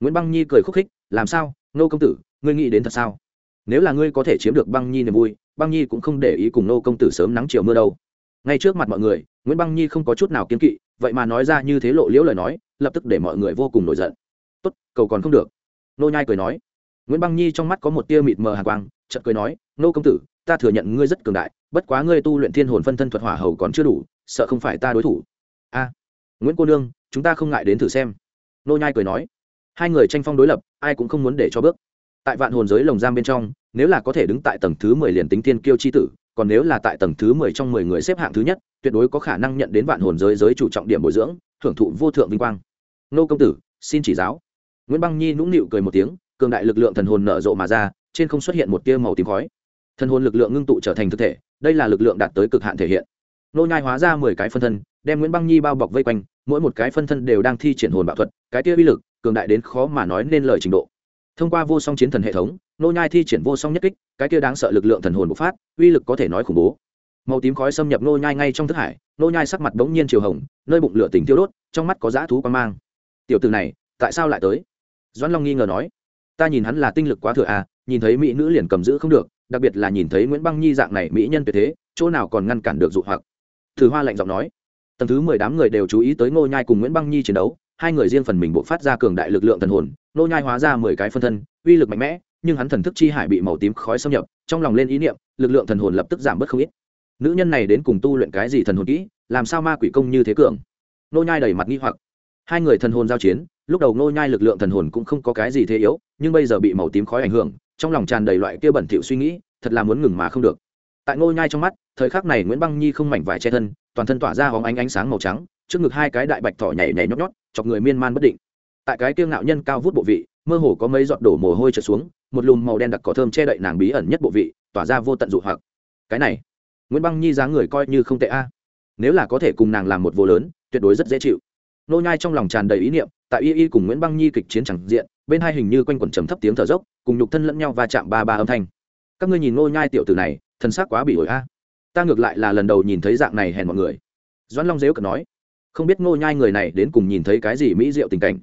Nguyễn băng nhi cười khúc khích, làm sao, nô công tử, ngươi nghĩ đến thật sao? Nếu là ngươi có thể chiếm được băng nhi niềm vui, băng nhi cũng không để ý cùng nô công tử sớm nắng chiều mưa đâu ngay trước mặt mọi người, nguyễn băng nhi không có chút nào kiên kỵ, vậy mà nói ra như thế lộ liễu lời nói, lập tức để mọi người vô cùng nổi giận. Tốt, cầu còn không được. Nô nhai cười nói. Nguyễn băng nhi trong mắt có một tia mịt mờ hàng quang, chợt cười nói, nô công tử, ta thừa nhận ngươi rất cường đại, bất quá ngươi tu luyện thiên hồn phân thân thuật hỏa hầu còn chưa đủ, sợ không phải ta đối thủ. A, nguyễn cô nương, chúng ta không ngại đến thử xem. Nô nhai cười nói. Hai người tranh phong đối lập, ai cũng không muốn để cho bước. Tại vạn hồn giới lồng giam bên trong, nếu là có thể đứng tại tầng thứ mười liền tính tiên kiêu chi tử còn nếu là tại tầng thứ mười trong mười người xếp hạng thứ nhất, tuyệt đối có khả năng nhận đến vạn hồn giới giới chủ trọng điểm bồi dưỡng, thưởng thụ vô thượng vinh quang. Nô công tử, xin chỉ giáo. Nguyễn băng nhi nũng nịu cười một tiếng, cường đại lực lượng thần hồn nở rộ mà ra, trên không xuất hiện một tia màu tím khói. Thần hồn lực lượng ngưng tụ trở thành thực thể, đây là lực lượng đạt tới cực hạn thể hiện. Nô nhai hóa ra mười cái phân thân, đem nguyễn băng nhi bao bọc vây quanh, mỗi một cái phân thân đều đang thi triển hồn bạo thuật, cái tia uy lực, cường đại đến khó mà nói nên lời trình độ thông qua vô song chiến thần hệ thống, nô nhai thi triển vô song nhất kích, cái kia đáng sợ lực lượng thần hồn bộc phát, uy lực có thể nói khủng bố. Màu tím khói xâm nhập nô nhai ngay trong thức hải, nô nhai sắc mặt bỗng nhiên chiều hồng, nơi bụng lửa tình tiêu đốt, trong mắt có dã thú quan mang. Tiểu tử này, tại sao lại tới? Doãn long nghi ngờ nói. Ta nhìn hắn là tinh lực quá thừa à nhìn thấy mỹ nữ liền cầm giữ không được, đặc biệt là nhìn thấy nguyễn băng nhi dạng này mỹ nhân tuyệt thế, chỗ nào còn ngăn cản được dụ hoặc? Thử hoa lạnh giọng nói. Tầng thứ mười đám người đều chú ý tới ngô nhai cùng nguyễn băng nhi chiến đấu hai người riêng phần mình bộ phát ra cường đại lực lượng thần hồn ngô nhai hóa ra mười cái phân thân, uy lực mạnh mẽ, nhưng hắn thần thức chi hải bị màu tím khói xâm nhập, trong lòng lên ý niệm, lực lượng thần hồn lập tức giảm bớt không ít. Nữ nhân này đến cùng tu luyện cái gì thần hồn kỹ, làm sao ma quỷ công như thế cường? Nô nhai đầy mặt nghi hoặc. Hai người thần hồn giao chiến, lúc đầu nô nhai lực lượng thần hồn cũng không có cái gì thế yếu, nhưng bây giờ bị màu tím khói ảnh hưởng, trong lòng tràn đầy loại kia bẩn thỉu suy nghĩ, thật là muốn ngừng mà không được. Tại ngô nhai trong mắt, thời khắc này nguyễn băng nhi không mảnh vải che thân, toàn thân tỏa ra hóng ánh ánh sáng màu trắng trước ngực hai cái đại bạch thỏ nhảy nhảy nhót nhót, chọc người miên man bất định. Tại cái kiêng ngạo nhân cao vút bộ vị, mơ hồ có mấy giọt đổ mồ hôi trượt xuống, một lùm màu đen đặc cỏ thơm che đậy nàng bí ẩn nhất bộ vị, tỏa ra vô tận dụ hoặc. Cái này, nguyễn băng nhi dáng người coi như không tệ a. Nếu là có thể cùng nàng làm một vô lớn, tuyệt đối rất dễ chịu. Nô nhai trong lòng tràn đầy ý niệm, tại y y cùng nguyễn băng nhi kịch chiến chẳng diện, bên hai hình như quanh quẩn trầm thấp tiếng thở dốc, cùng nhục thân lẫn nhau va chạm ba ba âm thanh. Các ngươi nhìn nô nhai tiểu tử này thân xác quá bị ổi a. Ta ngược lại là lần đầu nhìn thấy dạng này hèn mọi người. Doãn long dếu cợt nói không biết nô nhai người này đến cùng nhìn thấy cái gì mỹ diệu tình cảnh.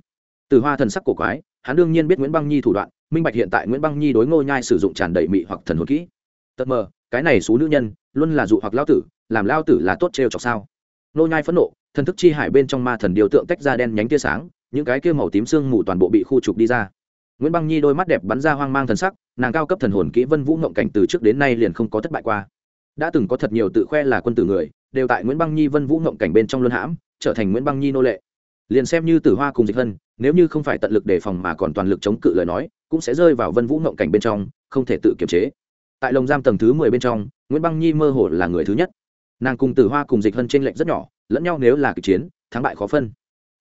Từ hoa thần sắc cổ quái, hắn đương nhiên biết nguyễn băng nhi thủ đoạn, minh bạch hiện tại nguyễn băng nhi đối ngô nhai sử dụng tràn đầy mị hoặc thần hồn kỹ. Tật mờ, cái này số nữ nhân, luôn là dụ hoặc lao tử, làm lao tử là tốt trêu chọc sao? Ngô nhai phẫn nộ, thần thức chi hải bên trong ma thần điều tượng tách ra đen nhánh tia sáng, những cái kia màu tím xương mù toàn bộ bị khu trục đi ra. Nguyễn băng nhi đôi mắt đẹp bắn ra hoang mang thần sắc, nàng cao cấp thần hồn kỹ vân vũ ngộng cảnh từ trước đến nay liền không có thất bại qua. Đã từng có thật nhiều tự khoe là quân tử người, đều tại nguyễn băng nhi vân vũ ngộng cảnh bên trong luân hãm trở thành nguyễn băng nhi nô lệ. Liền xem như tử hoa cùng dịch hân, nếu như không phải tận lực đề phòng mà còn toàn lực chống cự lời nói, cũng sẽ rơi vào vân vũ ngộng cảnh bên trong, không thể tự kiềm chế. Tại lồng giam tầng thứ mười bên trong, nguyễn băng nhi mơ hồ là người thứ nhất. Nàng cùng tử hoa cùng dịch hân t r ê n lệch rất nhỏ, lẫn nhau nếu là kịch chiến, thắng bại khó phân.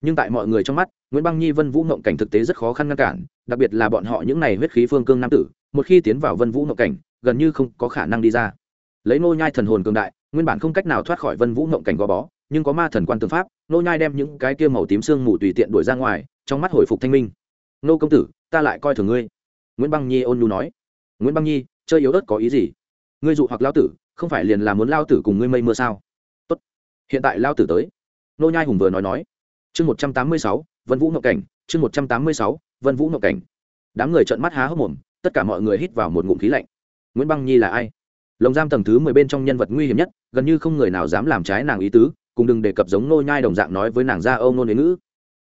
Nhưng tại mọi người trong mắt, nguyễn băng nhi vân vũ ngộng cảnh thực tế rất khó khăn ngăn cản, đặc biệt là bọn họ những n à y huyết khí phương cương nam tử, một khi tiến vào vân vũ ngộng cảnh, gần như không có khả năng đi ra. Lấy nô nhai thần hồn cường đại, nguyên bản không cách nào thoát khỏi vân vũ ngộng cảnh gò bó nhưng có ma thần quan tư pháp, nô nhai đem những cái kia màu tím xương mù tùy tiện đuổi ra ngoài, trong mắt hồi phục thanh minh. Nô công tử, ta lại coi thường ngươi. Nguyễn băng nhi ôn nhu nói. Nguyễn băng nhi, chơi yếu ớt có ý gì? Ngươi dụ hoặc lao tử, không phải liền là muốn lao tử cùng ngươi mây mưa sao? Tốt, hiện tại lao tử tới. Nô nhai hùng vừa nói nói. Chương một trăm tám mươi sáu, vân vũ ngọc cảnh, chương một trăm tám mươi sáu, vân vũ ngọc cảnh. Đám người trợn mắt há hốc mồm, tất cả mọi người hít vào một ngụm khí lạnh. Nguyễn băng nhi là ai? Lồng giam tầng thứ mười bên trong nhân vật nguy hiểm nhất, gần như không người nào dám làm trái nàng ý tứ cùng đừng đề cập giống nô nhai đồng dạng nói với nàng ra âu nôn ngữ.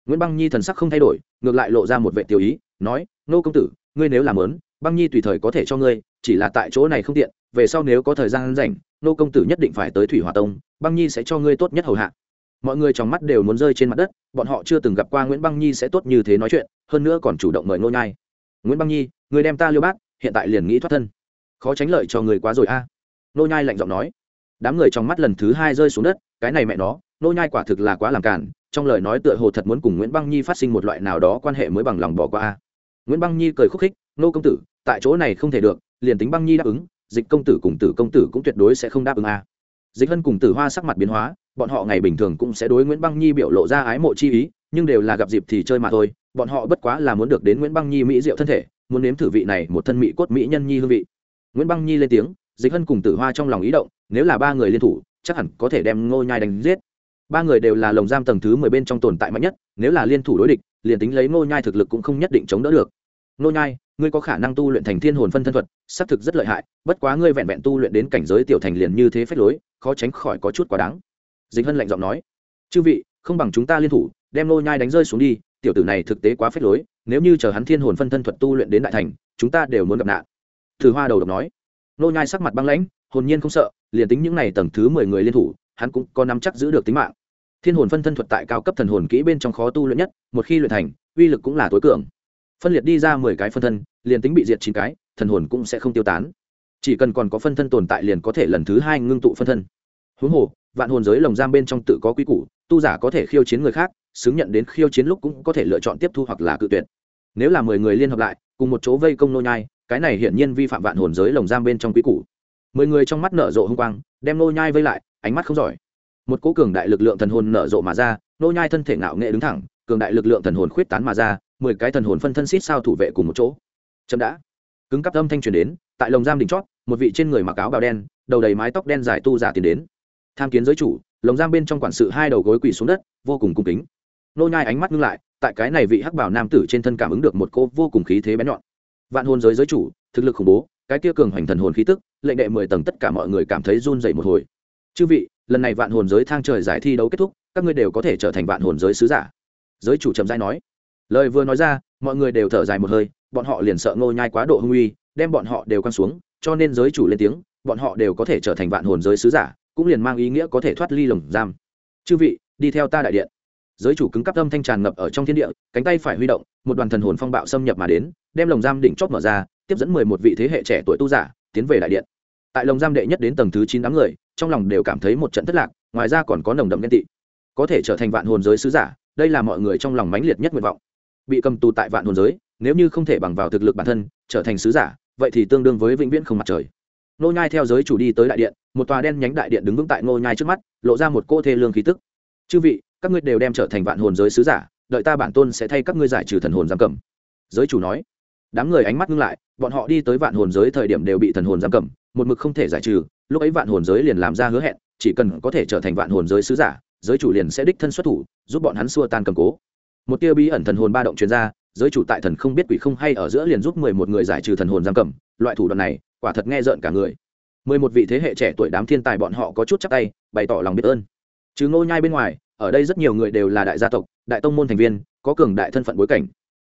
Nguyễn băng nhi thần sắc không thay đổi, ngược lại lộ ra một vệ tiểu ý, nói, nô công tử, ngươi nếu làm lớn băng nhi tùy thời có thể cho ngươi, chỉ là tại chỗ này không tiện, về sau nếu có thời gian rảnh, nô công tử nhất định phải tới thủy hòa tông, băng nhi sẽ cho ngươi tốt nhất hầu hạ. Mọi người trong mắt đều muốn rơi trên mặt đất, bọn họ chưa từng gặp qua nguyễn băng nhi sẽ tốt như thế nói chuyện, hơn nữa còn chủ động mời nô nhai. Nguyễn băng nhi người đem ta liêu bát, hiện tại liền nghĩ thoát thân. Khó tránh lợi cho người quá rồi a. Nô nhai lạnh giọng nói đám người trong mắt lần thứ hai rơi xuống đất, cái này mẹ nó, nô nhai quả thực là quá làm cản trong lời nói tựa hồ thật muốn cùng nguyễn băng nhi phát sinh một loại nào đó quan hệ mới bằng lòng bỏ qua. Nguyễn băng nhi cười khúc khích, nô công tử, tại chỗ này không thể được, liền tính băng nhi đáp ứng, dịch công tử cùng tử công tử cũng tuyệt đối sẽ không đáp ứng a. Dịch hân cùng tử hoa sắc mặt biến hóa, bọn họ ngày bình thường cũng sẽ đối nguyễn băng nhi biểu lộ ra ái mộ chi ý, nhưng đều là gặp dịp thì chơi mà thôi, bọn họ bất quá là muốn được đến nguyễn băng nhi mỹ diệu thân thể, muốn nếm thử vị này một thân mỹ cốt mỹ nhân nhi hương vị. Nguyễn băng nhi lên tiếng dịch hân cùng tử hoa trong lòng ý động, nếu là ba người liên thủ, chắc hẳn có thể đem ngô nhai đánh giết. Ba người đều là lồng giam tầng thứ mười bên trong tồn tại mạnh nhất, nếu là liên thủ đối địch, liền tính lấy ngô nhai thực lực cũng không nhất định chống đỡ được. Ngô nhai, ngươi có khả năng tu luyện thành thiên hồn phân thân thuật, xác thực rất lợi hại, bất quá ngươi vẹn vẹn tu luyện đến cảnh giới tiểu thành liền như thế phách lối, khó tránh khỏi có chút quá đáng. Dịch hân lạnh giọng nói. Chư vị, không bằng chúng ta liên thủ, đem ngô nhai đánh rơi xuống đi, tiểu tử này thực tế quá phách lối, nếu như chờ hắn thiên hồn phân thân thuật tu luyện đến đại thành, chúng ta đều muốn gặp nạn. Thử hoa đầu độc nói nô nhai sắc mặt băng lãnh, hồn nhiên không sợ, liền tính những này tầng thứ mười người liên thủ, hắn cũng có nắm chắc giữ được tính mạng. Thiên hồn phân thân thuật tại cao cấp thần hồn kỹ bên trong khó tu luyện nhất, một khi luyện thành, uy lực cũng là tối cường. Phân liệt đi ra mười cái phân thân, liền tính bị diệt chín cái, thần hồn cũng sẽ không tiêu tán. Chỉ cần còn có phân thân tồn tại liền có thể lần thứ hai ngưng tụ phân thân. Huống hồ, vạn hồn giới lồng giam bên trong tự có quy củ, tu giả có thể khiêu chiến người khác, xứng nhận đến khiêu chiến lúc cũng có thể lựa chọn tiếp thu hoặc là cự tuyệt. Nếu là mười người liên hợp lại, cùng một chỗ vây công nô nhai cái này hiển nhiên vi phạm vạn hồn giới lồng giam bên trong quý củ. Mười người trong mắt nở rộ hung quang, đem nô nhai vây lại, ánh mắt không giỏi. Một cố cường đại lực lượng thần hồn nở rộ mà ra, nô nhai thân thể ngạo nghệ đứng thẳng, cường đại lực lượng thần hồn khuyết tán mà ra, mười cái thần hồn phân thân xít sao thủ vệ cùng một chỗ. Chậm đã. Cứng cắp âm thanh truyền đến, tại lồng giam đỉnh chót, một vị trên người mặc áo bào đen, đầu đầy mái tóc đen dài tu giả tiến đến. Tham kiến giới chủ, lồng giam bên trong quản sự hai đầu gối quỳ xuống đất, vô cùng cung kính. Nô nhai ánh mắt ngưng lại, tại cái này vị hắc bảo nam tử trên thân cảm ứng được một cô vô cùng khí thế bén nhọn vạn hồn giới giới chủ, thực lực khủng bố, cái kia cường hoành thần hồn khí tức, lệnh đệ mười tầng tất cả mọi người cảm thấy run dậy một hồi. Chư vị, lần này vạn hồn giới thang trời giải thi đấu kết thúc, các ngươi đều có thể trở thành vạn hồn giới sứ giả. Giới chủ trầm giai nói. Lời vừa nói ra, mọi người đều thở dài một hơi, bọn họ liền sợ ngô nhai quá độ hung uy, đem bọn họ đều quăng xuống, cho nên giới chủ lên tiếng, bọn họ đều có thể trở thành vạn hồn giới sứ giả, cũng liền mang ý nghĩa có thể thoát ly lồng giam. Chư vị, đi theo ta đại điện giới chủ cứng cắp âm thanh tràn ngập ở trong thiên địa, cánh tay phải huy động, một đoàn thần hồn phong bạo xâm nhập mà đến, đem lồng giam đỉnh chót mở ra, tiếp dẫn mười một vị thế hệ trẻ tuổi tu giả, tiến về đại điện. Tại lồng giam đệ nhất đến tầng thứ chín đám người, trong lòng đều cảm thấy một trận thất lạc, ngoài ra còn có nồng đậm ghen tị. Có thể trở thành vạn hồn giới sứ giả, đây là mọi người trong lòng mãnh liệt nhất nguyện vọng. Bị cầm tù tại vạn hồn giới, nếu như không thể bằng vào thực lực bản thân, trở thành sứ giả, vậy thì tương đương với vĩnh viễn không mặt trời. Nô nhai theo giới chủ đi tới đại điện, một tòa đen nhánh đại điện đứng vững tại nô nhai trước mắt, lộ ra một cô thê lương khí tức. Chư vị các ngươi đều đem trở thành vạn hồn giới sứ giả, đợi ta bản tôn sẽ thay các ngươi giải trừ thần hồn giam cầm. Giới chủ nói. Đám người ánh mắt ngưng lại, bọn họ đi tới vạn hồn giới thời điểm đều bị thần hồn giam cầm, một mực không thể giải trừ, lúc ấy vạn hồn giới liền làm ra hứa hẹn, chỉ cần có thể trở thành vạn hồn giới sứ giả, giới chủ liền sẽ đích thân xuất thủ, giúp bọn hắn xua tan cầm cố. Một tia bí ẩn thần hồn ba động truyền ra, giới chủ tại thần không biết quỷ không hay ở giữa liền giúp mười một người giải trừ thần hồn giam cầm, loại thủ đoạn này, quả thật nghe rợn cả người. Mười một vị thế hệ trẻ tuổi đám thiên tài bọn họ có chút chắc tay, bày tỏ lòng biết ơn. Chứ ngô nhai bên ngoài ở đây rất nhiều người đều là đại gia tộc, đại tông môn thành viên, có cường đại thân phận bối cảnh.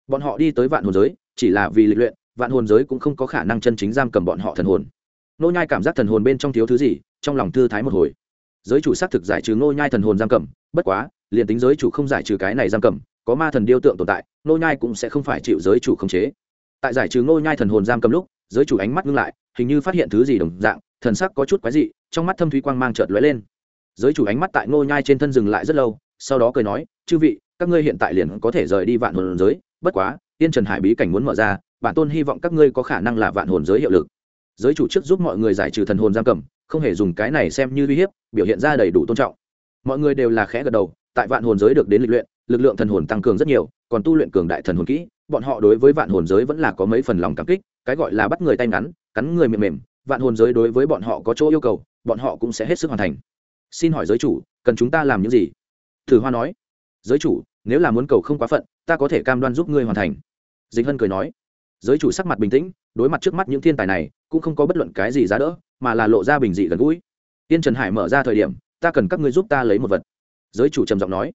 Bọn họ đi tới vạn hồn giới, chỉ là vì lịch luyện, vạn hồn giới cũng không có khả năng chân chính giam cầm bọn họ thần hồn. Nô nhai cảm giác thần hồn bên trong thiếu thứ gì, trong lòng thư thái một hồi. Giới chủ xác thực giải trừ nô nhai thần hồn giam cầm, bất quá, liền tính giới chủ không giải trừ cái này giam cầm, có ma thần điêu tượng tồn tại nô nhai cũng sẽ không phải chịu giới chủ khống chế. Tại giải trừ nô nhai thần hồn giam cầm lúc, giới chủ ánh mắt ngưng lại, hình như phát hiện thứ gì đồng dạng, thần sắc có chút quái dị, trong mắt thâm thúy quang mang chợt lóe lên giới chủ ánh mắt tại Ngô nhai trên thân dừng lại rất lâu, sau đó cười nói, chư vị, các ngươi hiện tại liền có thể rời đi vạn hồn giới, bất quá tiên trần hải bí cảnh muốn mở ra, bản tôn hy vọng các ngươi có khả năng là vạn hồn giới hiệu lực. Giới chủ trước giúp mọi người giải trừ thần hồn giam cầm, không hề dùng cái này xem như uy hiếp, biểu hiện ra đầy đủ tôn trọng. Mọi người đều là khẽ gật đầu, tại vạn hồn giới được đến lịch luyện, lực lượng thần hồn tăng cường rất nhiều, còn tu luyện cường đại thần hồn kỹ, bọn họ đối với vạn hồn giới vẫn là có mấy phần lòng cảm kích, cái gọi là bắt người tay ngắn, cắn người mềm mềm, vạn hồn giới đối với bọn họ có chỗ yêu cầu, bọn họ cũng sẽ hết sức hoàn thành xin hỏi giới chủ, cần chúng ta làm những gì? Thử hoa nói. Giới chủ, nếu là muốn cầu không quá phận, ta có thể cam đoan giúp ngươi hoàn thành. Dịch hân cười nói. Giới chủ sắc mặt bình tĩnh, đối mặt trước mắt những thiên tài này, cũng không có bất luận cái gì giá đỡ, mà là lộ ra bình dị gần gũi. Tiên trần hải mở ra thời điểm, ta cần các ngươi giúp ta lấy một vật. Giới chủ trầm giọng nói.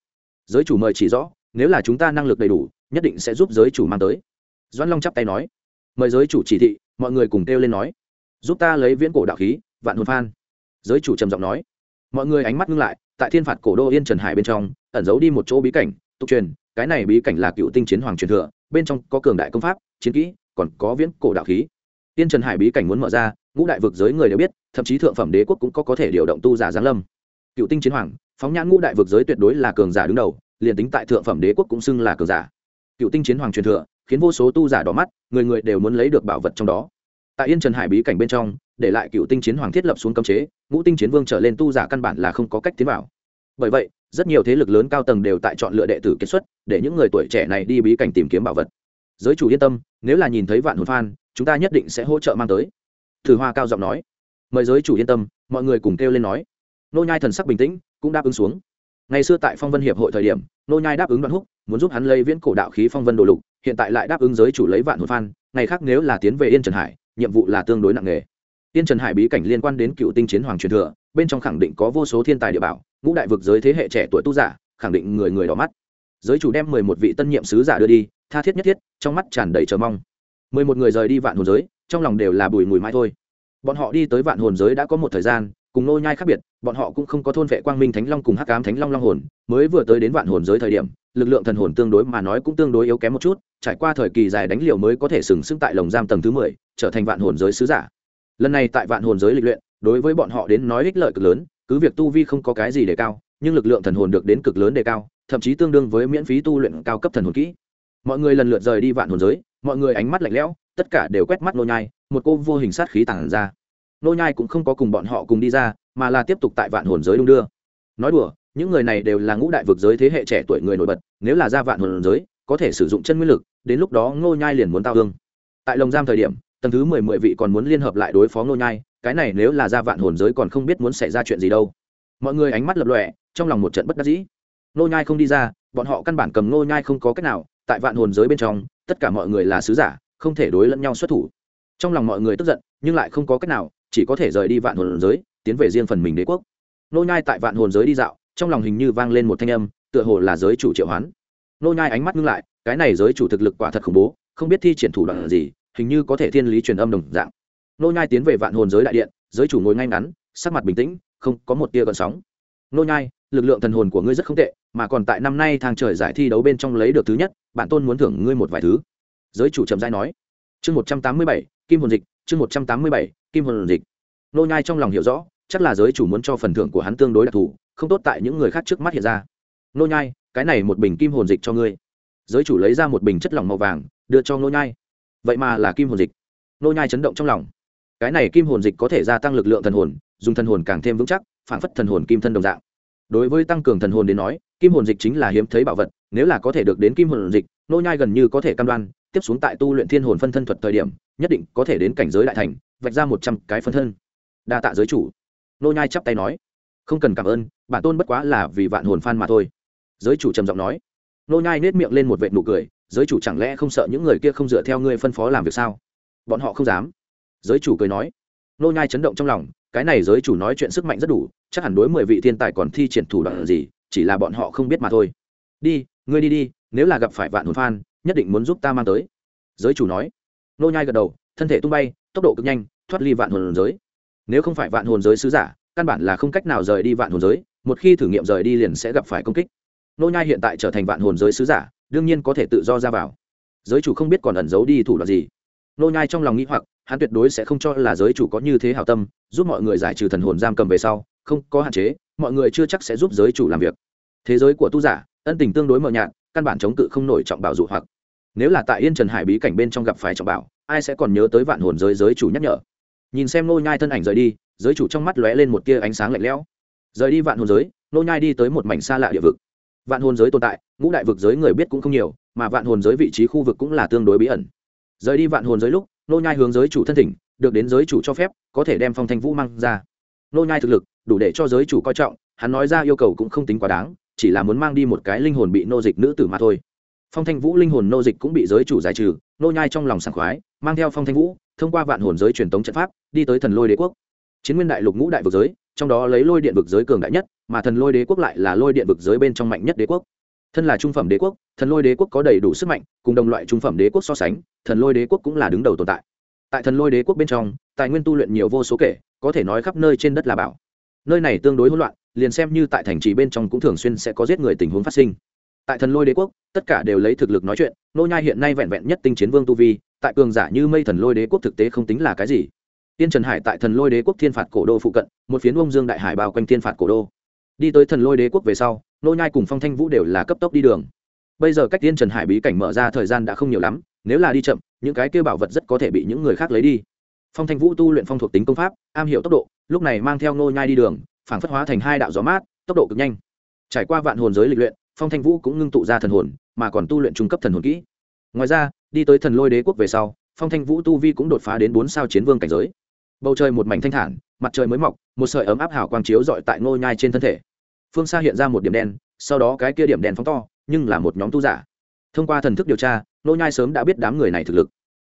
Giới chủ mời chỉ rõ, nếu là chúng ta năng lực đầy đủ, nhất định sẽ giúp giới chủ mang tới. Doan long chắp tay nói. Mời giới chủ chỉ thị, mọi người cùng kêu lên nói. Giúp ta lấy viễn cổ đạo khí, vạn hồn phan. Giới chủ trầm giọng nói mọi người ánh mắt ngưng lại, tại thiên phạt cổ đô yên trần hải bên trong, ẩn giấu đi một chỗ bí cảnh, tục truyền, cái này bí cảnh là cựu tinh chiến hoàng truyền thừa, bên trong có cường đại công pháp, chiến kỹ, còn có viễn cổ đạo khí. Yên trần hải bí cảnh muốn mở ra, ngũ đại vực giới người đều biết, thậm chí thượng phẩm đế quốc cũng có có thể điều động tu giả giáng lâm. Cựu tinh chiến hoàng, phóng nhãn ngũ đại vực giới tuyệt đối là cường giả đứng đầu, liền tính tại thượng phẩm đế quốc cũng xưng là cường giả. Cựu tinh chiến hoàng truyền thừa, khiến vô số tu giả đỏ mắt, người người đều muốn lấy được bảo vật trong đó. Tại yên trần hải bí cảnh bên trong để lại cựu tinh chiến hoàng thiết lập xuống cấm chế, ngũ tinh chiến vương trở lên tu giả căn bản là không có cách tiến vào. Bởi vậy, rất nhiều thế lực lớn cao tầng đều tại chọn lựa đệ tử kết xuất, để những người tuổi trẻ này đi bí cảnh tìm kiếm bảo vật. Giới chủ yên tâm, nếu là nhìn thấy vạn hồn phan, chúng ta nhất định sẽ hỗ trợ mang tới. Thử hoa cao giọng nói. Mời giới chủ yên tâm, mọi người cùng kêu lên nói. Nô nhai thần sắc bình tĩnh, cũng đáp ứng xuống. Ngày xưa tại phong vân hiệp hội thời điểm, nô nhai đáp ứng đoạn húc, muốn giúp hắn lấy viễn cổ đạo khí phong vân đồ lục, hiện tại lại đáp ứng giới chủ lấy vạn hồn phan, ngày khác nếu là tiến về yên trần hải, nhiệm vụ là tương đối nặng nề. Tiên trần hải bí cảnh liên quan đến cựu tinh chiến hoàng truyền thừa, bên trong khẳng định có vô số thiên tài địa bảo, ngũ đại vực giới thế hệ trẻ tuổi tu giả, khẳng định người người đỏ mắt. Giới chủ đem mười một vị tân nhiệm sứ giả đưa đi, tha thiết nhất thiết, trong mắt tràn đầy chờ mong. Mười một người rời đi vạn hồn giới, trong lòng đều là bùi mùi mãi thôi. Bọn họ đi tới vạn hồn giới đã có một thời gian, cùng nô nhai khác biệt, bọn họ cũng không có thôn vệ quang minh thánh long cùng hắc ám thánh long long hồn, mới vừa tới đến vạn hồn giới thời điểm, lực lượng thần hồn tương đối mà nói cũng tương đối yếu kém một chút, trải qua thời kỳ dài đánh liều mới có thể sừng sững tại lồng giam tầng thứ mười, trở thành vạn hồn giới sứ giả lần này tại vạn hồn giới lịch luyện, đối với bọn họ đến nói ích lợi cực lớn, cứ việc tu vi không có cái gì để cao, nhưng lực lượng thần hồn được đến cực lớn đề cao, thậm chí tương đương với miễn phí tu luyện cao cấp thần hồn kỹ. Mọi người lần lượt rời đi vạn hồn giới, mọi người ánh mắt lạnh lẽo, tất cả đều quét mắt nô nhai, một cô vô hình sát khí tàng ra. Nô nhai cũng không có cùng bọn họ cùng đi ra, mà là tiếp tục tại vạn hồn giới đung đưa. Nói đùa, những người này đều là ngũ đại vực giới thế hệ trẻ tuổi người nổi bật, nếu là ra vạn hồn giới, có thể sử dụng chân nguyên lực, đến lúc đó nô nhai liền muốn tao hương tại lồng giam thời điểm tầng thứ mười mười vị còn muốn liên hợp lại đối phó ngô nhai, cái này nếu là ra vạn hồn giới còn không biết muốn xảy ra chuyện gì đâu. Mọi người ánh mắt lập lòe, trong lòng một trận bất đắc dĩ. Ngô nhai không đi ra, bọn họ căn bản cầm ngô nhai không có cách nào, tại vạn hồn giới bên trong, tất cả mọi người là sứ giả, không thể đối lẫn nhau xuất thủ. Trong lòng mọi người tức giận, nhưng lại không có cách nào, chỉ có thể rời đi vạn hồn giới, tiến về riêng phần mình đế quốc. Nô nhai tại vạn hồn giới đi dạo, trong lòng hình như vang lên một thanh âm, tựa hồ là giới chủ triệu hoán. Nô nhai ánh mắt ngưng lại, cái này giới chủ thực lực quả thật khủng bố, không biết thi triển thủ đoạn gì hình như có thể thiên lý truyền âm đồng dạng. Nô nhai tiến về vạn hồn giới đại điện, giới chủ ngồi ngay ngắn, sắc mặt bình tĩnh, không có một tia gợn sóng. Nô nhai, lực lượng thần hồn của ngươi rất không tệ, mà còn tại năm nay thang trời giải thi đấu bên trong lấy được thứ nhất bản tôn muốn thưởng ngươi một vài thứ. Giới chủ trầm giai nói. Chương một trăm tám mươi bảy, kim hồn dịch, chương một trăm tám mươi bảy, kim hồn dịch. Nô nhai trong lòng hiểu rõ, chắc là giới chủ muốn cho phần thưởng của hắn tương đối đặc thù, không tốt tại những người khác trước mắt hiện ra. Nô nhai, cái này một bình kim hồn dịch cho ngươi. Giới chủ lấy ra một bình chất lỏng màu vàng, đưa cho nô nhai vậy mà là kim hồn dịch. Nô nhai chấn động trong lòng. Cái này kim hồn dịch có thể gia tăng lực lượng thần hồn, dùng thần hồn càng thêm vững chắc, phản phất thần hồn kim thân đồng dạng. Đối với tăng cường thần hồn đến nói, kim hồn dịch chính là hiếm thấy bảo vật, nếu là có thể được đến kim hồn dịch, nô nhai gần như có thể cam đoan, tiếp xuống tại tu luyện thiên hồn phân thân thuật thời điểm, nhất định có thể đến cảnh giới đại thành, vạch ra một trăm cái phân thân. Đa tạ giới chủ. Nô nhai chắp tay nói. Không cần cảm ơn, bản tôn bất quá là vì vạn hồn phan mà thôi. Giới chủ trầm giọng nói. Nô nhai nét miệng lên một vệt nụ cười giới chủ chẳng lẽ không sợ những người kia không dựa theo ngươi phân phó làm việc sao? Bọn họ không dám. Giới chủ cười nói. Nô nhai chấn động trong lòng, cái này giới chủ nói chuyện sức mạnh rất đủ, chắc hẳn đối mười vị thiên tài còn thi triển thủ đoạn gì, chỉ là bọn họ không biết mà thôi. Đi, ngươi đi đi, nếu là gặp phải vạn hồn phan, nhất định muốn giúp ta mang tới. Giới chủ nói. Nô nhai gật đầu, thân thể tung bay, tốc độ cực nhanh, thoát ly vạn hồn giới. Nếu không phải vạn hồn giới sứ giả, căn bản là không cách nào rời đi vạn hồn giới, một khi thử nghiệm rời đi liền sẽ gặp phải công kích. Nô nhai hiện tại trở thành vạn hồn giới sứ giả đương nhiên có thể tự do ra vào. Giới chủ không biết còn ẩn giấu đi thủ đoạn gì. Nô nhai trong lòng nghĩ hoặc, hắn tuyệt đối sẽ không cho là giới chủ có như thế hảo tâm, giúp mọi người giải trừ thần hồn giam cầm về sau, không có hạn chế, mọi người chưa chắc sẽ giúp giới chủ làm việc. Thế giới của tu giả, ân tình tương đối mờ nhạt, căn bản chống cự không nổi trọng bảo dụ hoặc. Nếu là tại yên trần hải bí cảnh bên trong gặp phải trọng bảo, ai sẽ còn nhớ tới vạn hồn giới giới chủ nhắc nhở? Nhìn xem nô nhai thân ảnh rời đi, giới chủ trong mắt lóe lên một tia ánh sáng lạnh lẽo. Rời đi vạn hồn giới, nô nhai đi tới một mảnh xa lạ địa vực vạn hồn giới tồn tại, ngũ đại vực giới người biết cũng không nhiều, mà vạn hồn giới vị trí khu vực cũng là tương đối bí ẩn. Rời đi vạn hồn giới lúc, nô nhai hướng giới chủ thân thỉnh, được đến giới chủ cho phép, có thể đem phong thanh vũ mang ra. Nô nhai thực lực, đủ để cho giới chủ coi trọng, hắn nói ra yêu cầu cũng không tính quá đáng, chỉ là muốn mang đi một cái linh hồn bị nô dịch nữ tử mà thôi. Phong thanh vũ linh hồn nô dịch cũng bị giới chủ giải trừ, nô nhai trong lòng sảng khoái, mang theo phong thanh vũ, thông qua vạn hồn giới truyền tống trận pháp, đi tới thần lôi đế quốc. Chiến nguyên đại lục ngũ đại vực giới trong đó lấy lôi điện vực giới cường đại nhất, mà thần lôi đế quốc lại là lôi điện vực giới bên trong mạnh nhất đế quốc. Thân là trung phẩm đế quốc, thần lôi đế quốc có đầy đủ sức mạnh, cùng đồng loại trung phẩm đế quốc so sánh, thần lôi đế quốc cũng là đứng đầu tồn tại. Tại thần lôi đế quốc bên trong, tài nguyên tu luyện nhiều vô số kể, có thể nói khắp nơi trên đất là bảo. Nơi này tương đối hỗn loạn, liền xem như tại thành trì bên trong cũng thường xuyên sẽ có giết người tình huống phát sinh. Tại thần lôi đế quốc, tất cả đều lấy thực lực nói chuyện, nô nhai hiện nay vẹn vẹn nhất tinh chiến vương tu vi, tại cường giả như mây thần lôi đế quốc thực tế không tính là cái gì tiên trần hải tại thần lôi đế quốc thiên phạt cổ đô phụ cận, một phiến ông dương đại hải bao quanh thiên phạt cổ đô. Đi tới thần lôi đế quốc về sau, nô nhai cùng phong thanh vũ đều là cấp tốc đi đường. Bây giờ cách tiên trần hải bí cảnh mở ra thời gian đã không nhiều lắm, nếu là đi chậm, những cái kia bảo vật rất có thể bị những người khác lấy đi. Phong thanh vũ tu luyện phong thuộc tính công pháp, am hiểu tốc độ, lúc này mang theo nô nhai đi đường, phảng phất hóa thành hai đạo gió mát, tốc độ cực nhanh. Trải qua vạn hồn giới lịch luyện, phong thanh vũ cũng ngưng tụ ra thần hồn, mà còn tu luyện trung cấp thần hồn kỹ. Ngoài ra, đi tới thần lôi đế quốc về sau, phong thanh vũ tu vi cũng đột phá đến bốn sao chiến vương cảnh giới bầu trời một mảnh thanh thản, mặt trời mới mọc, một sợi ấm áp hào quang chiếu dọi tại ngôi nhai trên thân thể. Phương xa hiện ra một điểm đen, sau đó cái kia điểm đen phóng to, nhưng là một nhóm tu giả. Thông qua thần thức điều tra nô nhai sớm đã biết đám người này thực lực.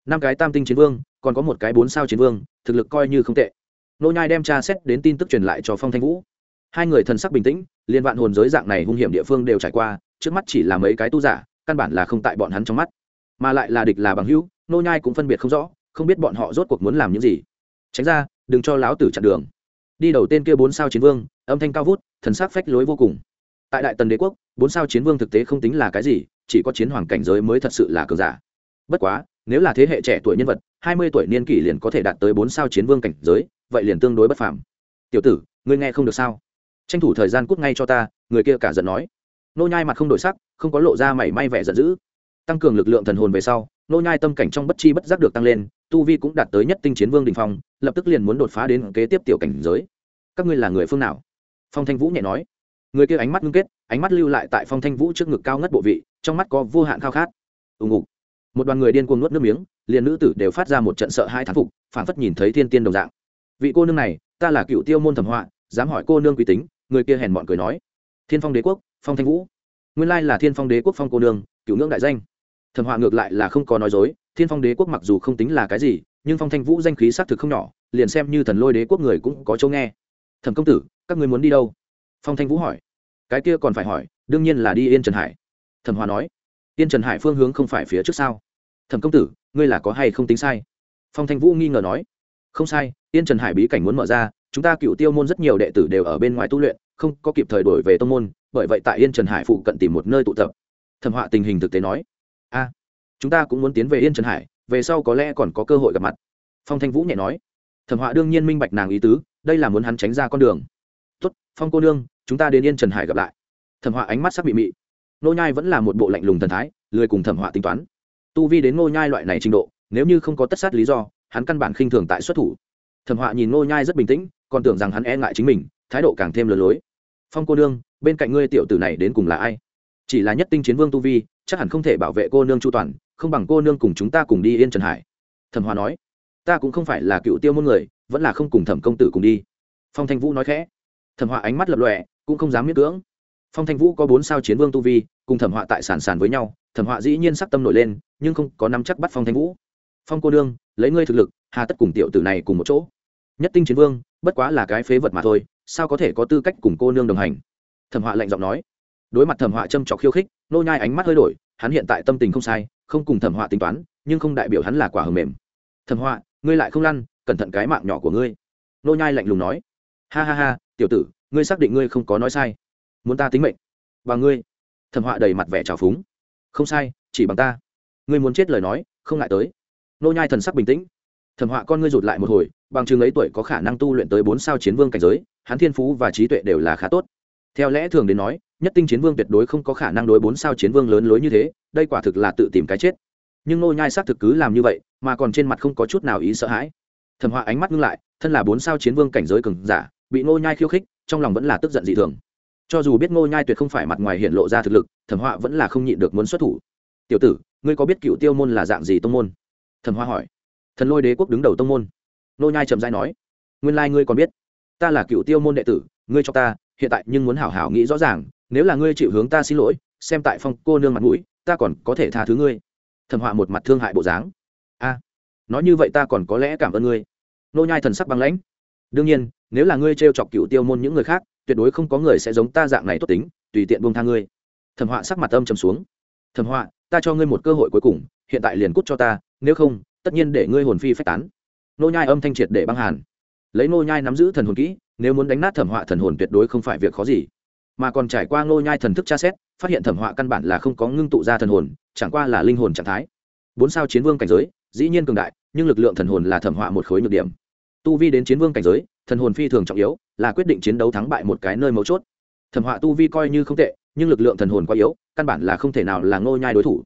Năm cái tam tinh chiến vương, còn có một cái bốn sao chiến vương, thực lực coi như không tệ. Nô nhai đem tra xét đến tin tức truyền lại cho phong thanh vũ. Hai người thần sắc bình tĩnh, liên vạn hồn giới dạng này hung hiểm địa phương đều trải qua, trước mắt chỉ là mấy cái tu giả, căn bản là không tại bọn hắn trong mắt. Mà lại là địch là bằng hữu nô nhai cũng phân biệt không rõ, không biết bọn họ rốt cuộc muốn làm những gì tránh ra, đừng cho láo tử chặn đường. Đi đầu tên kia bốn sao chiến vương, âm thanh cao vút, thần sắc phách lối vô cùng. Tại đại tần đế quốc, bốn sao chiến vương thực tế không tính là cái gì, chỉ có chiến hoàng cảnh giới mới thật sự là cường giả. Bất quá, nếu là thế hệ trẻ tuổi nhân vật, hai mươi tuổi niên kỷ liền có thể đạt tới bốn sao chiến vương cảnh giới, vậy liền tương đối bất phàm. Tiểu tử, ngươi nghe không được sao? Tranh thủ thời gian cút ngay cho ta, người kia cả giận nói. Nô nhai mặt không đổi sắc, không có lộ ra mảy may vẻ giận dữ. Tăng cường lực lượng thần hồn về sau nô nhai tâm cảnh trong bất chi bất giác được tăng lên, tu vi cũng đạt tới nhất tinh chiến vương đình phong, lập tức liền muốn đột phá đến kế tiếp tiểu cảnh giới. Các ngươi là người phương nào? Phong thanh vũ nhẹ nói. Người kia ánh mắt ngưng kết, ánh mắt lưu lại tại phong thanh vũ trước ngực cao ngất bộ vị, trong mắt có vô hạn khao khát. Ùng ục một đoàn người điên cuồng nuốt nước miếng, liền nữ tử đều phát ra một trận sợ hai thán phục phản phất nhìn thấy thiên tiên đồng dạng. Vị cô nương này, ta là cựu tiêu môn thẩm họa, dám hỏi cô nương quý tính, người kia hèn mọn cười nói. Thiên phong đế quốc, phong thanh vũ. Nguyên lai là thiên phong đế quốc phong cô nương, cựu ngưỡng đại danh thần họa ngược lại là không có nói dối, thiên phong đế quốc mặc dù không tính là cái gì, nhưng phong thanh vũ danh khí xác thực không nhỏ, liền xem như thần lôi đế quốc người cũng có chỗ nghe. Thẩm công tử, các người muốn đi đâu? Phong thanh vũ hỏi. Cái kia còn phải hỏi, đương nhiên là đi yên trần hải. Thẩm hòa nói. Yên trần hải phương hướng không phải phía trước sao? Thẩm công tử, ngươi là có hay không tính sai? Phong thanh vũ nghi ngờ nói. Không sai, yên trần hải bí cảnh muốn mở ra, chúng ta cựu tiêu môn rất nhiều đệ tử đều ở bên ngoài tu luyện, không có kịp thời đổi về tông môn, bởi vậy tại yên trần hải phụ cận tìm một nơi tụ tập. Thẩm họa tình hình thực tế nói chúng ta cũng muốn tiến về yên trần hải, về sau có lẽ còn có cơ hội gặp mặt. Phong thanh vũ nhẹ nói. Thẩm họa đương nhiên minh bạch nàng ý tứ, đây là muốn hắn tránh ra con đường. Tốt, phong cô nương, chúng ta đến yên trần hải gặp lại. Thẩm họa ánh mắt sắc bị mị. Nô nhai vẫn là một bộ lạnh lùng thần thái, lười cùng thẩm họa tính toán. Tu vi đến nô nhai loại này trình độ, nếu như không có tất sát lý do, hắn căn bản khinh thường tại xuất thủ. Thẩm họa nhìn nô nhai rất bình tĩnh, còn tưởng rằng hắn e ngại chính mình, thái độ càng thêm lừa lối. Phong cô nương, bên cạnh ngươi tiểu tử này đến cùng là ai? Chỉ là nhất tinh chiến vương tu vi, chắc hẳn không thể bảo vệ cô nương chu toàn không bằng cô nương cùng chúng ta cùng đi yên trần hải thẩm hòa nói ta cũng không phải là cựu tiêu môn người vẫn là không cùng thẩm công tử cùng đi phong thanh vũ nói khẽ thẩm hòa ánh mắt lập lòe cũng không dám miết cưỡng. phong thanh vũ có bốn sao chiến vương tu vi, cùng thẩm họa tại sản sản với nhau, thẩm họa dĩ nhiên sắc tâm nổi lên, nhưng không có nắm chắc bắt phong thanh vũ. phong cô đương lấy ngươi thực lực, hà tất cùng tiểu tử này cùng một chỗ. nhất tinh chiến vương, bất quá là cái phế vật mà thôi, sao có thể có tư cách cùng cô nương đồng hành? thẩm họa lạnh giọng nói. đối mặt thẩm họa châm trọc khiêu khích, nô nhai ánh mắt hơi đổi, hắn hiện tại tâm tình không sai không cùng thẩm họa tính toán, nhưng không đại biểu hắn là quả hờ mềm. Thẩm họa, ngươi lại không lăn, cẩn thận cái mạng nhỏ của ngươi. Nô nhai lạnh lùng nói. Ha ha ha, tiểu tử, ngươi xác định ngươi không có nói sai. Muốn ta tính mệnh? Và ngươi. Thẩm họa đầy mặt vẻ trào phúng. Không sai, chỉ bằng ta. Ngươi muốn chết lời nói, không ngại tới. Nô nhai thần sắc bình tĩnh. Thẩm họa con ngươi rụt lại một hồi, bằng chứng ấy tuổi có khả năng tu luyện tới bốn sao chiến vương cảnh giới, hắn thiên phú và trí tuệ đều là khá tốt. Theo lẽ thường đến nói nhất tinh chiến vương tuyệt đối không có khả năng đối bốn sao chiến vương lớn lối như thế, đây quả thực là tự tìm cái chết. Nhưng nô nhai xác thực cứ làm như vậy, mà còn trên mặt không có chút nào ý sợ hãi. Thẩm họa ánh mắt ngưng lại, thân là bốn sao chiến vương cảnh giới cường giả, bị nô nhai khiêu khích, trong lòng vẫn là tức giận dị thường. Cho dù biết nô nhai tuyệt không phải mặt ngoài hiện lộ ra thực lực, thẩm họa vẫn là không nhịn được muốn xuất thủ. Tiểu tử, ngươi có biết cựu tiêu môn là dạng gì tông môn? Thẩm hoa hỏi. Thần lôi đế quốc đứng đầu tông môn. Nô nhai chậm rãi nói. Nguyên lai ngươi còn biết. Ta là cựu tiêu môn đệ tử, ngươi cho ta, hiện tại nhưng muốn hảo hảo nghĩ rõ ràng nếu là ngươi chịu hướng ta xin lỗi, xem tại phong cô nương mặt mũi, ta còn có thể tha thứ ngươi. Thẩm họa một mặt thương hại bộ dáng. A, nói như vậy ta còn có lẽ cảm ơn ngươi. Nô nhai thần sắc băng lãnh. Đương nhiên, nếu là ngươi treo chọc cựu tiêu môn những người khác, tuyệt đối không có người sẽ giống ta dạng này tốt tính, tùy tiện buông tha ngươi. Thẩm họa sắc mặt âm trầm xuống. Thẩm họa, ta cho ngươi một cơ hội cuối cùng, hiện tại liền cút cho ta, nếu không, tất nhiên để ngươi hồn phi phách tán. Nô nhai âm thanh triệt để băng hàn. Lấy nô nhai nắm giữ thần hồn kỹ, nếu muốn đánh nát thẩm họa thần hồn tuyệt đối không phải việc khó gì mà còn trải qua nô nhai thần thức tra xét, phát hiện thẩm họa căn bản là không có ngưng tụ ra thần hồn, chẳng qua là linh hồn trạng thái. Bốn sao chiến vương cảnh giới, dĩ nhiên cường đại, nhưng lực lượng thần hồn là thẩm họa một khối nhược điểm. Tu vi đến chiến vương cảnh giới, thần hồn phi thường trọng yếu, là quyết định chiến đấu thắng bại một cái nơi mấu chốt. Thẩm họa tu vi coi như không tệ, nhưng lực lượng thần hồn quá yếu, căn bản là không thể nào là ngô nhai đối thủ.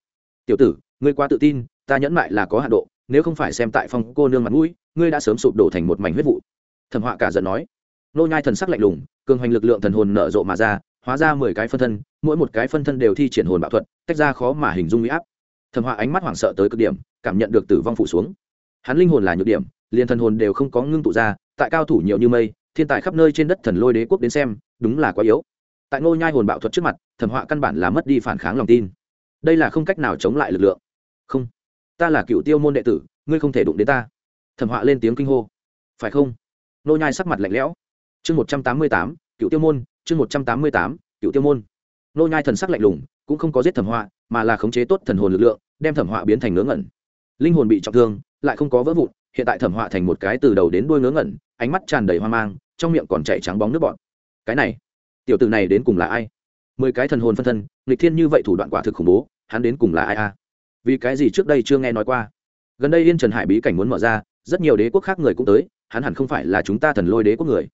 Tiểu tử, ngươi quá tự tin, ta nhẫn mại là có hạ độ, nếu không phải xem tại phong cô nương mặt mũi, ngươi đã sớm sụp đổ thành một mảnh huyết vụ. Thẩm họa cả giận nói nô nhai thần sắc lạnh lùng, cường hoành lực lượng thần hồn nở rộ mà ra, hóa ra mười cái phân thân, mỗi một cái phân thân đều thi triển hồn bạo thuật, tách ra khó mà hình dung uy áp. Thẩm họa ánh mắt hoảng sợ tới cực điểm, cảm nhận được tử vong phủ xuống. Hắn linh hồn là nhược điểm, liền thần hồn đều không có ngưng tụ ra, tại cao thủ nhiều như mây, thiên tài khắp nơi trên đất thần lôi đế quốc đến xem, đúng là quá yếu. Tại nô nhai hồn bạo thuật trước mặt, thẩm họa căn bản là mất đi phản kháng lòng tin. Đây là không cách nào chống lại lực lượng. Không, ta là cựu tiêu môn đệ tử, ngươi không thể đụng đến ta. Thẩm họa lên tiếng kinh hô. Phải không? Nô nhai sắc mặt lạnh lẽo chương một trăm tám mươi tám, cựu tiêu môn, chương một trăm tám mươi tám, cựu tiêu môn. Nô nhai thần sắc lạnh lùng, cũng không có giết thẩm họa, mà là khống chế tốt thần hồn lực lượng, đem thẩm họa biến thành ngớ ngẩn. Linh hồn bị trọng thương, lại không có vỡ vụn, hiện tại thẩm họa thành một cái từ đầu đến đuôi ngớ ngẩn, ánh mắt tràn đầy hoang mang, trong miệng còn chảy trắng bóng nước bọt. Cái này, tiểu tử này đến cùng là ai? Mười cái thần hồn phân thân, nghịch thiên như vậy thủ đoạn quả thực khủng bố, hắn đến cùng là ai a? Vì cái gì trước đây chưa nghe nói qua? Gần đây yên trần hải bí cảnh muốn mở ra, rất nhiều đế quốc khác người cũng tới, hắn hẳn không phải là chúng ta thần lôi đế quốc người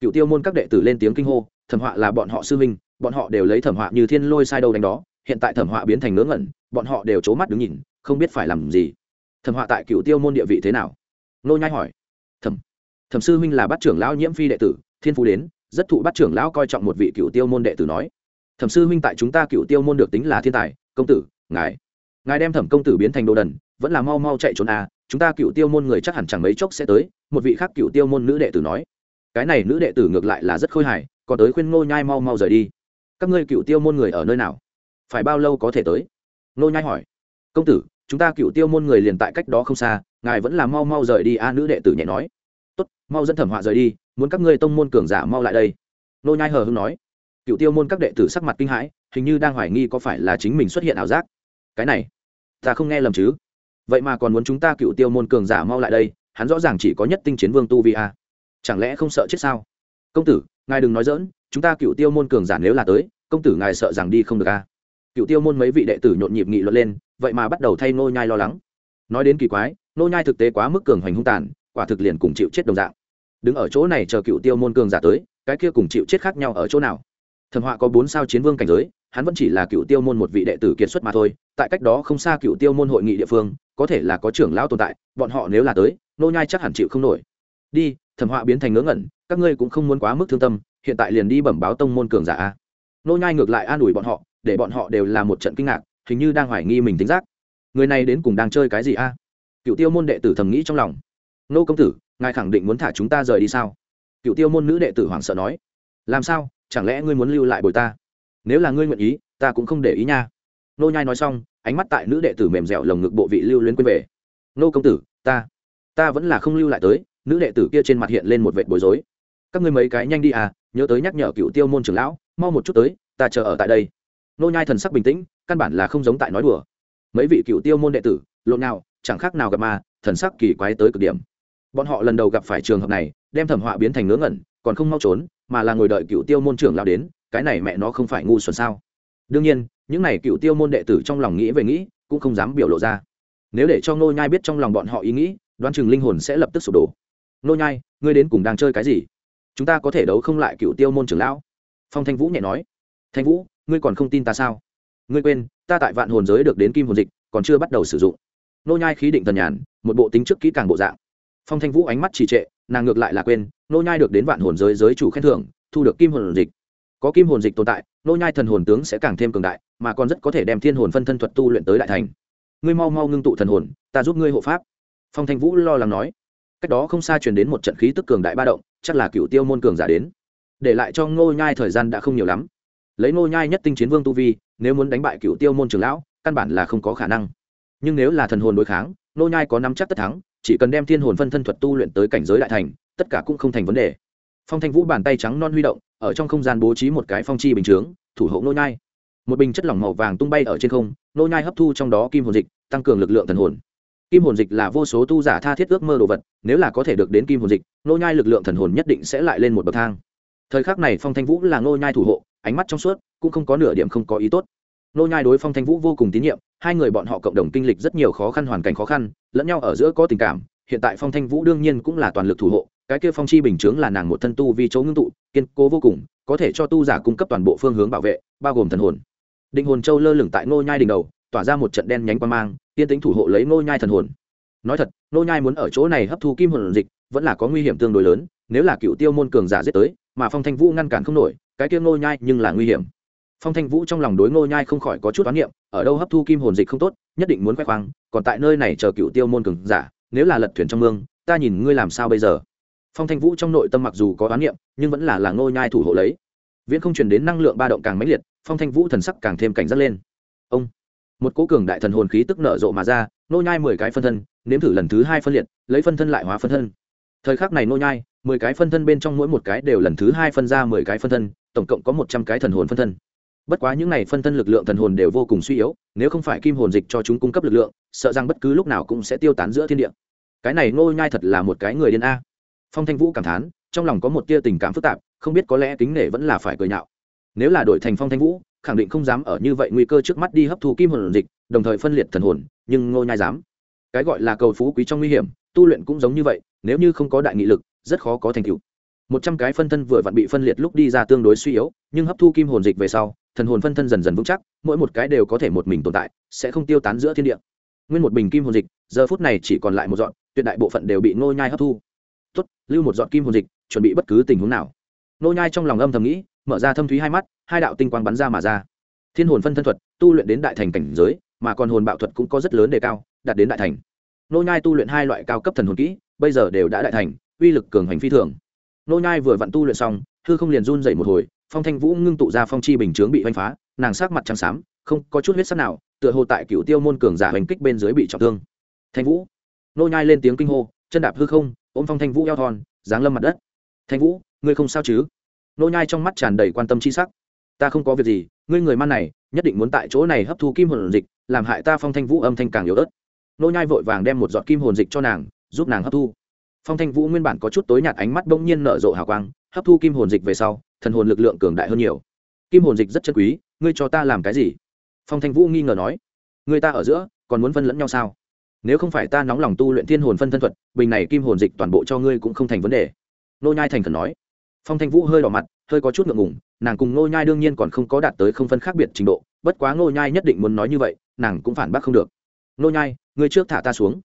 cựu tiêu môn các đệ tử lên tiếng kinh hô, thẩm họa là bọn họ sư minh bọn họ đều lấy thẩm họa như thiên lôi sai đâu đánh đó, hiện tại thẩm họa biến thành ngớ ngẩn, bọn họ đều c mắt đứng nhìn, không biết phải làm gì. Thẩm họa tại cựu tiêu môn địa vị thế nào? Nô nhai hỏi. Thẩm thẩm sư huynh là bắt trưởng lão nhiễm phi đệ tử, thiên phú đến, rất thụ bắt trưởng lão coi trọng một vị cựu tiêu môn đệ tử nói. Thẩm sư huynh tại chúng ta cựu tiêu môn được tính là thiên tài, công tử, ngài ngài đem thẩm công tử biến thành đồ đần, vẫn là mau mau chạy trốn à chúng ta cựu tiêu môn người chắc hẳn chẳng mấy chốc sẽ tới. Một vị khác cựu tiêu môn nữ đệ tử nói cái này nữ đệ tử ngược lại là rất khôi hài, còn tới khuyên ngô nhai mau mau rời đi. Các ngươi cựu tiêu môn người ở nơi nào? Phải bao lâu có thể tới? Ngô nhai hỏi. Công tử, chúng ta cựu tiêu môn người liền tại cách đó không xa, ngài vẫn là mau mau rời đi a, nữ đệ tử nhẹ nói. Tốt, mau dẫn thẩm họa rời đi, muốn các ngươi tông môn cường giả mau lại đây. Nô nhai hờ hưng nói. Cựu tiêu môn các đệ tử sắc mặt kinh hãi, hình như đang hoài nghi có phải là chính mình xuất hiện ảo giác. Cái này, ta không nghe lầm chứ? Vậy mà còn muốn chúng ta cựu tiêu môn cường giả mau lại đây, hắn rõ ràng chỉ có nhất tinh chiến vương tu vi a chẳng lẽ không sợ chết sao? Công tử, ngài đừng nói dỡn chúng ta cựu tiêu môn cường giả nếu là tới, công tử ngài sợ rằng đi không được a cựu tiêu môn mấy vị đệ tử nhộn nhịp nghị luận lên, vậy mà bắt đầu thay nô nhai lo lắng. Nói đến kỳ quái nô nhai thực tế quá mức cường hoành hung tàn, quả thực liền cùng chịu chết đồng dạng. Đứng ở chỗ này chờ cựu tiêu môn cường giả tới, cái kia cùng chịu chết khác nhau ở chỗ nào? Thần họa có bốn sao chiến vương cảnh giới, hắn vẫn chỉ là cựu tiêu môn một vị đệ tử kiệt xuất mà thôi, tại cách đó không xa cựu tiêu môn hội nghị địa phương, có thể là có trưởng lão tồn tại, bọn họ nếu là tới nô nhai chắc hẳn chịu không nổi đi, thẩm họa biến thành ngớ ngẩn, các ngươi cũng không muốn quá mức thương tâm, hiện tại liền đi bẩm báo tông môn cường giả a. Nô nhai ngược lại an ủi bọn họ, để bọn họ đều là một trận kinh ngạc, hình như đang hoài nghi mình tính giác. Người này đến cùng đang chơi cái gì a? Cựu tiêu môn đệ tử thầm nghĩ trong lòng. Nô công tử, ngài khẳng định muốn thả chúng ta rời đi sao? Cựu tiêu môn nữ đệ tử hoảng sợ nói. Làm sao? Chẳng lẽ ngươi muốn lưu lại bồi ta? Nếu là ngươi nguyện ý, ta cũng không để ý nha. Nô nhai nói xong, ánh mắt tại nữ đệ tử mềm dẻo lồng ngực bộ vị lưu luyến quên về. Nô công tử, ta ta vẫn là không lưu lại tới nữ đệ tử kia trên mặt hiện lên một vệt bối rối. Các ngươi mấy cái nhanh đi à nhớ tới nhắc nhở cựu tiêu môn trưởng lão, mau một chút tới, ta chờ ở tại đây. Nô nhai thần sắc bình tĩnh, căn bản là không giống tại nói đùa. Mấy vị cựu tiêu môn đệ tử, lộn nào, chẳng khác nào gặp ma, thần sắc kỳ quái tới cực điểm. Bọn họ lần đầu gặp phải trường hợp này, đem thẩm họa biến thành ngớ ngẩn, còn không mau trốn, mà là ngồi đợi cựu tiêu môn trưởng lão đến, cái này mẹ nó không phải ngu xuẩn sao? Đương nhiên, những này cựu tiêu môn đệ tử trong lòng nghĩ về nghĩ, cũng không dám biểu lộ ra. Nếu để cho nô nhai biết trong lòng bọn họ ý nghĩ, đoán chừng linh hồn sẽ lập tức sụp đổ nô nhai, ngươi đến cùng đang chơi cái gì? Chúng ta có thể đấu không lại cựu tiêu môn trưởng lão. Phong thanh vũ nhẹ nói. Thanh vũ, ngươi còn không tin ta sao? Ngươi quên, ta tại vạn hồn giới được đến kim hồn dịch, còn chưa bắt đầu sử dụng. Nô nhai khí định thần nhàn, một bộ tính trước kỹ càng bộ dạng. Phong thanh vũ ánh mắt trì trệ, nàng ngược lại là quên, nô nhai được đến vạn hồn giới giới chủ khen thưởng, thu được kim hồn dịch. Có kim hồn dịch tồn tại, nô nhai thần hồn tướng sẽ càng thêm cường đại, mà còn rất có thể đem thiên hồn phân thân thuật tu luyện tới đại thành. Ngươi mau mau ngưng tụ thần hồn, ta giúp ngươi hộ pháp. Phong thanh vũ lo lắng nói cách đó không xa truyền đến một trận khí tức cường đại ba động, chắc là cựu tiêu môn cường giả đến. Để lại cho ngô nhai thời gian đã không nhiều lắm. Lấy ngô nhai nhất tinh chiến vương tu vi, nếu muốn đánh bại cựu tiêu môn trưởng lão, căn bản là không có khả năng. Nhưng nếu là thần hồn đối kháng, ngô nhai có nắm chắc tất thắng, chỉ cần đem thiên hồn phân thân thuật tu luyện tới cảnh giới đại thành, tất cả cũng không thành vấn đề. Phong thanh vũ bàn tay trắng non huy động, ở trong không gian bố trí một cái phong chi bình chướng, thủ hộ ngô nhai. Một bình chất lỏng màu vàng tung bay ở trên không, ngô nhai hấp thu trong đó kim hồn dịch, tăng cường lực lượng thần hồn kim hồn dịch là vô số tu giả tha thiết ước mơ đồ vật, nếu là có thể được đến kim hồn dịch nô nhai lực lượng thần hồn nhất định sẽ lại lên một bậc thang. Thời khắc này phong thanh vũ là nô nhai thủ hộ, ánh mắt trong suốt, cũng không có nửa điểm không có ý tốt. Nô nhai đối phong thanh vũ vô cùng tín nhiệm, hai người bọn họ cộng đồng kinh lịch rất nhiều khó khăn hoàn cảnh khó khăn, lẫn nhau ở giữa có tình cảm, hiện tại phong thanh vũ đương nhiên cũng là toàn lực thủ hộ, cái kia phong chi bình chướng là nàng một thân tu vi chỗ ngưng tụ, kiên cố vô cùng, có thể cho tu giả cung cấp toàn bộ phương hướng bảo vệ, bao gồm thần hồn. Định hồn châu lơ lửng tại nô nhai đỉnh đầu, tỏa ra một trận đen nhánh quang mang tiên tính thủ hộ lấy nô nhai thần hồn. Nói thật nô nhai muốn ở chỗ này hấp thu kim hồn dịch, vẫn là có nguy hiểm tương đối lớn, nếu là cựu tiêu môn cường giả giết tới, mà phong thanh vũ ngăn cản không nổi, cái kia nô nhai nhưng là nguy hiểm. Phong thanh vũ trong lòng đối nô nhai không khỏi có chút oán niệm, ở đâu hấp thu kim hồn dịch không tốt, nhất định muốn khoe khoang, còn tại nơi này chờ cựu tiêu môn cường giả, nếu là lật thuyền trong mương, ta nhìn ngươi làm sao bây giờ? Phong thanh vũ trong nội tâm mặc dù có oán niệm, nhưng vẫn là là nô nhai thủ hộ lấy. Viễn không truyền đến năng lượng ba động càng mãnh liệt, phong thanh vũ thần sắc càng thêm cảnh giác lên. Ông! Một cố cường đại thần hồn khí tức nở rộ mà ra, nô nhai mười cái phân thân, nếm thử lần thứ hai phân liệt, lấy phân thân lại hóa phân thân. Thời khắc này nô nhai, mười cái phân thân bên trong mỗi một cái đều lần thứ hai phân ra mười cái phân thân, tổng cộng có một trăm cái thần hồn phân thân. Bất quá những này phân thân lực lượng thần hồn đều vô cùng suy yếu, nếu không phải kim hồn dịch cho chúng cung cấp lực lượng, sợ rằng bất cứ lúc nào cũng sẽ tiêu tán giữa thiên địa. Cái này nô nhai thật là một cái người điên a. Phong thanh vũ cảm thán, trong lòng có một tia tình cảm phức tạp, không biết có lẽ kính nể vẫn là phải cười nhạo. Nếu là đổi thành phong thanh vũ khẳng định không dám ở như vậy nguy cơ trước mắt đi hấp thu kim hồn dịch, đồng thời phân liệt thần hồn, nhưng ngô nhai dám. Cái gọi là cầu phú quý trong nguy hiểm, tu luyện cũng giống như vậy, nếu như không có đại nghị lực, rất khó có thành tựu. Một trăm cái phân thân vừa vặn bị phân liệt lúc đi ra tương đối suy yếu, nhưng hấp thu kim hồn dịch về sau, thần hồn phân thân dần dần vững chắc, mỗi một cái đều có thể một mình tồn tại, sẽ không tiêu tán giữa thiên địa. Nguyên một bình kim hồn dịch, giờ phút này chỉ còn lại một dọn, tuyệt đại bộ phận đều bị ngô nhai hấp thu. Tốt, lưu một dọn kim hồn dịch, chuẩn bị bất cứ tình huống nào. Ngô nhai trong lòng âm thầm nghĩ, mở ra thâm thúy hai mắt hai đạo tinh quang bắn ra mà ra. Thiên hồn phân thân thuật, tu luyện đến đại thành cảnh giới, mà còn hồn bạo thuật cũng có rất lớn đề cao, đạt đến đại thành. Nô nhai tu luyện hai loại cao cấp thần hồn kỹ, bây giờ đều đã đại thành, uy lực cường hành phi thường. Nô nhai vừa vặn tu luyện xong, hư không liền run dậy một hồi, phong thanh vũ ngưng tụ ra phong chi bình chướng bị hoành phá, nàng sắc mặt trắng xám, không có chút huyết sắc nào, tựa hồ tại cựu tiêu môn cường giả hành kích bên dưới bị trọng thương. Thanh vũ. Nô nhai lên tiếng kinh hô, chân đạp hư không, ôm phong thanh vũ eo thon, giáng lâm mặt đất. Thanh vũ, ngươi không sao chứ? Nô nhai trong mắt tràn đầy quan tâm chi sắc ta không có việc gì, ngươi người man này, nhất định muốn tại chỗ này hấp thu kim hồn dịch, làm hại ta phong thanh vũ âm thanh càng yếu ớt. Nô nhai vội vàng đem một giọt kim hồn dịch cho nàng, giúp nàng hấp thu. Phong thanh vũ nguyên bản có chút tối nhạt ánh mắt bỗng nhiên nở rộ hào quang, hấp thu kim hồn dịch về sau, thần hồn lực lượng cường đại hơn nhiều. Kim hồn dịch rất chân quý, ngươi cho ta làm cái gì? Phong thanh vũ nghi ngờ nói. Người ta ở giữa, còn muốn phân lẫn nhau sao? Nếu không phải ta nóng lòng tu luyện thiên hồn phân thân thuật, bình này kim hồn dịch toàn bộ cho ngươi cũng không thành vấn đề. Nô nhai thành khẩn nói. Phong thanh vũ hơi đỏ mặt, hơi có chút ngượng ngùng nàng cùng nô nhai đương nhiên còn không có đạt tới không phân khác biệt trình độ, bất quá nô nhai nhất định muốn nói như vậy, nàng cũng phản bác không được. Nô nhai, ngươi trước thả ta xuống.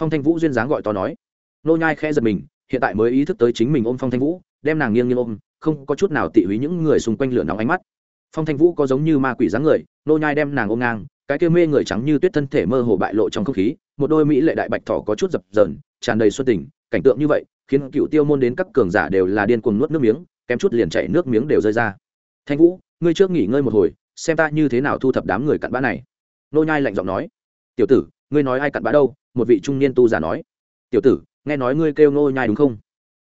Phong thanh vũ duyên dáng gọi to nói. Nô nhai khẽ giật mình, hiện tại mới ý thức tới chính mình ôm phong thanh vũ, đem nàng nghiêng nghiêng ôm, không có chút nào tị húy những người xung quanh lửa nóng ánh mắt. Phong thanh vũ có giống như ma quỷ dáng người nô nhai đem nàng ôm ngang, cái kia mê người trắng như tuyết thân thể mơ hồ bại lộ trong không khí, một đôi mỹ lệ đại bạch thỏ có chút dập dờn, tràn đầy xuân tình, cảnh tượng như vậy, khiến cựu tiêu môn đến các cường giả đều là điên cuồng nuốt nước miếng kém chút liền chảy nước miếng đều rơi ra. Thanh vũ, ngươi trước nghỉ ngơi một hồi, xem ta như thế nào thu thập đám người cặn bã này. Nô nhai lạnh giọng nói. Tiểu tử, ngươi nói ai cặn bã đâu? Một vị trung niên tu giả nói. Tiểu tử, nghe nói ngươi kêu nô nhai đúng không?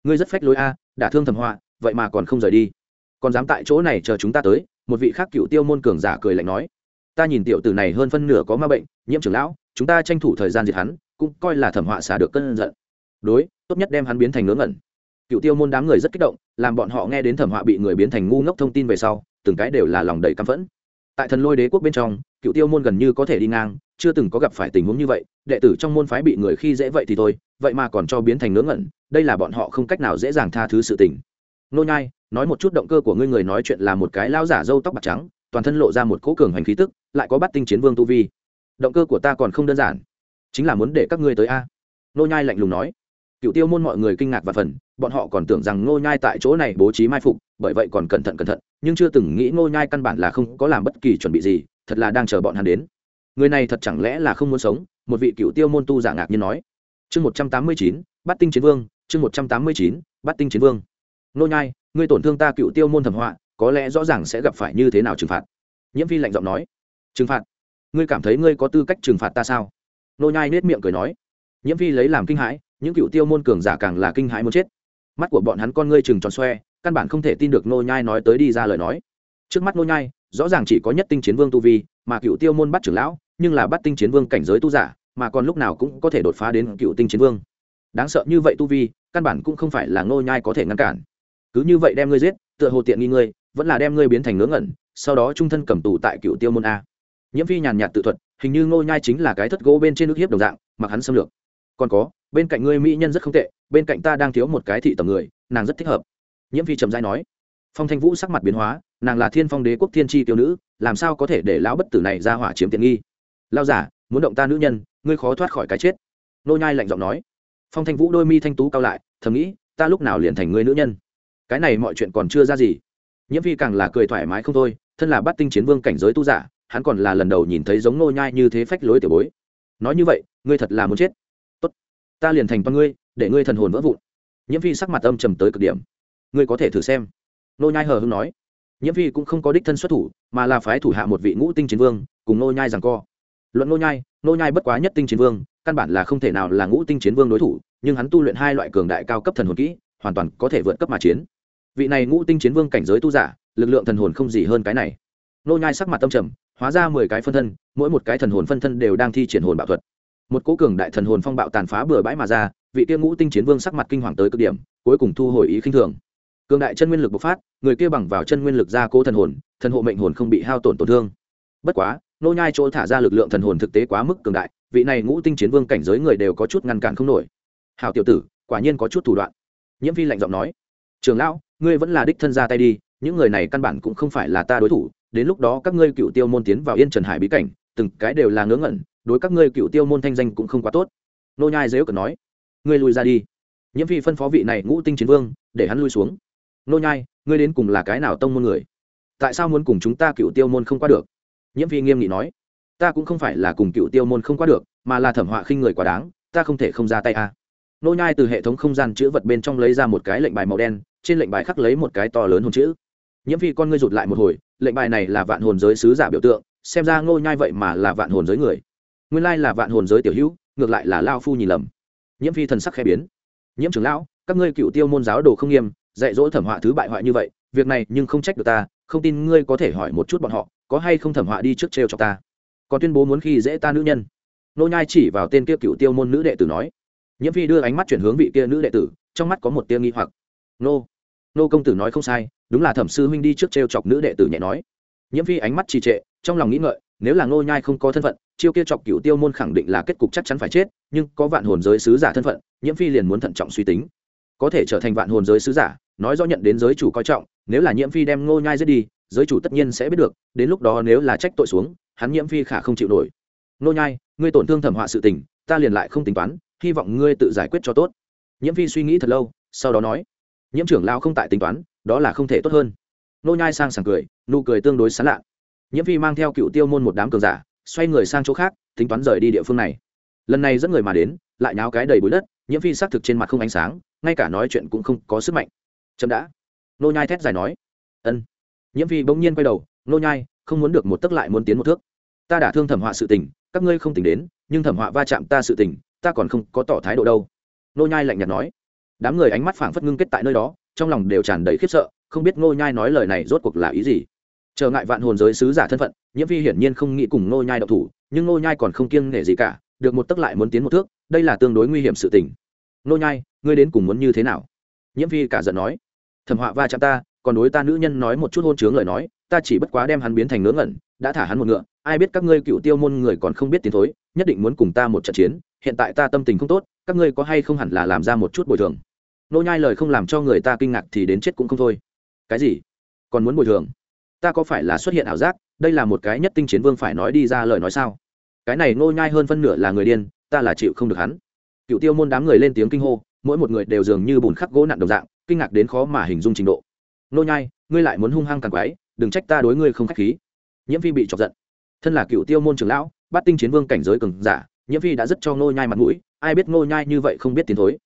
Ngươi rất phách lối a đả thương thầm họa, vậy mà còn không rời đi. Còn dám tại chỗ này chờ chúng ta tới? Một vị khác cựu tiêu môn cường giả cười lạnh nói. Ta nhìn tiểu tử này hơn phân nửa có ma bệnh, nhiễm trưởng lão, chúng ta tranh thủ thời gian diệt hắn, cũng coi là thẩm họa xả được cơn giận. Đối, tốt nhất đem hắn biến thành ngớ ngẩn cựu tiêu môn đám người rất kích động, làm bọn họ nghe đến thẩm họa bị người biến thành ngu ngốc thông tin về sau, từng cái đều là lòng đầy căm phẫn. Tại thần lôi đế quốc bên trong cựu tiêu môn gần như có thể đi ngang, chưa từng có gặp phải tình huống như vậy, đệ tử trong môn phái bị người khi dễ vậy thì thôi, vậy mà còn cho biến thành ngớ ngẩn, đây là bọn họ không cách nào dễ dàng tha thứ sự tình. Nô nhai, nói một chút động cơ của ngươi người nói chuyện là một cái lao giả râu tóc bạc trắng, toàn thân lộ ra một cỗ cường hành khí tức, lại có bắt tinh chiến vương tu vi. Động cơ của ta còn không đơn giản, chính là muốn để các ngươi tới a. Nô nhai lạnh lùng nói cựu tiêu môn mọi người kinh ngạc và phần, bọn họ còn tưởng rằng Ngô nhai tại chỗ này bố trí mai phục, bởi vậy còn cẩn thận cẩn thận, nhưng chưa từng nghĩ Ngô nhai căn bản là không có làm bất kỳ chuẩn bị gì, thật là đang chờ bọn hắn đến. Người này thật chẳng lẽ là không muốn sống? Một vị cựu tiêu môn tu giả ngạc nhiên nói. Chương một trăm tám mươi chín bắt tinh chiến vương, chương một trăm tám mươi chín bắt tinh chiến vương. Ngô nhai, ngươi tổn thương ta cựu tiêu môn thẩm họa, có lẽ rõ ràng sẽ gặp phải như thế nào trừng phạt? Nhiễm phi lạnh giọng nói. Trừng phạt? Ngươi cảm thấy ngươi có tư cách trừng phạt ta sao? Nô nhai nết miệng cười nói. Nhiễm phi lấy làm kinh hãi những cựu tiêu môn cường giả càng là kinh hãi muốn chết. Mắt của bọn hắn con ngươi trừng tròn xoe, căn bản không thể tin được nô nhai nói tới đi ra lời nói. Trước mắt nô nhai, rõ ràng chỉ có nhất tinh chiến vương tu vi, mà cựu tiêu môn bắt trưởng lão, nhưng là bắt tinh chiến vương cảnh giới tu giả, mà còn lúc nào cũng có thể đột phá đến cựu tinh chiến vương. Đáng sợ như vậy tu vi, căn bản cũng không phải là nô nhai có thể ngăn cản. Cứ như vậy đem ngươi giết, tựa hồ tiện nghi ngươi, vẫn là đem ngươi biến thành ngớ ngẩn, sau đó trung thân cầm tù tại cựu tiêu môn a. Nhiễm phi nhàn nhạt tự thuật, hình như ngô nhai chính là cái thất gỗ bên trên nước hiếp đồng dạng, mặc hắn xâm lược. Còn có bên cạnh ngươi mỹ nhân rất không tệ, bên cạnh ta đang thiếu một cái thị tầm người, nàng rất thích hợp. Nhiễm phi trầm dai nói. Phong thanh vũ sắc mặt biến hóa, nàng là thiên phong đế quốc thiên tri tiêu nữ, làm sao có thể để lão bất tử này ra hỏa chiếm tiện nghi? Lao giả, muốn động ta nữ nhân, ngươi khó thoát khỏi cái chết. Nô nhai lạnh giọng nói. Phong thanh vũ đôi mi thanh tú cao lại, thầm nghĩ, ta lúc nào liền thành ngươi nữ nhân? Cái này mọi chuyện còn chưa ra gì. Nhiễm phi càng là cười thoải mái không thôi, thân là bắt tinh chiến vương cảnh giới tu giả, hắn còn là lần đầu nhìn thấy giống nô nhai như thế phách lối tiểu bối. Nói như vậy, ngươi thật là muốn chết ta liền thành con ngươi, để ngươi thần hồn vỡ vụn. Nhiễm phi sắc mặt âm trầm tới cực điểm. Ngươi có thể thử xem. Nô nhai hờ hững nói. Nhiễm phi cũng không có đích thân xuất thủ, mà là phái thủ hạ một vị ngũ tinh chiến vương, cùng nô nhai rằng co. Luận nô nhai nô nhai bất quá nhất tinh chiến vương, căn bản là không thể nào là ngũ tinh chiến vương đối thủ, nhưng hắn tu luyện hai loại cường đại cao cấp thần hồn kỹ, hoàn toàn có thể vượt cấp mà chiến. Vị này ngũ tinh chiến vương cảnh giới tu giả, lực lượng thần hồn không gì hơn cái này. Nô nhai sắc mặt tâm trầm, hóa ra mười cái phân thân, mỗi một cái thần hồn phân thân đều đang thi triển hồn bạo thuật một cố cường đại thần hồn phong bạo tàn phá bừa bãi mà ra, vị kia ngũ tinh chiến vương sắc mặt kinh hoàng tới cực điểm, cuối cùng thu hồi ý khinh thường. Cường đại chân nguyên lực bộc phát, người kia bằng vào chân nguyên lực ra cố thần hồn, thần hộ mệnh hồn không bị hao tổn tổn thương. Bất quá, nô nhai chỗ thả ra lực lượng thần hồn thực tế quá mức cường đại, vị này ngũ tinh chiến vương cảnh giới người đều có chút ngăn cản không nổi. Hảo tiểu tử, quả nhiên có chút thủ đoạn. Nhiễm phi lạnh giọng nói. Trường lão, ngươi vẫn là đích thân ra tay đi, những người này căn bản cũng không phải là ta đối thủ, đến lúc đó các ngươi cựu tiêu môn tiến vào yên trần hải bí cảnh từng cái đều là ngớ ngẩn, đối các ngươi cựu tiêu môn thanh danh cũng không quá tốt. Nô nhai dếu cẩn nói, ngươi lui ra đi. Nhiễm phi phân phó vị này ngũ tinh chiến vương, để hắn lui xuống. Nô nhai, ngươi đến cùng là cái nào tông môn người? Tại sao muốn cùng chúng ta cựu tiêu môn không qua được? Nhiễm phi nghiêm nghị nói, ta cũng không phải là cùng cựu tiêu môn không qua được, mà là thẩm họa khinh người quá đáng, ta không thể không ra tay a à. nô nhai từ hệ thống không gian chữ vật bên trong lấy ra một cái lệnh bài màu đen, trên lệnh bài khắc lấy một cái to lớn hồn chữ. Nhiễm phi con ngươi rụt lại một hồi, lệnh bài này là vạn hồn giới sứ giả biểu tượng xem ra ngô nhai vậy mà là vạn hồn giới người. Nguyên lai là vạn hồn giới tiểu hữu, ngược lại là lao phu nhìn lầm. Nhiễm phi thần sắc khẽ biến. Nhiễm trưởng lão, các ngươi cựu tiêu môn giáo đồ không nghiêm, dạy dỗ thẩm họa thứ bại hoại như vậy, việc này nhưng không trách được ta, không tin ngươi có thể hỏi một chút bọn họ, có hay không thẩm họa đi trước trêu cho ta. Còn tuyên bố muốn khi dễ ta nữ nhân. Nô nhai chỉ vào tên kia cựu tiêu môn nữ đệ tử nói. Nhiễm phi đưa ánh mắt chuyển hướng vị kia nữ đệ tử, trong mắt có một tia nghi hoặc. Nô nô công tử nói không sai, đúng là thẩm sư huynh đi trước trêu chọc nữ đệ tử nhẹ nói nhiễm phi ánh mắt trì trệ, trong lòng nghĩ ngợi, nếu là ngô nhai không có thân phận, chiêu kia chọc cựu tiêu môn khẳng định là kết cục chắc chắn phải chết, nhưng có vạn hồn giới sứ giả thân phận, nhiễm phi liền muốn thận trọng suy tính. Có thể trở thành vạn hồn giới sứ giả, nói rõ nhận đến giới chủ coi trọng, nếu là nhiễm phi đem ngô nhai giết đi, giới chủ tất nhiên sẽ biết được, đến lúc đó nếu là trách tội xuống, hắn nhiễm phi khả không chịu nổi. Ngô nhai, ngươi tổn thương thẩm họa sự tình, ta liền lại không tính toán, hy vọng ngươi tự giải quyết cho tốt. Nhiễm phi suy nghĩ thật lâu, sau đó nói, nhiễm trưởng lao không tại tính toán, đó là không thể tốt hơn nô nhai sang sảng cười, nụ cười tương đối sán lạ nhiễm phi mang theo cựu tiêu môn một đám cường giả, xoay người sang chỗ khác, tính toán rời đi địa phương này. Lần này dẫn người mà đến, lại nháo cái đầy bụi đất, nhiễm phi xác thực trên mặt không ánh sáng, ngay cả nói chuyện cũng không có sức mạnh. Chậm đã. Nô nhai thét dài nói. Ân. Nhiễm phi bỗng nhiên quay đầu, nô nhai, không muốn được một tức lại muốn tiến một thước. Ta đã thương thẩm họa sự tình, các ngươi không tỉnh đến, nhưng thẩm họa va chạm ta sự tình, ta còn không có tỏ thái độ đâu. Nô nhai lạnh nhạt nói. Đám người ánh mắt phảng phất ngưng kết tại nơi đó, trong lòng đều tràn đầy khiếp sợ không biết Ngô nhai nói lời này rốt cuộc là ý gì. Trở ngại vạn hồn giới sứ giả thân phận, nhiễm phi hiển nhiên không nghĩ cùng Ngô nhai độc thủ, nhưng Ngô nhai còn không kiêng nể gì cả, được một tức lại muốn tiến một thước, đây là tương đối nguy hiểm sự tình. Ngô nhai, ngươi đến cùng muốn như thế nào? Nhiễm phi cả giận nói. Thẩm họa va chạm ta, còn đối ta nữ nhân nói một chút hôn chướng lời nói, ta chỉ bất quá đem hắn biến thành ngớ ngẩn, đã thả hắn một ngựa, ai biết các ngươi cựu tiêu môn người còn không biết tiến thối, nhất định muốn cùng ta một trận chiến, hiện tại ta tâm tình không tốt, các ngươi có hay không hẳn là làm ra một chút bồi thường. Nô nhai lời không làm cho người ta kinh ngạc thì đến chết cũng không thôi cái gì? Còn muốn bồi thường? Ta có phải là xuất hiện ảo giác, đây là một cái nhất tinh chiến vương phải nói đi ra lời nói sao? Cái này Ngô nhai hơn phân nửa là người điên, ta là chịu không được hắn. Cựu tiêu môn đám người lên tiếng kinh hô, mỗi một người đều dường như bùn khắc gỗ nặn đồng dạng, kinh ngạc đến khó mà hình dung trình độ. Ngô nhai, ngươi lại muốn hung hăng càng quái, đừng trách ta đối ngươi không khách khí. Nhiễm phi bị chọc giận. Thân là cựu tiêu môn trưởng lão bát tinh chiến vương cảnh giới cường giả, nhiễm phi đã rất cho Ngô nhai mặt mũi, ai biết Ngô nhai như vậy không biết tiền thối.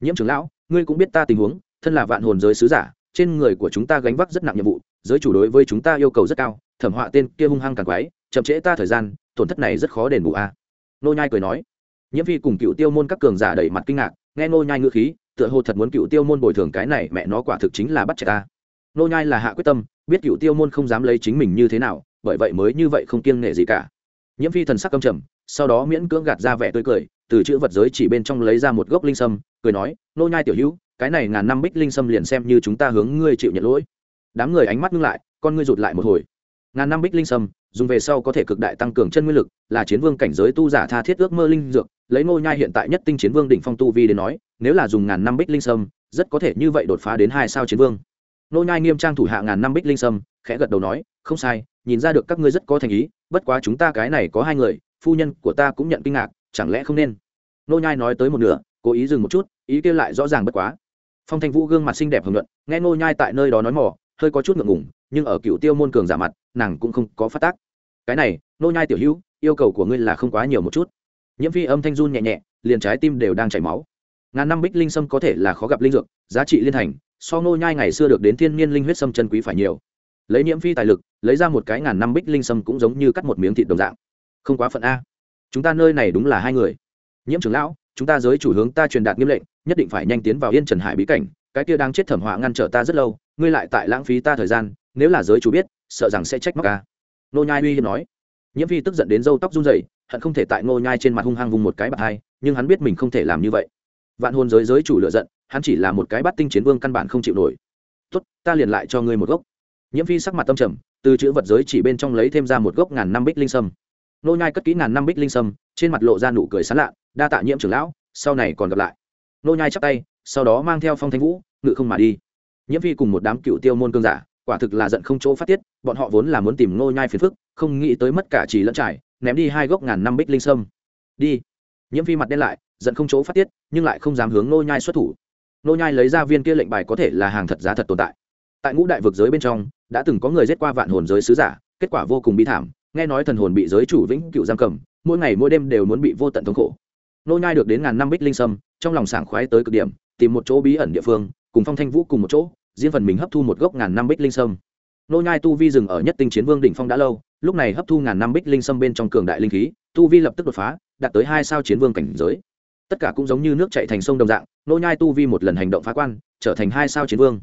Nhiễm trưởng lão, ngươi cũng biết ta tình huống, thân là vạn hồn giới sứ giả trên người của chúng ta gánh vác rất nặng nhiệm vụ, giới chủ đối với chúng ta yêu cầu rất cao, thẩm họa tên kia hung hăng càng quái, chậm trễ ta thời gian, tổn thất này rất khó đền bù a. Nô nhai cười nói. Nhiễm phi cùng cựu tiêu môn các cường giả đẩy mặt kinh ngạc, nghe nô nhai ngữ khí, tựa hồ thật muốn cựu tiêu môn bồi thường cái này, mẹ nó quả thực chính là bắt trẻ ta. Nô nhai là hạ quyết tâm, biết cựu tiêu môn không dám lấy chính mình như thế nào, bởi vậy mới như vậy không kiêng nể gì cả. Nhiễm phi thần sắc căm trầm, sau đó miễn cưỡng gạt ra vẻ tươi cười, từ chữ vật giới chỉ bên trong lấy ra một gốc linh sâm, cười nói nô nhai tiểu hữu cái này ngàn năm bích linh sâm liền xem như chúng ta hướng ngươi chịu nhận lỗi. Đám người ánh mắt ngưng lại, con ngươi rụt lại một hồi. Ngàn năm bích linh sâm, dùng về sau có thể cực đại tăng cường chân nguyên lực, là chiến vương cảnh giới tu giả tha thiết ước mơ linh dược, lấy nô nhai hiện tại nhất tinh chiến vương đỉnh phong tu vi đến nói, nếu là dùng ngàn năm bích linh sâm, rất có thể như vậy đột phá đến hai sao chiến vương. Nô nhai nghiêm trang thủ hạ ngàn năm bích linh sâm, khẽ gật đầu nói, không sai, nhìn ra được các ngươi rất có thành ý, bất quá chúng ta cái này có hai người, phu nhân của ta cũng nhận kinh ngạc, chẳng lẽ không nên? Nô nhai nói tới một nửa, cố ý dừng một chút, ý kia lại rõ ràng bất quá phong thanh vũ gương mặt xinh đẹp hưởng luận nghe nô nhai tại nơi đó nói mỏ, hơi có chút ngượng ngùng, nhưng ở cựu tiêu môn cường giả mặt, nàng cũng không có phát tác. Cái này nô nhai tiểu hữu, yêu cầu của ngươi là không quá nhiều một chút. Nhiễm phi âm thanh run nhẹ nhẹ, liền trái tim đều đang chảy máu. Ngàn năm bích linh sâm có thể là khó gặp linh dược, giá trị liên thành, so nô nhai ngày xưa được đến thiên nhiên linh huyết sâm chân quý phải nhiều. Lấy nhiễm phi tài lực, lấy ra một cái ngàn năm bích linh sâm cũng giống như cắt một miếng thịt đồng dạng. Không quá phận a. Chúng ta nơi này đúng là hai người. Nhiễm trưởng lão, chúng ta giới chủ hướng ta truyền đạt nghiêm lệnh nhất định phải nhanh tiến vào yên trần hải bí cảnh, cái kia đang chết thẩm họa ngăn trở ta rất lâu, ngươi lại tại lãng phí ta thời gian, nếu là giới chủ biết, sợ rằng sẽ trách móc ca nô nhai uy hiếp nói. Nhiễm phi tức giận đến râu tóc run rẩy, hận không thể tại nô nhai trên mặt hung hăng vùng một cái bạc hai, nhưng hắn biết mình không thể làm như vậy. Vạn hồn giới giới chủ lựa giận, hắn chỉ là một cái bắt tinh chiến vương căn bản không chịu nổi. Tốt, ta liền lại cho ngươi một gốc. Nhiễm phi sắc mặt tâm trầm, từ chữ vật giới chỉ bên trong lấy thêm ra một gốc ngàn năm bích linh sâm. Nô nhai cất kỹ ngàn năm bích linh sâm, trên mặt lộ ra nụ cười sán lạ, đa tạ nhiễm trưởng lão, sau này còn gặp lại nô nhai chắp tay, sau đó mang theo phong thanh vũ, ngự không mà đi. Nhiễm phi cùng một đám cựu tiêu môn cương giả, quả thực là giận không chỗ phát tiết, bọn họ vốn là muốn tìm nô nhai phiền phức, không nghĩ tới mất cả trì lẫn trải, ném đi hai gốc ngàn năm bích linh sâm. Đi. Nhiễm phi mặt đen lại, giận không chỗ phát tiết, nhưng lại không dám hướng nô nhai xuất thủ. Nô nhai lấy ra viên kia lệnh bài có thể là hàng thật giá thật tồn tại. Tại ngũ đại vực giới bên trong, đã từng có người giết qua vạn hồn giới sứ giả, kết quả vô cùng bi thảm, nghe nói thần hồn bị giới chủ vĩnh cựu giam cầm, mỗi ngày mỗi đêm đều muốn bị vô tận thống khổ. Nô nhai được đến ngàn năm bích linh sâm trong lòng sảng khoái tới cực điểm, tìm một chỗ bí ẩn địa phương, cùng phong thanh vũ cùng một chỗ, riêng phần mình hấp thu một gốc ngàn năm bích linh sâm. Nô nhai tu vi dừng ở nhất tinh chiến vương đỉnh phong đã lâu, lúc này hấp thu ngàn năm bích linh sâm bên trong cường đại linh khí, tu vi lập tức đột phá, đạt tới hai sao chiến vương cảnh giới. Tất cả cũng giống như nước chảy thành sông đồng dạng, nô nhai tu vi một lần hành động phá quan, trở thành hai sao chiến vương.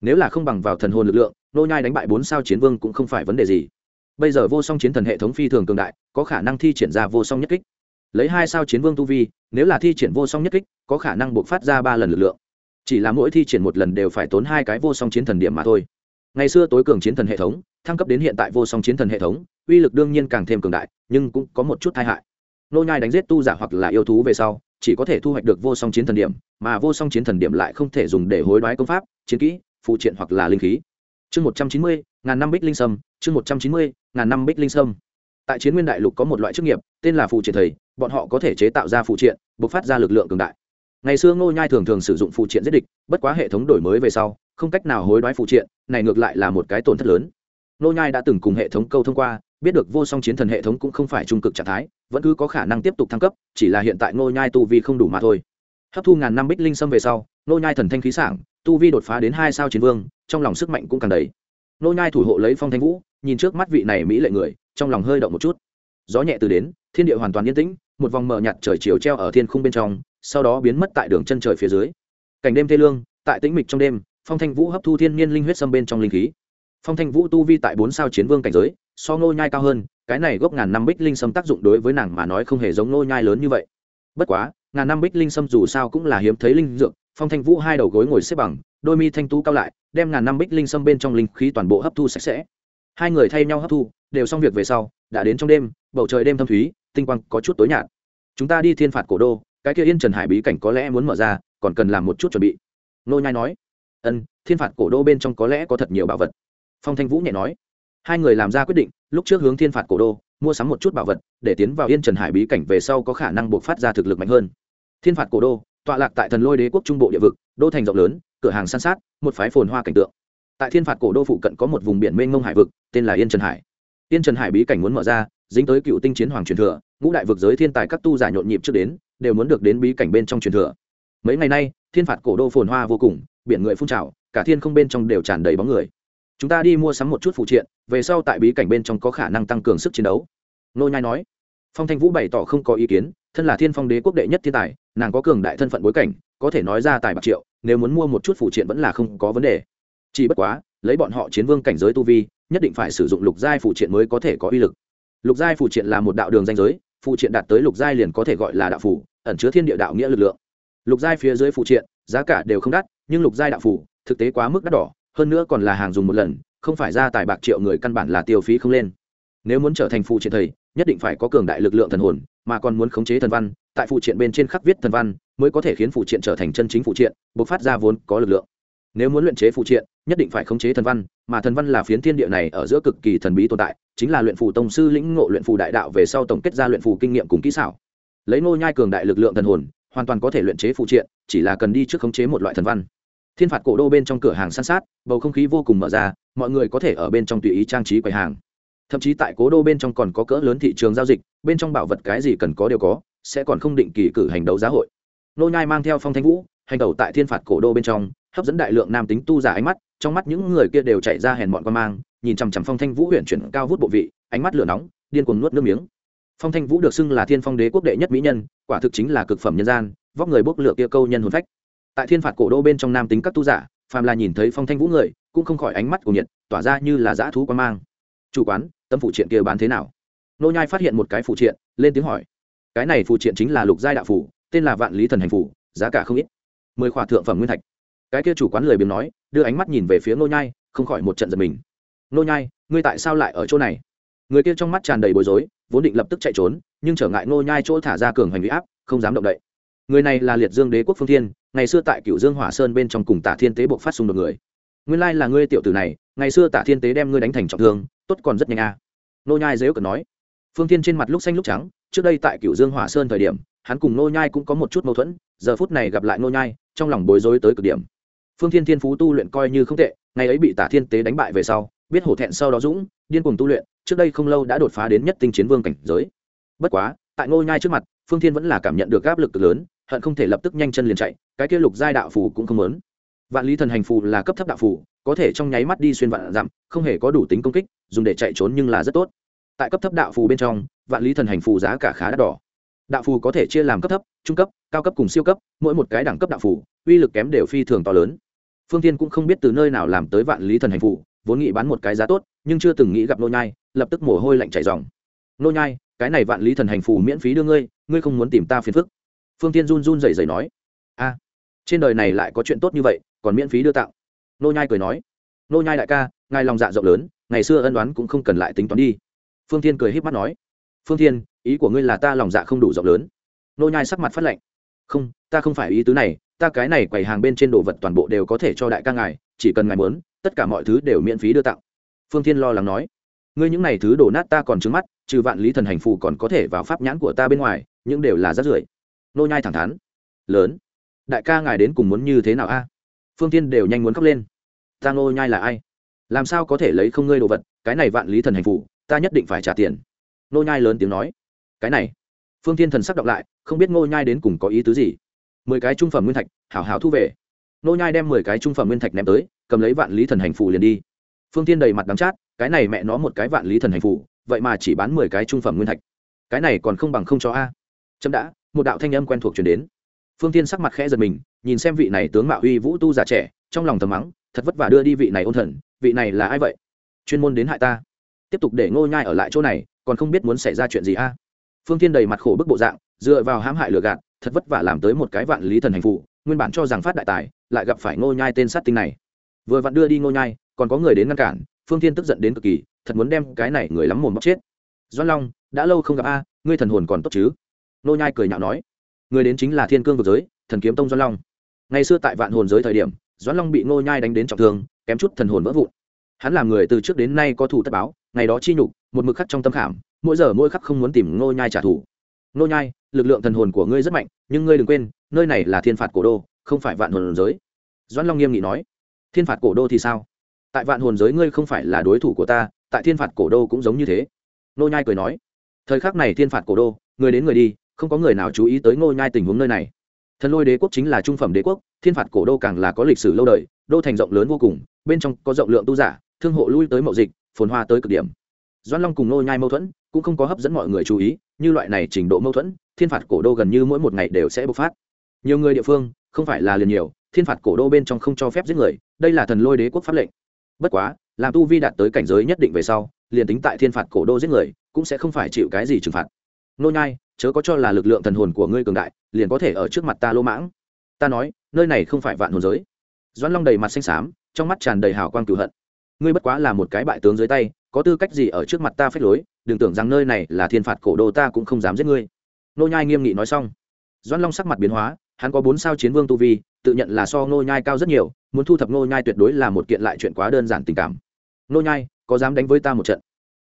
Nếu là không bằng vào thần hồn lực lượng, nô nhai đánh bại bốn sao chiến vương cũng không phải vấn đề gì. Bây giờ vô song chiến thần hệ thống phi thường cường đại, có khả năng thi triển ra vô song nhất kích lấy hai sao chiến vương tu vi, nếu là thi triển vô song nhất kích, có khả năng buộc phát ra ba lần lực lượng. Chỉ là mỗi thi triển một lần đều phải tốn hai cái vô song chiến thần điểm mà thôi. Ngày xưa tối cường chiến thần hệ thống, thăng cấp đến hiện tại vô song chiến thần hệ thống, uy lực đương nhiên càng thêm cường đại, nhưng cũng có một chút tai hại. Nô nhai đánh giết tu giả hoặc là yêu thú về sau, chỉ có thể thu hoạch được vô song chiến thần điểm, mà vô song chiến thần điểm lại không thể dùng để hối đoái công pháp, chiến kỹ, phụ triện hoặc là linh khí. Chương một trăm chín mươi, ngàn năm bích linh sâm, chương một trăm chín mươi, ngàn năm bích linh sâm tại chiến nguyên đại lục có một loại chức nghiệp, tên là phụ triện thầy, bọn họ có thể chế tạo ra phụ triện, bộc phát ra lực lượng cường đại. Ngày xưa ngô nhai thường thường sử dụng phụ triện giết địch, bất quá hệ thống đổi mới về sau, không cách nào hối đoái phụ triện, này ngược lại là một cái tổn thất lớn. Ngô nhai đã từng cùng hệ thống câu thông qua, biết được vô song chiến thần hệ thống cũng không phải trung cực trạng thái, vẫn cứ có khả năng tiếp tục thăng cấp, chỉ là hiện tại ngô nhai tu vi không đủ mà thôi. Hấp thu ngàn năm bích linh sâm về sau, ngô nhai thần thanh khí sảng, tu vi đột phá đến hai sao chiến vương, trong lòng sức mạnh cũng càng đầy. Ngô nhai thủ hộ lấy phong thanh vũ, nhìn trước mắt vị này mỹ lệ người trong lòng hơi động một chút. Gió nhẹ từ đến, thiên địa hoàn toàn yên tĩnh, một vòng mờ nhạt trời chiều treo ở thiên khung bên trong, sau đó biến mất tại đường chân trời phía dưới. Cảnh đêm thê lương, tại tĩnh mịch trong đêm, phong thanh vũ hấp thu thiên nhiên linh huyết xâm bên trong linh khí. Phong thanh vũ tu vi tại bốn sao chiến vương cảnh giới, so ngô nhai cao hơn, cái này gốc ngàn năm bích linh sâm tác dụng đối với nàng mà nói không hề giống ngô nhai lớn như vậy. Bất quá, ngàn năm bích linh sâm dù sao cũng là hiếm thấy linh dược, phong thanh vũ hai đầu gối ngồi xếp bằng, đôi mi thanh tú cao lại, đem ngàn năm bích linh sâm bên trong linh khí toàn bộ hấp thu sạch sẽ. Hai người thay nhau hấp thu đều xong việc về sau, đã đến trong đêm, bầu trời đêm thâm thúy, tinh quang có chút tối nhạt. Chúng ta đi thiên phạt cổ đô, cái kia yên trần hải bí cảnh có lẽ muốn mở ra, còn cần làm một chút chuẩn bị. Nô nhai nói. Ân, thiên phạt cổ đô bên trong có lẽ có thật nhiều bảo vật. Phong thanh vũ nhẹ nói. Hai người làm ra quyết định, lúc trước hướng thiên phạt cổ đô, mua sắm một chút bảo vật, để tiến vào yên trần hải bí cảnh về sau có khả năng buộc phát ra thực lực mạnh hơn. Thiên phạt cổ đô, tọa lạc tại thần lôi đế quốc trung bộ địa vực, đô thành rộng lớn, cửa hàng san sát, một phái phồn hoa cảnh tượng. Tại thiên phạt cổ đô phụ cận có một vùng biển mênh mông hải vực, tên là yên trần hải. Tiên trần hải bí cảnh muốn mở ra, dính tới cựu tinh chiến hoàng truyền thừa, ngũ đại vực giới thiên tài các tu giả nhộn nhịp trước đến, đều muốn được đến bí cảnh bên trong truyền thừa. Mấy ngày nay, thiên phạt cổ đô phồn hoa vô cùng, biển người phun trào, cả thiên không bên trong đều tràn đầy bóng người. Chúng ta đi mua sắm một chút phụ triện, về sau tại bí cảnh bên trong có khả năng tăng cường sức chiến đấu. Nô nhai nói. Phong thanh vũ bày tỏ không có ý kiến, thân là thiên phong đế quốc đệ nhất thiên tài, nàng có cường đại thân phận bối cảnh, có thể nói ra tài bạc triệu, nếu muốn mua một chút phụ triện vẫn là không có vấn đề. Chỉ bất quá lấy bọn họ chiến vương cảnh giới tu vi, nhất định phải sử dụng lục giai phụ triện mới có thể có uy lực. Lục giai phụ triện là một đạo đường danh giới phụ triện đạt tới lục giai liền có thể gọi là đạo phủ ẩn chứa thiên địa đạo nghĩa lực lượng. Lục giai phía dưới phụ triện, giá cả đều không đắt, nhưng lục giai đạo phủ thực tế quá mức đắt đỏ, hơn nữa còn là hàng dùng một lần, không phải ra tài bạc triệu người căn bản là tiêu phí không lên. Nếu muốn trở thành phụ triện thầy, nhất định phải có cường đại lực lượng thần hồn, mà còn muốn khống chế thần văn, tại phụ triện bên trên khắc viết thần văn, mới có thể khiến phụ triện trở thành chân chính phụ triện, bộc phát ra vốn có lực lượng. Nếu muốn luyện chế phụ triện nhất định phải khống chế thần văn, mà thần văn là phiến thiên địa này ở giữa cực kỳ thần bí tồn tại, chính là luyện phù tông sư lĩnh ngộ luyện phù đại đạo về sau tổng kết ra luyện phù kinh nghiệm cùng kỹ xảo. Lấy nô nhai cường đại lực lượng thần hồn, hoàn toàn có thể luyện chế phụ triện, chỉ là cần đi trước khống chế một loại thần văn. Thiên phạt cổ đô bên trong cửa hàng san sát, bầu không khí vô cùng mở ra, mọi người có thể ở bên trong tùy ý trang trí quầy hàng. Thậm chí tại cố đô bên trong còn có cỡ lớn thị trường giao dịch, bên trong bảo vật cái gì cần có đều có, sẽ còn không định kỳ cử hành đấu giá hội. Nô nhai mang theo phong thanh vũ, hành tẩu tại thiên phạt cổ đô bên trong, hấp dẫn đại lượng nam tính tu giả ánh mắt trong mắt những người kia đều chạy ra hèn mọn quan mang, nhìn chằm chằm phong thanh vũ huyện chuyển cao vút bộ vị, ánh mắt lửa nóng, điên cuồng nuốt nước miếng. Phong thanh vũ được xưng là thiên phong đế quốc đệ nhất mỹ nhân, quả thực chính là cực phẩm nhân gian, vóc người bốc lửa kia câu nhân hồn phách. Tại thiên phạt cổ đô bên trong nam tính các tu giả, phàm là nhìn thấy phong thanh vũ người, cũng không khỏi ánh mắt của nhiệt, tỏa ra như là dã thú quan mang. Chủ quán, tâm phụ triện kia bán thế nào? Nô nhai phát hiện một cái phụ triện, lên tiếng hỏi. Cái này phụ triện chính là lục giai đạo phủ, tên là vạn lý thần hành phủ, giá cả không ít. Mười khỏa thượng phẩm nguyên thạch. Cái kia chủ quán lười biếng nói đưa ánh mắt nhìn về phía nô nhai, không khỏi một trận giật mình. Nô nhai, ngươi tại sao lại ở chỗ này? Người kia trong mắt tràn đầy bối rối, vốn định lập tức chạy trốn, nhưng trở ngại nô nhai chỗ thả ra cường hành uy áp, không dám động đậy. Người này là liệt dương đế quốc phương thiên, ngày xưa tại cựu dương hỏa sơn bên trong cùng tả thiên tế buộc phát xung đột người. Nguyên lai là ngươi tiểu tử này, ngày xưa tả thiên tế đem ngươi đánh thành trọng thương, tốt còn rất nhanh à. nô nhai dè dặt nói. Phương thiên trên mặt lúc xanh lúc trắng, trước đây tại cựu dương hỏa sơn thời điểm, hắn cùng nô nhai cũng có một chút mâu thuẫn, giờ phút này gặp lại nô nhai, trong lòng bối rối tới cực điểm phương thiên thiên phú tu luyện coi như không tệ, ngày ấy bị tả thiên tế đánh bại về sau, biết hổ thẹn sau đó dũng, điên cuồng tu luyện, trước đây không lâu đã đột phá đến nhất tinh chiến vương cảnh giới. Bất quá, tại ngôi nhai trước mặt, phương thiên vẫn là cảm nhận được áp lực cực lớn, hận không thể lập tức nhanh chân liền chạy, cái kia lục giai đạo phù cũng không lớn vạn lý thần hành phù là cấp thấp đạo phù, có thể trong nháy mắt đi xuyên vạn dặm, không hề có đủ tính công kích, dùng để chạy trốn nhưng là rất tốt. Tại cấp thấp đạo phù bên trong, vạn lý thần hành phù giá cả khá đắt đỏ. Đạo phù có thể chia làm cấp thấp, trung cấp, cao cấp cùng siêu cấp, mỗi một cái đẳng cấp đạo phù, uy lực kém đều phi thường to lớn phương tiên cũng không biết từ nơi nào làm tới vạn lý thần hành phụ vốn nghĩ bán một cái giá tốt, nhưng chưa từng nghĩ gặp nô nhai, lập tức mồ hôi lạnh chảy ròng nô nhai, cái này vạn lý thần hành phù miễn phí đưa ngươi ngươi không muốn tìm ta phiền phức. Phương tiên run run rẩy rẩy nói. A, trên đời này lại có chuyện tốt như vậy, còn miễn phí đưa tặng. Nô nhai cười nói. Nô nhai đại ca, ngài lòng dạ rộng lớn, ngày xưa ân đoán cũng không cần lại tính toán đi. Phương thiên cười híp mắt nói. Phương thiên, ý của ngươi là ta lòng dạ không đủ rộng lớn. Nô nhai sắc mặt phát lạnh không, ta không phải ý tứ này ta cái này quầy hàng bên trên đồ vật toàn bộ đều có thể cho đại ca ngài, chỉ cần ngài muốn, tất cả mọi thứ đều miễn phí đưa tặng. Phương thiên lo lắng nói. Ngươi những này thứ đổ nát ta còn trứng mắt, trừ vạn lý thần hành phù còn có thể vào pháp nhãn của ta bên ngoài nhưng đều là rác rưởi. Nô nhai thẳng thắn. Lớn, đại ca ngài đến cùng muốn như thế nào a? Phương tiên đều nhanh muốn khóc lên. Ta nô nhai là ai? Làm sao có thể lấy không ngươi đồ vật, cái này vạn lý thần hành phù, ta nhất định phải trả tiền. Nô nhai lớn tiếng nói. Cái này. Phương tiên thần sắc đọc lại, không biết nô nhai đến cùng có ý tứ gì mười cái trung phẩm nguyên thạch, hảo hảo thu về. Nô nhai đem mười cái trung phẩm nguyên thạch ném tới, cầm lấy vạn lý thần hành phủ liền đi. Phương tiên đầy mặt đắng chát, cái này mẹ nó một cái vạn lý thần hành phủ vậy mà chỉ bán mười cái trung phẩm nguyên thạch. Cái này còn không bằng không cho a. Chậm đã, một đạo thanh âm quen thuộc truyền đến. Phương tiên sắc mặt khẽ giật mình, nhìn xem vị này tướng mạo uy vũ tu già trẻ, trong lòng thầm mắng, thật vất vả đưa đi vị này ôn thần, vị này là ai vậy? Chuyên môn đến hại ta. Tiếp tục để ngô nhai ở lại chỗ này, còn không biết muốn xảy ra chuyện gì a. Phương tiên đầy mặt khổ bức bộ dạng, dựa vào hãm hại lừa gạt thật vất vả làm tới một cái vạn lý thần hành phụ, nguyên bản cho rằng phát đại tài, lại gặp phải ngô nhai tên sát tinh này. Vừa vặn đưa đi ngô nhai, còn có người đến ngăn cản, phương Thiên tức giận đến cực kỳ, thật muốn đem cái này người lắm mồm bóc chết. Doan long, đã lâu không gặp a, ngươi thần hồn còn tốt chứ? Ngô nhai cười nhạo nói. Người đến chính là thiên cương vực giới, thần kiếm tông doan long. Ngày xưa tại vạn hồn giới thời điểm doan long bị Ngô nhai đánh đến trọng thương, kém chút thần hồn vỡ vụn. Hắn làm người từ trước đến nay có thủ tất báo, ngày đó chi nhục, một mực khắc trong tâm khảm, mỗi giờ mỗi khắc không muốn tìm Ngô nhai trả thù. Ngô nhai lực lượng thần hồn của ngươi rất mạnh, nhưng ngươi đừng quên, nơi này là thiên phạt cổ đô, không phải vạn hồn giới. Doan long nghiêm nghị nói. Thiên phạt cổ đô thì sao? Tại vạn hồn giới ngươi không phải là đối thủ của ta, tại thiên phạt cổ đô cũng giống như thế. Nô nhai cười nói. Thời khắc này thiên phạt cổ đô, người đến người đi, không có người nào chú ý tới ngô nhai tình huống nơi này. Thần lôi đế quốc chính là trung phẩm đế quốc, thiên phạt cổ đô càng là có lịch sử lâu đời, đô thành rộng lớn vô cùng, bên trong có rộng lượng tu giả, thương hộ lui tới mậu dịch, phồn hoa tới cực điểm. Doan long cùng ngô nhai mâu thuẫn cũng không có hấp dẫn mọi người chú ý, như loại này trình độ mâu thuẫn, thiên phạt cổ đô gần như mỗi một ngày đều sẽ bộc phát. Nhiều người địa phương, không phải là liền nhiều, thiên phạt cổ đô bên trong không cho phép giết người, đây là thần lôi đế quốc pháp lệnh. Bất quá, làm tu vi đạt tới cảnh giới nhất định về sau, liền tính tại thiên phạt cổ đô giết người, cũng sẽ không phải chịu cái gì trừng phạt. Nô nhai, chớ có cho là lực lượng thần hồn của ngươi cường đại, liền có thể ở trước mặt ta lô mãng. Ta nói, nơi này không phải vạn hồn giới. Doãn long đầy mặt xanh xám, trong mắt tràn đầy hào quang cửu hận ngươi bất quá là một cái bại tướng dưới tay, có tư cách gì ở trước mặt ta phép lối, đừng tưởng rằng nơi này là thiên phạt cổ đô ta cũng không dám giết ngươi. Nô nhai nghiêm nghị nói xong. Doãn long sắc mặt biến hóa, hắn có bốn sao chiến vương tu vi, tự nhận là so nô nhai cao rất nhiều, muốn thu thập nô nhai tuyệt đối là một kiện lại chuyện quá đơn giản tình cảm. Nô nhai, có dám đánh với ta một trận?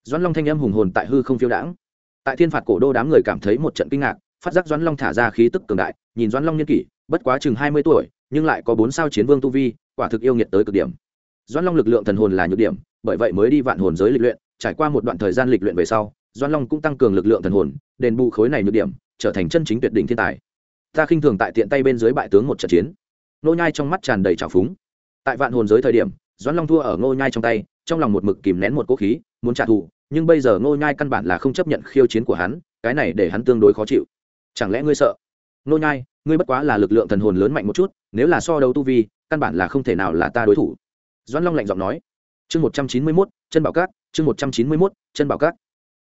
Doãn long thanh âm hùng hồn tại hư không phiêu đãng. Tại thiên phạt cổ đô đám người cảm thấy một trận kinh ngạc, phát giác doãn long thả ra khí tức cường đại, nhìn doãn long nhân kỷ, bất quá chừng hai mươi tuổi, nhưng lại có bốn sao chiến vương tu vi, quả thực yêu nghiệt tới cực điểm. Doan long lực lượng thần hồn là nhược điểm, bởi vậy mới đi vạn hồn giới lịch luyện, trải qua một đoạn thời gian lịch luyện về sau Doan long cũng tăng cường lực lượng thần hồn, đền bù khối này nhược điểm, trở thành chân chính tuyệt đỉnh thiên tài. Ta khinh thường tại tiện tay bên dưới bại tướng một trận chiến. Nô nhai trong mắt tràn đầy trào phúng. Tại vạn hồn giới thời điểm Doan long thua ở ngô nhai trong tay, trong lòng một mực kìm nén một cỗ khí, muốn trả thù, nhưng bây giờ ngô nhai căn bản là không chấp nhận khiêu chiến của hắn, cái này để hắn tương đối khó chịu. Chẳng lẽ ngươi sợ? Ngô nhai, ngươi bất quá là lực lượng thần hồn lớn mạnh một chút, nếu là so đấu tu vi, căn bản là không thể nào là ta đối thủ doãn long lạnh giọng nói chương một trăm chín mươi 191, chân bảo cát chương một trăm chín mươi 191, chân bảo cát.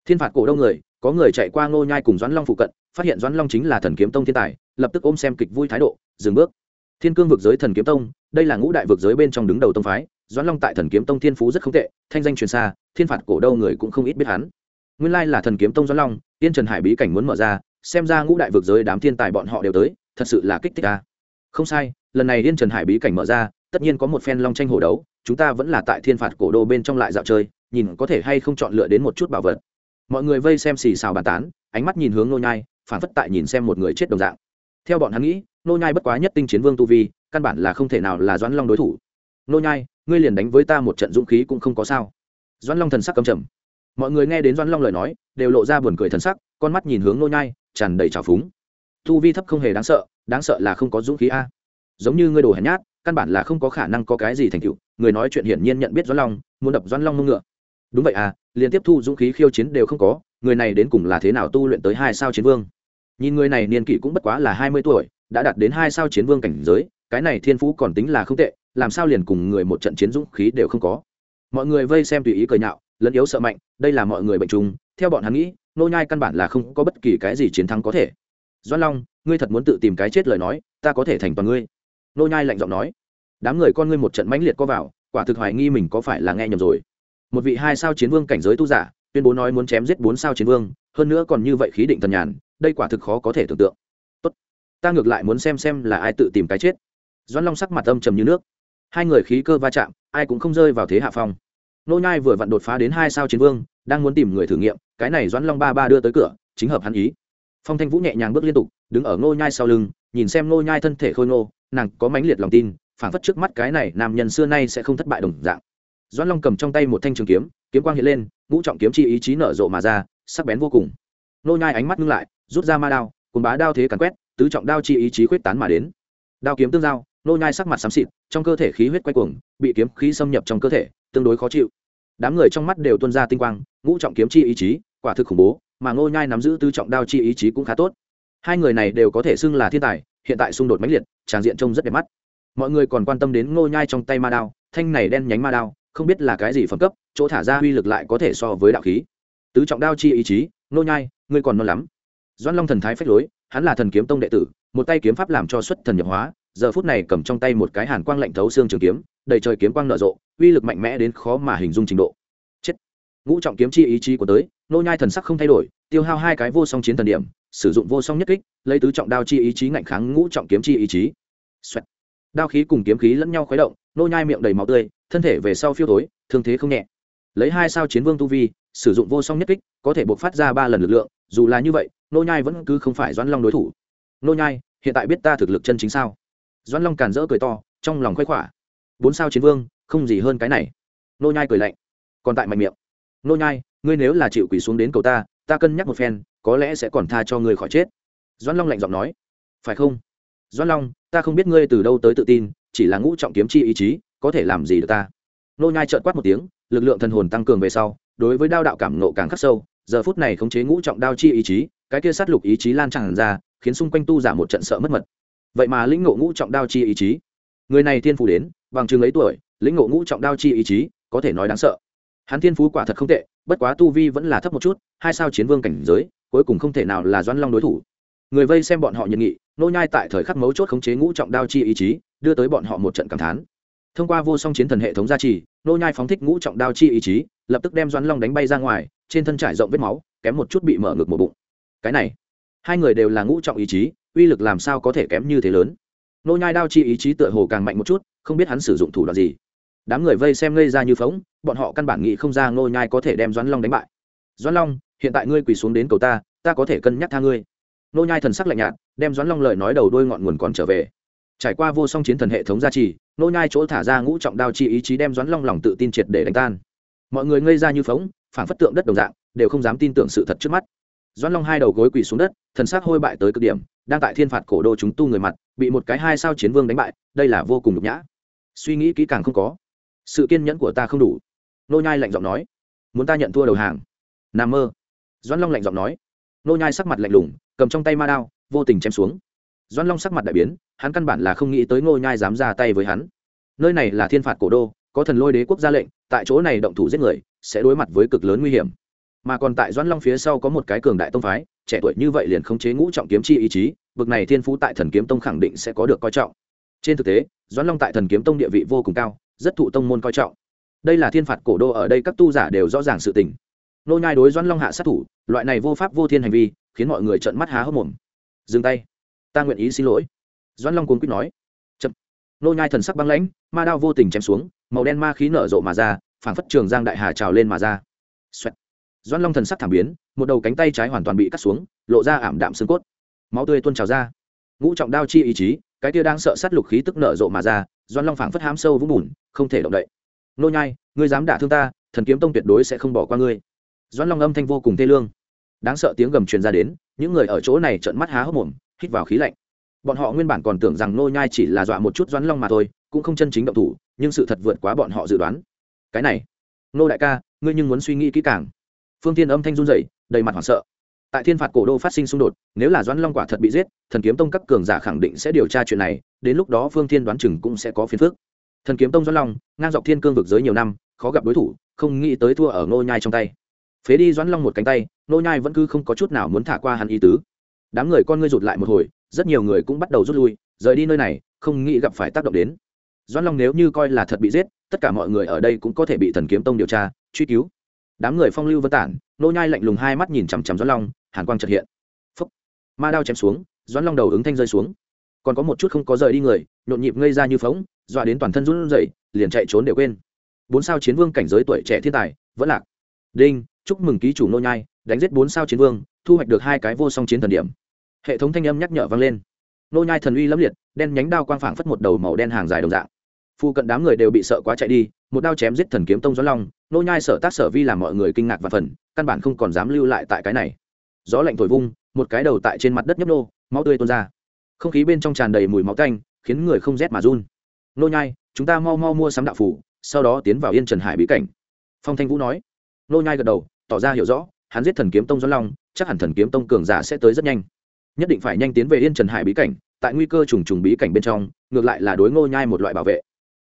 Thiên phạt cổ đông người có người chạy qua ngô nhai cùng doãn long phụ cận phát hiện doãn long chính là thần kiếm tông thiên tài lập tức ôm xem kịch vui thái độ dừng bước. Thiên cương vực giới thần kiếm tông đây là ngũ đại vực giới bên trong đứng đầu tông phái doãn long tại thần kiếm tông thiên phú rất không tệ thanh danh truyền xa thiên phạt cổ đâu người cũng không ít biết hắn. Nguyên lai là thần kiếm tông doãn long tiên trần hải bí cảnh muốn mở ra xem ra ngũ đại vực giới đám thiên tài bọn họ đều tới thật sự là kích thích ta. Không sai lần này yên trần hải bí cảnh mở ra tất nhiên có một phen long tranh hổ đấu, chúng ta vẫn là tại thiên phạt cổ đô bên trong lại dạo chơi, nhìn có thể hay không chọn lựa đến một chút bảo vật. Mọi người vây xem xì xào bàn tán, ánh mắt nhìn hướng nô nhai, phản phất tại nhìn xem một người chết đồng dạng. Theo bọn hắn nghĩ, nô nhai bất quá nhất tinh chiến vương tu vi, căn bản là không thể nào là doãn long đối thủ. Nô nhai, ngươi liền đánh với ta một trận dũng khí cũng không có sao. Doãn long thần sắc căm trầm. Mọi người nghe đến doãn long lời nói, đều lộ ra buồn cười thần sắc, con mắt nhìn hướng nô nhai, tràn đầy trào phúng. Tu vi thấp không hề đáng sợ đáng sợ là không có dũng khí a. Giống như ngươi đồ hèn nhát căn bản là không có khả năng có cái gì thành tựu. Người nói chuyện hiển nhiên nhận biết doãn long, muốn đập doãn long mông ngựa. Đúng vậy à liên tiếp thu dũng khí khiêu chiến đều không có, người này đến cùng là thế nào tu luyện tới hai sao chiến vương? Nhìn người này niên kỷ cũng bất quá là hai mươi tuổi, đã đạt đến hai sao chiến vương cảnh giới, cái này thiên phú còn tính là không tệ, làm sao liền cùng người một trận chiến dũng khí đều không có? Mọi người vây xem tùy ý cười nhạo, lẫn yếu sợ mạnh, đây là mọi người bệnh chung theo bọn hắn nghĩ, nô nhai căn bản là không có bất kỳ cái gì chiến thắng có thể. Doan long, ngươi thật muốn tự tìm cái chết lời nói, ta có thể thành toàn ngươi nô nhai lạnh giọng nói, đám người con ngươi một trận mãnh liệt co vào, quả thực hoài nghi mình có phải là nghe nhầm rồi. Một vị hai sao chiến vương cảnh giới tu giả, tuyên bố nói muốn chém giết bốn sao chiến vương, hơn nữa còn như vậy khí định thần nhàn, đây quả thực khó có thể tưởng tượng. Tốt, ta ngược lại muốn xem xem là ai tự tìm cái chết. Doãn long sắc mặt âm trầm như nước. Hai người khí cơ va chạm, ai cũng không rơi vào thế hạ phong. Nô nhai vừa vặn đột phá đến hai sao chiến vương, đang muốn tìm người thử nghiệm, cái này doãn long ba ba đưa tới cửa, chính hợp hắn ý. Phong thanh vũ nhẹ nhàng bước liên tục, đứng ở nô nhai sau lưng nhìn xem nô nhai thân thể khôi ngô, nàng có mãnh liệt lòng tin, phảng phất trước mắt cái này nam nhân xưa nay sẽ không thất bại đồng dạng. Doãn long cầm trong tay một thanh trường kiếm kiếm quang hiện lên, ngũ trọng kiếm chi ý chí nở rộ mà ra, sắc bén vô cùng. Nô nhai ánh mắt ngưng lại, rút ra ma đao cùng bá đao thế càn quét, tứ trọng đao chi ý chí quyết tán mà đến. Đao kiếm tương giao nô nhai sắc mặt xám xịt, trong cơ thể khí huyết quay cuồng, bị kiếm khí xâm nhập trong cơ thể, tương đối khó chịu. Đám người trong mắt đều tuôn ra tinh quang, ngũ trọng kiếm chi ý chí, quả thực khủng bố, mà nô nhai nắm giữ tứ trọng đao chi ý chí cũng khá tốt hai người này đều có thể xưng là thiên tài, hiện tại xung đột mãnh liệt, tràng diện trông rất đẹp mắt. Mọi người còn quan tâm đến Ngô nhai trong tay ma đao, thanh này đen nhánh ma đao, không biết là cái gì phẩm cấp, chỗ thả ra uy lực lại có thể so với đạo khí. Tứ trọng đao chi ý chí, Ngô nhai, ngươi còn non lắm. Doan long thần thái phách lối, hắn là thần kiếm tông đệ tử, một tay kiếm pháp làm cho xuất thần nhập hóa, giờ phút này cầm trong tay một cái hàn quang lạnh thấu xương trường kiếm, đầy trời kiếm quang nở rộ, uy lực mạnh mẽ đến khó mà hình dung trình độ. Chết. Ngũ trọng kiếm chi ý chí của tới nô nhai thần sắc không thay đổi, tiêu hao hai cái vô song chiến thần điểm sử dụng vô song nhất kích, lấy tứ trọng đao chi ý chí ngạnh kháng ngũ trọng kiếm chi ý chí. Xoẹt. đao khí cùng kiếm khí lẫn nhau khuấy động, nô nhai miệng đầy máu tươi, thân thể về sau phiêu tối, thương thế không nhẹ. Lấy hai sao chiến vương tu vi, sử dụng vô song nhất kích, có thể buộc phát ra ba lần lực lượng, dù là như vậy, nô nhai vẫn cứ không phải doãn long đối thủ. Nô nhai, hiện tại biết ta thực lực chân chính sao? Doãn long càn rỡ cười to, trong lòng khoái khỏa. Bốn sao chiến vương, không gì hơn cái này. Nô nhai cười lạnh, còn tại mạnh miệng. Nô nhai, ngươi nếu là chịu quỳ xuống đến cầu ta ta cân nhắc một phen có lẽ sẽ còn tha cho ngươi khỏi chết. Doãn long lạnh giọng nói, phải không? Doãn long, ta không biết ngươi từ đâu tới tự tin, chỉ là ngũ trọng kiếm chi ý chí, có thể làm gì được ta? Nô nhai trợn quát một tiếng, lực lượng thần hồn tăng cường về sau, đối với đao đạo cảm nộ càng khắc sâu, giờ phút này khống chế ngũ trọng đao chi ý chí, cái kia sát lục ý chí lan tràn ra, khiến xung quanh tu giả một trận sợ mất mật. Vậy mà lĩnh ngộ ngũ trọng đao chi ý chí, người này thiên phú đến, bằng chừng ấy tuổi, lĩnh ngộ ngũ trọng đao chi ý chí, có thể nói đáng sợ. Hắn thiên phú quả thật không tệ, bất quá tu vi vẫn là thấp một chút, hai sao chiến vương cảnh giới cuối cùng không thể nào là doãn long đối thủ. Người vây xem bọn họ nhận nghị, nô nhai tại thời khắc mấu chốt khống chế ngũ trọng đao chi ý chí, đưa tới bọn họ một trận cảm thán. Thông qua vô song chiến thần hệ thống gia trì, nô nhai phóng thích ngũ trọng đao chi ý chí, lập tức đem doãn long đánh bay ra ngoài, trên thân trải rộng vết máu, kém một chút bị mở ngực một bụng. Cái này, hai người đều là ngũ trọng ý chí, uy lực làm sao có thể kém như thế lớn? Nô nhai đao chi ý chí tựa hồ càng mạnh một chút, không biết hắn sử dụng thủ đoạn gì. Đám người vây xem ngây ra như phóng bọn họ căn bản nghĩ không ra nô nhai có thể đem doãn long đánh bại doãn long, hiện tại ngươi quỳ xuống đến cầu ta ta có thể cân nhắc tha ngươi. Nô nhai thần sắc lạnh nhạt, đem doãn long lời nói đầu đuôi ngọn nguồn còn trở về. Trải qua vô song chiến thần hệ thống gia trì, nô nhai chỗ thả ra ngũ trọng đao chi ý chí đem doãn long lòng tự tin triệt để đánh tan. Mọi người ngây ra như phóng phản phất tượng đất đồng dạng, đều không dám tin tưởng sự thật trước mắt. Doãn long hai đầu gối quỳ xuống đất, thần sắc hôi bại tới cực điểm, đang tại thiên phạt cổ đô chúng tu người mặt, bị một cái hai sao chiến vương đánh bại, đây là vô cùng nhục nhã. Suy nghĩ kỹ càng không có. Sự kiên nhẫn của ta không đủ. Nô nhai lạnh giọng nói. Muốn ta nhận thua đầu hàng? Nam mơ. Doan long lạnh giọng nói. Nô nhai sắc mặt lạnh lùng, cầm trong tay ma đao, vô tình chém xuống. Doan long sắc mặt đại biến, hắn căn bản là không nghĩ tới nô nhai dám ra tay với hắn. Nơi này là thiên phạt cổ đô, có thần lôi đế quốc ra lệnh, tại chỗ này động thủ giết người, sẽ đối mặt với cực lớn nguy hiểm. Mà còn tại Doan long phía sau có một cái cường đại tông phái, trẻ tuổi như vậy liền khống chế ngũ trọng kiếm chi ý chí vực này thiên phú tại thần kiếm tông khẳng định sẽ có được coi trọng. Trên thực tế Doan long tại thần kiếm tông địa vị vô cùng cao, rất thụ tông môn coi trọng. Đây là thiên phạt cổ đô ở đây các tu giả đều rõ ràng sự tình nô nhai đối doãn long hạ sát thủ, loại này vô pháp vô thiên hành vi, khiến mọi người trợn mắt há hốc mồm. Dừng tay. Ta nguyện ý xin lỗi. Doãn long cuồng quýt nói. Chậm. Nô nhai thần sắc băng lãnh, ma đao vô tình chém xuống, màu đen ma khí nở rộ mà ra, phảng phất trường giang đại hà trào lên mà ra. Xoẹt. doãn long thần sắc thảm biến, một đầu cánh tay trái hoàn toàn bị cắt xuống, lộ ra ảm đạm xương cốt. Máu tươi tuôn trào ra. Ngũ trọng đao chi ý chí, cái kia đang sợ sát lục khí tức nở rộ mà ra, doãn long phảng phất hám sâu vũng bùn, không thể động đậy. Nô nhai, ngươi dám đả thương ta, thần kiếm tông tuyệt đối sẽ không bỏ qua ngươi doãn long âm thanh vô cùng thê lương. Đáng sợ tiếng gầm truyền ra đến, những người ở chỗ này trợn mắt há hốc mồm, hít vào khí lạnh. Bọn họ nguyên bản còn tưởng rằng nô nhai chỉ là dọa một chút doãn long mà thôi, cũng không chân chính động thủ, nhưng sự thật vượt quá bọn họ dự đoán. Cái này, nô đại ca, ngươi nhưng muốn suy nghĩ kỹ càng. Phương tiên âm thanh run rẩy, đầy mặt hoảng sợ. Tại thiên phạt cổ đô phát sinh xung đột, nếu là doãn long quả thật bị giết, thần kiếm tông các cường giả khẳng định sẽ điều tra chuyện này, đến lúc đó phương thiên đoán chừng cũng sẽ có phiền phức. Thần kiếm tông doãn long, ngang dọc thiên cương vực giới nhiều năm, khó gặp đối thủ, không nghĩ tới thua ở nô nhai trong tay phế đi doãn long một cánh tay, nô nhai vẫn cứ không có chút nào muốn thả qua hắn ý tứ. Đám người con ngươi rụt lại một hồi, rất nhiều người cũng bắt đầu rút lui, rời đi nơi này, không nghĩ gặp phải tác động đến. Doãn long nếu như coi là thật bị giết, tất cả mọi người ở đây cũng có thể bị thần kiếm tông điều tra, truy cứu. Đám người phong lưu vân tản, nô nhai lạnh lùng hai mắt nhìn chằm chằm doãn long, hàn quang chợt hiện. Phúc. Ma đao chém xuống, doãn long đầu ứng thanh rơi xuống. Còn có một chút không có rời đi người, nhộn nhịp ngây ra như phóng dọa đến toàn thân run rẩy, liền chạy trốn đều quên. Bốn sao chiến vương cảnh giới tuổi trẻ thiên tài, vẫn lạc. Đinh chúc mừng ký chủ nô nhai, đánh giết bốn sao chiến vương, thu hoạch được hai cái vô song chiến thần điểm. Hệ thống thanh âm nhắc nhở vang lên. Nô nhai thần uy lẫm liệt, đen nhánh đao quang phảng phất một đầu màu đen hàng dài đồng dạng. Phu cận đám người đều bị sợ quá chạy đi, một đao chém giết thần kiếm tông gió long nô nhai sợ tác sở vi làm mọi người kinh ngạc và phần, căn bản không còn dám lưu lại tại cái này. Gió lạnh thổi vung, một cái đầu tại trên mặt đất nhấp nô, máu tươi tuôn ra. Không khí bên trong tràn đầy mùi máu tanh, khiến người không rét mà run. Nô nhai, chúng ta mau mau mua sắm đạo phủ, sau đó tiến vào yên trần hải bí cảnh. Phong thanh vũ nói. Nô nhai gật đầu tỏ ra hiểu rõ hắn giết thần kiếm tông doãn long chắc hẳn thần kiếm tông cường giả sẽ tới rất nhanh. Nhất định phải nhanh tiến về yên trần hải bí cảnh tại nguy cơ trùng trùng bí cảnh bên trong ngược lại là đối ngô nhai một loại bảo vệ.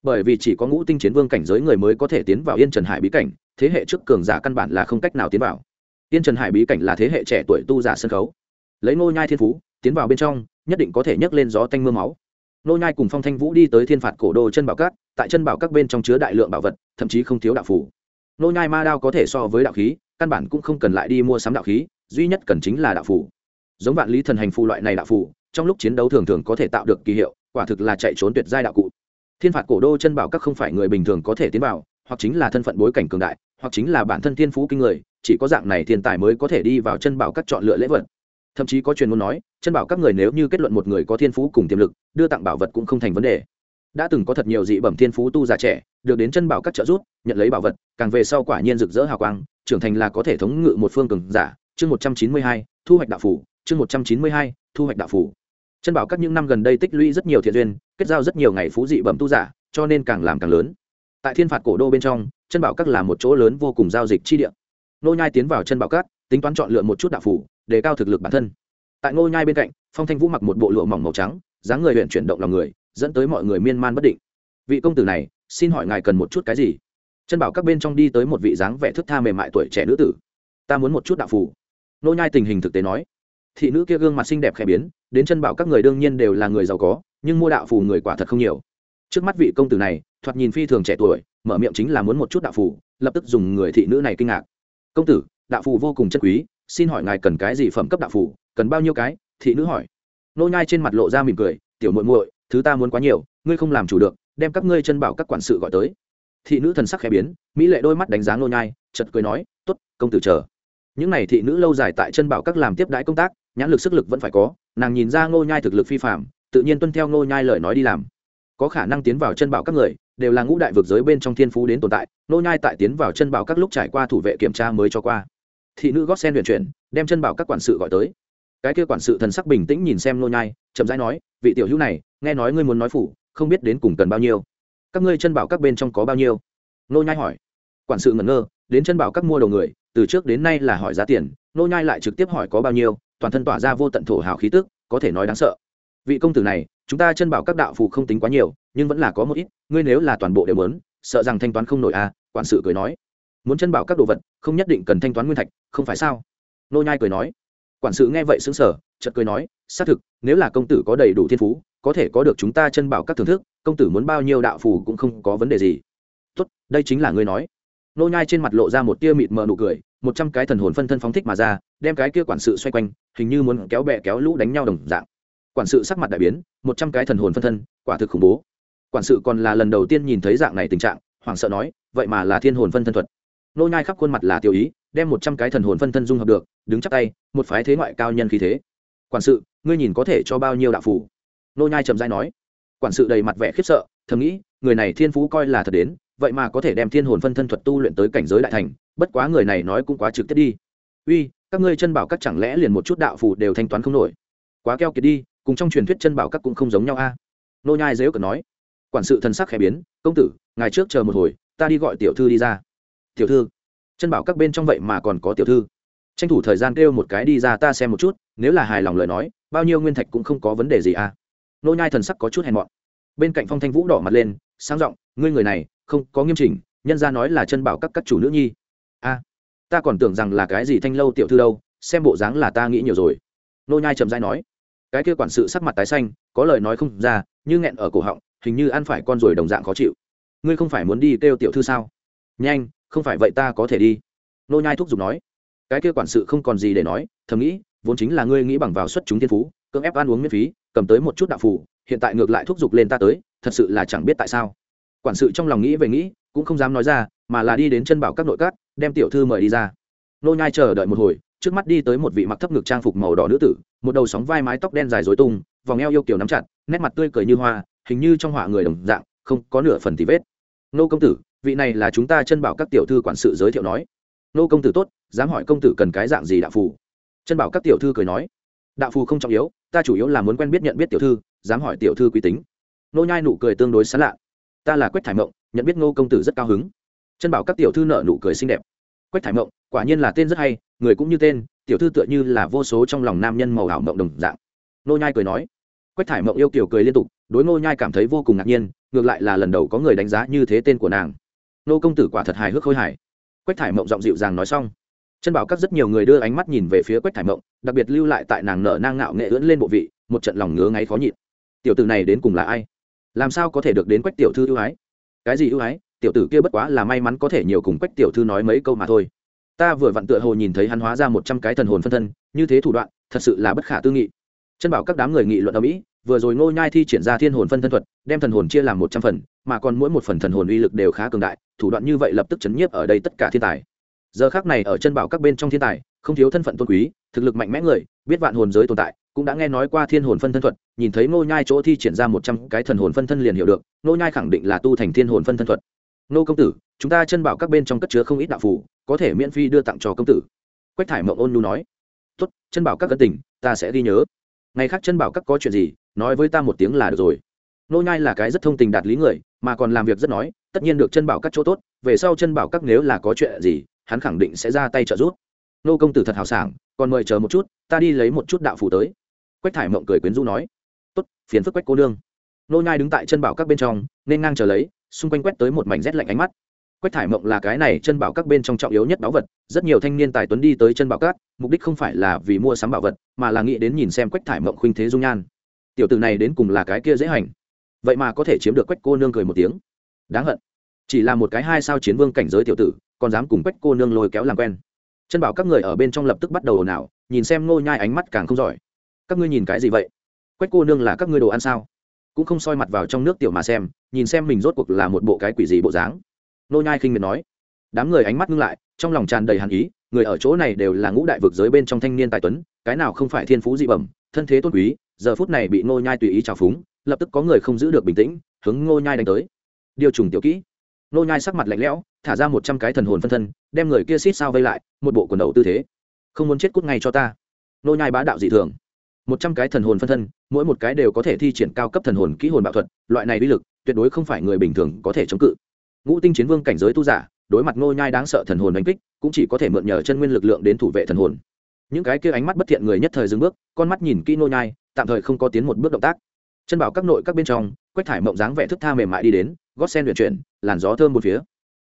Bởi vì chỉ có ngũ tinh chiến vương cảnh giới người mới có thể tiến vào yên trần hải bí cảnh thế hệ trước cường giả căn bản là không cách nào tiến vào. Yên trần hải bí cảnh là thế hệ trẻ tuổi tu giả sân khấu. Lấy ngô nhai thiên phú tiến vào bên trong nhất định có thể nhấc lên gió tanh mưa máu. Ngô nhai cùng phong thanh vũ đi tới thiên phạt cổ đô chân bảo cát, tại chân bảo các bên trong chứa đại lượng bảo vật thậm chí không thiếu đạo phủ ngô nhai ma đao có thể so với đạo khí căn bản cũng không cần lại đi mua sắm đạo khí, duy nhất cần chính là đạo phủ. Giống vạn lý thần hành phù loại này đạo phù trong lúc chiến đấu thường thường có thể tạo được kỳ hiệu, quả thực là chạy trốn tuyệt giai đạo cụ. Thiên phạt cổ đô chân bảo các không phải người bình thường có thể tiến vào, hoặc chính là thân phận bối cảnh cường đại, hoặc chính là bản thân thiên phú kinh người, chỉ có dạng này thiên tài mới có thể đi vào chân bảo các chọn lựa lễ vật. Thậm chí có truyền ngôn nói, chân bảo các người nếu như kết luận một người có thiên phú cùng tiềm lực, đưa tặng bảo vật cũng không thành vấn đề đã từng có thật nhiều dị bẩm thiên phú tu già trẻ, được đến chân bảo các trợ giúp, nhận lấy bảo vật, càng về sau quả nhiên rực rỡ hào quang, trưởng thành là có thể thống ngự một phương cường giả. Chương một trăm chín mươi hai, thu hoạch đạo phủ. Chương một trăm chín mươi hai, thu hoạch đạo phủ. Chân bảo các những năm gần đây tích lũy rất nhiều thiện duyên, kết giao rất nhiều ngày phú dị bẩm tu giả, cho nên càng làm càng lớn. Tại thiên phạt cổ đô bên trong, chân bảo các là một chỗ lớn vô cùng giao dịch chi địa. Nô nhai tiến vào chân bảo các, tính toán chọn lựa một chút đạo phủ để cao thực lực bản thân. Tại ngô nhai bên cạnh, phong thanh vũ mặc một bộ lụa mỏng màu trắng, dáng người huyện chuyển động lòng người dẫn tới mọi người miên man bất định. Vị công tử này, xin hỏi ngài cần một chút cái gì? Chân bảo các bên trong đi tới một vị dáng vẻ thức tha mềm mại tuổi trẻ nữ tử. Ta muốn một chút đạo phủ nô nhai tình hình thực tế nói. Thị nữ kia gương mặt xinh đẹp khẽ biến, đến chân bảo các người đương nhiên đều là người giàu có, nhưng mua đạo phù người quả thật không nhiều. Trước mắt vị công tử này, thoạt nhìn phi thường trẻ tuổi, mở miệng chính là muốn một chút đạo phù, lập tức dùng người thị nữ này kinh ngạc. Công tử, đạo phù vô cùng chân quý, xin hỏi ngài cần cái gì phẩm cấp đạo phù, cần bao nhiêu cái? Thị nữ hỏi. Nô nhai trên mặt lộ ra mỉm cười, tiểu muội muội thứ ta muốn quá nhiều, ngươi không làm chủ được, đem các ngươi chân bảo các quản sự gọi tới. Thị nữ thần sắc khẽ biến, mỹ lệ đôi mắt đánh giá nô nhai chật cười nói, tốt, công tử chờ. Những này thị nữ lâu dài tại chân bảo các làm tiếp đãi công tác, nhãn lực sức lực vẫn phải có, nàng nhìn ra ngô nhai thực lực phi phạm tự nhiên tuân theo ngô nhai lời nói đi làm. Có khả năng tiến vào chân bảo các người, đều là ngũ đại vực giới bên trong thiên phú đến tồn tại, ngô nhai tại tiến vào chân bảo các lúc trải qua thủ vệ kiểm tra mới cho qua. Thị nữ gót sen huyền chuyển, đem chân bảo các quản sự gọi tới. Cái kia quản sự thần sắc bình tĩnh nhìn xem ngô nhai, chậm rãi nói, vị tiểu hữu này nghe nói ngươi muốn nói phủ, không biết đến cùng cần bao nhiêu. Các ngươi chân bảo các bên trong có bao nhiêu? Nô nhai hỏi. Quản sự ngẩn ngơ, đến chân bảo các mua đầu người, từ trước đến nay là hỏi giá tiền, nô nhai lại trực tiếp hỏi có bao nhiêu, toàn thân tỏa ra vô tận thổ hào khí tức, có thể nói đáng sợ. Vị công tử này, chúng ta chân bảo các đạo phù không tính quá nhiều, nhưng vẫn là có một ít, ngươi nếu là toàn bộ đều muốn, sợ rằng thanh toán không nổi à quản sự cười nói. Muốn chân bảo các đồ vật, không nhất định cần thanh toán nguyên thạch, không phải sao? Nô nhai cười nói. Quản sự nghe vậy sững sờ, chợt cười nói, xác thực, nếu là công tử có đầy đủ thiên phú có thể có được chúng ta chân bảo các thưởng thức, công tử muốn bao nhiêu đạo phù cũng không có vấn đề gì. Tốt, đây chính là ngươi nói. Nô nhai trên mặt lộ ra một tia mịt mờ nụ cười, một trăm cái thần hồn phân thân phóng thích mà ra, đem cái kia quản sự xoay quanh, hình như muốn kéo bè kéo lũ đánh nhau đồng dạng. Quản sự sắc mặt đại biến, một trăm cái thần hồn phân thân, quả thực khủng bố. Quản sự còn là lần đầu tiên nhìn thấy dạng này tình trạng, hoảng sợ nói, vậy mà là thiên hồn phân thân thuật. Nô nhai khắp khuôn mặt là tiêu ý, đem một trăm cái thần hồn phân thân dung hợp được, đứng chắp tay, một phái thế ngoại cao nhân khí thế. Quản sự, ngươi nhìn có thể cho bao nhiêu đạo phủ nô nhai trầm giai nói, quản sự đầy mặt vẻ khiếp sợ, thầm nghĩ, người này thiên phú coi là thật đến, vậy mà có thể đem thiên hồn phân thân thuật tu luyện tới cảnh giới đại thành, bất quá người này nói cũng quá trực tiếp đi. Uy, các ngươi chân bảo các chẳng lẽ liền một chút đạo phù đều thanh toán không nổi? Quá keo kiệt đi, cùng trong truyền thuyết chân bảo các cũng không giống nhau a. Nô nhai dếu cẩn nói, quản sự thần sắc khẽ biến, công tử, ngài trước chờ một hồi, ta đi gọi tiểu thư đi ra. Tiểu thư? Chân bảo các bên trong vậy mà còn có tiểu thư. Tranh thủ thời gian kêu một cái đi ra ta xem một chút, nếu là hài lòng lời nói, bao nhiêu nguyên thạch cũng không có vấn đề gì a nô nhai thần sắc có chút hèn mọn. Bên cạnh phong thanh vũ đỏ mặt lên sang giọng, ngươi người này, không có nghiêm chỉnh, nhân ra nói là chân bảo các các chủ nữ nhi. A, ta còn tưởng rằng là cái gì thanh lâu tiểu thư đâu, xem bộ dáng là ta nghĩ nhiều rồi. Nô nhai trầm dài nói, cái kia quản sự sắc mặt tái xanh, có lời nói không ra, như nghẹn ở cổ họng, hình như ăn phải con ruồi đồng dạng khó chịu. Ngươi không phải muốn đi kêu tiểu thư sao? Nhanh, không phải vậy ta có thể đi. Nô nhai thúc giục nói, cái kia quản sự không còn gì để nói, thầm nghĩ, vốn chính là ngươi nghĩ bằng vào xuất chúng thiên phú, cưỡng ép ăn uống miễn phí cầm tới một chút đạo phù, hiện tại ngược lại thúc giục lên ta tới, thật sự là chẳng biết tại sao. Quản sự trong lòng nghĩ về nghĩ, cũng không dám nói ra, mà là đi đến chân bảo các nội các, đem tiểu thư mời đi ra. Nô nhai chờ đợi một hồi, trước mắt đi tới một vị mặc thấp ngực trang phục màu đỏ nữ tử, một đầu sóng vai mái tóc đen dài rối tung, vòng eo yêu kiều nắm chặt, nét mặt tươi cười như hoa, hình như trong họa người đồng dạng, không có nửa phần tì vết. Nô công tử, vị này là chúng ta chân bảo các tiểu thư quản sự giới thiệu nói. Nô công tử tốt, dám hỏi công tử cần cái dạng gì đạo phù? Chân bảo các tiểu thư cười nói. Đạo phù không trọng yếu ta chủ yếu là muốn quen biết nhận biết tiểu thư, dám hỏi tiểu thư quý tính. Nô nhai nụ cười tương đối sán lạ. Ta là quách thải mộng, nhận biết nô công tử rất cao hứng. Chân bảo các tiểu thư nợ nụ cười xinh đẹp. Quách thải mộng, quả nhiên là tên rất hay, người cũng như tên, tiểu thư tựa như là vô số trong lòng nam nhân màu ảo mộng đồng dạng. Nô nhai cười nói. Quách thải mộng yêu kiểu cười liên tục, đối nô nhai cảm thấy vô cùng ngạc nhiên, ngược lại là lần đầu có người đánh giá như thế tên của nàng. Nô công tử quả thật hài hước khôi hài. Quách thải mộng giọng dịu dàng nói xong chân bảo các rất nhiều người đưa ánh mắt nhìn về phía quách thải mộng, đặc biệt lưu lại tại nàng nở nang ngạo nghệ ưỡn lên bộ vị, một trận lòng ngứa ngáy khó nhịn. Tiểu tử này đến cùng là ai? Làm sao có thể được đến quách tiểu thư ưu ái? Cái gì ưu ái? Tiểu tử kia bất quá là may mắn có thể nhiều cùng quách tiểu thư nói mấy câu mà thôi. Ta vừa vặn tựa hồ nhìn thấy hắn hóa ra một trăm cái thần hồn phân thân, như thế thủ đoạn, thật sự là bất khả tư nghị. Chân bảo các đám người nghị luận ở mỹ vừa rồi ngô nhai thi triển ra thiên hồn phân thân thuật, đem thần hồn chia làm một trăm phần, mà còn mỗi một phần thần hồn uy lực đều khá cường đại, thủ đoạn như vậy lập tức chấn nhiếp ở đây tất cả thiên tài giờ khác này ở chân bảo các bên trong thiên tài, không thiếu thân phận tôn quý, thực lực mạnh mẽ người, biết vạn hồn giới tồn tại, cũng đã nghe nói qua thiên hồn phân thân thuật, nhìn thấy ngô nhai chỗ thi triển ra một trăm cái thần hồn phân thân liền hiểu được, ngô nhai khẳng định là tu thành thiên hồn phân thân thuật. Ngô công tử, chúng ta chân bảo các bên trong cất chứa không ít đạo phủ có thể miễn phí đưa tặng cho công tử. Quách thải mộng ôn nhu nói. Tốt, chân bảo các cân tình, ta sẽ ghi nhớ. Ngày khác chân bảo các có chuyện gì, nói với ta một tiếng là được rồi. Nô nhai là cái rất thông tình đạt lý người, mà còn làm việc rất nói, tất nhiên được chân bảo các chỗ tốt, về sau chân bảo các nếu là có chuyện gì hắn khẳng định sẽ ra tay trợ giúp. Nô công tử thật hào sảng, còn mời chờ một chút, ta đi lấy một chút đạo phủ tới. Quách thải mộng cười quyến rũ nói. Tốt, phiền phức quách cô nương. Nô nhai đứng tại chân bảo các bên trong, nên ngang chờ lấy, xung quanh quét tới một mảnh rét lạnh ánh mắt. Quách thải mộng là cái này chân bảo các bên trong trọng yếu nhất báu vật, rất nhiều thanh niên tài tuấn đi tới chân bảo các, mục đích không phải là vì mua sắm bảo vật, mà là nghĩ đến nhìn xem quách thải mộng khuynh thế dung nhan. Tiểu tử này đến cùng là cái kia dễ hành. Vậy mà có thể chiếm được quách cô nương cười một tiếng. Đáng hận. Chỉ là một cái hai sao chiến vương cảnh giới tiểu tử còn dám cùng quách cô nương lôi kéo làm quen. Chân bảo các người ở bên trong lập tức bắt đầu ồn ào, nhìn xem ngô nhai ánh mắt càng không giỏi. Các ngươi nhìn cái gì vậy? Quách cô nương là các ngươi đồ ăn sao? Cũng không soi mặt vào trong nước tiểu mà xem, nhìn xem mình rốt cuộc là một bộ cái quỷ gì bộ dáng. Nô nhai khinh miệt nói. Đám người ánh mắt ngưng lại, trong lòng tràn đầy hàn ý, người ở chỗ này đều là ngũ đại vực giới bên trong thanh niên tài tuấn, cái nào không phải thiên phú dị bẩm, thân thế tôn quý, giờ phút này bị nô nhai tùy ý trào phúng, lập tức có người không giữ được bình tĩnh, hướng nô nhai đánh tới. Điều trùng tiểu kỹ. Nô nhai sắc mặt lạnh lẽo thả ra một trăm cái thần hồn phân thân, đem người kia xít sao vây lại, một bộ quần đầu tư thế. Không muốn chết cút ngay cho ta. Nô nhai bá đạo dị thường. Một trăm cái thần hồn phân thân, mỗi một cái đều có thể thi triển cao cấp thần hồn kỹ hồn bạo thuật, loại này uy lực, tuyệt đối không phải người bình thường có thể chống cự. Ngũ tinh chiến vương cảnh giới tu giả, đối mặt nô nhai đáng sợ thần hồn đánh kích, cũng chỉ có thể mượn nhờ chân nguyên lực lượng đến thủ vệ thần hồn. Những cái kia ánh mắt bất thiện người nhất thời dừng bước, con mắt nhìn kỹ nô nhai, tạm thời không có tiến một bước động tác. Chân bảo các nội các bên trong, quách thải mộng dáng vẻ thức tha mềm mại đi đến, gót sen luyện chuyển, làn gió thơm một phía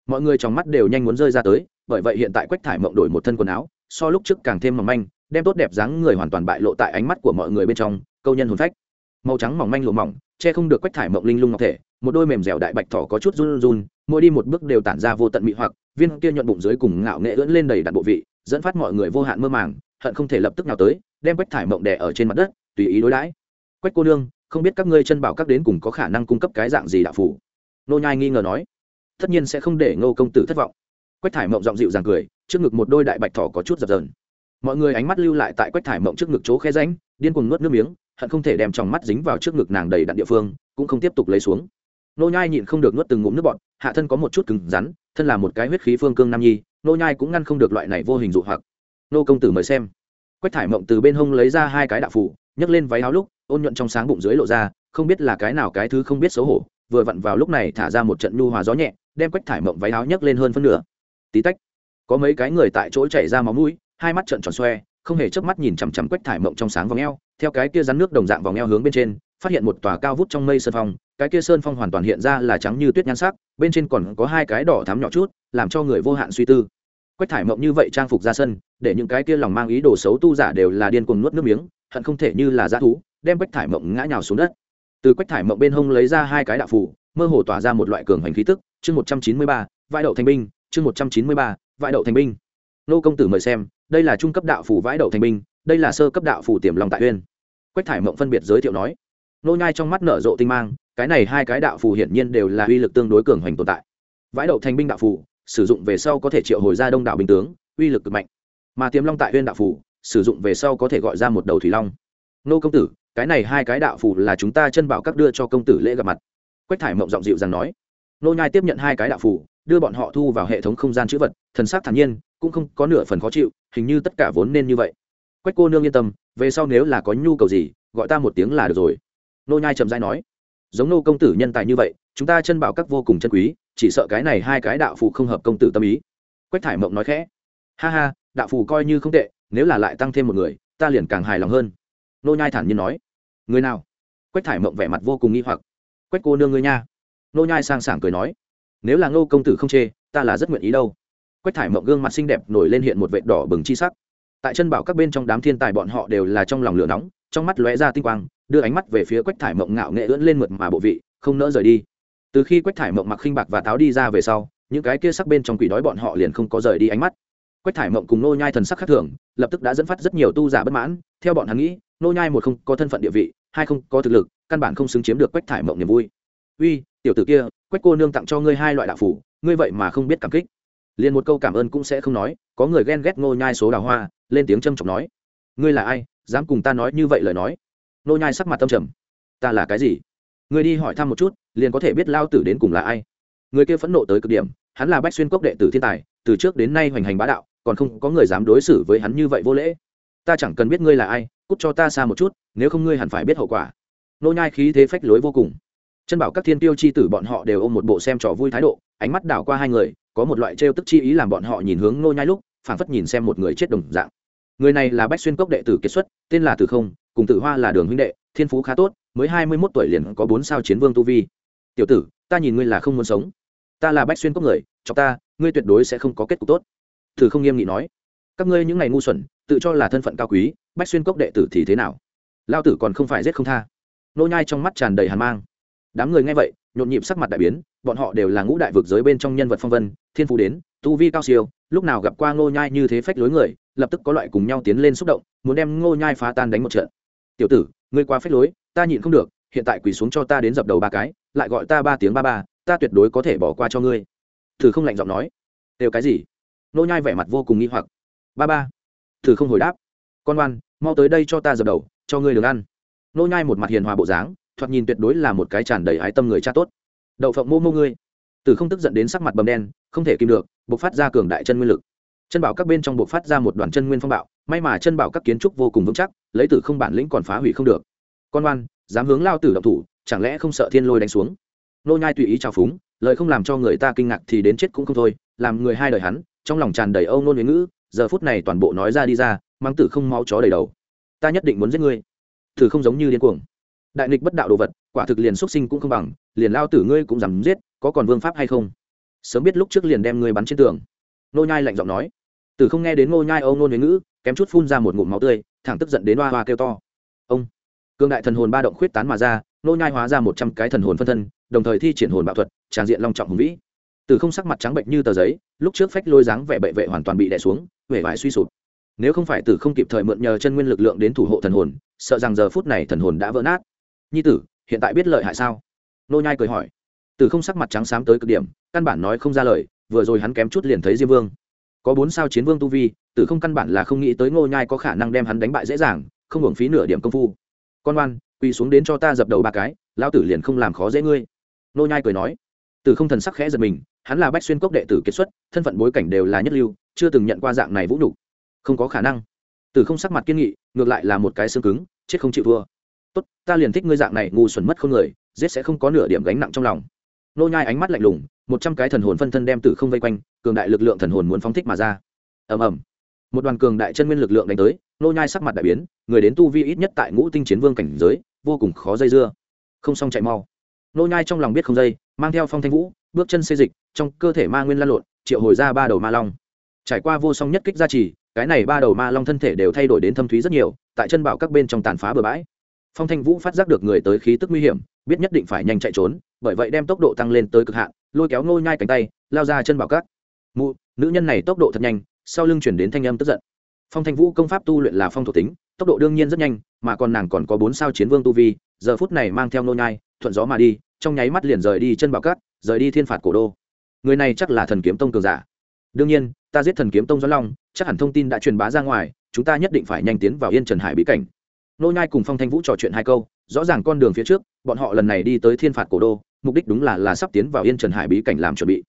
mọi người trong mắt đều nhanh muốn rơi ra tới, bởi vậy hiện tại quách thải mộng đổi một thân quần áo, so lúc trước càng thêm mỏng manh, đem tốt đẹp dáng người hoàn toàn bại lộ tại ánh mắt của mọi người bên trong, câu nhân hồn phách. Màu trắng mỏng manh lộ mỏng, che không được quách thải mộng linh lung ngọc thể, một đôi mềm dẻo đại bạch thỏ có chút run run, mỗi đi một bước đều tản ra vô tận mị hoặc, viên kia nhuận bụng dưới cùng ngạo nghệ ưỡn lên đầy đặn bộ vị, dẫn phát mọi người vô hạn mơ màng, hận không thể lập tức nào tới, đem quách thải mộng đè ở trên mặt đất, tùy ý đối đãi. Quách cô nương, không biết các ngươi chân bảo các đến cùng có khả năng cung cấp cái dạng gì đạo phủ nô nhai nghi ngờ nói tất nhiên sẽ không để ngô công tử thất vọng. Quách thải mộng giọng dịu dàng cười, trước ngực một đôi đại bạch thỏ có chút dập dờn. Mọi người ánh mắt lưu lại tại quách thải mộng trước ngực chỗ khe ránh điên cuồng nuốt nước miếng, hận không thể đem trong mắt dính vào trước ngực nàng đầy đặn địa phương, cũng không tiếp tục lấy xuống. Nô nhai nhịn không được nuốt từng ngụm nước bọt, hạ thân có một chút cứng rắn, thân là một cái huyết khí phương cương nam nhi, nô nhai cũng ngăn không được loại này vô hình dụ hoặc. Nô công tử mời xem. Quách thải mộng từ bên hông lấy ra hai cái đạo phủ nhấc lên váy áo lúc, ôn nhuận trong sáng bụng dưới lộ ra, không biết là cái nào cái thứ không biết xấu hổ, vừa vặn vào lúc này thả ra một trận nhu hòa gió nhẹ đem quách thải mộng váy áo nhấc lên hơn phân nửa. Tí tách, có mấy cái người tại chỗ chảy ra máu mũi, hai mắt trợn tròn xoe, không hề chớp mắt nhìn chằm chằm quách thải mộng trong sáng vòng eo, theo cái kia rắn nước đồng dạng vòng eo hướng bên trên, phát hiện một tòa cao vút trong mây sơn phong, cái kia sơn phong hoàn toàn hiện ra là trắng như tuyết nhan sắc, bên trên còn có hai cái đỏ thắm nhỏ chút, làm cho người vô hạn suy tư. Quách thải mộng như vậy trang phục ra sân, để những cái kia lòng mang ý đồ xấu tu giả đều là điên cuồng nuốt nước miếng, hận không thể như là dã thú, đem quách thải mộng ngã nhào xuống đất. Từ quách thải mộng bên hông lấy ra hai cái đạo phủ mơ hồ tỏa ra một loại cường hành khí tức chương một trăm chín mươi ba, vãi đậu thành binh, chương một trăm chín mươi ba, vãi đậu thành binh. Nô công tử mời xem, đây là trung cấp đạo phủ vãi đậu thành binh, đây là sơ cấp đạo phủ tiềm long tại uyên. Quách thải mộng phân biệt giới thiệu nói, nô nhai trong mắt nở rộ tinh mang, cái này hai cái đạo phù hiển nhiên đều là uy lực tương đối cường hoành tồn tại. Vãi đậu thành binh đạo phù sử dụng về sau có thể triệu hồi ra đông đảo binh tướng, uy lực cực mạnh. Mà tiềm long tại huyên đạo phù sử dụng về sau có thể gọi ra một đầu thủy long. Nô công tử, cái này hai cái đạo phù là chúng ta chân bảo các đưa cho công tử lễ gặp mặt. Quách thải mộng giọng dịu rằng nói nô nhai tiếp nhận hai cái đạo phù, đưa bọn họ thu vào hệ thống không gian chữ vật, thần sắc thản nhiên, cũng không có nửa phần khó chịu, hình như tất cả vốn nên như vậy. Quách cô nương yên tâm, về sau nếu là có nhu cầu gì, gọi ta một tiếng là được rồi. Nô nhai trầm rãi nói, giống nô công tử nhân tài như vậy, chúng ta chân bảo các vô cùng chân quý, chỉ sợ cái này hai cái đạo phù không hợp công tử tâm ý. Quách thải mộng nói khẽ, ha ha, đạo phù coi như không tệ, nếu là lại tăng thêm một người, ta liền càng hài lòng hơn. Nô nhai thản nhiên nói, người nào? Quách thải mộng vẻ mặt vô cùng nghi hoặc, quách cô nương ngươi nha nô nhai sang sảng cười nói, nếu là ngô công tử không chê, ta là rất nguyện ý đâu. Quách thải mộng gương mặt xinh đẹp nổi lên hiện một vệt đỏ bừng chi sắc. Tại chân bảo các bên trong đám thiên tài bọn họ đều là trong lòng lửa nóng, trong mắt lóe ra tinh quang, đưa ánh mắt về phía quách thải mộng ngạo nghệ ưỡn lên mượt mà bộ vị, không nỡ rời đi. Từ khi quách thải mộng mặc khinh bạc và táo đi ra về sau, những cái kia sắc bên trong quỷ đói bọn họ liền không có rời đi ánh mắt. Quách thải mộng cùng nô nhai thần sắc khác thường, lập tức đã dẫn phát rất nhiều tu giả bất mãn. Theo bọn hắn nghĩ, nô nhai một không có thân phận địa vị, hai không có thực lực, căn bản không xứng chiếm được quách thải mộng niềm vui uy, tiểu tử kia, quách cô nương tặng cho ngươi hai loại đạo phủ, ngươi vậy mà không biết cảm kích. Liền một câu cảm ơn cũng sẽ không nói, có người ghen ghét ngô nhai số đào hoa, lên tiếng châm chọc nói. Ngươi là ai, dám cùng ta nói như vậy lời nói? Nô nhai sắc mặt tâm trầm. Ta là cái gì? Ngươi đi hỏi thăm một chút, liền có thể biết lao tử đến cùng là ai. Người kia phẫn nộ tới cực điểm, hắn là bách xuyên cốc đệ tử thiên tài, từ trước đến nay hoành hành bá đạo, còn không có người dám đối xử với hắn như vậy vô lễ. Ta chẳng cần biết ngươi là ai, cút cho ta xa một chút, nếu không ngươi hẳn phải biết hậu quả. Nô nhai khí thế phách lối vô cùng chân bảo các thiên tiêu chi tử bọn họ đều ôm một bộ xem trò vui thái độ, ánh mắt đảo qua hai người, có một loại trêu tức chi ý làm bọn họ nhìn hướng nô nhai lúc, phảng phất nhìn xem một người chết đồng dạng. Người này là bách xuyên cốc đệ tử kiệt xuất, tên là tử không, cùng tử hoa là đường huynh đệ, thiên phú khá tốt, mới hai mươi mốt tuổi liền có bốn sao chiến vương tu vi. Tiểu tử, ta nhìn ngươi là không muốn sống. Ta là bách xuyên cốc người cho ta, ngươi tuyệt đối sẽ không có kết cục tốt. Thử không nghiêm nghị nói. Các ngươi những ngày ngu xuẩn, tự cho là thân phận cao quý, bách xuyên cốc đệ tử thì thế nào? Lao tử còn không phải giết không tha. Nô nhai trong mắt tràn đầy hàn mang đám người nghe vậy, nhộn nhịp sắc mặt đại biến, bọn họ đều là ngũ đại vực giới bên trong nhân vật phong vân, thiên phú đến, tu vi cao siêu, lúc nào gặp qua ngô nhai như thế phách lối người, lập tức có loại cùng nhau tiến lên xúc động, muốn đem ngô nhai phá tan đánh một trận. Tiểu tử, ngươi quá phách lối, ta nhịn không được, hiện tại quỳ xuống cho ta đến dập đầu ba cái, lại gọi ta ba tiếng ba ba, ta tuyệt đối có thể bỏ qua cho ngươi. Thử không lạnh giọng nói. Đều cái gì? Ngô nhai vẻ mặt vô cùng nghi hoặc. Ba ba. Thử không hồi đáp. Con ngoan mau tới đây cho ta dập đầu, cho ngươi được ăn. Ngô nhai một mặt hiền hòa bộ dáng thoạt nhìn tuyệt đối là một cái tràn đầy ái tâm người cha tốt. Đậu phộng mô mô ngươi. Tử không tức giận đến sắc mặt bầm đen, không thể kìm được, buộc phát ra cường đại chân nguyên lực. Chân bảo các bên trong buộc phát ra một đoàn chân nguyên phong bạo, may mà chân bảo các kiến trúc vô cùng vững chắc, lấy tử không bản lĩnh còn phá hủy không được. Con oan, dám hướng lao tử động thủ, chẳng lẽ không sợ thiên lôi đánh xuống? Nô nhai tùy ý chào phúng, lời không làm cho người ta kinh ngạc thì đến chết cũng không thôi, làm người hai đời hắn, trong lòng tràn đầy âu nôn huế ngữ, giờ phút này toàn bộ nói ra đi ra, mang tử không máu chó đầy đầu. Ta nhất định muốn giết ngươi. Tử không giống như điên cuồng đại nghịch bất đạo đồ vật, quả thực liền xuất sinh cũng không bằng, liền lao tử ngươi cũng dám giết, có còn vương pháp hay không? Sớm biết lúc trước liền đem ngươi bắn trên tường. Nô nhai lạnh giọng nói. Tử không nghe đến nô nhai âu nôn huế ngữ, kém chút phun ra một ngụm máu tươi, thẳng tức giận đến hoa hoa kêu to. Ông! Cương đại thần hồn ba động khuyết tán mà ra nô nhai hóa ra một trăm cái thần hồn phân thân, đồng thời thi triển hồn bạo thuật, tràn diện long trọng hùng vĩ. Từ không sắc mặt trắng bệnh như tờ giấy, lúc trước phách lôi dáng vẻ bệ vệ hoàn toàn bị đè xuống, vẻ vải suy sụp. Nếu không phải tử không kịp thời mượn nhờ chân nguyên lực lượng đến thủ hộ thần hồn, sợ rằng giờ phút này thần hồn đã vỡ nát nhi tử, hiện tại biết lợi hại sao? Nô nhai cười hỏi. Tử không sắc mặt trắng xám tới cực điểm, căn bản nói không ra lời, vừa rồi hắn kém chút liền thấy diêm vương. Có bốn sao chiến vương tu vi tử không căn bản là không nghĩ tới ngô nhai có khả năng đem hắn đánh bại dễ dàng, không hưởng phí nửa điểm công phu. Con oan quỳ xuống đến cho ta dập đầu ba cái, lão tử liền không làm khó dễ ngươi. Nô nhai cười nói. Từ không thần sắc khẽ giật mình, hắn là bách xuyên cốc đệ tử kết xuất, thân phận bối cảnh đều là nhất lưu, chưa từng nhận qua dạng này vũ nhục. Không có khả năng. Từ không sắc mặt kiên nghị, ngược lại là một cái xương cứng, chết không chịu thua tốt, ta liền thích ngươi dạng này, ngu xuẩn mất không người, giết sẽ không có nửa điểm gánh nặng trong lòng. Nô nhai ánh mắt lạnh lùng, một trăm cái thần hồn phân thân đem tử không vây quanh, cường đại lực lượng thần hồn muốn phóng thích mà ra. Ầm ầm. Một đoàn cường đại chân nguyên lực lượng đánh tới, nô nhai sắc mặt đại biến, người đến tu vi ít nhất tại ngũ tinh chiến vương cảnh giới, vô cùng khó dây dưa. Không xong chạy mau. Nô nhai trong lòng biết không dây, mang theo phong thanh vũ, bước chân xê dịch, trong cơ thể ma nguyên lan lộn, triệu hồi ra ba đầu ma long. Trải qua vô song nhất kích gia trì, cái này ba đầu ma long thân thể đều thay đổi đến thâm thúy rất nhiều, tại chân bảo các bên trong tàn phá bừa bãi phong thanh vũ phát giác được người tới khí tức nguy hiểm, biết nhất định phải nhanh chạy trốn, bởi vậy đem tốc độ tăng lên tới cực hạn, lôi kéo ngô nhai cánh tay, lao ra chân bảo cát mụ, nữ nhân này tốc độ thật nhanh, sau lưng chuyển đến thanh âm tức giận. Phong thanh vũ công pháp tu luyện là phong thuộc tính, tốc độ đương nhiên rất nhanh, mà còn nàng còn có bốn sao chiến vương tu vi, giờ phút này mang theo nô nhai, thuận gió mà đi, trong nháy mắt liền rời đi chân bảo cát rời đi thiên phạt cổ đô. Người này chắc là thần kiếm tông cường giả. Đương nhiên, ta giết thần kiếm tông doãn long, chắc hẳn thông tin đã truyền bá ra ngoài, chúng ta nhất định phải nhanh tiến vào yên trần hải bí cảnh nô nhai cùng phong thanh vũ trò chuyện hai câu, rõ ràng con đường phía trước, bọn họ lần này đi tới thiên phạt cổ đô, mục đích đúng là là sắp tiến vào yên trần hải bí cảnh làm chuẩn bị.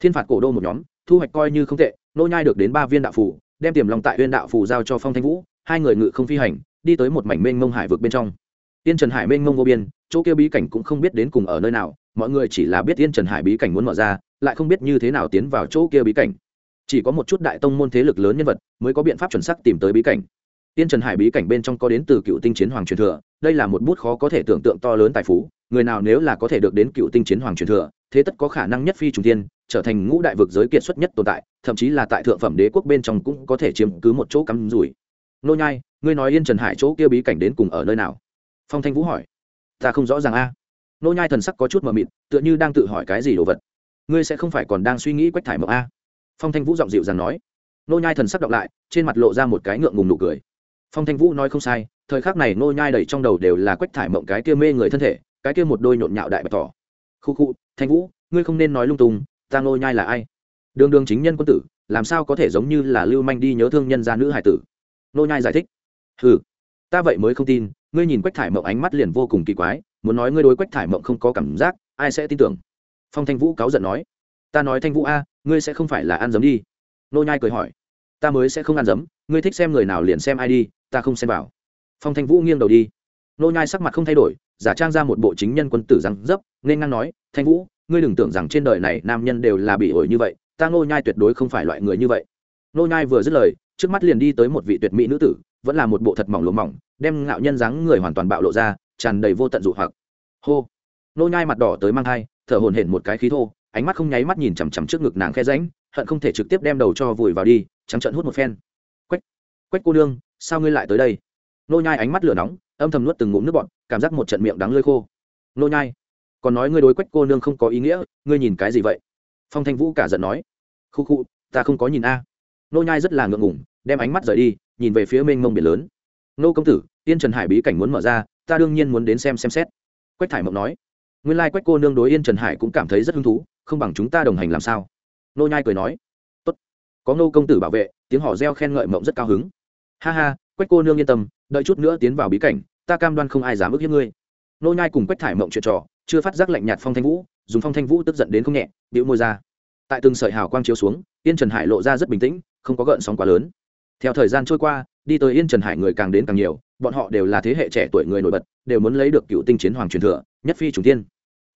Thiên phạt cổ đô một nhóm, thu hoạch coi như không tệ, nô nhai được đến ba viên đạo phù, đem tiềm lòng tại uyên đạo phù giao cho phong thanh vũ, hai người ngự không phi hành, đi tới một mảnh mênh mông hải vực bên trong. Yên trần hải mênh mông vô biên, chỗ kia bí cảnh cũng không biết đến cùng ở nơi nào, mọi người chỉ là biết yên trần hải bí cảnh muốn mở ra, lại không biết như thế nào tiến vào chỗ kia bí cảnh. Chỉ có một chút đại tông môn thế lực lớn nhân vật mới có biện pháp chuẩn xác tìm tới bí cảnh. Tiên trần hải bí cảnh bên trong có đến từ cựu tinh chiến hoàng truyền thừa, đây là một bút khó có thể tưởng tượng to lớn tài phú, người nào nếu là có thể được đến cựu tinh chiến hoàng truyền thừa, thế tất có khả năng nhất phi trùng tiên, trở thành ngũ đại vực giới kiệt xuất nhất tồn tại, thậm chí là tại thượng phẩm đế quốc bên trong cũng có thể chiếm cứ một chỗ cắm rủi. Nô nhai, ngươi nói yên trần hải chỗ kia bí cảnh đến cùng ở nơi nào? Phong thanh vũ hỏi. Ta không rõ ràng a. Nô nhai thần sắc có chút mờ mịt, tựa như đang tự hỏi cái gì đồ vật. Ngươi sẽ không phải còn đang suy nghĩ quách thải mộng a? Phong thanh vũ giọng dịu dàng nói. Nô nhai thần sắc đọc lại, trên mặt lộ ra một cái ngượng ngùng nụ cười phong thanh vũ nói không sai, thời khắc này nô nhai đầy trong đầu đều là quách thải mộng cái kia mê người thân thể, cái kia một đôi nhộn nhạo đại bạch tỏ khu khu, thanh vũ, ngươi không nên nói lung tung, ta nô nhai là ai? Đường đường chính nhân quân tử, làm sao có thể giống như là lưu manh đi nhớ thương nhân gia nữ hải tử? Nô nhai giải thích. Hừ, ta vậy mới không tin, ngươi nhìn quách thải mộng ánh mắt liền vô cùng kỳ quái, muốn nói ngươi đối quách thải mộng không có cảm giác, ai sẽ tin tưởng? Phong thanh vũ cáu giận nói. Ta nói thanh vũ a, ngươi sẽ không phải là ăn dấm đi. Nô nhai cười hỏi. Ta mới sẽ không ăn dấm ngươi thích xem người nào liền xem ai đi ta không xem vào. Phong thanh vũ nghiêng đầu đi. Nô nhai sắc mặt không thay đổi giả trang ra một bộ chính nhân quân tử răng dấp nên ngang nói thanh vũ ngươi đừng tưởng rằng trên đời này nam nhân đều là bị ổi như vậy ta nô nhai tuyệt đối không phải loại người như vậy. Nô nhai vừa dứt lời trước mắt liền đi tới một vị tuyệt mỹ nữ tử vẫn là một bộ thật mỏng lốm mỏng đem ngạo nhân dáng người hoàn toàn bạo lộ ra tràn đầy vô tận dụ hoặc. Hô! Nô nhai mặt đỏ tới mang thai thở hổn hển một cái khí thô ánh mắt không nháy mắt nhìn chằm chằm trước ngực nàng khe ránh, hận không thể trực tiếp đem đầu cho vùi vào đi trắng trợn hút một phen quách cô nương, sao ngươi lại tới đây? Nô nhai ánh mắt lửa nóng, âm thầm nuốt từng ngụm nước bọt, cảm giác một trận miệng đắng lơi khô. Nô nhai, còn nói ngươi đối quách cô nương không có ý nghĩa, ngươi nhìn cái gì vậy? Phong thanh vũ cả giận nói. Khu khu, ta không có nhìn a. Nô nhai rất là ngượng ngùng, đem ánh mắt rời đi, nhìn về phía mênh mông biển lớn. Nô công tử, yên trần hải bí cảnh muốn mở ra, ta đương nhiên muốn đến xem xem xét. Quách thải mộng nói. Nguyên lai quách cô nương đối yên trần hải cũng cảm thấy rất hứng thú, không bằng chúng ta đồng hành làm sao? Nô nhai cười nói. Tốt. Có nô công tử bảo vệ, tiếng họ reo khen ngợi mộng rất cao hứng ha ha, quách cô nương yên tâm, đợi chút nữa tiến vào bí cảnh, ta cam đoan không ai dám ức hiếp ngươi. Nô nhai cùng quách thải mộng chuyện trò, chưa phát giác lạnh nhạt phong thanh vũ, dùng phong thanh vũ tức giận đến không nhẹ, bĩu môi ra. Tại từng sợi hào quang chiếu xuống, yên trần hải lộ ra rất bình tĩnh, không có gợn sóng quá lớn. Theo thời gian trôi qua, đi tới yên trần hải người càng đến càng nhiều, bọn họ đều là thế hệ trẻ tuổi người nổi bật, đều muốn lấy được cựu tinh chiến hoàng truyền thừa, nhất phi chủ tiên.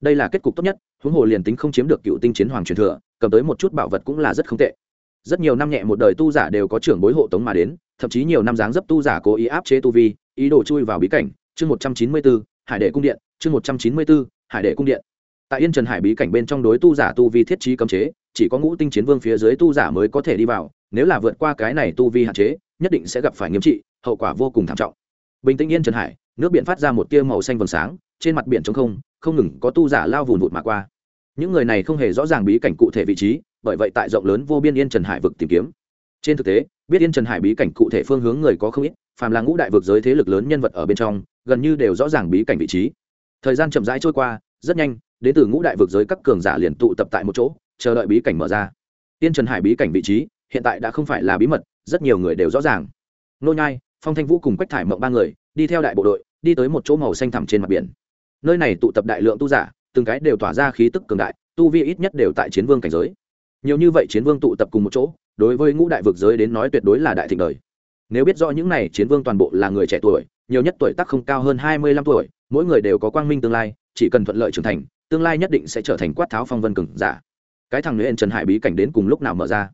Đây là kết cục tốt nhất, huống hồ liền tính không chiếm được cựu tinh chiến hoàng truyền thừa, cầm tới một chút bảo vật cũng là rất không tệ rất nhiều năm nhẹ một đời tu giả đều có trưởng bối hộ tống mà đến, thậm chí nhiều năm dáng dấp tu giả cố ý áp chế tu vi, ý đồ chui vào bí cảnh. Chương một trăm chín mươi bốn hải đệ cung điện. Chương một trăm chín mươi bốn hải đệ cung điện. Tại yên trần hải bí cảnh bên trong đối tu giả tu vi thiết trí cấm chế, chỉ có ngũ tinh chiến vương phía dưới tu giả mới có thể đi vào. Nếu là vượt qua cái này tu vi hạn chế, nhất định sẽ gặp phải nghiêm trị, hậu quả vô cùng thảm trọng. Bình tĩnh yên trần hải, nước biển phát ra một tia màu xanh vầng sáng, trên mặt biển trống không không ngừng có tu giả lao vùn vụt mà qua. Những người này không hề rõ ràng bí cảnh cụ thể vị trí bởi vậy tại rộng lớn vô biên yên trần hải vực tìm kiếm. Trên thực tế, biết yên trần hải bí cảnh cụ thể phương hướng người có không ít, phàm là ngũ đại vực giới thế lực lớn nhân vật ở bên trong, gần như đều rõ ràng bí cảnh vị trí. Thời gian chậm rãi trôi qua, rất nhanh, đến từ ngũ đại vực giới các cường giả liền tụ tập tại một chỗ, chờ đợi bí cảnh mở ra. Yên trần hải bí cảnh vị trí, hiện tại đã không phải là bí mật, rất nhiều người đều rõ ràng. Nô nhai, phong thanh vũ cùng quách thải mộng ba người, đi theo đại bộ đội, đi tới một chỗ màu xanh thẳm trên mặt biển. Nơi này tụ tập đại lượng tu giả, từng cái đều tỏa ra khí tức cường đại, tu vi ít nhất đều tại chiến vương cảnh giới nhiều như vậy chiến vương tụ tập cùng một chỗ, đối với ngũ đại vực giới đến nói tuyệt đối là đại thịnh đời. Nếu biết rõ những này chiến vương toàn bộ là người trẻ tuổi, nhiều nhất tuổi tác không cao hơn hai mươi lăm tuổi, mỗi người đều có quang minh tương lai, chỉ cần thuận lợi trưởng thành, tương lai nhất định sẽ trở thành quát tháo phong vân cường giả. Cái thằng nữ trần hải bí cảnh đến cùng lúc nào mở ra?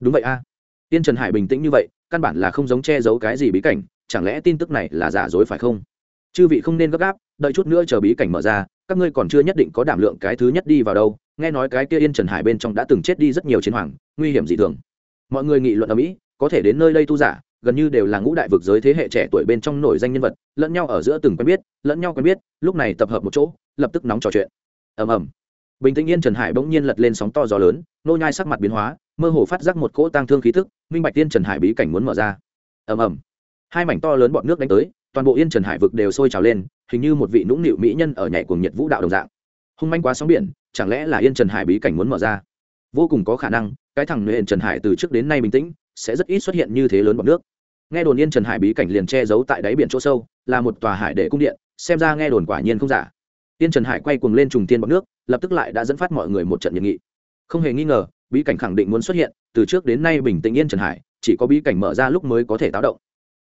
Đúng vậy a. À. tiên trần hải bình tĩnh như vậy, căn bản là không giống che giấu cái gì bí cảnh, chẳng lẽ tin tức này là giả dối phải không? Chư vị không nên gấp gáp, đợi chút nữa chờ bí cảnh mở ra, các ngươi còn chưa nhất định có đảm lượng cái thứ nhất đi vào đâu nghe nói cái kia yên trần hải bên trong đã từng chết đi rất nhiều chiến hoàng, nguy hiểm dị thường. Mọi người nghị luận ở mỹ, có thể đến nơi đây tu giả, gần như đều là ngũ đại vực giới thế hệ trẻ tuổi bên trong nổi danh nhân vật, lẫn nhau ở giữa từng quen biết, lẫn nhau quen biết, lúc này tập hợp một chỗ, lập tức nóng trò chuyện. Ầm ầm. Bình tĩnh yên trần hải bỗng nhiên lật lên sóng to gió lớn, nô nhai sắc mặt biến hóa, mơ hồ phát giác một cỗ tang thương khí tức, minh bạch tiên trần hải bí cảnh muốn mở ra. Ầm ầm. Hai mảnh to lớn bọt nước đánh tới, toàn bộ yên trần hải vực đều sôi trào lên, hình như một vị nũng nịu mỹ nhân ở nhảy cuồng nhiệt vũ đạo đồng dạng. Hung manh quá sóng biển chẳng lẽ là yên trần hải bí cảnh muốn mở ra? Vô cùng có khả năng, cái thằng nơi yên trần hải từ trước đến nay bình tĩnh, sẽ rất ít xuất hiện như thế lớn bọc nước. Nghe đồn yên trần hải bí cảnh liền che giấu tại đáy biển chỗ sâu, là một tòa hải để cung điện, xem ra nghe đồn quả nhiên không giả. Yên trần hải quay cuồng lên trùng tiên bọc nước, lập tức lại đã dẫn phát mọi người một trận nhiệt nghị. Không hề nghi ngờ, bí cảnh khẳng định muốn xuất hiện, từ trước đến nay bình tĩnh yên trần hải, chỉ có bí cảnh mở ra lúc mới có thể táo động.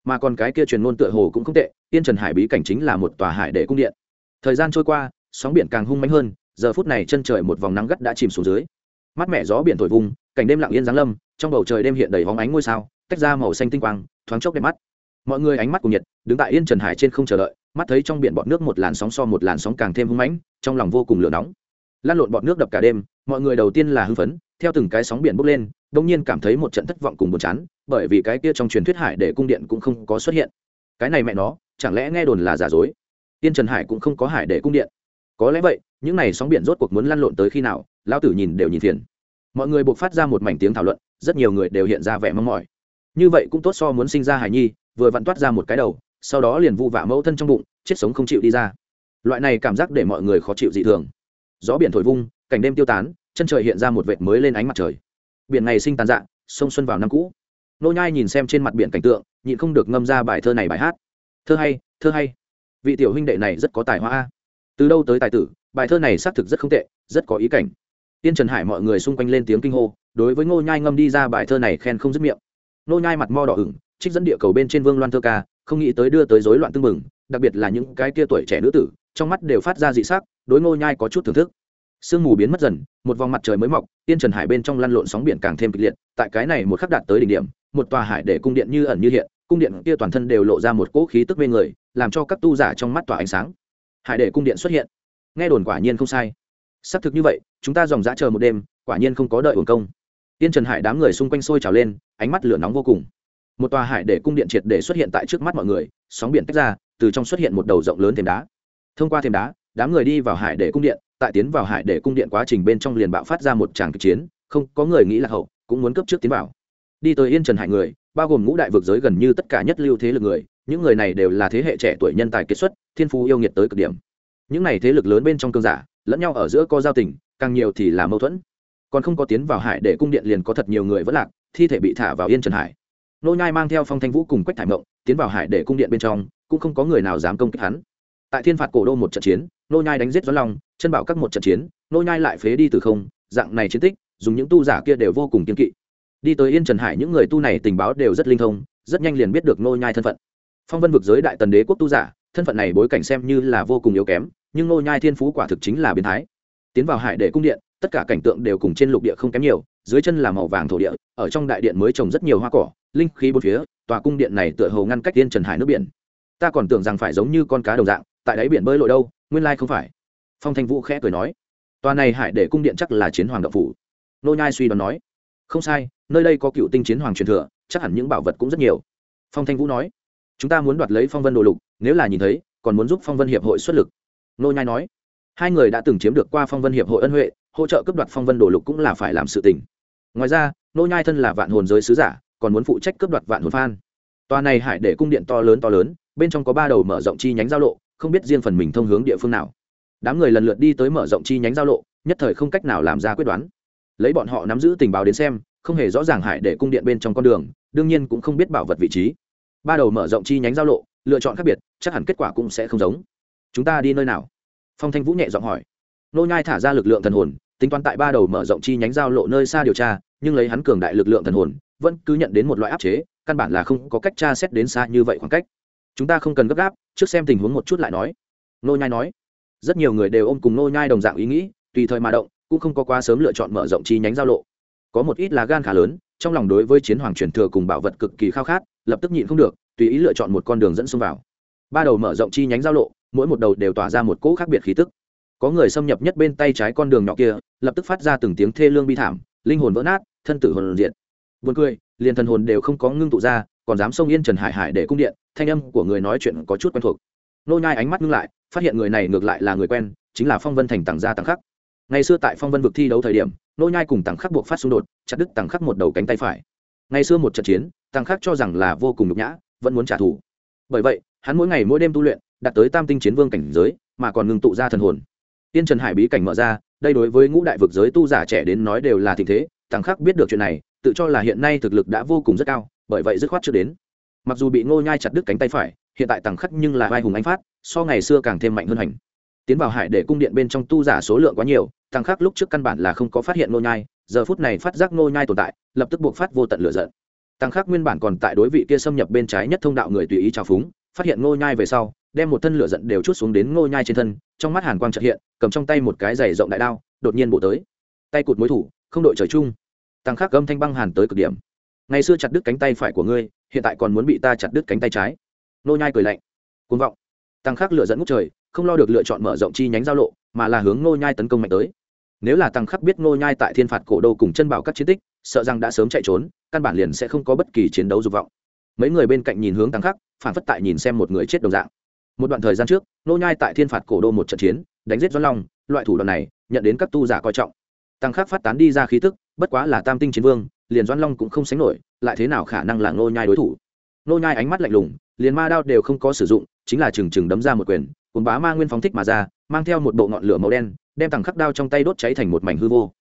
Mà còn cái kia truyền ngôn tựa hồ cũng không tệ, yên trần hải bí cảnh chính là một tòa hải để cung điện. Thời gian trôi qua, sóng biển càng hung mạnh hơn giờ phút này chân trời một vòng nắng gắt đã chìm xuống dưới. Mắt mẹ gió biển thổi vùng, cảnh đêm lặng yên giáng lâm, trong bầu trời đêm hiện đầy hóng ánh ngôi sao, tách ra màu xanh tinh quang, thoáng chốc đẹp mắt. Mọi người ánh mắt cùng nhiệt, đứng tại yên trần hải trên không chờ đợi, mắt thấy trong biển bọt nước một làn sóng so một làn sóng càng thêm hung mãnh, trong lòng vô cùng lửa nóng. Lan lộn bọt nước đập cả đêm, mọi người đầu tiên là hưng phấn, theo từng cái sóng biển bốc lên đông nhiên cảm thấy một trận thất vọng cùng buồn chán, bởi vì cái kia trong truyền thuyết hải để cung điện cũng không có xuất hiện. Cái này mẹ nó, chẳng lẽ nghe đồn là giả dối? Yên trần hải cũng không có hải để cung điện có lẽ vậy, những n à y sóng biển rốt cuộc muốn lăn lộn tới khi nào, lão tử nhìn đều nhìn phiền. Mọi người buộc phát ra một mảnh tiếng thảo luận, rất nhiều người đều hiện ra vẻ mong mỏi. Như vậy cũng tốt so muốn sinh ra hải nhi, vừa vặn toát ra một cái đầu, sau đó liền vu vạ mẫu thân trong bụng, chết sống không chịu đi ra. Loại này cảm giác để mọi người khó chịu dị thường. Gió biển thổi vung, cảnh đêm tiêu tán, chân trời hiện ra một vệt mới lên ánh mặt trời. Biển này sinh tàn dạng sông xuân vào năm cũ. Nô nhai nhìn xem trên mặt biển cảnh tượng, nhịn không được ngâm ra bài thơ này bài hát. Thơ hay thơ hay. Vị tiểu huynh đệ này rất có tài hoa a từ đâu tới tài tử, bài thơ này xác thực rất không tệ, rất có ý cảnh. Tiên trần hải mọi người xung quanh lên tiếng kinh hô, đối với ngô nhai ngâm đi ra bài thơ này khen không dứt miệng. Ngô nhai mặt mo đỏ ửng, trích dẫn địa cầu bên trên vương loan thơ ca, không nghĩ tới đưa tới rối loạn tương mừng đặc biệt là những cái kia tuổi trẻ nữ tử, trong mắt đều phát ra dị sắc, đối ngô nhai có chút thưởng thức. Sương mù biến mất dần, một vòng mặt trời mới mọc, tiên trần hải bên trong lăn lộn sóng biển càng thêm kịch liệt, tại cái này một khắc đạt tới đỉnh điểm, một tòa hải để cung điện như ẩn như hiện, cung điện kia toàn thân đều lộ ra một cỗ khí tức mê người, làm cho các tu giả trong mắt tỏa ánh sáng hải đệ cung điện xuất hiện. Nghe đồn quả nhiên không sai. Xác thực như vậy, chúng ta dòng dã chờ một đêm, quả nhiên không có đợi hồn công. Tiên trần hải đám người xung quanh sôi trào lên, ánh mắt lửa nóng vô cùng. Một tòa hải để cung điện triệt để xuất hiện tại trước mắt mọi người, sóng biển tách ra, từ trong xuất hiện một đầu rộng lớn thềm đá. Thông qua thềm đá, đám người đi vào hải để cung điện, tại tiến vào hải để cung điện quá trình bên trong liền bạo phát ra một tràng kịch chiến, không có người nghĩ là hậu, cũng muốn cấp trước tiến vào. Đi tới yên trần hải người, bao gồm ngũ đại vực giới gần như tất cả nhất lưu thế lực người những người này đều là thế hệ trẻ tuổi nhân tài kiệt xuất, thiên phú yêu nghiệt tới cực điểm. Những này thế lực lớn bên trong cương giả, lẫn nhau ở giữa có giao tình, càng nhiều thì là mâu thuẫn. Còn không có tiến vào hải để cung điện liền có thật nhiều người vẫn lạc, thi thể bị thả vào yên trần hải. Nô nhai mang theo phong thanh vũ cùng quách thải mộng tiến vào hải để cung điện bên trong, cũng không có người nào dám công kích hắn. Tại thiên phạt cổ đô một trận chiến, nô nhai đánh giết doãn long, chân bảo các một trận chiến, nô nhai lại phế đi từ không, dạng này chiến tích, dùng những tu giả kia đều vô cùng kiên kỵ. Đi tới yên trần hải, những người tu này tình báo đều rất linh thông, rất nhanh liền biết được nô nhai thân phận phong vân vực giới đại tần đế quốc tu giả, thân phận này bối cảnh xem như là vô cùng yếu kém, nhưng nô nhai thiên phú quả thực chính là biến thái. Tiến vào hải đệ cung điện, tất cả cảnh tượng đều cùng trên lục địa không kém nhiều, dưới chân là màu vàng thổ địa, ở trong đại điện mới trồng rất nhiều hoa cỏ, linh khí bốn phía, tòa cung điện này tựa hồ ngăn cách tiên trần hải nước biển. Ta còn tưởng rằng phải giống như con cá đồng dạng, tại đáy biển bơi lội đâu, nguyên lai không phải. Phong thanh vũ khẽ cười nói. Tòa này hải để cung điện chắc là chiến hoàng đạo phủ. Nô nhai suy đoán nói. Không sai, nơi đây có cựu tinh chiến hoàng truyền thừa, chắc hẳn những bảo vật cũng rất nhiều. Phong thanh vũ nói chúng ta muốn đoạt lấy phong vân đồ lục, nếu là nhìn thấy, còn muốn giúp phong vân hiệp hội xuất lực. Nô nhai nói. Hai người đã từng chiếm được qua phong vân hiệp hội ân huệ, hỗ trợ cấp đoạt phong vân đồ lục cũng là phải làm sự tình. Ngoài ra, nô nhai thân là vạn hồn giới sứ giả, còn muốn phụ trách cấp đoạt vạn hồn phan. Tòa này hải để cung điện to lớn to lớn, bên trong có ba đầu mở rộng chi nhánh giao lộ, không biết riêng phần mình thông hướng địa phương nào. Đám người lần lượt đi tới mở rộng chi nhánh giao lộ, nhất thời không cách nào làm ra quyết đoán. Lấy bọn họ nắm giữ tình báo đến xem, không hề rõ ràng hải để cung điện bên trong con đường, đương nhiên cũng không biết bảo vật vị trí ba đầu mở rộng chi nhánh giao lộ, lựa chọn khác biệt, chắc hẳn kết quả cũng sẽ không giống. Chúng ta đi nơi nào? Phong thanh vũ nhẹ giọng hỏi. Nô nhai thả ra lực lượng thần hồn, tính toán tại ba đầu mở rộng chi nhánh giao lộ nơi xa điều tra, nhưng lấy hắn cường đại lực lượng thần hồn, vẫn cứ nhận đến một loại áp chế, căn bản là không có cách tra xét đến xa như vậy khoảng cách. Chúng ta không cần gấp gáp, trước xem tình huống một chút lại nói. Nô nhai nói. Rất nhiều người đều ôm cùng nô nhai đồng dạng ý nghĩ, tùy thời mà động, cũng không có quá sớm lựa chọn mở rộng chi nhánh giao lộ. Có một ít là gan khá lớn, trong lòng đối với chiến hoàng truyền thừa cùng bảo vật cực kỳ khao khát lập tức nhịn không được, tùy ý lựa chọn một con đường dẫn xông vào. Ba đầu mở rộng chi nhánh giao lộ, mỗi một đầu đều tỏa ra một cỗ khác biệt khí tức. Có người xâm nhập nhất bên tay trái con đường nhỏ kia, lập tức phát ra từng tiếng thê lương bi thảm, linh hồn vỡ nát, thân tử hồn diện buồn cười, liền thần hồn đều không có ngưng tụ ra, còn dám xông yên trần hải hải để cung điện, thanh âm của người nói chuyện có chút quen thuộc. Nô nhai ánh mắt ngưng lại, phát hiện người này ngược lại là người quen, chính là phong vân thành tàng gia tàng khắc ngày xưa tại phong vân vực thi đấu thời điểm, nô nhai cùng tàng khắc buộc phát xung đột, chặt đứt tàng khắc một đầu cánh tay phải ngày xưa một trận chiến, tăng khắc cho rằng là vô cùng nhục nhã, vẫn muốn trả thù. Bởi vậy, hắn mỗi ngày mỗi đêm tu luyện, đạt tới tam tinh chiến vương cảnh giới, mà còn ngừng tụ ra thần hồn. Tiên trần hải bí cảnh mở ra, đây đối với ngũ đại vực giới tu giả trẻ đến nói đều là tình thế, tăng khắc biết được chuyện này, tự cho là hiện nay thực lực đã vô cùng rất cao, bởi vậy dứt khoát chưa đến. Mặc dù bị ngô nhai chặt đứt cánh tay phải, hiện tại tăng khắc nhưng là vai hùng anh phát, so ngày xưa càng thêm mạnh hơn hành. Tiến vào hải để cung điện bên trong tu giả số lượng quá nhiều, tăng khắc lúc trước căn bản là không có phát hiện ngô nhai giờ phút này phát giác ngô nhai tồn tại, lập tức buộc phát vô tận lửa giận. Tăng khắc nguyên bản còn tại đối vị kia xâm nhập bên trái nhất thông đạo người tùy ý trào phúng, phát hiện ngô nhai về sau, đem một thân lửa giận đều chút xuống đến ngô nhai trên thân, trong mắt hàn quang chợt hiện, cầm trong tay một cái giày rộng đại đao, đột nhiên bổ tới. Tay cụt mối thủ, không đội trời chung. Tăng khắc âm thanh băng hàn tới cực điểm. Ngày xưa chặt đứt cánh tay phải của ngươi, hiện tại còn muốn bị ta chặt đứt cánh tay trái. Nô nhai cười lạnh. Cuồng vọng. Tăng khắc lửa dẫn ngút trời, không lo được lựa chọn mở rộng chi nhánh giao lộ, mà là hướng nô nhai tấn công mạnh tới nếu là tăng khắc biết nô nhai tại thiên phạt cổ đô cùng chân bảo các chiến tích, sợ rằng đã sớm chạy trốn, căn bản liền sẽ không có bất kỳ chiến đấu dục vọng. Mấy người bên cạnh nhìn hướng tăng khắc, phản phất tại nhìn xem một người chết đồng dạng. Một đoạn thời gian trước nô nhai tại thiên phạt cổ đô một trận chiến, đánh giết doãn long, loại thủ đoạn này, nhận đến các tu giả coi trọng. Tăng khắc phát tán đi ra khí tức, bất quá là tam tinh chiến vương, liền doãn long cũng không sánh nổi, lại thế nào khả năng là nô nhai đối thủ? Nô nhai ánh mắt lạnh lùng, liền ma đao đều không có sử dụng, chính là chừng chừng đấm ra một quyền cuốn bá ma nguyên phóng thích mà ra, mang theo một bộ ngọn lửa màu đen đem tằng khắc đao trong tay đốt cháy thành một mảnh hư vô.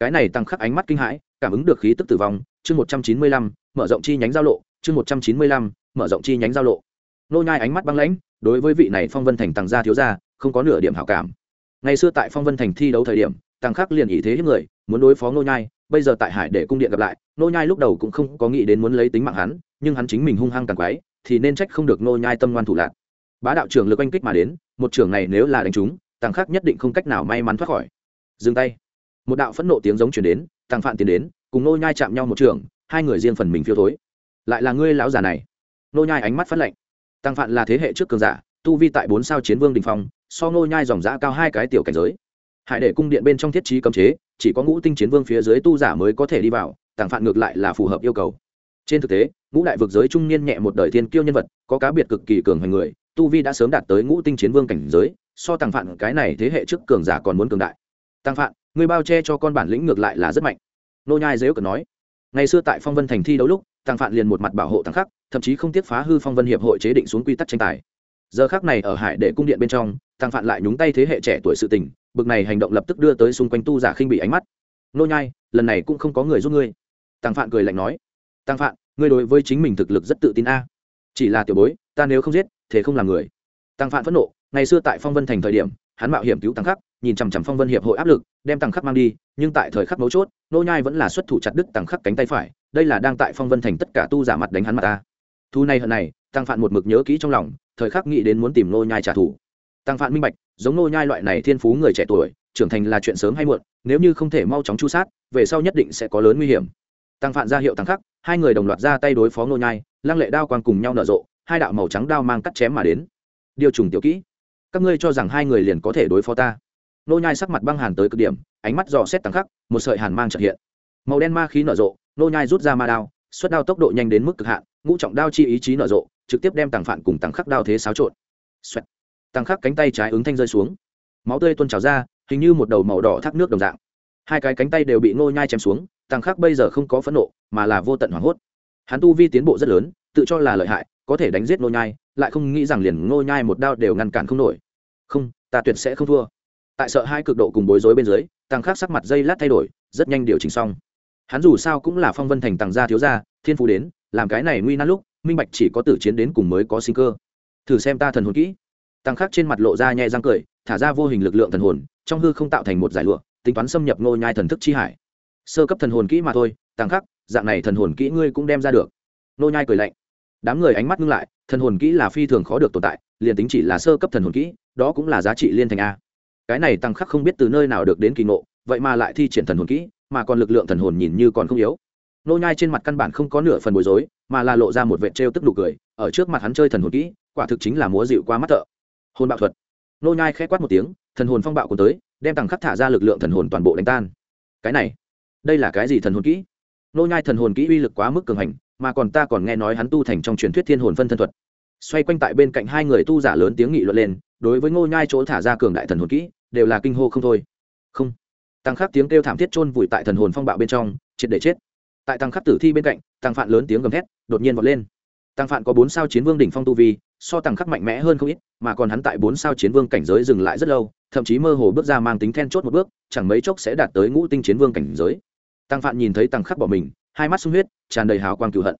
Cái này tăng khắc ánh mắt kinh hãi, cảm ứng được khí tức tử vong, chương một trăm chín mươi lăm, mở rộng chi nhánh giao lộ, chương một trăm chín mươi lăm, mở rộng chi nhánh giao lộ. Nô nhai ánh mắt băng lãnh, đối với vị này phong vân thành tăng gia thiếu gia, không có nửa điểm hảo cảm. Ngày xưa tại phong vân thành thi đấu thời điểm tăng khắc liền ý thế hiếp người, muốn đối phó nô nhai, bây giờ tại hải để cung điện gặp lại, nô nhai lúc đầu cũng không có nghĩ đến muốn lấy tính mạng hắn, nhưng hắn chính mình hung hăng càng quái, thì nên trách không được nô nhai tâm ngoan thủ lạc. Bá đạo trưởng lực oanh kích mà đến, một trưởng này nếu là đánh trúng Tàng khắc nhất định không cách nào may mắn thoát khỏi. Dừng tay. Một đạo phẫn nộ tiếng giống truyền đến Tàng phạn tiến đến cùng nô nhai chạm nhau một trường, hai người riêng phần mình phiêu thối. Lại là ngươi lão già này. Nô nhai ánh mắt phát lạnh Tàng phạn là thế hệ trước cường giả tu vi tại bốn sao chiến vương đình phong so nô nhai dòng giã cao hai cái tiểu cảnh giới. Hải để cung điện bên trong thiết trí cấm chế chỉ có ngũ tinh chiến vương phía dưới tu giả mới có thể đi vào tàng phạn ngược lại là phù hợp yêu cầu. Trên thực tế ngũ đại vực giới trung niên nhẹ một đời thiên kiêu nhân vật có cá biệt cực kỳ cường hành người tu vi đã sớm đạt tới ngũ tinh chiến vương cảnh giới so tàng phạn cái này thế hệ trước cường giả còn muốn cường đại. Tàng phạn, người bao che cho con bản lĩnh ngược lại là rất mạnh. Nô nhai dễ cờ nói, ngày xưa tại phong vân thành thi đấu lúc, tàng phạn liền một mặt bảo hộ tàng khắc, thậm chí không tiếc phá hư phong vân hiệp hội chế định xuống quy tắc tranh tài. Giờ khác này ở hải đệ cung điện bên trong, tàng phạn lại nhúng tay thế hệ trẻ tuổi sự tình, bực này hành động lập tức đưa tới xung quanh tu giả khinh bị ánh mắt. Nô nhai, lần này cũng không có người giúp ngươi. Tàng phạn cười lạnh nói, tàng phạn, ngươi đối với chính mình thực lực rất tự tin a. Chỉ là tiểu bối, ta nếu không giết, thế không làm người. Tàng phạn phẫn nộ ngày xưa tại phong vân thành thời điểm, hắn mạo hiểm cứu tăng khắc, nhìn chằm chằm phong vân hiệp hội áp lực, đem tăng khắc mang đi, nhưng tại thời khắc mấu chốt, nô nhai vẫn là xuất thủ chặt đứt tăng khắc cánh tay phải, đây là đang tại phong vân thành tất cả tu giả mặt đánh hắn mặt ta. Thu này hận này tăng phạn một mực nhớ kỹ trong lòng, thời khắc nghĩ đến muốn tìm nô nhai trả thù. Tăng phạn minh bạch, giống nô nhai loại này thiên phú người trẻ tuổi, trưởng thành là chuyện sớm hay muộn, nếu như không thể mau chóng chu sát, về sau nhất định sẽ có lớn nguy hiểm. Tăng phạn ra hiệu tăng khắc, hai người đồng loạt ra tay đối phó nô nhai, lăng lệ đao quang cùng nhau nở rộ, hai đạo màu trắng đao mang cắt chém mà đến. Điều trùng tiểu kỹ các ngươi cho rằng hai người liền có thể đối phó ta. Nô nhai sắc mặt băng hàn tới cực điểm, ánh mắt dò xét tăng khắc, một sợi hàn mang chợt hiện. Màu đen ma khí nở rộ, nô nhai rút ra ma đao, xuất đao tốc độ nhanh đến mức cực hạn, ngũ trọng đao chi ý chí nở rộ, trực tiếp đem tăng phản cùng tăng khắc đao thế xáo trộn. Xoẹt. tăng khắc cánh tay trái ứng thanh rơi xuống. Máu tươi tuôn trào ra, hình như một đầu màu đỏ thác nước đồng dạng. Hai cái cánh tay đều bị nô nhai chém xuống tăng khắc bây giờ không có phẫn nộ, mà là vô tận hoảng hốt. Hắn tu vi tiến bộ rất lớn, tự cho là lợi hại, có thể đánh giết nô nhai, lại không nghĩ rằng liền nô nhai một đao đều ngăn cản không nổi không, ta tuyệt sẽ không thua. Tại sợ hai cực độ cùng bối rối bên dưới, tăng khắc sắc mặt dây lát thay đổi, rất nhanh điều chỉnh xong. Hắn dù sao cũng là phong vân thành tàng gia thiếu gia, thiên phú đến, làm cái này nguy nan lúc, minh bạch chỉ có tử chiến đến cùng mới có sinh cơ. Thử xem ta thần hồn kỹ. Tăng khắc trên mặt lộ ra nhẹ răng cười, thả ra vô hình lực lượng thần hồn, trong hư không tạo thành một giải lụa, tính toán xâm nhập ngô nhai thần thức chi hải. Sơ cấp thần hồn kỹ mà thôi, tăng khắc, dạng này thần hồn kỹ ngươi cũng đem ra được. Ngô nhai cười lạnh. Đám người ánh mắt ngưng lại, thần hồn kỹ là phi thường khó được tồn tại liền tính chỉ là sơ cấp thần hồn kỹ, đó cũng là giá trị liên thành a. Cái này tăng khắc không biết từ nơi nào được đến kỳ ngộ, vậy mà lại thi triển thần hồn kỹ, mà còn lực lượng thần hồn nhìn như còn không yếu. Nô nhai trên mặt căn bản không có nửa phần bối rối, mà là lộ ra một vệt trêu tức nụ cười, ở trước mặt hắn chơi thần hồn kỹ, quả thực chính là múa dịu qua mắt thợ. Hồn bạo thuật. Nô nhai khẽ quát một tiếng, thần hồn phong bạo cuốn tới, đem tăng khắc thả ra lực lượng thần hồn toàn bộ đánh tan. Cái này, đây là cái gì thần hồn kỹ? Nô nhai thần hồn kỹ uy lực quá mức cường hành, mà còn ta còn nghe nói hắn tu thành trong truyền thuyết thiên hồn phân thân thuật xoay quanh tại bên cạnh hai người tu giả lớn tiếng nghị luận lên, đối với ngô nhai chỗ thả ra cường đại thần hồn kỹ, đều là kinh hô không thôi. Không. Tăng khắc tiếng kêu thảm thiết chôn vùi tại thần hồn phong bạo bên trong, triệt để chết. Tại tăng khắc tử thi bên cạnh, tăng phạn lớn tiếng gầm thét, đột nhiên vọt lên. Tăng phạn có bốn sao chiến vương đỉnh phong tu vi, so tăng khắc mạnh mẽ hơn không ít, mà còn hắn tại bốn sao chiến vương cảnh giới dừng lại rất lâu, thậm chí mơ hồ bước ra mang tính then chốt một bước, chẳng mấy chốc sẽ đạt tới ngũ tinh chiến vương cảnh giới. Tăng phạn nhìn thấy tăng khắc bỏ mình, hai mắt sung huyết, tràn đầy hào quang cựu hận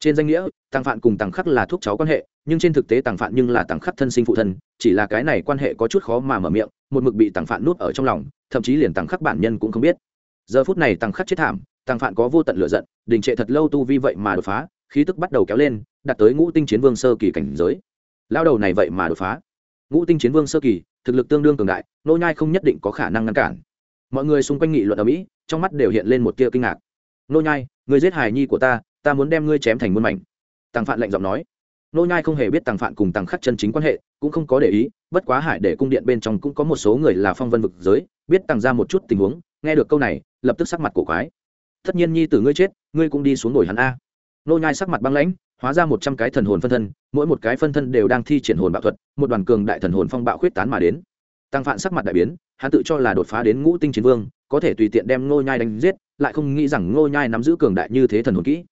trên danh nghĩa tăng phạn cùng tăng khắc là thuốc cháu quan hệ, nhưng trên thực tế tăng phạn nhưng là tăng khắc thân sinh phụ thân, chỉ là cái này quan hệ có chút khó mà mở miệng, một mực bị tăng phạn nuốt ở trong lòng, thậm chí liền tăng khắc bản nhân cũng không biết. Giờ phút này tăng khắc chết thảm tăng phạn có vô tận lựa giận, đình trệ thật lâu tu vi vậy mà đột phá, khí tức bắt đầu kéo lên, đạt tới ngũ tinh chiến vương sơ kỳ cảnh giới. Lao đầu này vậy mà đột phá. Ngũ tinh chiến vương sơ kỳ, thực lực tương đương cường đại, nô nhai không nhất định có khả năng ngăn cản. Mọi người xung quanh nghị luận ở mỹ, trong mắt đều hiện lên một tia kinh ngạc. Nô nhai ngươi giết hài nhi của ta ta muốn đem ngươi chém thành muôn mảnh. Tăng phạn lạnh giọng nói. Nô nhai không hề biết tăng phạn cùng tăng khắc chân chính quan hệ, cũng không có để ý, bất quá hải để cung điện bên trong cũng có một số người là phong vân vực giới, biết tăng ra một chút tình huống, nghe được câu này, lập tức sắc mặt cổ quái. Tất nhiên nhi tử ngươi chết, ngươi cũng đi xuống ngồi hắn a. Nô nhai sắc mặt băng lãnh, hóa ra một trăm cái thần hồn phân thân, mỗi một cái phân thân đều đang thi triển hồn bạo thuật, một đoàn cường đại thần hồn phong bạo khuyết tán mà đến. Tăng phạn sắc mặt đại biến, hắn tự cho là đột phá đến ngũ tinh chiến vương, có thể tùy tiện đem ngô nhai đánh giết, lại không nghĩ rằng ngô nhai nắm giữ cường đại như thế thần hồn kỹ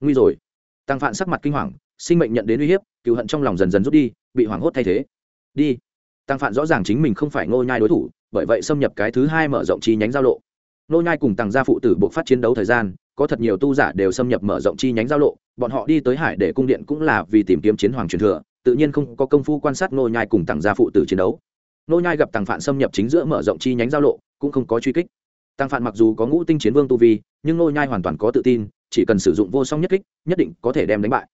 nguy rồi. Tăng phạn sắc mặt kinh hoàng, sinh mệnh nhận đến uy hiếp cựu hận trong lòng dần dần rút đi, bị hoảng hốt thay thế. Đi. Tăng phạn rõ ràng chính mình không phải ngô nhai đối thủ, bởi vậy xâm nhập cái thứ hai mở rộng chi nhánh giao lộ. Ngô nhai cùng tăng gia phụ tử buộc phát chiến đấu thời gian, có thật nhiều tu giả đều xâm nhập mở rộng chi nhánh giao lộ, bọn họ đi tới hải để cung điện cũng là vì tìm kiếm chiến hoàng truyền thừa, tự nhiên không có công phu quan sát ngô nhai cùng tăng gia phụ tử chiến đấu. Ngô nhai gặp tăng phạn xâm nhập chính giữa mở rộng chi nhánh giao lộ, cũng không có truy kích. Tăng phạn mặc dù có ngũ tinh chiến vương tu vi, nhưng ngô nhai hoàn toàn có tự tin chỉ cần sử dụng vô song nhất kích, nhất định có thể đem đánh bại.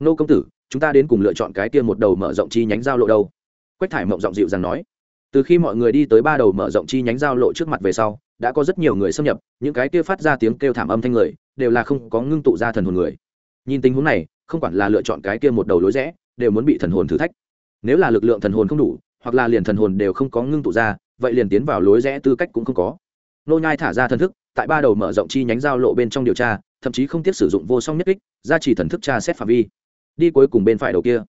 Nô công tử, chúng ta đến cùng lựa chọn cái kia một đầu mở rộng chi nhánh giao lộ đâu? Quách thải mộng giọng dịu dàng nói. Từ khi mọi người đi tới ba đầu mở rộng chi nhánh giao lộ trước mặt về sau, đã có rất nhiều người xâm nhập, những cái kia phát ra tiếng kêu thảm âm thanh người, đều là không có ngưng tụ ra thần hồn người. Nhìn tình huống này, không quản là lựa chọn cái kia một đầu lối rẽ, đều muốn bị thần hồn thử thách. Nếu là lực lượng thần hồn không đủ, hoặc là liền thần hồn đều không có ngưng tụ ra, vậy liền tiến vào lối rẽ tư cách cũng không có nô nhai thả ra thần thức, tại ba đầu mở rộng chi nhánh giao lộ bên trong điều tra, thậm chí không tiếp sử dụng vô song nhất kích ra chỉ thần thức tra xét phạm vi. Đi cuối cùng bên phải đầu kia,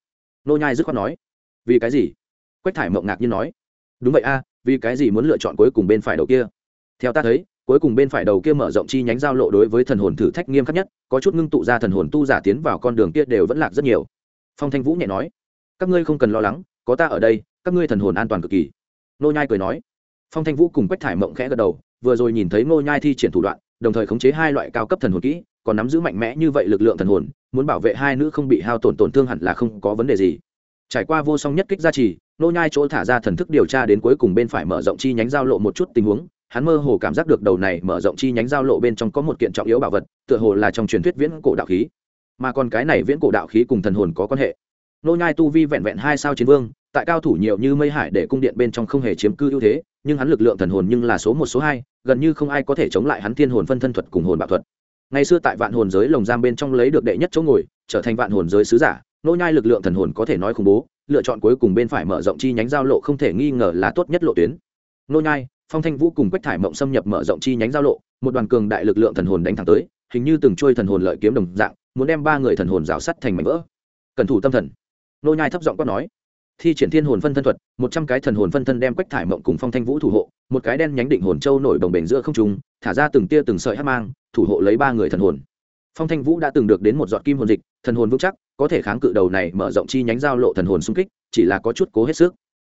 nô nhai dứt khoát nói, vì cái gì? Quách thải mộng ngạc nhiên nói, đúng vậy a, vì cái gì muốn lựa chọn cuối cùng bên phải đầu kia? Theo ta thấy, cuối cùng bên phải đầu kia mở rộng chi nhánh giao lộ đối với thần hồn thử thách nghiêm khắc nhất, có chút ngưng tụ ra thần hồn tu giả tiến vào con đường kia đều vẫn lạc rất nhiều. Phong thanh vũ nhẹ nói, các ngươi không cần lo lắng, có ta ở đây, các ngươi thần hồn an toàn cực kỳ. Nô nhai cười nói, phong thanh vũ cùng quách thải mộng khẽ gật đầu vừa rồi nhìn thấy nô nhai thi triển thủ đoạn, đồng thời khống chế hai loại cao cấp thần hồn kỹ, còn nắm giữ mạnh mẽ như vậy lực lượng thần hồn, muốn bảo vệ hai nữ không bị hao tổn tổn thương hẳn là không có vấn đề gì. Trải qua vô song nhất kích gia trì nô nhai chỗ thả ra thần thức điều tra đến cuối cùng bên phải mở rộng chi nhánh giao lộ một chút tình huống, hắn mơ hồ cảm giác được đầu này mở rộng chi nhánh giao lộ bên trong có một kiện trọng yếu bảo vật, tựa hồ là trong truyền thuyết viễn cổ đạo khí. Mà còn cái này viễn cổ đạo khí cùng thần hồn có quan hệ. Nô nhai tu vi vẹn vẹn hai sao chiến vương tại cao thủ nhiều như mây hải để cung điện bên trong không hề chiếm cư ưu thế, nhưng hắn lực lượng thần hồn nhưng là số một, số hai, gần như không ai có thể chống lại hắn thiên hồn phân thân thuật cùng hồn bạo thuật. Ngày xưa tại vạn hồn giới lồng giam bên trong lấy được đệ nhất chỗ ngồi, trở thành vạn hồn giới sứ giả, nô nhai lực lượng thần hồn có thể nói khủng bố, lựa chọn cuối cùng bên phải mở rộng chi nhánh giao lộ không thể nghi ngờ là tốt nhất lộ tuyến. Nô nhai, phong thanh vũ cùng quách thải mộng xâm nhập mở rộng chi nhánh giao lộ, một đoàn cường đại lực lượng thần hồn đánh thẳng tới, hình như từng trôi thần hồn lợi kiếm đồng dạng, muốn đem ba người thần hồn rào sắt thành mảnh vỡ. Cần thủ tâm thần. Nô nhai thấp giọng quát nói thi triển thiên hồn phân thân thuật, một trăm cái thần hồn phân thân đem quách thải mộng cùng phong thanh vũ thủ hộ, một cái đen nhánh định hồn châu nổi đồng bền giữa không trung, thả ra từng tia từng sợi hát mang, thủ hộ lấy ba người thần hồn. Phong thanh vũ đã từng được đến một giọt kim hồn dịch, thần hồn vững chắc, có thể kháng cự đầu này mở rộng chi nhánh giao lộ thần hồn xung kích, chỉ là có chút cố hết sức.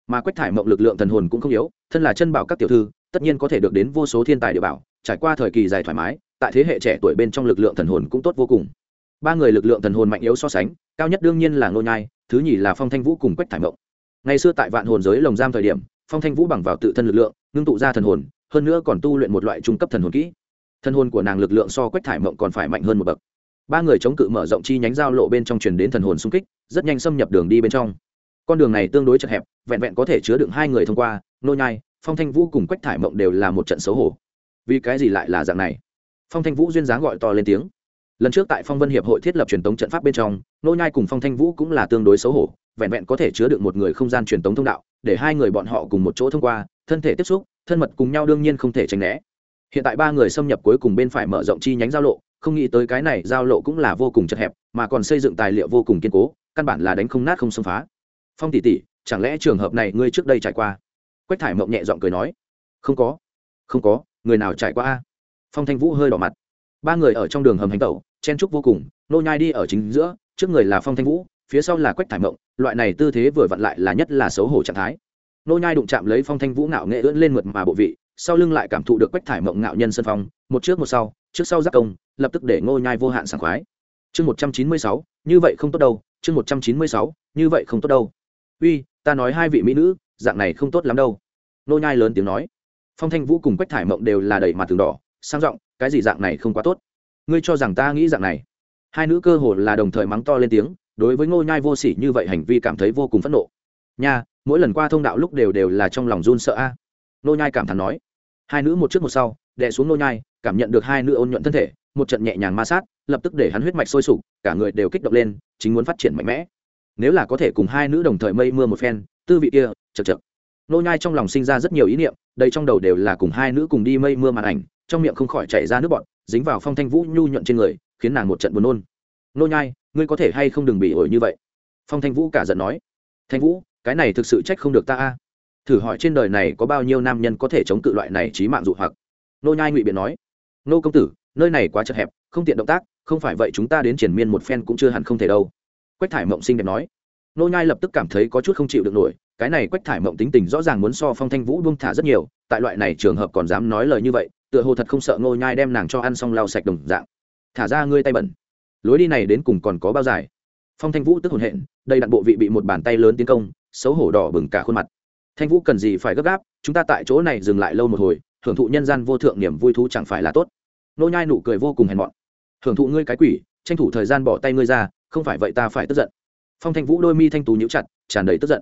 Mà quách thải mộng lực lượng thần hồn cũng không yếu, thân là chân bảo các tiểu thư, tất nhiên có thể được đến vô số thiên tài địa bảo, trải qua thời kỳ dài thoải mái, tại thế hệ trẻ tuổi bên trong lực lượng thần hồn cũng tốt vô cùng. Ba người lực lượng thần hồn mạnh yếu so sánh, cao nhất đương nhiên là ngô nhai thứ nhì là phong thanh vũ cùng quách thải mộng. Ngày xưa tại vạn hồn giới lồng giam thời điểm, phong thanh vũ bằng vào tự thân lực lượng, ngưng tụ ra thần hồn, hơn nữa còn tu luyện một loại trung cấp thần hồn kỹ. Thần hồn của nàng lực lượng so quách thải mộng còn phải mạnh hơn một bậc. Ba người chống cự mở rộng chi nhánh giao lộ bên trong truyền đến thần hồn xung kích, rất nhanh xâm nhập đường đi bên trong. Con đường này tương đối chật hẹp, vẹn vẹn có thể chứa đựng hai người thông qua, nô nhai, phong thanh vũ cùng quách thải mộng đều là một trận xấu hổ. Vì cái gì lại là dạng này? Phong thanh vũ duyên dáng gọi to lên tiếng lần trước tại phong vân hiệp hội thiết lập truyền tống trận pháp bên trong, nô nhai cùng phong thanh vũ cũng là tương đối xấu hổ, vẹn vẹn có thể chứa được một người không gian truyền tống thông đạo, để hai người bọn họ cùng một chỗ thông qua, thân thể tiếp xúc, thân mật cùng nhau đương nhiên không thể tránh né. Hiện tại ba người xâm nhập cuối cùng bên phải mở rộng chi nhánh giao lộ, không nghĩ tới cái này giao lộ cũng là vô cùng chật hẹp, mà còn xây dựng tài liệu vô cùng kiên cố, căn bản là đánh không nát không xông phá. Phong tỷ tỷ, chẳng lẽ trường hợp này ngươi trước đây trải qua? Quách thải mộng nhẹ giọng cười nói. Không có. Không có, người nào trải qua a? Phong thanh vũ hơi đỏ mặt ba người ở trong đường hầm hành tẩu, chen trúc vô cùng, nô nhai đi ở chính giữa, trước người là phong thanh vũ, phía sau là quách thải mộng, loại này tư thế vừa vặn lại là nhất là xấu hổ trạng thái. Nô nhai đụng chạm lấy phong thanh vũ ngạo nghệ ưỡn lên mượt mà bộ vị, sau lưng lại cảm thụ được quách thải mộng ngạo nhân sân phong, một trước một sau, trước sau giác công, lập tức để nô nhai vô hạn sảng khoái. Chương một trăm chín mươi sáu, như vậy không tốt đâu, chương một trăm chín mươi sáu, như vậy không tốt đâu. Uy, ta nói hai vị mỹ nữ, dạng này không tốt lắm đâu. Nô nhai lớn tiếng nói. Phong thanh vũ cùng quách thải mộng đều là đẩy mặt tường đỏ sang giọng, cái gì dạng này không quá tốt? Ngươi cho rằng ta nghĩ dạng này? Hai nữ cơ hồ là đồng thời mắng to lên tiếng, đối với ngô nhai vô sỉ như vậy hành vi cảm thấy vô cùng phẫn nộ. Nha, mỗi lần qua thông đạo lúc đều đều là trong lòng run sợ a. À. ngô nhai cảm thán nói. Hai nữ một trước một sau, đè xuống ngô nhai, cảm nhận được hai nữ ôn nhuận thân thể, một trận nhẹ nhàng ma sát, lập tức để hắn huyết mạch sôi sục, cả người đều kích động lên, chính muốn phát triển mạnh mẽ. Nếu là có thể cùng hai nữ đồng thời mây mưa một phen, tư vị kia chật chật nô nhai trong lòng sinh ra rất nhiều ý niệm, đây trong đầu đều là cùng hai nữ cùng đi mây mưa màn ảnh, trong miệng không khỏi chảy ra nước bọt, dính vào phong thanh vũ nhu nhuận trên người, khiến nàng một trận buồn nôn. Nô nhai, ngươi có thể hay không đừng bị ổi như vậy? Phong thanh vũ cả giận nói. Thanh vũ, cái này thực sự trách không được ta a. Thử hỏi trên đời này có bao nhiêu nam nhân có thể chống cự loại này trí mạng dụ hoặc? Nô nhai ngụy biện nói. Nô công tử, nơi này quá chật hẹp, không tiện động tác, không phải vậy chúng ta đến triển miên một phen cũng chưa hẳn không thể đâu. Quách thải mộng xinh đẹp nói. Nô nhai lập tức cảm thấy có chút không chịu được nổi cái này quách thải mộng tính tình rõ ràng muốn so phong thanh vũ buông thả rất nhiều, tại loại này trường hợp còn dám nói lời như vậy, tựa hồ thật không sợ nô nhai đem nàng cho ăn xong lau sạch đồng dạng. Thả ra ngươi tay bẩn. Lối đi này đến cùng còn có bao dài? Phong thanh vũ tức hồn hện đây đặn bộ vị bị một bàn tay lớn tiến công, xấu hổ đỏ bừng cả khuôn mặt. Thanh vũ cần gì phải gấp gáp, chúng ta tại chỗ này dừng lại lâu một hồi hưởng thụ nhân gian vô thượng niềm vui thú chẳng phải là tốt. Nô nhai nụ cười vô cùng hèn mọn. Hưởng thụ ngươi cái quỷ, tranh thủ thời gian bỏ tay ngươi ra, không phải vậy ta phải tức giận. Phong thanh vũ đôi mi thanh tú nhíu chặt, tràn đầy tức giận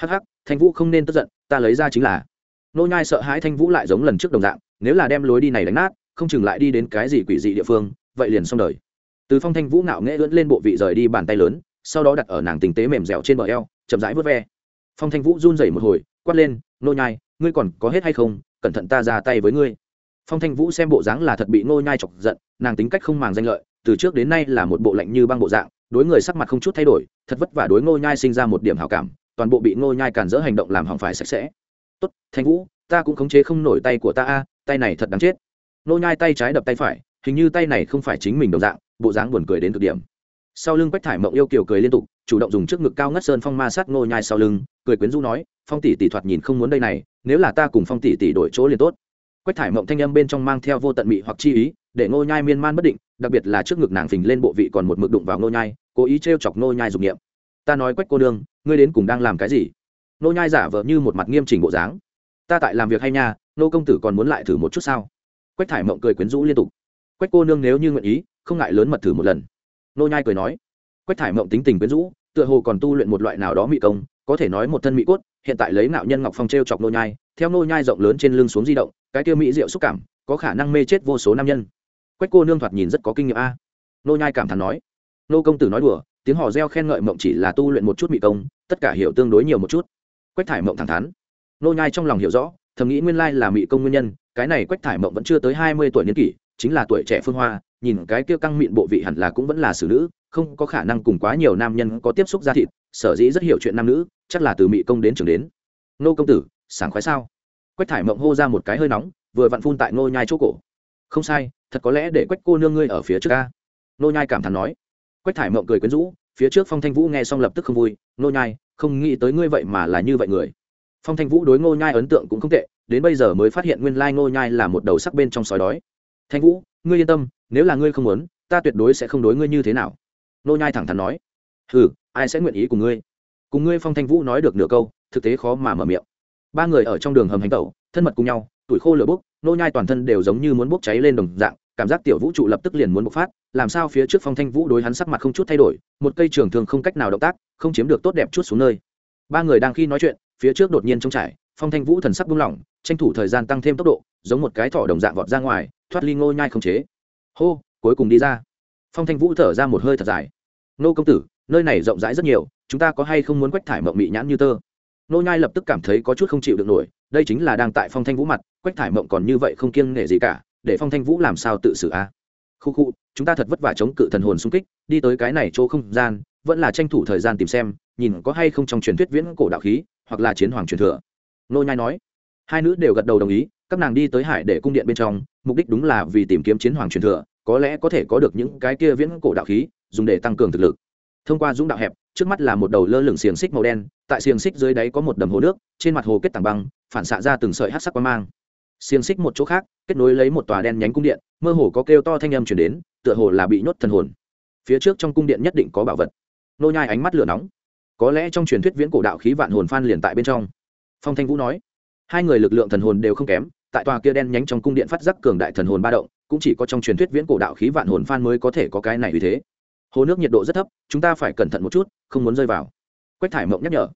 hắc hắc, thanh vũ không nên tức giận, ta lấy ra chính là. Nô nhai sợ hãi thanh vũ lại giống lần trước đồng dạng, nếu là đem lối đi này đánh nát, không chừng lại đi đến cái gì quỷ dị địa phương, vậy liền xong đời. Từ phong thanh vũ ngạo nghễ lướt lên bộ vị rời đi bàn tay lớn, sau đó đặt ở nàng tình tế mềm dẻo trên bờ eo, chậm rãi vớt ve. Phong thanh vũ run rẩy một hồi, quát lên, nô nhai, ngươi còn có hết hay không? Cẩn thận ta ra tay với ngươi. Phong thanh vũ xem bộ dáng là thật bị nô nhai chọc giận, nàng tính cách không màng danh lợi, từ trước đến nay là một bộ lạnh như băng bộ dạng, đối người sắc mặt không chút thay đổi, thật vất vả đối nô nhai sinh ra một điểm hảo cảm toàn bộ bị nô nhai cản dỡ hành động làm hỏng phải sạch sẽ. Tốt, thanh vũ, ta cũng khống chế không nổi tay của ta a, tay này thật đáng chết. Nô nhai tay trái đập tay phải, hình như tay này không phải chính mình đồng dạng, bộ dáng buồn cười đến cực điểm. Sau lưng quách thải mộng yêu kiều cười liên tục, chủ động dùng trước ngực cao ngất sơn phong ma sát nô nhai sau lưng, cười quyến rũ nói, phong tỷ tỷ thoạt nhìn không muốn đây này, nếu là ta cùng phong tỷ tỷ đổi chỗ liền tốt. Quách thải mộng thanh âm bên trong mang theo vô tận mị hoặc chi ý, để nô nhai miên man bất định, đặc biệt là trước ngực nàng phình lên bộ vị còn một mực đụng vào nô nhai, cố ý treo chọc nô nhai dục niệm. Ta nói quách cô đương ngươi đến cùng đang làm cái gì? Nô nhai giả vờ như một mặt nghiêm chỉnh bộ dáng. Ta tại làm việc hay nha, nô công tử còn muốn lại thử một chút sao? Quách thải mộng cười quyến rũ liên tục. Quách cô nương nếu như nguyện ý, không ngại lớn mật thử một lần. Nô nhai cười nói. Quách thải mộng tính tình quyến rũ, tựa hồ còn tu luyện một loại nào đó mỹ công, có thể nói một thân mỹ cốt, hiện tại lấy nạo nhân ngọc phong treo chọc nô nhai, theo nô nhai rộng lớn trên lưng xuống di động, cái kia mỹ diệu xúc cảm, có khả năng mê chết vô số nam nhân. Quách cô nương thoạt nhìn rất có kinh nghiệm a. Nô nhai cảm thán nói. Nô công tử nói đùa tiếng hò reo khen ngợi mộng chỉ là tu luyện một chút mị công, tất cả hiểu tương đối nhiều một chút. Quách thải mộng thẳng thắn. Nô nhai trong lòng hiểu rõ, thầm nghĩ nguyên lai là mị công nguyên nhân, cái này quách thải mộng vẫn chưa tới hai mươi tuổi niên kỷ, chính là tuổi trẻ phương hoa, nhìn cái kia căng mịn bộ vị hẳn là cũng vẫn là xử nữ, không có khả năng cùng quá nhiều nam nhân có tiếp xúc ra thịt, sở dĩ rất hiểu chuyện nam nữ, chắc là từ mị công đến trường đến. Nô công tử, sảng khoái sao? Quách thải mộng hô ra một cái hơi nóng, vừa vặn phun tại nô nhai chỗ cổ. Không sai, thật có lẽ để quách cô nương ngươi ở phía trước ca nô nhai cảm thán nói quách thải mộng cười quyến rũ, phía trước phong thanh vũ nghe xong lập tức không vui nô nhai, không nghĩ tới ngươi vậy mà là như vậy người. Phong thanh vũ đối ngô nhai ấn tượng cũng không tệ, đến bây giờ mới phát hiện nguyên lai ngô nhai là một đầu sắc bên trong sói đói. Thanh vũ, ngươi yên tâm, nếu là ngươi không muốn, ta tuyệt đối sẽ không đối ngươi như thế nào. Ngô nhai thẳng thắn nói, hừ, ai sẽ nguyện ý cùng ngươi? Cùng ngươi phong thanh vũ nói được nửa câu, thực tế khó mà mở miệng. Ba người ở trong đường hầm hành tẩu, thân mật cùng nhau, tuổi khô lửa bốc nô nhai toàn thân đều giống như muốn bốc cháy lên đồng dạng, cảm giác tiểu vũ trụ lập tức liền muốn bộc phát làm sao phía trước phong thanh vũ đối hắn sắc mặt không chút thay đổi, một cây trường thường không cách nào động tác, không chiếm được tốt đẹp chút xuống nơi. Ba người đang khi nói chuyện, phía trước đột nhiên trống trải, phong thanh vũ thần sắc buông lỏng, tranh thủ thời gian tăng thêm tốc độ, giống một cái thỏ đồng dạng vọt ra ngoài, thoát ly ngô nhai không chế. Hô, cuối cùng đi ra. Phong thanh vũ thở ra một hơi thật dài. Nô công tử, nơi này rộng rãi rất nhiều, chúng ta có hay không muốn quách thải mộng mị nhãn như tơ? Nô nhai lập tức cảm thấy có chút không chịu được nổi, đây chính là đang tại phong thanh vũ mặt, quách thải mộng còn như vậy không kiêng nể gì cả, để phong thanh vũ làm sao tự xử a? à? Khu khu, chúng ta thật vất vả chống cự thần hồn xung kích, đi tới cái này chỗ không gian, vẫn là tranh thủ thời gian tìm xem, nhìn có hay không trong truyền thuyết viễn cổ đạo khí, hoặc là chiến hoàng truyền thừa. Nô nhai nói. Hai nữ đều gật đầu đồng ý, các nàng đi tới hải để cung điện bên trong, mục đích đúng là vì tìm kiếm chiến hoàng truyền thừa, có lẽ có thể có được những cái kia viễn cổ đạo khí, dùng để tăng cường thực lực. Thông qua dũng đạo hẹp, trước mắt là một đầu lơ lửng xiềng xích màu đen, tại xiềng xích dưới đáy có một đầm hồ nước, trên mặt hồ kết tảng băng, phản xạ ra từng sợi hát sắc quang mang xiềng xích một chỗ khác, kết nối lấy một tòa đen nhánh cung điện, mơ hồ có kêu to thanh âm chuyển đến, tựa hồ là bị nhốt thần hồn. Phía trước trong cung điện nhất định có bảo vật. Nô nhai ánh mắt lửa nóng. Có lẽ trong truyền thuyết viễn cổ đạo khí vạn hồn phan liền tại bên trong. Phong thanh vũ nói, hai người lực lượng thần hồn đều không kém, tại tòa kia đen nhánh trong cung điện phát giác cường đại thần hồn ba động, cũng chỉ có trong truyền thuyết viễn cổ đạo khí vạn hồn phan mới có thể có cái này vì thế. Hồ nước nhiệt độ rất thấp, chúng ta phải cẩn thận một chút, không muốn rơi vào. Quách thải mộng nhắc nhở.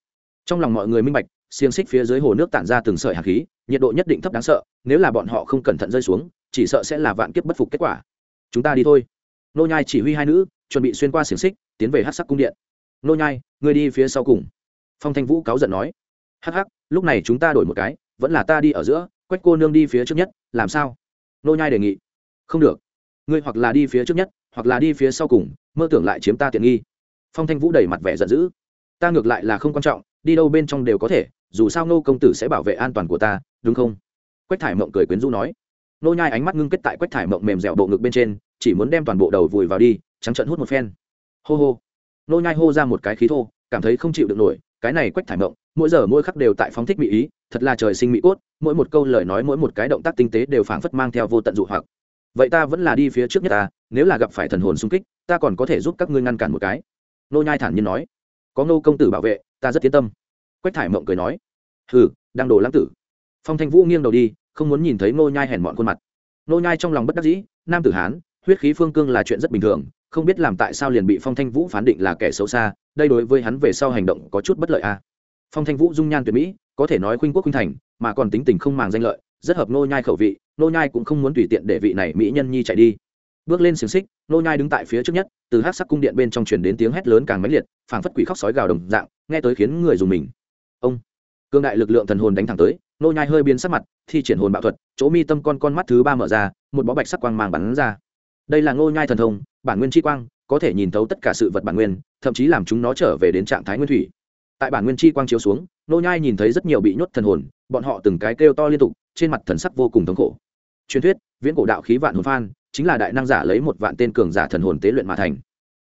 Trong lòng mọi người minh bạch, xiềng xích phía dưới hồ nước tản ra từng sợi hạt khí nhiệt độ nhất định thấp đáng sợ, nếu là bọn họ không cẩn thận rơi xuống, chỉ sợ sẽ là vạn kiếp bất phục kết quả. Chúng ta đi thôi. Nô nhai chỉ huy hai nữ, chuẩn bị xuyên qua xiềng xích, tiến về hắc sắc cung điện. Nô nhai, ngươi đi phía sau cùng. Phong thanh vũ cáu giận nói. Hắc hắc, lúc này chúng ta đổi một cái, vẫn là ta đi ở giữa, quách cô nương đi phía trước nhất, làm sao? Nô nhai đề nghị. Không được. Ngươi hoặc là đi phía trước nhất, hoặc là đi phía sau cùng, mơ tưởng lại chiếm ta tiện nghi. Phong thanh vũ đầy mặt vẻ giận dữ. Ta ngược lại là không quan trọng, đi đâu bên trong đều có thể dù sao nô công tử sẽ bảo vệ an toàn của ta, đúng không? Quách thải mộng cười quyến rũ nói. Nô nhai ánh mắt ngưng kết tại quách thải mộng mềm dẻo bộ ngực bên trên, chỉ muốn đem toàn bộ đầu vùi vào đi, trắng trận hút một phen. Hô hô. Nô nhai hô ra một cái khí thô, cảm thấy không chịu được nổi, cái này quách thải mộng, mỗi giờ mỗi khắc đều tại phóng thích mỹ ý, thật là trời sinh mỹ cốt, mỗi một câu lời nói mỗi một cái động tác tinh tế đều phảng phất mang theo vô tận dụ hoặc. Vậy ta vẫn là đi phía trước nhất ta, nếu là gặp phải thần hồn xung kích, ta còn có thể giúp các ngươi ngăn cản một cái. Nô nhai thản nhiên nói. Có nô công tử bảo vệ, ta rất yên tâm quách thải mộng cười nói, hừ, đang đồ lãng tử. Phong thanh vũ nghiêng đầu đi, không muốn nhìn thấy Ngô nhai hèn mọn khuôn mặt. Ngô nhai trong lòng bất đắc dĩ, nam tử hán, huyết khí phương cương là chuyện rất bình thường, không biết làm tại sao liền bị phong thanh vũ phán định là kẻ xấu xa, đây đối với hắn về sau hành động có chút bất lợi a à. phong thanh vũ dung nhan tuyệt mỹ, có thể nói khuynh quốc khuynh thành, mà còn tính tình không màng danh lợi, rất hợp nô nhai khẩu vị nô nhai cũng không muốn tùy tiện để vị này mỹ nhân nhi chạy đi. Bước lên xiềng xích nô nhai đứng tại phía trước nhất, từ hắc sắc cung điện bên trong truyền đến tiếng hét lớn càng mãnh liệt, phảng phất quỷ khóc sói gào đồng dạng, nghe tới khiến người dùng mình ông. Cương đại lực lượng thần hồn đánh thẳng tới, nô nhai hơi biến sắc mặt, thi triển hồn bạo thuật, chỗ mi tâm con con mắt thứ ba mở ra, một bó bạch sắc quang mang bắn ra. Đây là nô nhai thần thông, bản nguyên chi quang, có thể nhìn thấu tất cả sự vật bản nguyên, thậm chí làm chúng nó trở về đến trạng thái nguyên thủy. Tại bản nguyên chi quang chiếu xuống, nô nhai nhìn thấy rất nhiều bị nhốt thần hồn, bọn họ từng cái kêu to liên tục, trên mặt thần sắc vô cùng thống khổ. Truyền thuyết, viễn cổ đạo khí vạn hồn phan, chính là đại năng giả lấy một vạn tên cường giả thần hồn tế luyện mà thành.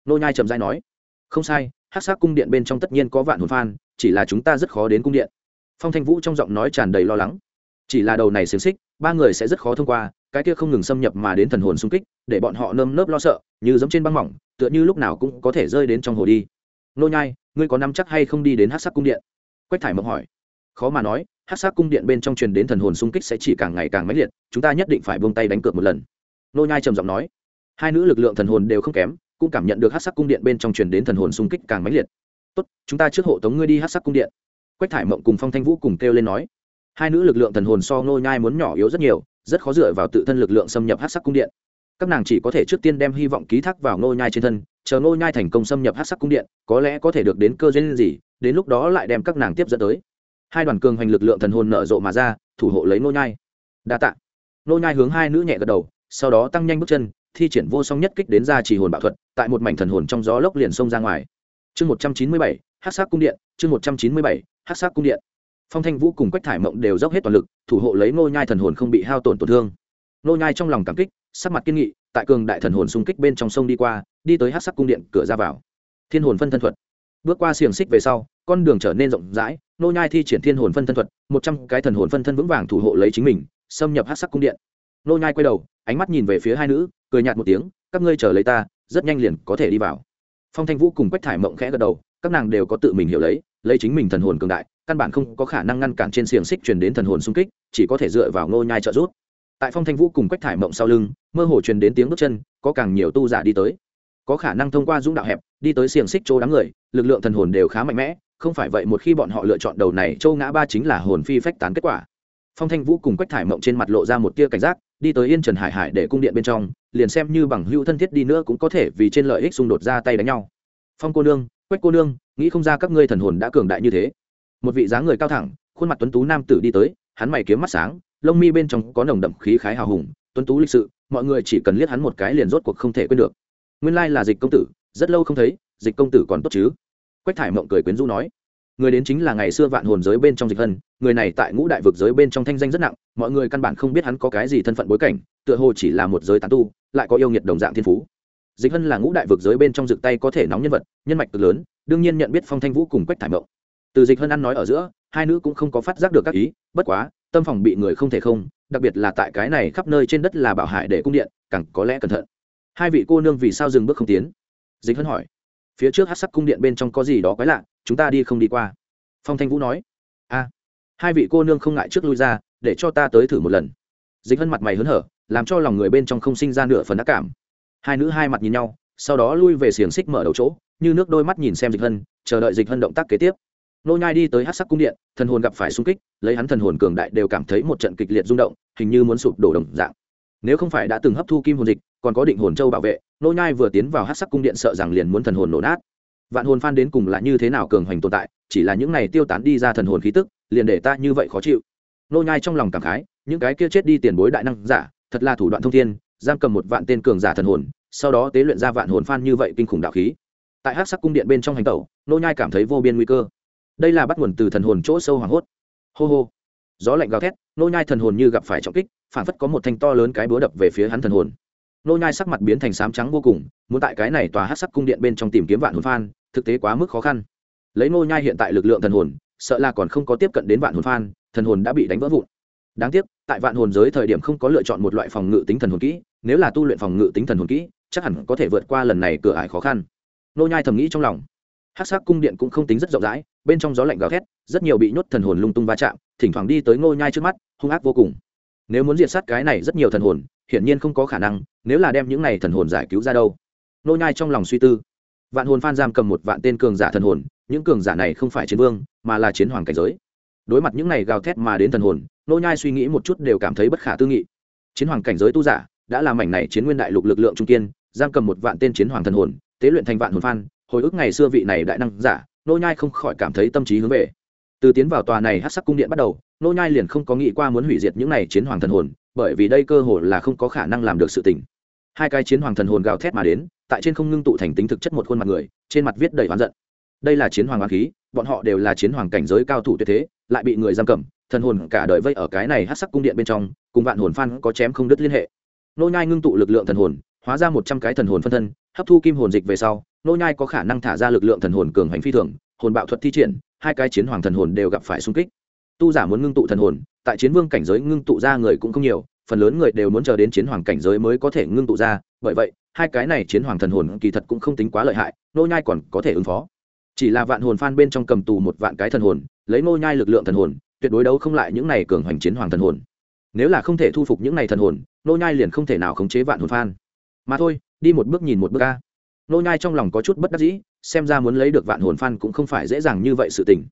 Nô nhai trầm giai nói, không sai, hắc sắc cung điện bên trong tất nhiên có vạn hồn phan chỉ là chúng ta rất khó đến cung điện. Phong thanh vũ trong giọng nói tràn đầy lo lắng. Chỉ là đầu này xiềng xích, ba người sẽ rất khó thông qua, cái kia không ngừng xâm nhập mà đến thần hồn xung kích, để bọn họ nơm nớp lo sợ, như giống trên băng mỏng, tựa như lúc nào cũng có thể rơi đến trong hồ đi. Nô nhai, ngươi có nắm chắc hay không đi đến hắc sắc cung điện? Quách thải mộng hỏi. Khó mà nói, hắc sắc cung điện bên trong truyền đến thần hồn xung kích sẽ chỉ càng ngày càng mãnh liệt, chúng ta nhất định phải buông tay đánh cược một lần. Nô nhai trầm giọng nói. Hai nữ lực lượng thần hồn đều không kém, cũng cảm nhận được hắc sắc cung điện bên trong truyền đến thần hồn xung kích càng mãnh liệt tốt, chúng ta trước hộ tống ngươi đi hắc sắc cung điện. Quách thải mộng cùng phong thanh vũ cùng kêu lên nói. Hai nữ lực lượng thần hồn so nô nhai muốn nhỏ yếu rất nhiều, rất khó dựa vào tự thân lực lượng xâm nhập hắc sắc cung điện. Các nàng chỉ có thể trước tiên đem hy vọng ký thác vào nô nhai trên thân, chờ nô nhai thành công xâm nhập hắc sắc cung điện, có lẽ có thể được đến cơ duyên gì, đến lúc đó lại đem các nàng tiếp dẫn tới. Hai đoàn cường hành lực lượng thần hồn nở rộ mà ra, thủ hộ lấy nô nhai. Đa tạ. Nô nhai hướng hai nữ nhẹ gật đầu, sau đó tăng nhanh bước chân, thi triển vô song nhất kích đến ra chỉ hồn bạo thuật, tại một mảnh thần hồn trong gió lốc liền xông ra ngoài chương một trăm chín mươi bảy, hắc sắc cung điện, chương một trăm chín mươi bảy, hắc sắc cung điện. Phong thanh vũ cùng quách thải mộng đều dốc hết toàn lực, thủ hộ lấy Ngô nhai thần hồn không bị hao tổn tổn thương. Ngô nhai trong lòng cảm kích, sắc mặt kiên nghị, tại cường đại thần hồn xung kích bên trong sông đi qua, đi tới hắc sắc cung điện, cửa ra vào. Thiên hồn phân thân thuật. Bước qua xiềng xích về sau, con đường trở nên rộng rãi nô nhai thi triển thiên hồn phân thân thuật, một trăm cái thần hồn phân thân vững vàng thủ hộ lấy chính mình, xâm nhập hắc sắc cung điện. Nô nhai quay đầu, ánh mắt nhìn về phía hai nữ, cười nhạt một tiếng, các ngươi chờ lấy ta, rất nhanh liền có thể đi vào phong thanh vũ cùng quách thải mộng khẽ gật đầu, các nàng đều có tự mình hiểu lấy lấy chính mình thần hồn cường đại, căn bản không có khả năng ngăn cản trên xiềng xích truyền đến thần hồn xung kích, chỉ có thể dựa vào ngô nhai trợ giúp. Tại phong thanh vũ cùng quách thải mộng sau lưng, mơ hồ truyền đến tiếng bước chân, có càng nhiều tu giả đi tới. Có khả năng thông qua dũng đạo hẹp, đi tới xiềng xích chỗ đám người, lực lượng thần hồn đều khá mạnh mẽ, không phải vậy một khi bọn họ lựa chọn đầu này, châu ngã ba chính là hồn phi phách tán kết quả. Phong thanh vũ cùng quách thải mộng trên mặt lộ ra một tia cảnh giác đi tới yên trần hải hải để cung điện bên trong, liền xem như bằng hữu thân thiết đi nữa cũng có thể vì trên lợi ích xung đột ra tay đánh nhau. Phong cô nương, quách cô nương, nghĩ không ra các ngươi thần hồn đã cường đại như thế. Một vị dáng người cao thẳng, khuôn mặt tuấn tú nam tử đi tới, hắn mày kiếm mắt sáng, lông mi bên trong có nồng đậm khí khái hào hùng, tuấn tú lịch sự, mọi người chỉ cần liếc hắn một cái liền rốt cuộc không thể quên được. Nguyên lai là dịch công tử, rất lâu không thấy, dịch công tử còn tốt chứ? Quách thải mộng cười quyến rũ nói người đến chính là ngày xưa vạn hồn giới bên trong dịch hân, người này tại ngũ đại vực giới bên trong thanh danh rất nặng, mọi người căn bản không biết hắn có cái gì thân phận bối cảnh, tựa hồ chỉ là một giới tán tu, lại có yêu nghiệt đồng dạng thiên phú. Dịch hân là ngũ đại vực giới bên trong rực tay có thể nóng nhân vật, nhân mạch cực lớn, đương nhiên nhận biết phong thanh vũ cùng quách thải mộng. Từ dịch hân ăn nói ở giữa, hai nữ cũng không có phát giác được các ý, bất quá, tâm phòng bị người không thể không, đặc biệt là tại cái này khắp nơi trên đất là bảo hải để cung điện, càng có lẽ cẩn thận. Hai vị cô nương vì sao dừng bước không tiến? Dịch hân hỏi. Phía trước hát sắc cung điện bên trong có gì đó quái lạ chúng ta đi không đi qua. Phong thanh vũ nói. A, hai vị cô nương không ngại trước lui ra, để cho ta tới thử một lần. Dịch hân mặt mày hớn hở, làm cho lòng người bên trong không sinh ra nửa phần ác cảm. Hai nữ hai mặt nhìn nhau, sau đó lui về xiềng xích mở đầu chỗ, như nước đôi mắt nhìn xem dịch hân, chờ đợi dịch hân động tác kế tiếp. Nô nhai đi tới hát sắc cung điện, thần hồn gặp phải xung kích, lấy hắn thần hồn cường đại đều cảm thấy một trận kịch liệt rung động, hình như muốn sụp đổ đồng dạng. Nếu không phải đã từng hấp thu kim hồn dịch, còn có định hồn châu bảo vệ, nô nhai vừa tiến vào hát sắc cung điện sợ rằng liền muốn thần hồn nổ nát vạn hồn phan đến cùng là như thế nào cường hoành tồn tại, chỉ là những này tiêu tán đi ra thần hồn khí tức, liền để ta như vậy khó chịu. Nô nhai trong lòng cảm khái, những cái kia chết đi tiền bối đại năng giả, thật là thủ đoạn thông thiên, giam cầm một vạn tên cường giả thần hồn, sau đó tế luyện ra vạn hồn phan như vậy kinh khủng đạo khí. Tại hát sắc cung điện bên trong hành tẩu, nô nhai cảm thấy vô biên nguy cơ. Đây là bắt nguồn từ thần hồn chỗ sâu hoàng hốt. Hô hô. Gió lạnh gào thét, nô nhai thần hồn như gặp phải trọng kích, phản phất có một thanh to lớn cái búa đập về phía hắn thần hồn. Nô nhai sắc mặt biến thành xám trắng vô cùng, muốn tại cái này tòa hát sắc cung điện bên trong tìm kiếm vạn hồn phan thực tế quá mức khó khăn. Lấy nô nhai hiện tại lực lượng thần hồn, sợ là còn không có tiếp cận đến vạn hồn phan, thần hồn đã bị đánh vỡ vụn. Đáng tiếc, tại vạn hồn giới thời điểm không có lựa chọn một loại phòng ngự tính thần hồn kỹ, nếu là tu luyện phòng ngự tính thần hồn kỹ, chắc hẳn có thể vượt qua lần này cửa ải khó khăn. Nô nhai thầm nghĩ trong lòng. Hắc sắc cung điện cũng không tính rất rộng rãi, bên trong gió lạnh gào thét, rất nhiều bị nhốt thần hồn lung tung va chạm, thỉnh thoảng đi tới ngô nhai trước mắt, hung ác vô cùng. Nếu muốn diệt sát cái này rất nhiều thần hồn, hiển nhiên không có khả năng, nếu là đem những này thần hồn giải cứu ra đâu. Ngô nhai trong lòng suy tư vạn hồn phan giam cầm một vạn tên cường giả thần hồn, những cường giả này không phải chiến vương, mà là chiến hoàng cảnh giới. Đối mặt những này gào thét mà đến thần hồn, Nô nhai suy nghĩ một chút đều cảm thấy bất khả tư nghị. Chiến hoàng cảnh giới tu giả, đã làm mảnh này chiến nguyên đại lục lực lượng trung kiên, giam cầm một vạn tên chiến hoàng thần hồn, tế luyện thành vạn hồn phan, hồi ức ngày xưa vị này đại năng giả, nô nhai không khỏi cảm thấy tâm trí hướng về. Từ tiến vào tòa này hắc sắc cung điện bắt đầu, nô nhai liền không có nghĩ qua muốn hủy diệt những này chiến hoàng thần hồn, bởi vì đây cơ hội là không có khả năng làm được sự tình. Hai cái chiến hoàng thần hồn gào thét mà đến tại trên không ngưng tụ thành tính thực chất một khuôn mặt người, trên mặt viết đầy oán giận. Đây là chiến hoàng oán khí, bọn họ đều là chiến hoàng cảnh giới cao thủ tuyệt thế, lại bị người giam cầm, thần hồn cả đời vây ở cái này hắc sắc cung điện bên trong, cùng vạn hồn phan có chém không đứt liên hệ. Nô nhai ngưng tụ lực lượng thần hồn, hóa ra một trăm cái thần hồn phân thân, hấp thu kim hồn dịch về sau, nô nhai có khả năng thả ra lực lượng thần hồn cường hành phi thường, hồn bạo thuật thi triển, hai cái chiến hoàng thần hồn đều gặp phải xung kích. Tu giả muốn ngưng tụ thần hồn, tại chiến vương cảnh giới ngưng tụ ra người cũng không nhiều, phần lớn người đều muốn chờ đến chiến hoàng cảnh giới mới có thể ngưng tụ ra, bởi vậy hai cái này chiến hoàng thần hồn kỳ thật cũng không tính quá lợi hại nô nhai còn có thể ứng phó. Chỉ là vạn hồn phan bên trong cầm tù một vạn cái thần hồn, lấy nô nhai lực lượng thần hồn, tuyệt đối đấu không lại những này cường hoành chiến hoàng thần hồn. Nếu là không thể thu phục những này thần hồn nô nhai liền không thể nào khống chế vạn hồn phan. Mà thôi, đi một bước nhìn một bước a. Nô nhai trong lòng có chút bất đắc dĩ, xem ra muốn lấy được vạn hồn phan cũng không phải dễ dàng như vậy sự tình.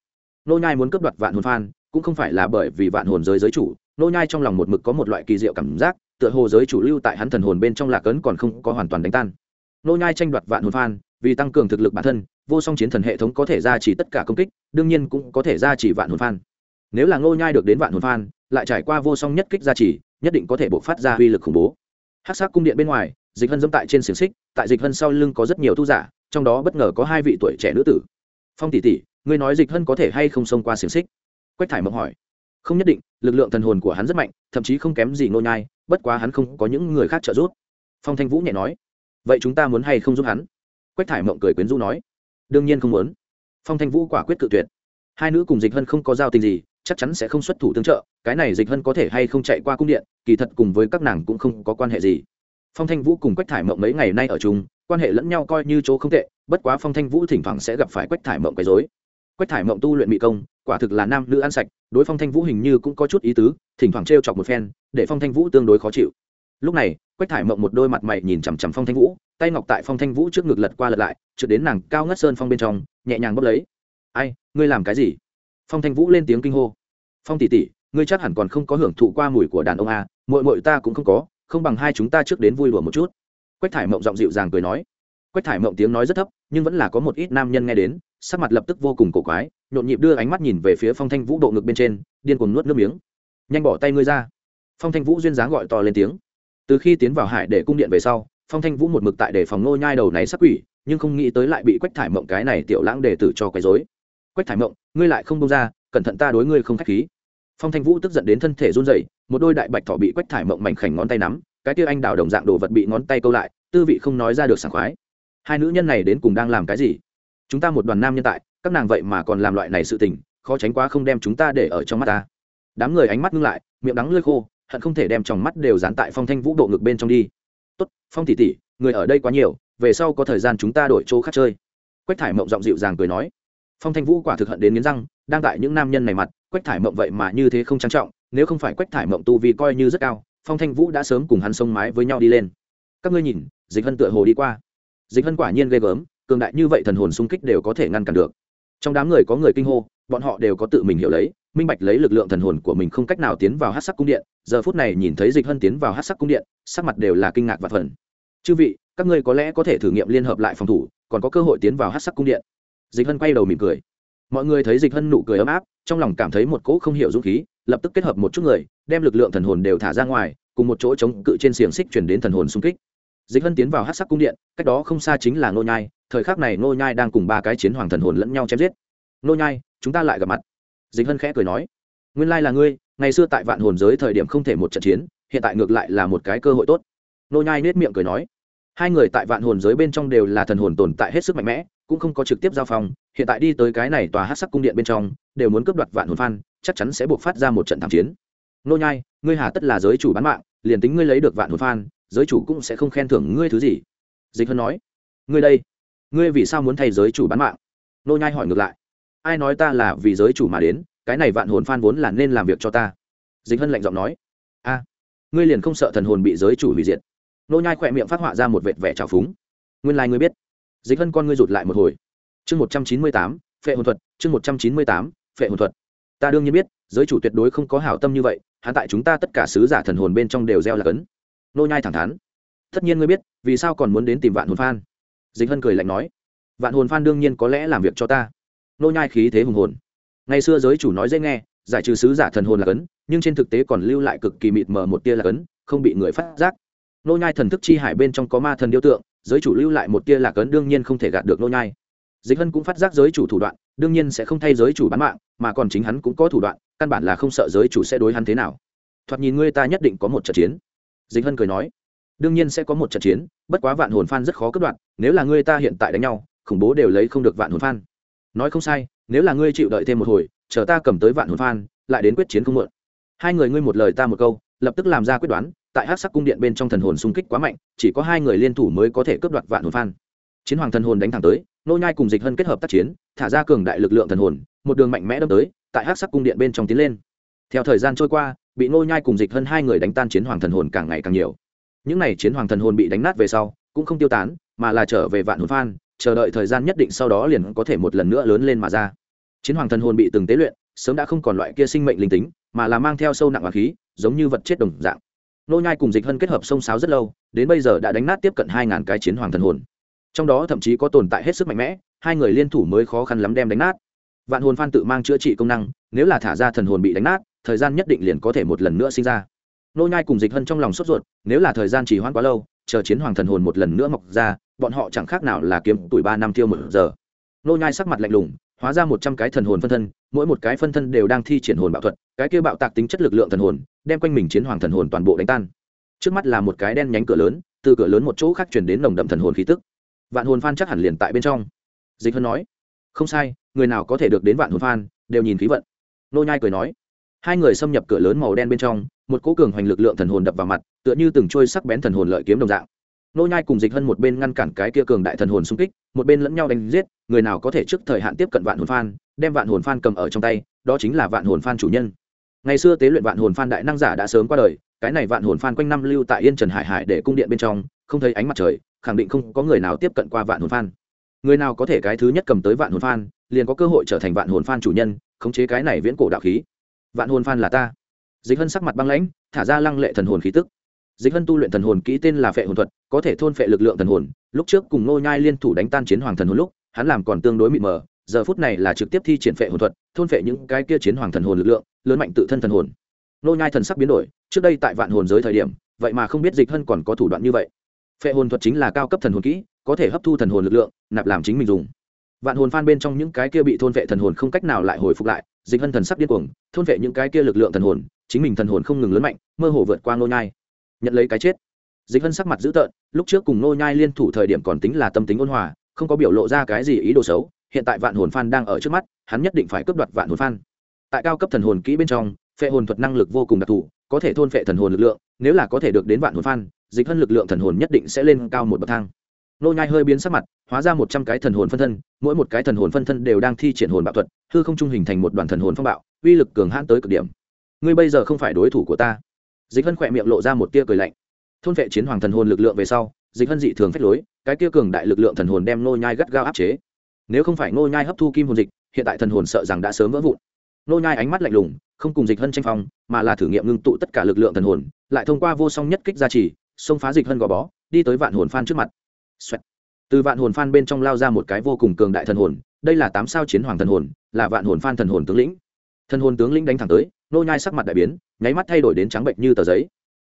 Nô nhai muốn cướp đoạt vạn hồn phan, cũng không phải là bởi vì vạn hồn giới giới chủ nô nhai trong lòng một mực có một loại kỳ diệu cảm giác tựa hồ giới chủ lưu tại hắn thần hồn bên trong lạc ấn còn không có hoàn toàn đánh tan. Nô nhai tranh đoạt vạn hồn phan vì tăng cường thực lực bản thân vô song chiến thần hệ thống có thể ra chỉ tất cả công kích đương nhiên cũng có thể ra chỉ vạn hồn phan. Nếu là nô nhai được đến vạn hồn phan lại trải qua vô song nhất kích ra chỉ, nhất định có thể bộc phát ra uy lực khủng bố. Hắc sắc cung điện bên ngoài dịch hân dẫm tại trên xiềng xích tại dịch hân sau lưng có rất nhiều tu giả trong đó bất ngờ có hai vị tuổi trẻ nữ tử. Phong tỷ tỷ ngươi nói dịch hân có thể hay không xông qua xiềng xích? Quách thải mộng hỏi không nhất định, lực lượng thần hồn của hắn rất mạnh, thậm chí không kém gì nô nhai, bất quá hắn không có những người khác trợ giúp. Phong thanh vũ nhẹ nói, vậy chúng ta muốn hay không giúp hắn? Quách thải mộng cười quyến rũ nói, đương nhiên không muốn. Phong thanh vũ quả quyết cự tuyệt. Hai nữ cùng dịch hân không có giao tình gì, chắc chắn sẽ không xuất thủ tương trợ, cái này dịch hân có thể hay không chạy qua cung điện, kỳ thật cùng với các nàng cũng không có quan hệ gì. Phong thanh vũ cùng quách thải mộng mấy ngày nay ở chung, quan hệ lẫn nhau coi như chỗ không tệ, bất quá phong thanh vũ thỉnh thoảng sẽ gặp phải quách thải mộng quấy dối quách thải mộng tu luyện mỹ công quả thực là nam nữ ăn sạch đối phong thanh vũ hình như cũng có chút ý tứ thỉnh thoảng t r e o chọc một phen để phong thanh vũ tương đối khó chịu. Lúc này quách thải mộng một đôi mặt mày nhìn chằm chằm phong thanh vũ tay ngọc tại phong thanh vũ trước ngực lật qua lật lại trượt đến nàng cao ngất sơn phong bên trong nhẹ nhàng bốc lấy. Ai ngươi làm cái gì? Phong thanh vũ lên tiếng kinh hô. Phong tỷ tỷ ngươi chắc hẳn còn không có hưởng thụ qua mùi của đàn ông à, mội mội ta cũng không có không bằng hai chúng ta trước đến vui đùa một chút. Quách thải mộng giọng dịu dàng cười nói. Quách thải mộng tiếng nói rất thấp nhưng vẫn là có một ít nam nhân nghe đến sắc mặt lập tức vô cùng cổ quái, nhộn nhịp đưa ánh mắt nhìn về phía phong thanh vũ độ ngực bên trên, điên cuồng nuốt nước miếng. Nhanh bỏ tay ngươi ra. Phong thanh vũ duyên dáng gọi to lên tiếng. Từ khi tiến vào hải để cung điện về sau, phong thanh vũ một mực tại để phòng nô nhai đầu này sắc quỷ, nhưng không nghĩ tới lại bị quách thải mộng cái này tiểu lãng để tử cho quấy rối. Quách thải mộng, ngươi lại không bông ra, cẩn thận ta đối ngươi không k h á c h khí. Phong thanh vũ tức giận đến thân thể run rẩy, một đôi đại bạch thỏ bị quách thải mộng mảnh khảnh ngón tay nắm, cái kia anh đào đồng dạng đồ vật bị ngón tay câu lại, tư vị không nói ra được sảng khoái. Hai nữ nhân này đến cùng đang làm cái gì? Chúng ta một đoàn nam nhân tại, các nàng vậy mà còn làm loại này sự tình, khó tránh quá không đem chúng ta để ở trong mắt ta. Đám người ánh mắt ngưng lại, miệng đắng lơi khô, hận không thể đem tròng mắt đều dán tại phong thanh vũ bộ ngực bên trong đi. Tốt, phong tỷ tỷ, người ở đây quá nhiều, về sau có thời gian chúng ta đổi chỗ khác chơi. Quách thải mộng giọng dịu dàng cười nói. Phong thanh vũ quả thực hận đến nghiến răng, đang tại những nam nhân này mặt, quách thải mộng vậy mà như thế không trang trọng, nếu không phải quách thải mộng tu vì coi như rất cao, phong thanh vũ đã sớm cùng hắn sông mái với nhau đi lên. Các ngươi nhìn, dịch hân tựa hồ đi qua. Dịch hân quả nhiên ghê gớm cường đại như vậy thần hồn xung kích đều có thể ngăn cản được. Trong đám người có người kinh hô, bọn họ đều có tự mình hiểu lấy, minh bạch lấy lực lượng thần hồn của mình không cách nào tiến vào hát sắc cung điện. Giờ phút này nhìn thấy dịch hân tiến vào hát sắc cung điện, sắc mặt đều là kinh ngạc và phần chư vị, các ngươi có lẽ có thể thử nghiệm liên hợp lại phòng thủ, còn có cơ hội tiến vào hát sắc cung điện. Dịch hân quay đầu mỉm cười. Mọi người thấy dịch hân nụ cười ấm áp, trong lòng cảm thấy một cỗ không hiểu dũng khí, lập tức kết hợp một chút người, đem lực lượng thần hồn đều thả ra ngoài, cùng một chỗ chống cự trên xiềng xích chuyển đến thần hồn xung kích dịch hân tiến vào hát sắc cung điện, cách đó không xa chính là nô nhai, thời khắc này nô nhai đang cùng ba cái chiến hoàng thần hồn lẫn nhau chém giết. Nô nhai, chúng ta lại gặp mặt. Dịch hân khẽ cười nói, nguyên lai là ngươi, ngày xưa tại vạn hồn giới thời điểm không thể một trận chiến, hiện tại ngược lại là một cái cơ hội tốt. Nô nhai nết miệng cười nói, hai người tại vạn hồn giới bên trong đều là thần hồn tồn tại hết sức mạnh mẽ, cũng không có trực tiếp giao phong, hiện tại đi tới cái này tòa hát sắc cung điện bên trong, đều muốn cướp đoạt vạn hồn phan, chắc chắn sẽ buộc phát ra một trận thảm chiến. Nô nhai, ngươi hà tất là giới chủ bán mạng, liền tính ngươi lấy được vạn hồn phan giới chủ cũng sẽ không khen thưởng ngươi thứ gì. Dịch hân nói, ngươi đây, ngươi vì sao muốn thay giới chủ bán mạng? Nô nhai hỏi ngược lại, ai nói ta là vì giới chủ mà đến, cái này vạn hồn phan vốn là nên làm việc cho ta. Dịch hân lạnh giọng nói, a, ngươi liền không sợ thần hồn bị giới chủ hủy diệt? Nô nhai khỏe miệng phát họa ra một vệt vẻ trào phúng. Nguyên lai ngươi biết. Dịch hân con ngươi rụt lại một hồi. Chương một trăm chín mươi tám, phệ hồn thuật, chương một trăm chín mươi tám, phệ hồn thuật. Ta đương nhiên biết, giới chủ tuyệt đối không có hảo tâm như vậy hắn tại chúng ta tất cả sứ giả thần hồn bên trong đều gieo là cấn nô nhai thẳng thắn. Tất nhiên ngươi biết, vì sao còn muốn đến tìm vạn hồn phan? Dịch hân cười lạnh nói, vạn hồn phan đương nhiên có lẽ làm việc cho ta. Nô nhai khí thế hùng hồn. Ngày xưa giới chủ nói dễ nghe, giải trừ sứ giả thần hồn là cấn, nhưng trên thực tế còn lưu lại cực kỳ mịt mờ một tia là cấn, không bị người phát giác. Nô nhai thần thức chi hải bên trong có ma thần điêu tượng, giới chủ lưu lại một tia là cấn đương nhiên không thể gạt được nô nhai. Dịch hân cũng phát giác giới chủ thủ đoạn, đương nhiên sẽ không thay giới chủ bán mạng, mà còn chính hắn cũng có thủ đoạn, căn bản là không sợ giới chủ sẽ đối hắn thế nào. Thoạt nhìn ngươi ta nhất định có một trận chiến dịch hân cười nói, đương nhiên sẽ có một trận chiến, bất quá vạn hồn phan rất khó cướp đoạn nếu là ngươi ta hiện tại đánh nhau, khủng bố đều lấy không được vạn hồn phan. Nói không sai, nếu là ngươi chịu đợi thêm một hồi, chờ ta cầm tới vạn hồn phan, lại đến quyết chiến không mượn hai người ngươi một lời ta một câu, lập tức làm ra quyết đoán, tại hát sắc cung điện bên trong thần hồn xung kích quá mạnh, chỉ có hai người liên thủ mới có thể cướp đoạt vạn hồn phan. Chiến hoàng thần hồn đánh thẳng tới, nô nhai cùng dịch hân kết hợp tác chiến, thả ra cường đại lực lượng thần hồn, một đường mạnh mẽ đâm tới, tại hát sắc cung điện bên trong tiến lên. Theo thời gian trôi qua bị nô nhai cùng dịch hơn hai người đánh tan chiến hoàng thần hồn càng ngày càng nhiều. Những này chiến hoàng thần hồn bị đánh nát về sau, cũng không tiêu tán, mà là trở về vạn hồn phan, chờ đợi thời gian nhất định sau đó liền có thể một lần nữa lớn lên mà ra. Chiến hoàng thần hồn bị từng tế luyện, sớm đã không còn loại kia sinh mệnh linh tính, mà là mang theo sâu nặng và khí, giống như vật chết đồng dạng. Nô nhai cùng dịch hân kết hợp sông sáo rất lâu, đến bây giờ đã đánh nát tiếp cận hai ngàn cái chiến hoàng thần hồn. Trong đó thậm chí có tồn tại hết sức mạnh mẽ, hai người liên thủ mới khó khăn lắm đem đánh nát. Vạn hồn phan tự mang chữa trị công năng, nếu là thả ra thần hồn bị đánh nát thời gian nhất định liền có thể một lần nữa sinh ra. Nô nhai cùng dịch hân trong lòng sốt ruột, nếu là thời gian trì hoãn quá lâu, chờ chiến hoàng thần hồn một lần nữa mọc ra, bọn họ chẳng khác nào là kiếm tuổi ba năm tiêu một giờ. Nô nhai sắc mặt lạnh lùng, hóa ra một trăm cái thần hồn phân thân, mỗi một cái phân thân đều đang thi triển hồn bạo thuật, cái kia bạo tạc tính chất lực lượng thần hồn, đem quanh mình chiến hoàng thần hồn toàn bộ đánh tan. Trước mắt là một cái đen nhánh cửa lớn, từ cửa lớn một chỗ khác truyền đến nồng đậm thần hồn khí tức. Vạn hồn phan chắc hẳn liền tại bên trong. Dịch hân nói, không sai, người nào có thể được đến vạn hồn phan, đều nhìn khí vận. Nô nhai cười nói hai người xâm nhập cửa lớn màu đen bên trong, một cỗ cường hoành lực lượng thần hồn đập vào mặt, tựa như từng trôi sắc bén thần hồn lợi kiếm đồng dạng. Nô nhai cùng dịch hân một bên ngăn cản cái kia cường đại thần hồn xung kích, một bên lẫn nhau đánh giết, người nào có thể trước thời hạn tiếp cận vạn hồn phan, đem vạn hồn phan cầm ở trong tay, đó chính là vạn hồn phan chủ nhân. Ngày xưa tế luyện vạn hồn phan đại năng giả đã sớm qua đời, cái này vạn hồn phan quanh năm lưu tại yên trần hải hải để cung điện bên trong, không thấy ánh mặt trời, khẳng định không có người nào tiếp cận qua vạn hồn phan. Người nào có thể cái thứ nhất cầm tới vạn hồn phan, liền có cơ hội trở thành vạn hồn phan chủ nhân, khống chế cái này viễn cổ đạo khí vạn hồn phan là ta. Dịch hân sắc mặt băng lãnh, thả ra lăng lệ thần hồn khí tức. Dịch hân tu luyện thần hồn kỹ tên là phệ hồn thuật, có thể thôn phệ lực lượng thần hồn. Lúc trước cùng nô nhai liên thủ đánh tan chiến hoàng thần hồn lúc, hắn làm còn tương đối mịt mờ. Giờ phút này là trực tiếp thi triển phệ hồn thuật, thôn phệ những cái kia chiến hoàng thần hồn lực lượng, lớn mạnh tự thân thần hồn. Nô nhai thần sắc biến đổi, trước đây tại vạn hồn giới thời điểm, vậy mà không biết dịch hân còn có thủ đoạn như vậy. Phệ hồn thuật chính là cao cấp thần hồn kỹ, có thể hấp thu thần hồn lực lượng, nạp làm chính mình dùng. Vạn hồn phan bên trong những cái kia bị thôn vệ thần hồn không cách nào lại hồi phục lại dịch hân thần sắp điên cuồng, thôn vệ những cái kia lực lượng thần hồn, chính mình thần hồn không ngừng lớn mạnh, mơ hồ vượt qua nô nhai. Nhận lấy cái chết. Dịch hân sắc mặt dữ tợn, lúc trước cùng nô nhai liên thủ thời điểm còn tính là tâm tính ôn hòa, không có biểu lộ ra cái gì ý đồ xấu, hiện tại vạn hồn phan đang ở trước mắt, hắn nhất định phải cướp đoạt vạn hồn phan. Tại cao cấp thần hồn kỹ bên trong, phệ hồn thuật năng lực vô cùng đặc thù, có thể thôn phệ thần hồn lực lượng, nếu là có thể được đến vạn hồn phan, dịch hân lực lượng thần hồn nhất định sẽ lên cao một bậc thang nô nhai hơi biến sắc mặt, hóa ra một trăm cái thần hồn phân thân, mỗi một cái thần hồn phân thân đều đang thi triển hồn bạo thuật, hư không trung hình thành một đoàn thần hồn phong bạo, uy lực cường hãn tới cực điểm. Ngươi bây giờ không phải đối thủ của ta. Dịch hân khỏe miệng lộ ra một tia cười lạnh. Thôn vệ chiến hoàng thần hồn lực lượng về sau, dịch hân dị thường phách lối, cái kia cường đại lực lượng thần hồn đem nô nhai gắt gao áp chế. Nếu không phải nô nhai hấp thu kim hồn dịch, hiện tại thần hồn sợ rằng đã sớm vỡ vụn. Nô nhai ánh mắt lạnh lùng, không cùng dịch hân tranh phong, mà là thử nghiệm ngưng tụ tất cả lực lượng thần hồn, lại thông qua vô song nhất kích gia trì, xông phá dịch hân gò bó, đi tới vạn hồn phan trước mặt. Xoẹt. từ vạn hồn phan bên trong lao ra một cái vô cùng cường đại thần hồn, đây là tám sao chiến hoàng thần hồn, là vạn hồn phan thần hồn tướng lĩnh. Thần hồn tướng lĩnh đánh thẳng tới, nô nhai sắc mặt đại biến, nháy mắt thay đổi đến trắng bệnh như tờ giấy.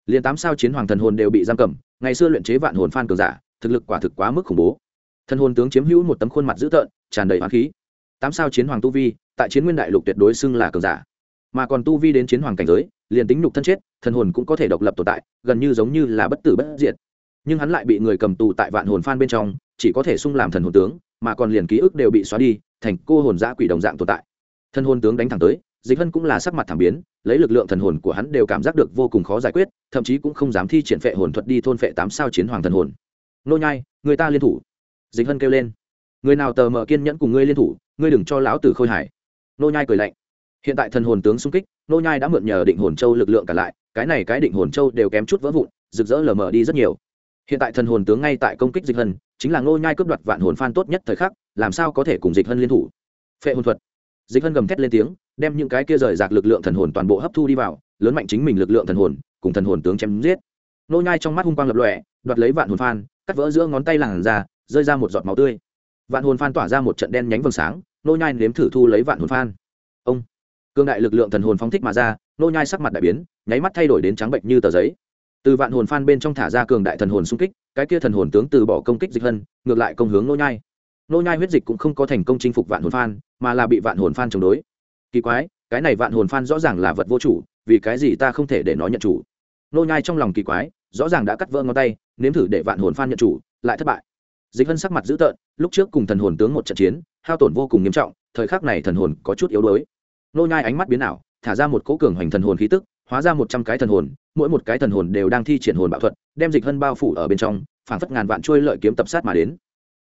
Liên tám sao chiến hoàng thần hồn đều bị giam cầm, ngày xưa luyện chế vạn hồn phan cường giả, thực lực quả thực quá mức khủng bố. Thần hồn tướng chiếm hữu một tấm khuôn mặt dữ tợn, tràn đầy oán khí. Tám sao chiến hoàng tu vi, tại chiến nguyên đại lục tuyệt đối xưng là cường giả. Mà còn tu vi đến chiến hoàng cảnh giới, liền tính nhục thân chết, thần hồn cũng có thể độc lập tồn tại, gần như giống như là bất tử bất diệt nhưng hắn lại bị người cầm tù tại vạn hồn phan bên trong, chỉ có thể sung làm thần hồn tướng, mà còn liền ký ức đều bị xóa đi, thành cô hồn giã quỷ đồng dạng tồn tại. Thần hồn tướng đánh thẳng tới, dịch hân cũng là sắc mặt thảm biến, lấy lực lượng thần hồn của hắn đều cảm giác được vô cùng khó giải quyết, thậm chí cũng không dám thi triển phệ hồn thuật đi thôn phệ tám sao chiến hoàng thần hồn. Nô nhai, người ta liên thủ. Dịch hân kêu lên. Người nào tờ mờ kiên nhẫn cùng ngươi liên thủ, ngươi đừng cho lão tử khôi hải nô nhai cười lạnh. Hiện tại thần hồn tướng xung kích, nô nhai đã mượn nhờ định hồn châu lực lượng cả lại, cái này cái định hồn châu đều kém chút vỡ vụn, rực rỡ lờ mờ đi rất nhiều hiện tại thần hồn tướng ngay tại công kích dịch hân, chính là nô nhai cướp đoạt vạn hồn phan tốt nhất thời khắc, làm sao có thể cùng dịch hân liên thủ? Phệ hồn thuật. Dịch hân gầm thét lên tiếng, đem những cái kia rời rạc lực lượng thần hồn toàn bộ hấp thu đi vào, lớn mạnh chính mình lực lượng thần hồn, cùng thần hồn tướng chém giết. Nô nhai trong mắt hung quang lập lòe, đoạt lấy vạn hồn phan cắt vỡ giữa ngón tay làn ra rơi ra một giọt máu tươi. Vạn hồn phan tỏa ra một trận đen nhánh vầng sáng nô nhai nếm thử thu lấy vạn hồn phan ông. Cương đại lực lượng thần hồn phóng thích mà ra nô nhai sắc mặt đại biến, nháy mắt thay đổi đến trắng bệnh như tờ giấy từ vạn hồn phan bên trong thả ra cường đại thần hồn xung kích, cái kia thần hồn tướng từ bỏ công kích dịch hân, ngược lại công hướng nô nhai. Nô nhai huyết dịch cũng không có thành công chinh phục vạn hồn phan mà là bị vạn hồn phan chống đối. Kỳ quái, cái này vạn hồn phan rõ ràng là vật vô chủ, vì cái gì ta không thể để nó nhận chủ? Nô nhai trong lòng kỳ quái, rõ ràng đã cắt vỡ ngón tay, nếm thử để vạn hồn phan nhận chủ, lại thất bại. Dịch hân sắc mặt dữ tợn, lúc trước cùng thần hồn tướng một trận chiến, hao tổn vô cùng nghiêm trọng, thời khắc này thần hồn có chút yếu đuối. Nô nhai ánh mắt biến ảo, thả ra một cỗ cường hoành thần hồn khí tức hóa ra một trăm cái thần hồn, mỗi một cái thần hồn đều đang thi triển hồn bạo thuật, đem dịch hân bao phủ ở bên trong phảng phất ngàn vạn chuôi lợi kiếm tập sát mà đến.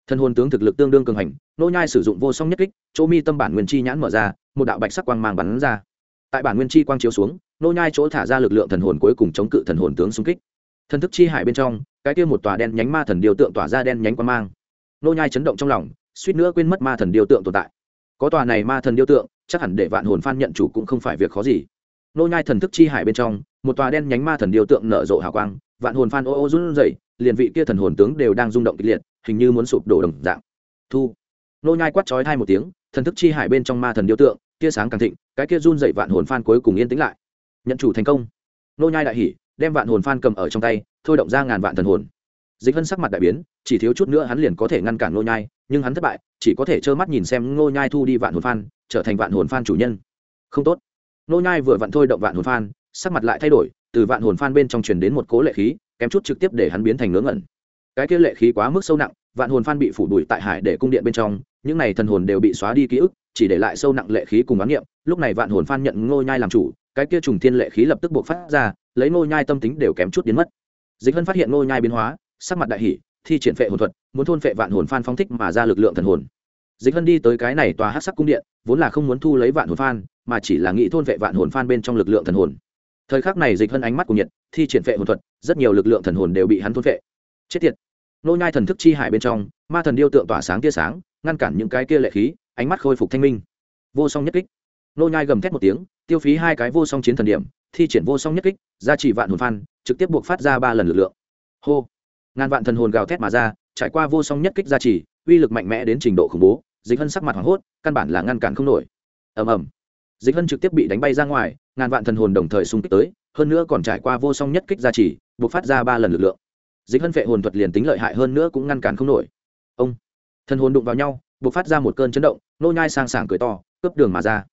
Thần hồn tướng thực lực tương đương cường hành, nô nhai sử dụng vô song nhất kích, chỗ mi tâm bản nguyên chi nhãn mở ra, một đạo bạch sắc quang mang bắn ra. Tại bản nguyên chi quang chiếu xuống, nô nhai chỗ thả ra lực lượng thần hồn cuối cùng chống cự thần hồn tướng xung kích. Thần thức chi hải bên trong, cái kia một tòa đen nhánh ma thần điều tượng tỏa ra đen nhánh quang mang. Nô nhai chấn động trong lòng, suýt nữa quên mất ma thần điều tượng tồn tại. Có tòa này ma thần điêu tượng, chắc hẳn để vạn hồn phan nhận chủ cũng không phải việc khó gì nô nhai thần thức chi hải bên trong, một tòa đen nhánh ma thần điêu tượng nở rộ hào quang, vạn hồn phan ô ô run rẩy, liền vị kia thần hồn tướng đều đang rung động kịch liệt, hình như muốn sụp đổ đồng dạng. Thu. Nô nhai quát chói hai một tiếng, thần thức chi hải bên trong ma thần điêu tượng, tia sáng càng thịnh, cái kia run rẩy vạn hồn phan cuối cùng yên tĩnh lại. Nhận chủ thành công. Nô nhai đại hỉ, đem vạn hồn phan cầm ở trong tay, thôi động ra ngàn vạn thần hồn. Dịch hân sắc mặt đại biến, chỉ thiếu chút nữa hắn liền có thể ngăn cản nô nhai, nhưng hắn thất bại, chỉ có thể trơ mắt nhìn xem nô nhai thu đi vạn hồn phan, trở thành vạn hồn phan chủ nhân. Không tốt nô nhai vừa vặn thôi động vạn hồn phan, sắc mặt lại thay đổi, từ vạn hồn phan bên trong truyền đến một cố lệ khí, kém chút trực tiếp để hắn biến thành ngớ ngẩn. Cái kia lệ khí quá mức sâu nặng, vạn hồn phan bị phủ đuổi tại hải để cung điện bên trong, những này thần hồn đều bị xóa đi ký ức, chỉ để lại sâu nặng lệ khí cùng bán niệm, lúc này vạn hồn phan nhận ngô nhai làm chủ, cái kia trùng thiên lệ khí lập tức buộc phát ra, lấy ngô nhai tâm tính đều kém chút biến mất. Dịch hân phát hiện ngô nhai biến hóa, sắc mặt đại hỉ, thi triển phệ hồn thuật, muốn thôn phệ vạn hồn phan phóng thích mà ra lực lượng thần hồn. Dịch hân đi tới cái này tòa hắc sắc cung điện, vốn là không muốn thu lấy vạn hồn phan mà chỉ là nghĩ thôn vệ vạn hồn phan bên trong lực lượng thần hồn. Thời khắc này dịch hân ánh mắt của nhiệt, thi triển phệ hồn thuật, rất nhiều lực lượng thần hồn đều bị hắn thôn vệ. chết tiệt. Nô nhai thần thức chi hải bên trong, ma thần điêu tượng tỏa sáng tia sáng, ngăn cản những cái kia lệ khí, ánh mắt khôi phục thanh minh. Vô song nhất kích. Nô nhai gầm thét một tiếng, tiêu phí hai cái vô song chiến thần điểm, thi triển vô song nhất kích, gia trì vạn hồn phan, trực tiếp buộc phát ra ba lần lực lượng. Hô. Ngàn vạn thần hồn gào thét mà ra, trải qua vô song nhất kích gia trì, uy lực mạnh mẽ đến trình độ khủng bố, dịch hân sắc mặt hoảng hốt, căn bản là ngăn cản không nổi. Ầm ầm dịch hân trực tiếp bị đánh bay ra ngoài, ngàn vạn thần hồn đồng thời xung kích tới, hơn nữa còn trải qua vô song nhất kích gia trì, buộc phát ra ba lần lực lượng. Dịch hân vệ hồn thuật liền tính lợi hại hơn nữa cũng ngăn cản không nổi. Ông, thần hồn đụng vào nhau, buộc phát ra một cơn chấn động, nô nhai sang sảng cười to, cướp đường mà ra.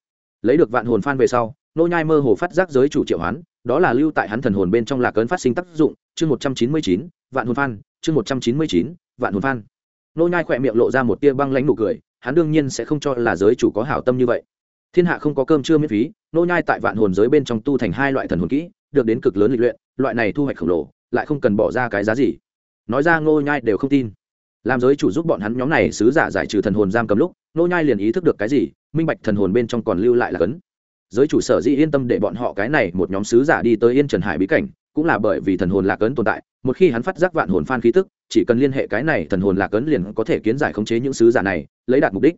Lấy được vạn hồn phan về sau, nô nhai mơ hồ phát giác giới chủ triệu hoán, đó là lưu tại hắn thần hồn bên trong là cơn phát sinh tác dụng, chương một trăm chín mươi chín, vạn hồn phan, chương một trăm chín mươi chín, vạn hồn phan. Nô nhai khỏe miệng lộ ra một tia băng lãnh nụ cười, hắn đương nhiên sẽ không cho là giới chủ có hảo tâm như vậy thiên hạ không có cơm trưa miễn phí, nô nhai tại vạn hồn giới bên trong tu thành hai loại thần hồn kỹ, được đến cực lớn lịch luyện, loại này thu hoạch khổng lồ, lại không cần bỏ ra cái giá gì. Nói ra nô nhai đều không tin. Làm giới chủ giúp bọn hắn nhóm này sứ giả giải trừ thần hồn giam cầm lúc, nô nhai liền ý thức được cái gì, minh bạch thần hồn bên trong còn lưu lại là cấn. Giới chủ sở dĩ yên tâm để bọn họ cái này một nhóm sứ giả đi tới yên trần hải bí cảnh, cũng là bởi vì thần hồn lạc ấn tồn tại, một khi hắn phát giác vạn hồn phan khí tức, chỉ cần liên hệ cái này thần hồn lạc ấn liền có thể kiến giải khống chế những sứ giả này, lấy đạt mục đích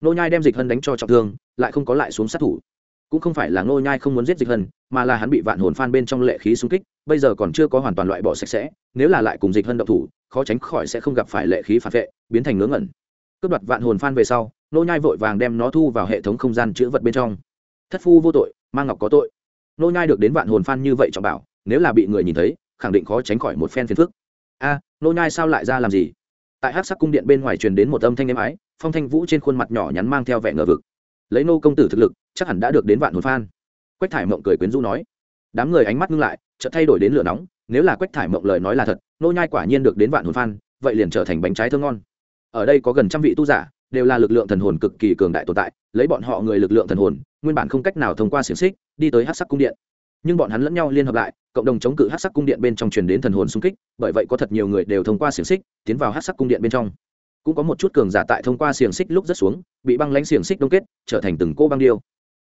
nô nhai đem dịch hân đánh cho trọng thương, lại không có lại xuống sát thủ. Cũng không phải là nô nhai không muốn giết dịch hân, mà là hắn bị vạn hồn phan bên trong lệ khí xung kích, bây giờ còn chưa có hoàn toàn loại bỏ sạch sẽ, nếu là lại cùng dịch hân động thủ, khó tránh khỏi sẽ không gặp phải lệ khí phản vệ, biến thành ngớ ngẩn. Cướp đoạt vạn hồn phan về sau nô nhai vội vàng đem nó thu vào hệ thống không gian chứa vật bên trong. Thất phu vô tội mang ngọc có tội. Nô nhai được đến vạn hồn phan như vậy cho bảo, nếu là bị người nhìn thấy, khẳng định khó tránh khỏi một phen phiền phức. A nô nhai sao lại ra làm gì? Tại hắc sắc cung điện bên ngoài truyền đến một âm thanh êm ái, phong thanh vũ trên khuôn mặt nhỏ nhắn mang theo vẻ ngờ vực. Lấy nô công tử thực lực, chắc hẳn đã được đến vạn hồn phan. Quách thải mộng cười quyến rũ nói. Đám người ánh mắt ngưng lại, chợt thay đổi đến lửa nóng, nếu là quách thải mộng lời nói là thật, nô nhai quả nhiên được đến vạn hồn phan, vậy liền trở thành bánh trái thơm ngon. Ở đây có gần trăm vị tu giả, đều là lực lượng thần hồn cực kỳ cường đại tồn tại, lấy bọn họ người lực lượng thần hồn, nguyên bản không cách nào thông qua xiềng xích, đi tới hắc sắc cung điện. Nhưng bọn hắn lẫn nhau liên hợp lại cộng đồng chống cự hắc sắc cung điện bên trong truyền đến thần hồn xung kích, bởi vậy có thật nhiều người đều thông qua xiềng xích tiến vào hắc sắc cung điện bên trong. Cũng có một chút cường giả tại thông qua xiềng xích lúc rất xuống, bị băng lánh xiềng xích đông kết, trở thành từng cô băng điêu.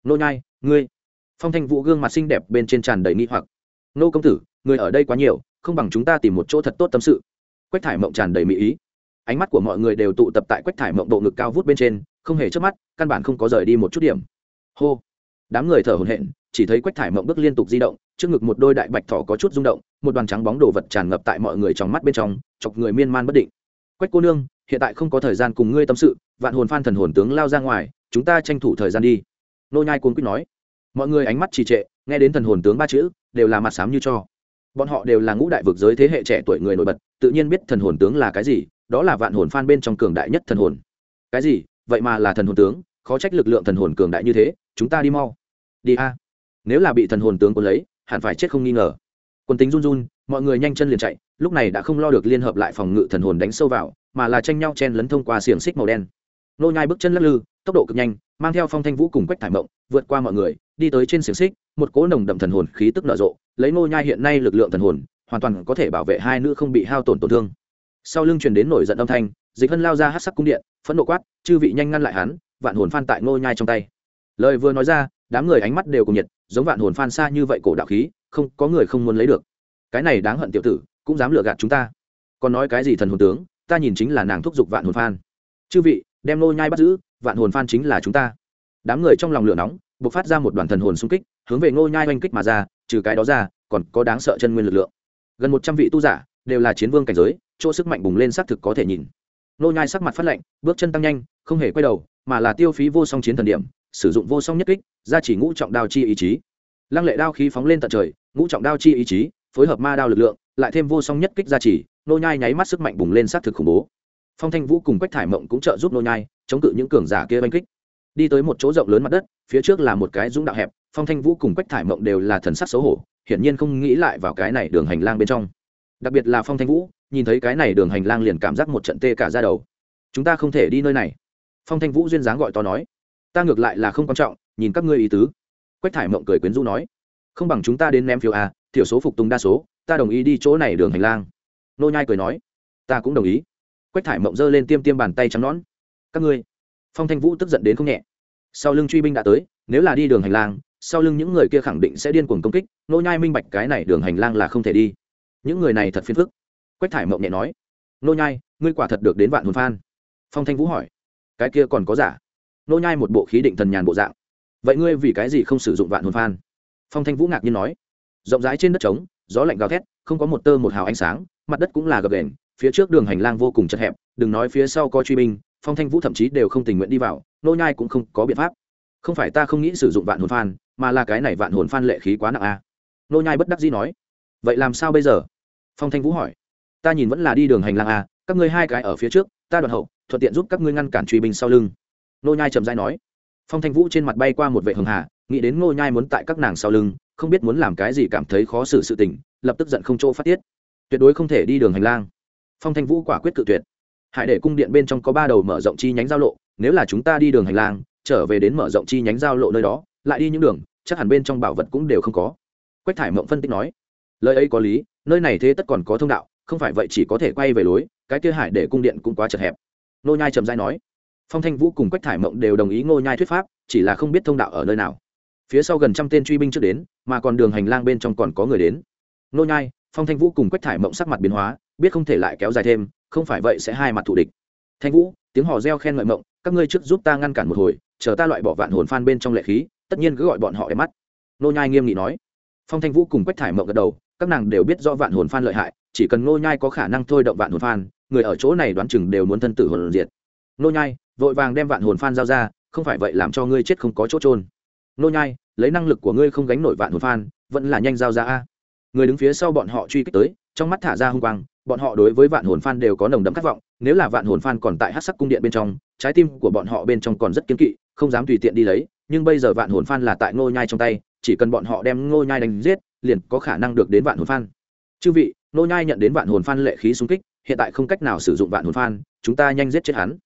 Nô nhai, ngươi. Phong thanh vũ gương mặt xinh đẹp bên trên tràn đầy nghi hoặc. Nô công tử người ở đây quá nhiều, không bằng chúng ta tìm một chỗ thật tốt tâm sự. Quách thải mộng tràn đầy mỹ ý. Ánh mắt của mọi người đều tụ tập tại quách thải mộng độ ngực cao vút bên trên, không hề chớp mắt, căn bản không có rời đi một chút điểm. Hô. Đám người thở hổn hển chỉ thấy quách thải mộng bước liên tục di động, trước ngực một đôi đại bạch thỏ có chút rung động, một đoàn trắng bóng đồ vật tràn ngập tại mọi người trong mắt bên trong, chọc người miên man bất định. Quách cô nương, hiện tại không có thời gian cùng ngươi tâm sự, vạn hồn phan thần hồn tướng lao ra ngoài, chúng ta tranh thủ thời gian đi. Nô nhai cuốn quýt nói. Mọi người ánh mắt trì trệ, nghe đến thần hồn tướng ba chữ, đều là mặt sám như cho. Bọn họ đều là ngũ đại vực giới thế hệ trẻ tuổi người nổi bật, tự nhiên biết thần hồn tướng là cái gì, đó là vạn hồn phan bên trong cường đại nhất thần hồn. Cái gì? Vậy mà là thần hồn tướng, khó trách lực lượng thần hồn cường đại như thế, chúng ta đi mau. Đi a nếu là bị thần hồn tướng quân lấy, hẳn phải chết không nghi ngờ. Quân tính run run, mọi người nhanh chân liền chạy, lúc này đã không lo được liên hợp lại phòng ngự thần hồn đánh sâu vào, mà là tranh nhau chen lấn thông qua xiềng xích màu đen. Nô nhai bước chân lắc lư, tốc độ cực nhanh, mang theo phong thanh vũ cùng quách thải mộng, vượt qua mọi người, đi tới trên xiềng xích, một cỗ nồng đậm thần hồn khí tức nở rộ, lấy nô nhai hiện nay lực lượng thần hồn, hoàn toàn có thể bảo vệ hai nữ không bị hao tổn tổn thương. Sau lưng truyền đến nổi giận âm thanh, dịch hân lao ra hất sắc cung điện, phẫn nộ quát, chư vị nhanh ngăn lại hắn, vạn hồn phan tại nô nhai trong tay. Lời vừa nói ra đám người ánh mắt đều cùng nhiệt, giống vạn hồn phan xa như vậy cổ đạo khí, không, có người không muốn lấy được. Cái này đáng hận tiểu tử, cũng dám lừa gạt chúng ta. Còn nói cái gì thần hồn tướng, ta nhìn chính là nàng thúc giục vạn hồn phan. Chư vị, đem nô nhai bắt giữ, vạn hồn phan chính là chúng ta. Đám người trong lòng lửa nóng, bộc phát ra một đoàn thần hồn xung kích, hướng về ngô nhai oanh kích mà ra, trừ cái đó ra, còn có đáng sợ chân nguyên lực lượng. Gần một trăm vị tu giả, đều là chiến vương cảnh giới, chỗ sức mạnh bùng lên xác thực có thể nhìn. Nô nhai sắc mặt phát lạnh, bước chân tăng nhanh, không hề quay đầu, mà là tiêu phí vô song chiến thần điểm, sử dụng vô song nhất kích ra chỉ ngũ trọng đao chi ý chí. Lăng lệ đao khí phóng lên tận trời, ngũ trọng đao chi ý chí, phối hợp ma đao lực lượng, lại thêm vô song nhất kích ra chỉ, nô nhai nháy mắt sức mạnh bùng lên sát thực khủng bố. Phong thanh vũ cùng quách thải mộng cũng trợ giúp nô nhai, chống cự những cường giả kia đánh kích. Đi tới một chỗ rộng lớn mặt đất, phía trước là một cái dũng đạo hẹp, phong thanh vũ cùng quách thải mộng đều là thần sắc xấu hổ, hiển nhiên không nghĩ lại vào cái này đường hành lang bên trong. Đặc biệt là phong thanh vũ, nhìn thấy cái này đường hành lang liền cảm giác một trận tê cả ra đầu. Chúng ta không thể đi nơi này. Phong thanh vũ duyên dáng gọi to nói. Ta ngược lại là không quan trọng nhìn các ngươi ý tứ. Quách thải mộng cười quyến rũ nói, không bằng chúng ta đến ném phiếu à thiểu số phục tùng đa số, ta đồng ý đi chỗ này đường hành lang. Nô nhai cười nói, ta cũng đồng ý. Quách thải mộng giơ lên tiêm tiêm bàn tay trắng nón các ngươi. Phong thanh vũ tức giận đến không nhẹ. Sau lưng truy binh đã tới, nếu là đi đường hành lang, sau lưng những người kia khẳng định sẽ điên cuồng công kích, nô nhai minh bạch cái này đường hành lang là không thể đi. Những người này thật phiền phức. Quách thải mộng nhẹ nói, nô nhai, ngươi quả thật được đến vạn hồn phan. Phong thanh vũ hỏi, cái kia còn có giả? Nô nhai một bộ khí định thần nhàn bộ dạng vậy ngươi vì cái gì không sử dụng vạn hồn phan? Phong thanh vũ ngạc nhiên nói. Rộng rãi trên đất trống, gió lạnh gào thét, không có một tơ một hào ánh sáng, mặt đất cũng là gập ghềnh, phía trước đường hành lang vô cùng chật hẹp, đừng nói phía sau có truy binh, phong thanh vũ thậm chí đều không tình nguyện đi vào, nô nhai cũng không có biện pháp. Không phải ta không nghĩ sử dụng vạn hồn phan, mà là cái này vạn hồn phan lệ khí quá nặng a. À. nô nhai bất đắc dĩ nói. Vậy làm sao bây giờ? Phong thanh vũ hỏi. Ta nhìn vẫn là đi đường hành lang a, các ngươi hai cái ở phía trước, ta đoạn hậu, thuận tiện giúp các ngươi ngăn cản truy binh sau lưng. Nô nhai trầm dai nói phong thanh vũ trên mặt bay qua một vệ hường hà, nghĩ đến ngô nhai muốn tại các nàng sau lưng, không biết muốn làm cái gì cảm thấy khó xử sự tình, lập tức giận không chỗ phát tiết. Tuyệt đối không thể đi đường hành lang. Phong thanh vũ quả quyết cự tuyệt. Hải để cung điện bên trong có ba đầu mở rộng chi nhánh giao lộ, nếu là chúng ta đi đường hành lang, trở về đến mở rộng chi nhánh giao lộ nơi đó, lại đi những đường, chắc hẳn bên trong bảo vật cũng đều không có. Quách thải mộng phân tích nói, lời ấy có lý, nơi này thế tất còn có thông đạo, không phải vậy chỉ có thể quay về lối, cái kia hải để cung điện cũng quá chật hẹp. Nô nhai trầm dai nói phong thanh vũ cùng quách thải mộng đều đồng ý ngô nhai thuyết pháp, chỉ là không biết thông đạo ở nơi nào. Phía sau gần trăm tên truy binh trước đến, mà còn đường hành lang bên trong còn có người đến. Ngô nhai, phong thanh vũ cùng quách thải mộng sắc mặt biến hóa, biết không thể lại kéo dài thêm, không phải vậy sẽ hai mặt thù địch. Thanh vũ, tiếng hò reo khen ngợi mộng, các ngươi trước giúp ta ngăn cản một hồi, chờ ta loại bỏ vạn hồn phan bên trong lệ khí, tất nhiên cứ gọi bọn họ để mắt. Nô nhai nghiêm nghị nói. Phong thanh vũ cùng quách thải mộng gật đầu, các nàng đều biết do vạn hồn phan lợi hại, chỉ cần nô nhai có khả năng thôi động vạn hồn phan, người ở chỗ này đoán chừng đều muốn thân tử hồn diệt. Nô nhai vội vàng đem vạn hồn phan giao ra, không phải vậy làm cho ngươi chết không có chỗ trôn nô nhai, lấy năng lực của ngươi không gánh nổi vạn hồn phan, vẫn là nhanh giao ra a. Người đứng phía sau bọn họ truy kích tới, trong mắt thả ra hung quang, bọn họ đối với vạn hồn phan đều có nồng đậm khát vọng, nếu là vạn hồn phan còn tại hắc sắc cung điện bên trong, trái tim của bọn họ bên trong còn rất kiên kỵ, không dám tùy tiện đi lấy, nhưng bây giờ vạn hồn phan là tại ngô nhai trong tay, chỉ cần bọn họ đem ngô nhai đánh giết, liền có khả năng được đến vạn hồn phan. Chư vị, ngô nhai nhận đến vạn hồn phan lệ khí xung kích, hiện tại không cách nào sử dụng vạn hồn phan, chúng ta nhanh giết chết hắn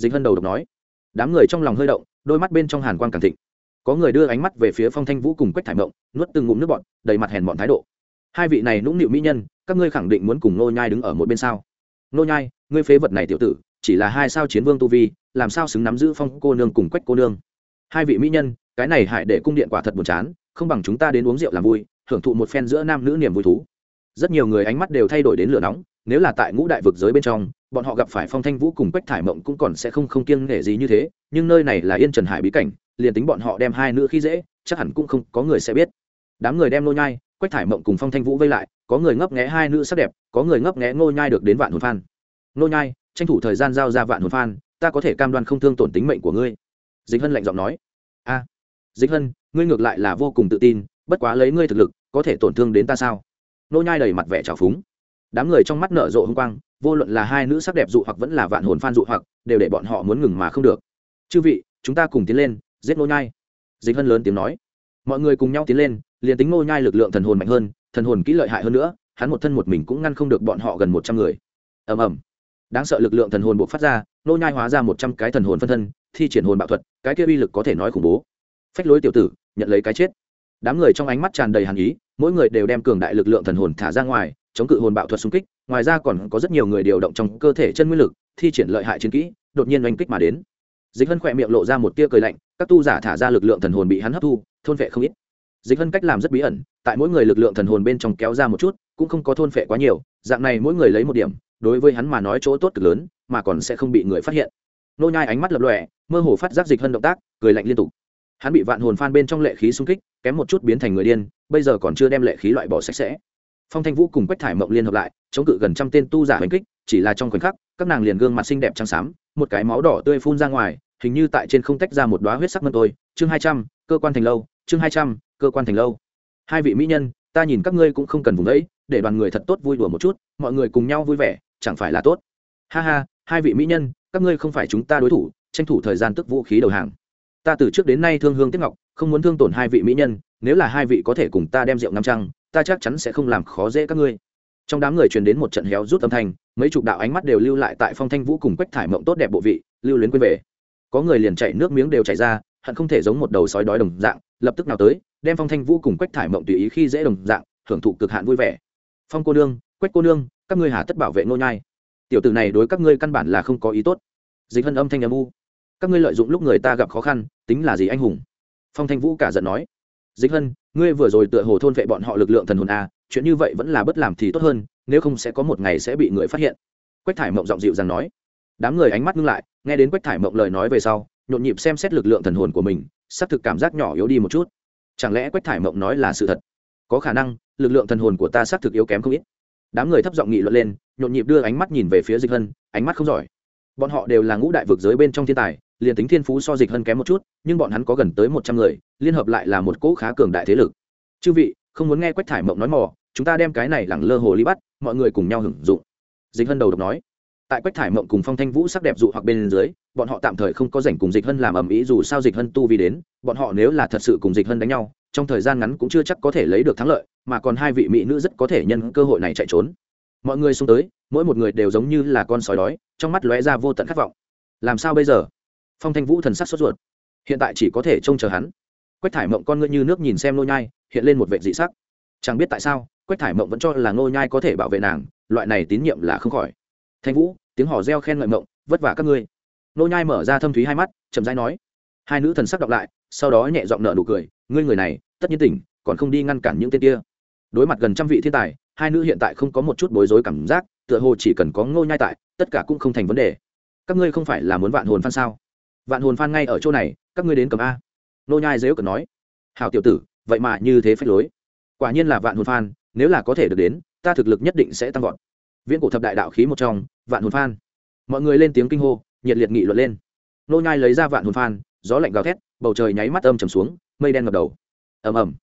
dịch hân đầu độc nói. Đám người trong lòng hơi động, đôi mắt bên trong hàn quang càng thịnh. Có người đưa ánh mắt về phía phong thanh vũ cùng quách thải mộng, nuốt từng ngụm nước bọt, đầy mặt hèn bọn thái độ. Hai vị này nũng nịu mỹ nhân, các ngươi khẳng định muốn cùng nô nhai đứng ở một bên sao? Nô nhai, ngươi phế vật này tiểu tử, chỉ là hai sao chiến vương tu vi, làm sao xứng nắm giữ phong cô nương cùng quách cô nương? Hai vị mỹ nhân, cái này hại để cung điện quả thật buồn chán, không bằng chúng ta đến uống rượu làm vui, hưởng thụ một phen giữa nam nữ niềm vui thú. Rất nhiều người ánh mắt đều thay đổi đến lửa nóng, nếu là tại ngũ đại vực giới bên trong bọn họ gặp phải phong thanh vũ cùng quách thải mộng cũng còn sẽ không không kiêng nể gì như thế, nhưng nơi này là yên trần hải bí cảnh, liền tính bọn họ đem hai nữ khi dễ, chắc hẳn cũng không có người sẽ biết. Đám người đem nô nhai, quách thải mộng cùng phong thanh vũ vây lại, có người ngấp nghé hai nữ sắc đẹp, có người ngấp nghé ngô nhai được đến vạn hồn phan. Nô nhai, tranh thủ thời gian giao ra vạn hồn phan, ta có thể cam đoan không thương tổn tính mệnh của ngươi. Dịch hân lạnh giọng nói. A, dịch hân, ngươi ngược lại là vô cùng tự tin, bất quá lấy ngươi thực lực, có thể tổn thương đến ta sao? Nô nhai đầy mặt vẻ trào phúng. Đám người trong mắt nở rộ hung quang vô luận là hai nữ sắc đẹp dụ hoặc vẫn là vạn hồn phan dụ hoặc, đều để bọn họ muốn ngừng mà không được. Chư vị, chúng ta cùng tiến lên, giết ngô nhai. Dịch hân lớn tiếng nói. Mọi người cùng nhau tiến lên, liền tính ngô nhai lực lượng thần hồn mạnh hơn, thần hồn kỹ lợi hại hơn nữa, hắn một thân một mình cũng ngăn không được bọn họ gần một trăm người. Ầm ầm. Đáng sợ lực lượng thần hồn buộc phát ra, ngô nhai hóa ra một trăm cái thần hồn phân thân, thi triển hồn bạo thuật, cái kia uy lực có thể nói khủng bố. Phách lối tiểu tử, nhận lấy cái chết. Đám người trong ánh mắt tràn đầy hàn ý, mỗi người đều đem cường đại lực lượng thần hồn thả ra ngoài chống cự hồn bạo thuật xung kích, ngoài ra còn có rất nhiều người điều động trong cơ thể chân nguyên lực, thi triển lợi hại chiến kỹ, đột nhiên oanh kích mà đến. Dịch hân khỏe miệng lộ ra một tia cười lạnh, các tu giả thả ra lực lượng thần hồn bị hắn hấp thu, thôn vệ không ít. Dịch hân cách làm rất bí ẩn, tại mỗi người lực lượng thần hồn bên trong kéo ra một chút, cũng không có thôn phệ quá nhiều, dạng này mỗi người lấy một điểm, đối với hắn mà nói chỗ tốt cực lớn, mà còn sẽ không bị người phát hiện. Nô nhai ánh mắt lập lòe, mơ hồ phát giác dịch hân động tác, cười lạnh liên tục. Hắn bị vạn hồn phan bên trong lệ khí xung kích, kém một chút biến thành người điên, bây giờ còn chưa đem lệ khí loại bỏ sạch sẽ phong thanh vũ cùng quách thải mộng liên hợp lại, chống cự gần trăm tên tu giả hành kích, chỉ là trong khoảnh khắc, các nàng liền gương mặt xinh đẹp trắng xám, một cái máu đỏ tươi phun ra ngoài, hình như tại trên không tách ra một đóa huyết sắc mân tôi. Chương hai trăm, cơ quan thành lâu, chương hai trăm, cơ quan thành lâu. Hai vị mỹ nhân, ta nhìn các ngươi cũng không cần vùng đấy, để đoàn người thật tốt vui đùa một chút, mọi người cùng nhau vui vẻ, chẳng phải là tốt. Ha ha, hai vị mỹ nhân, các ngươi không phải chúng ta đối thủ, tranh thủ thời gian tức vũ khí đầu hàng. Ta từ trước đến nay thương hương tiếp ngọc, không muốn thương tổn hai vị mỹ nhân, nếu là hai vị có thể cùng ta đem rượu năm trăng ta chắc chắn sẽ không làm khó dễ các ngươi. Trong đám người truyền đến một trận héo rút âm thanh, mấy chục đạo ánh mắt đều lưu lại tại phong thanh vũ cùng quách thải mộng tốt đẹp bộ vị, lưu luyến quên về. Có người liền chạy, nước miếng đều chảy ra, hận không thể giống một đầu sói đói đồng dạng, lập tức nào tới, đem phong thanh vũ cùng quách thải mộng tùy ý khi dễ đồng dạng, hưởng thụ cực hạn vui vẻ. Phong cô nương, quách cô nương, các ngươi hà tất bảo vệ nô nhai. Tiểu tử này đối các ngươi căn bản là không có ý tốt. Dịch hân âm thanh âm u. Các ngươi lợi dụng lúc người ta gặp khó khăn, tính là gì anh hùng? Phong thanh vũ cả giận nói dịch hân, ngươi vừa rồi tựa hồ thôn vệ bọn họ lực lượng thần hồn a chuyện như vậy vẫn là bất làm thì tốt hơn, nếu không sẽ có một ngày sẽ bị người phát hiện. Quách thải mộng giọng dịu dàng nói. Đám người ánh mắt ngưng lại, nghe đến quách thải mộng lời nói về sau, nhộn nhịp xem xét lực lượng thần hồn của mình, xác thực cảm giác nhỏ yếu đi một chút. Chẳng lẽ quách thải mộng nói là sự thật? Có khả năng, lực lượng thần hồn của ta xác thực yếu kém không ít. Đám người thấp giọng nghị luận lên, nhộn nhịp đưa ánh mắt nhìn về phía dịch hân, ánh mắt không giỏi. Bọn họ đều là ngũ đại vực giới bên trong thiên tài liền tính thiên phú so dịch hân kém một chút, nhưng bọn hắn có gần tới một trăm người, liên hợp lại là một cỗ khá cường đại thế lực. Chư vị, không muốn nghe quách thải mộng nói mò, chúng ta đem cái này lẳng lơ hồ ly bắt, mọi người cùng nhau hưởng dụng. Dịch hân đầu độc nói. Tại quách thải mộng cùng phong thanh vũ sắc đẹp dụ hoặc bên dưới, bọn họ tạm thời không có rảnh cùng dịch hân làm ầm ĩ dù sao dịch hân tu vi đến, bọn họ nếu là thật sự cùng dịch hân đánh nhau, trong thời gian ngắn cũng chưa chắc có thể lấy được thắng lợi, mà còn hai vị mỹ nữ rất có thể nhân cơ hội này chạy trốn. Mọi người xung tới, mỗi một người đều giống như là con sói đói, trong mắt lóe ra vô tận khát vọng. Làm sao bây giờ? Phong thanh vũ thần sắc sốt ruột. Hiện tại chỉ có thể trông chờ hắn. Quách thải mộng con ngươi như nước nhìn xem nô nhai, hiện lên một vệ dị sắc. Chẳng biết tại sao, quách thải mộng vẫn cho là nô nhai có thể bảo vệ nàng, loại này tín nhiệm là không khỏi. Thanh vũ, tiếng hò reo khen ngợi mộng, vất vả các ngươi. Nô nhai mở ra thâm thúy hai mắt, chậm rãi nói. Hai nữ thần sắc đọc lại, sau đó nhẹ giọng nở nụ cười, ngươi người này, tất nhiên tỉnh, còn không đi ngăn cản những tên kia. Đối mặt gần trăm vị thiên tài, hai nữ hiện tại không có một chút bối rối cảm giác, tựa hồ chỉ cần có ngô nhai tại, tất cả cũng không thành vấn đề. Các ngươi không phải là muốn vạn hồn phan sao? Vạn hồn phan ngay ở chỗ này, các ngươi đến cầm a. Nô nhai dếu cần nói. Hảo tiểu tử, vậy mà như thế phách lối. Quả nhiên là vạn hồn phan, nếu là có thể được đến, ta thực lực nhất định sẽ tăng vọt. Viễn cổ thập đại đạo khí một trong, vạn hồn phan. Mọi người lên tiếng kinh hô, nhiệt liệt nghị luận lên. Nô nhai lấy ra vạn hồn phan, gió lạnh gào thét, bầu trời nháy mắt âm trầm xuống, mây đen ngập đầu. Ầm ầm.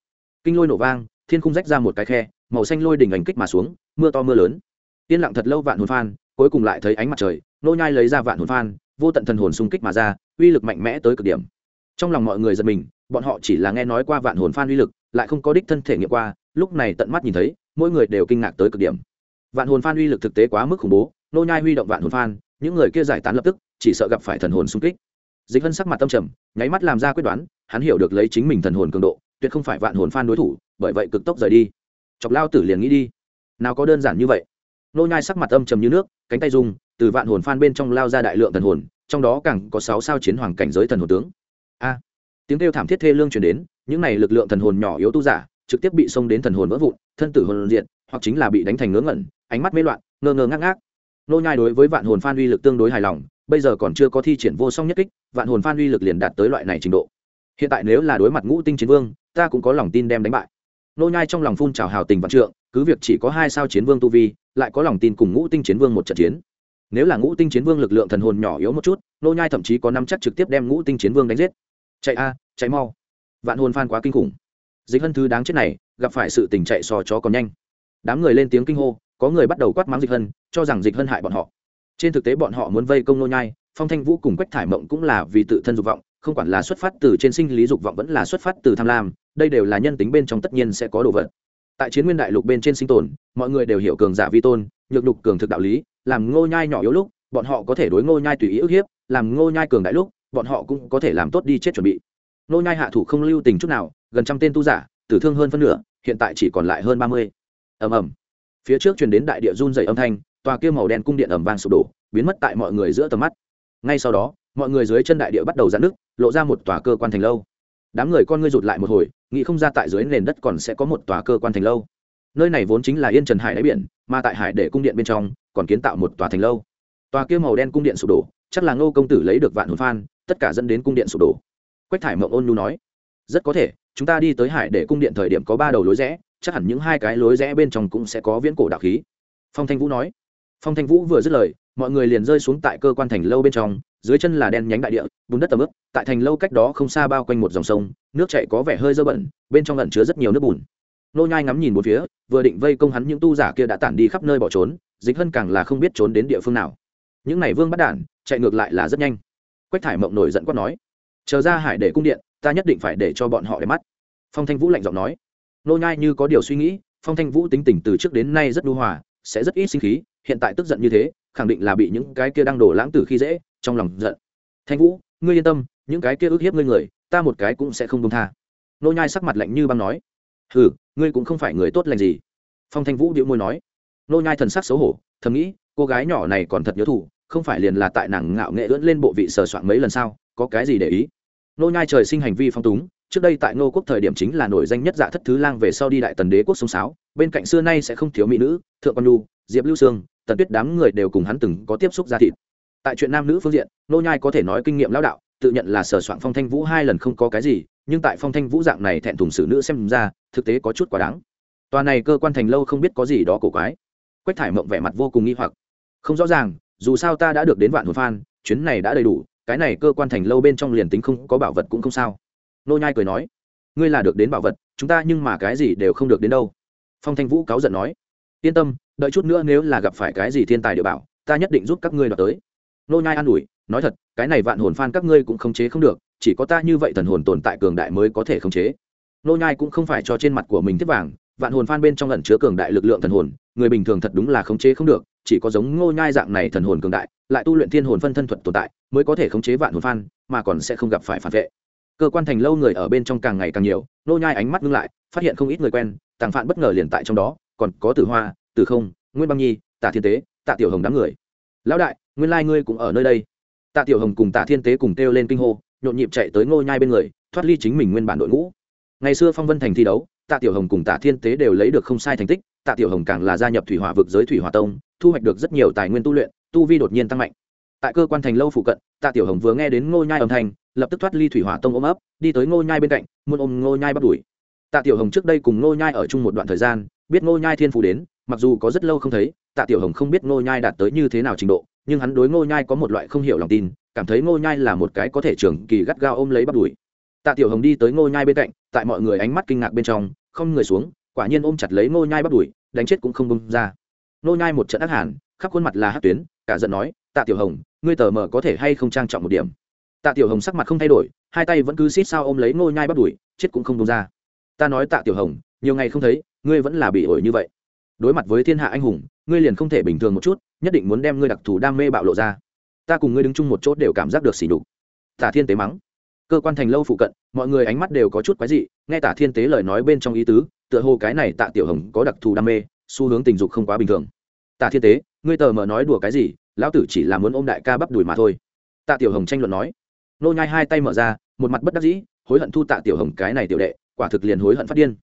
Kinh lôi nổ vang, thiên khung rách ra một cái khe, màu xanh lôi đỉnh ảnh kích mà xuống, mưa to mưa lớn. Yên lặng thật lâu vạn hồn phan, cuối cùng lại thấy ánh mặt trời, nô nhai lấy ra vạn hồn phan, vô tận thần hồn xung kích mà ra uy lực mạnh mẽ tới cực điểm. Trong lòng mọi người giật mình, bọn họ chỉ là nghe nói qua vạn hồn phan uy lực, lại không có đích thân thể nghiệm qua, lúc này tận mắt nhìn thấy, mỗi người đều kinh ngạc tới cực điểm. Vạn hồn phan uy lực thực tế quá mức khủng bố, nô nhai huy động vạn hồn phan, những người kia giải tán lập tức, chỉ sợ gặp phải thần hồn xung kích. Dịch hân sắc mặt tâm trầm, nháy mắt làm ra quyết đoán, hắn hiểu được lấy chính mình thần hồn cường độ, tuyệt không phải vạn hồn phan đối thủ, bởi vậy cực tốc rời đi. Chọc lao tử liền nghĩ đi. Nào có đơn giản như vậy. Nô nhai sắc mặt âm trầm như nước, cánh tay rung, từ vạn hồn phan bên trong lao ra đại lượng thần hồn trong đó càng có sáu sao chiến hoàng cảnh giới thần hồn tướng. A, tiếng kêu thảm thiết thê lương truyền đến, những này lực lượng thần hồn nhỏ yếu tu giả, trực tiếp bị xông đến thần hồn vỡ vụn, thân tử hồn diện hoặc chính là bị đánh thành ngớ ngẩn, ánh mắt mê loạn, ngơ ngơ ngác ngác. Nô nhai đối với vạn hồn phan uy lực tương đối hài lòng, bây giờ còn chưa có thi triển vô song nhất kích, vạn hồn phan uy lực liền đạt tới loại này trình độ. Hiện tại nếu là đối mặt ngũ tinh chiến vương, ta cũng có lòng tin đem đánh bại. Nô nhai trong lòng phun trào hào tình vạn trượng, cứ việc chỉ có hai sao chiến vương tu vi, lại có lòng tin cùng ngũ tinh chiến vương một trận chiến nếu là ngũ tinh chiến vương lực lượng thần hồn nhỏ yếu một chút, nô nhai thậm chí có năm chắc trực tiếp đem ngũ tinh chiến vương đánh giết. Chạy a, chạy mau. Vạn hồn phan quá kinh khủng. Dịch hân thứ đáng chết này, gặp phải sự tình chạy sò chó còn nhanh. Đám người lên tiếng kinh hô, có người bắt đầu quát mắng dịch hân, cho rằng dịch hân hại bọn họ. Trên thực tế bọn họ muốn vây công nô nhai, phong thanh vũ cùng quách thải mộng cũng là vì tự thân dục vọng, không quản là xuất phát từ trên sinh lý dục vọng vẫn là xuất phát từ tham lam, đây đều là nhân tính bên trong tất nhiên sẽ có đồ vật tại chiến nguyên đại lục bên trên sinh tồn, mọi người đều hiểu cường giả vi tôn, nhược đục cường thực đạo lý, làm ngô nhai nhỏ yếu lúc, bọn họ có thể đối ngô nhai tùy ý ức hiếp, làm ngô nhai cường đại lúc, bọn họ cũng có thể làm tốt đi chết chuẩn bị. Ngô nhai hạ thủ không lưu tình chút nào, gần trăm tên tu giả, tử thương hơn phân nửa, hiện tại chỉ còn lại hơn ba mươi. Ầm ầm. Phía trước truyền đến đại địa run dày âm thanh, tòa kia màu đen cung điện ầm vang sụp đổ, biến mất tại mọi người giữa tầm mắt. Ngay sau đó, mọi người dưới chân đại địa bắt đầu giãn nước lộ ra một tòa cơ quan thành lâu đám người con ngươi rụt lại một hồi, nghĩ không ra tại dưới nền đất còn sẽ có một tòa cơ quan thành lâu. Nơi này vốn chính là yên trần hải đáy biển, mà tại hải để cung điện bên trong, còn kiến tạo một tòa thành lâu. Tòa kia màu đen cung điện sụp đổ, chắc là ngô công tử lấy được vạn hồn phan, tất cả dẫn đến cung điện sụp đổ. Quách thải mộng ôn nhu nói, rất có thể, chúng ta đi tới hải để cung điện thời điểm có ba đầu lối rẽ, chắc hẳn những hai cái lối rẽ bên trong cũng sẽ có viễn cổ đạo khí. Phong thanh vũ nói. Phong thanh vũ vừa dứt lời, mọi người liền rơi xuống tại cơ quan thành lâu bên trong dưới chân là đen nhánh đại địa, bùn đất tầm ướp tại thành lâu cách đó không xa bao quanh một dòng sông, nước chạy có vẻ hơi dơ bẩn, bên trong lẩn chứa rất nhiều nước bùn. Nô nhai ngắm nhìn một phía, vừa định vây công hắn những tu giả kia đã tản đi khắp nơi bỏ trốn, dịch hân càng là không biết trốn đến địa phương nào. Những này vương bắt đản, chạy ngược lại là rất nhanh. Quách thải mộng nổi giận quát nói, chờ ra hải để cung điện, ta nhất định phải để cho bọn họ để mắt. Phong thanh vũ lạnh giọng nói, nô nhai như có điều suy nghĩ, phong thanh vũ tính tình từ trước đến nay rất nhu hòa, sẽ rất ít sinh khí, hiện tại tức giận như thế, khẳng định là bị những cái kia đang đổ lãng tử khi dễ trong lòng giận. Thanh vũ, ngươi yên tâm, những cái kia ức hiếp ngươi người, ta một cái cũng sẽ không công tha. Nô nhai sắc mặt lạnh như băng nói. Hừ, ngươi cũng không phải người tốt lành gì. Phong thanh vũ điệu môi nói. Nô nhai thần sắc xấu hổ, thầm nghĩ, cô gái nhỏ này còn thật nhớ thủ không phải liền là tại nàng ngạo nghệ ưỡn lên bộ vị sờ soạn mấy lần sao, có cái gì để ý? Nô nhai trời sinh hành vi phong túng, trước đây tại ngô quốc thời điểm chính là nổi danh nhất dạ thất thứ lang về sau đi đại tần đế quốc sông sáo, bên cạnh xưa nay sẽ không thiếu mỹ nữ, thượng quan nhu, diệp lưu sương, tần tuyết đám người đều cùng hắn từng có tiếp xúc ra thịt tại chuyện nam nữ phương diện, nô nhai có thể nói kinh nghiệm lão đạo, tự nhận là sở soạn phong thanh vũ hai lần không có cái gì, nhưng tại phong thanh vũ dạng này thẹn thùng xử nữ xem ra, thực tế có chút quá đáng. Tòa này cơ quan thành lâu không biết có gì đó cổ quái. Quách thải mộng vẻ mặt vô cùng nghi hoặc. Không rõ ràng, dù sao ta đã được đến vạn hồn phan chuyến này đã đầy đủ, cái này cơ quan thành lâu bên trong liền tính không có bảo vật cũng không sao. Nô nhai cười nói, ngươi là được đến bảo vật, chúng ta nhưng mà cái gì đều không được đến đâu. Phong thanh vũ cáu giận nói, yên tâm, đợi chút nữa nếu là gặp phải cái gì thiên tài địa bảo, ta nhất định giúp các ngươi đoạt tới nô nhai an ủi, nói thật, cái này vạn hồn phan các ngươi cũng khống chế không được, chỉ có ta như vậy thần hồn tồn tại cường đại mới có thể khống chế. Nô nhai cũng không phải cho trên mặt của mình tiếp vàng, vạn hồn phan bên trong ẩn chứa cường đại lực lượng thần hồn, người bình thường thật đúng là khống chế không được, chỉ có giống ngô nhai dạng này thần hồn cường đại, lại tu luyện thiên hồn phân thân thuật tồn tại, mới có thể khống chế vạn hồn phan mà còn sẽ không gặp phải phản vệ. Cơ quan thành lâu người ở bên trong càng ngày càng nhiều, nô nhai ánh mắt ngưng lại, phát hiện không ít người quen, tàng phạn bất ngờ liền tại trong đó, còn có tử hoa, tử không, nguyên băng nhi tạ thiên tế tạ tiểu hồng đám người lão đại, nguyên lai ngươi cũng ở nơi đây. Tạ tiểu hồng cùng tạ thiên tế cùng kêu lên kinh hô, nhộn nhịp chạy tới ngôi nhai bên người, thoát ly chính mình nguyên bản đội ngũ. Ngày xưa phong vân thành thi đấu, tạ tiểu hồng cùng tạ thiên tế đều lấy được không sai thành tích, tạ tiểu hồng càng là gia nhập thủy hỏa vực giới thủy hỏa tông, thu hoạch được rất nhiều tài nguyên tu luyện, tu vi đột nhiên tăng mạnh. Tại cơ quan thành lâu phụ cận, tạ tiểu hồng vừa nghe đến ngôi nhai âm thanh, lập tức thoát ly thủy hỏa tông ôm ấp, đi tới ngôi nhai bên cạnh, muốn ôm ngôi nhai bắt đuổi. Tạ tiểu hồng trước đây cùng ngôi nhai ở chung một đoạn thời gian, biết ngôi nhai thiên phù đến mặc dù có rất lâu không thấy, tạ tiểu hồng không biết ngô nhai đạt tới như thế nào trình độ, nhưng hắn đối ngô nhai có một loại không hiểu lòng tin, cảm thấy ngô nhai là một cái có thể trưởng kỳ gắt gao ôm lấy bắt đuổi tạ tiểu hồng đi tới ngô nhai bên cạnh, tại mọi người ánh mắt kinh ngạc bên trong, không người xuống, quả nhiên ôm chặt lấy ngô nhai bắt đuổi đánh chết cũng không bung ra. Ngô nhai một trận ác hàn, khắp khuôn mặt là hát tuyến, cả giận nói, tạ tiểu hồng, ngươi tờ mờ có thể hay không trang trọng một điểm? Tạ tiểu hồng sắc mặt không thay đổi, hai tay vẫn cứ xít sao ôm lấy ngô nhai bắt đuổi chết cũng không bung ra. Ta nói tạ tiểu hồng, nhiều ngày không thấy, ngươi vẫn là bị ổi như vậy đối mặt với thiên hạ anh hùng, ngươi liền không thể bình thường một chút, nhất định muốn đem ngươi đặc thù đam mê bạo lộ ra. Ta cùng ngươi đứng chung một chỗ đều cảm giác được xỉ đục tả thiên tế mắng. Cơ quan thành lâu phụ cận, mọi người ánh mắt đều có chút quái dị, nghe tả thiên tế lời nói bên trong ý tứ, tựa hồ cái này tạ tiểu hồng có đặc thù đam mê, xu hướng tình dục không quá bình thường. Tạ thiên tế, ngươi tờ mờ nói đùa cái gì, lão tử chỉ là muốn ôm đại ca bắp đùi mà thôi. Tạ tiểu hồng tranh luận nói. Nô nhai hai tay mở ra, một mặt bất đắc dĩ, hối hận thu tạ tiểu hồng cái này tiểu đệ, quả thực liền hối hận phát điên.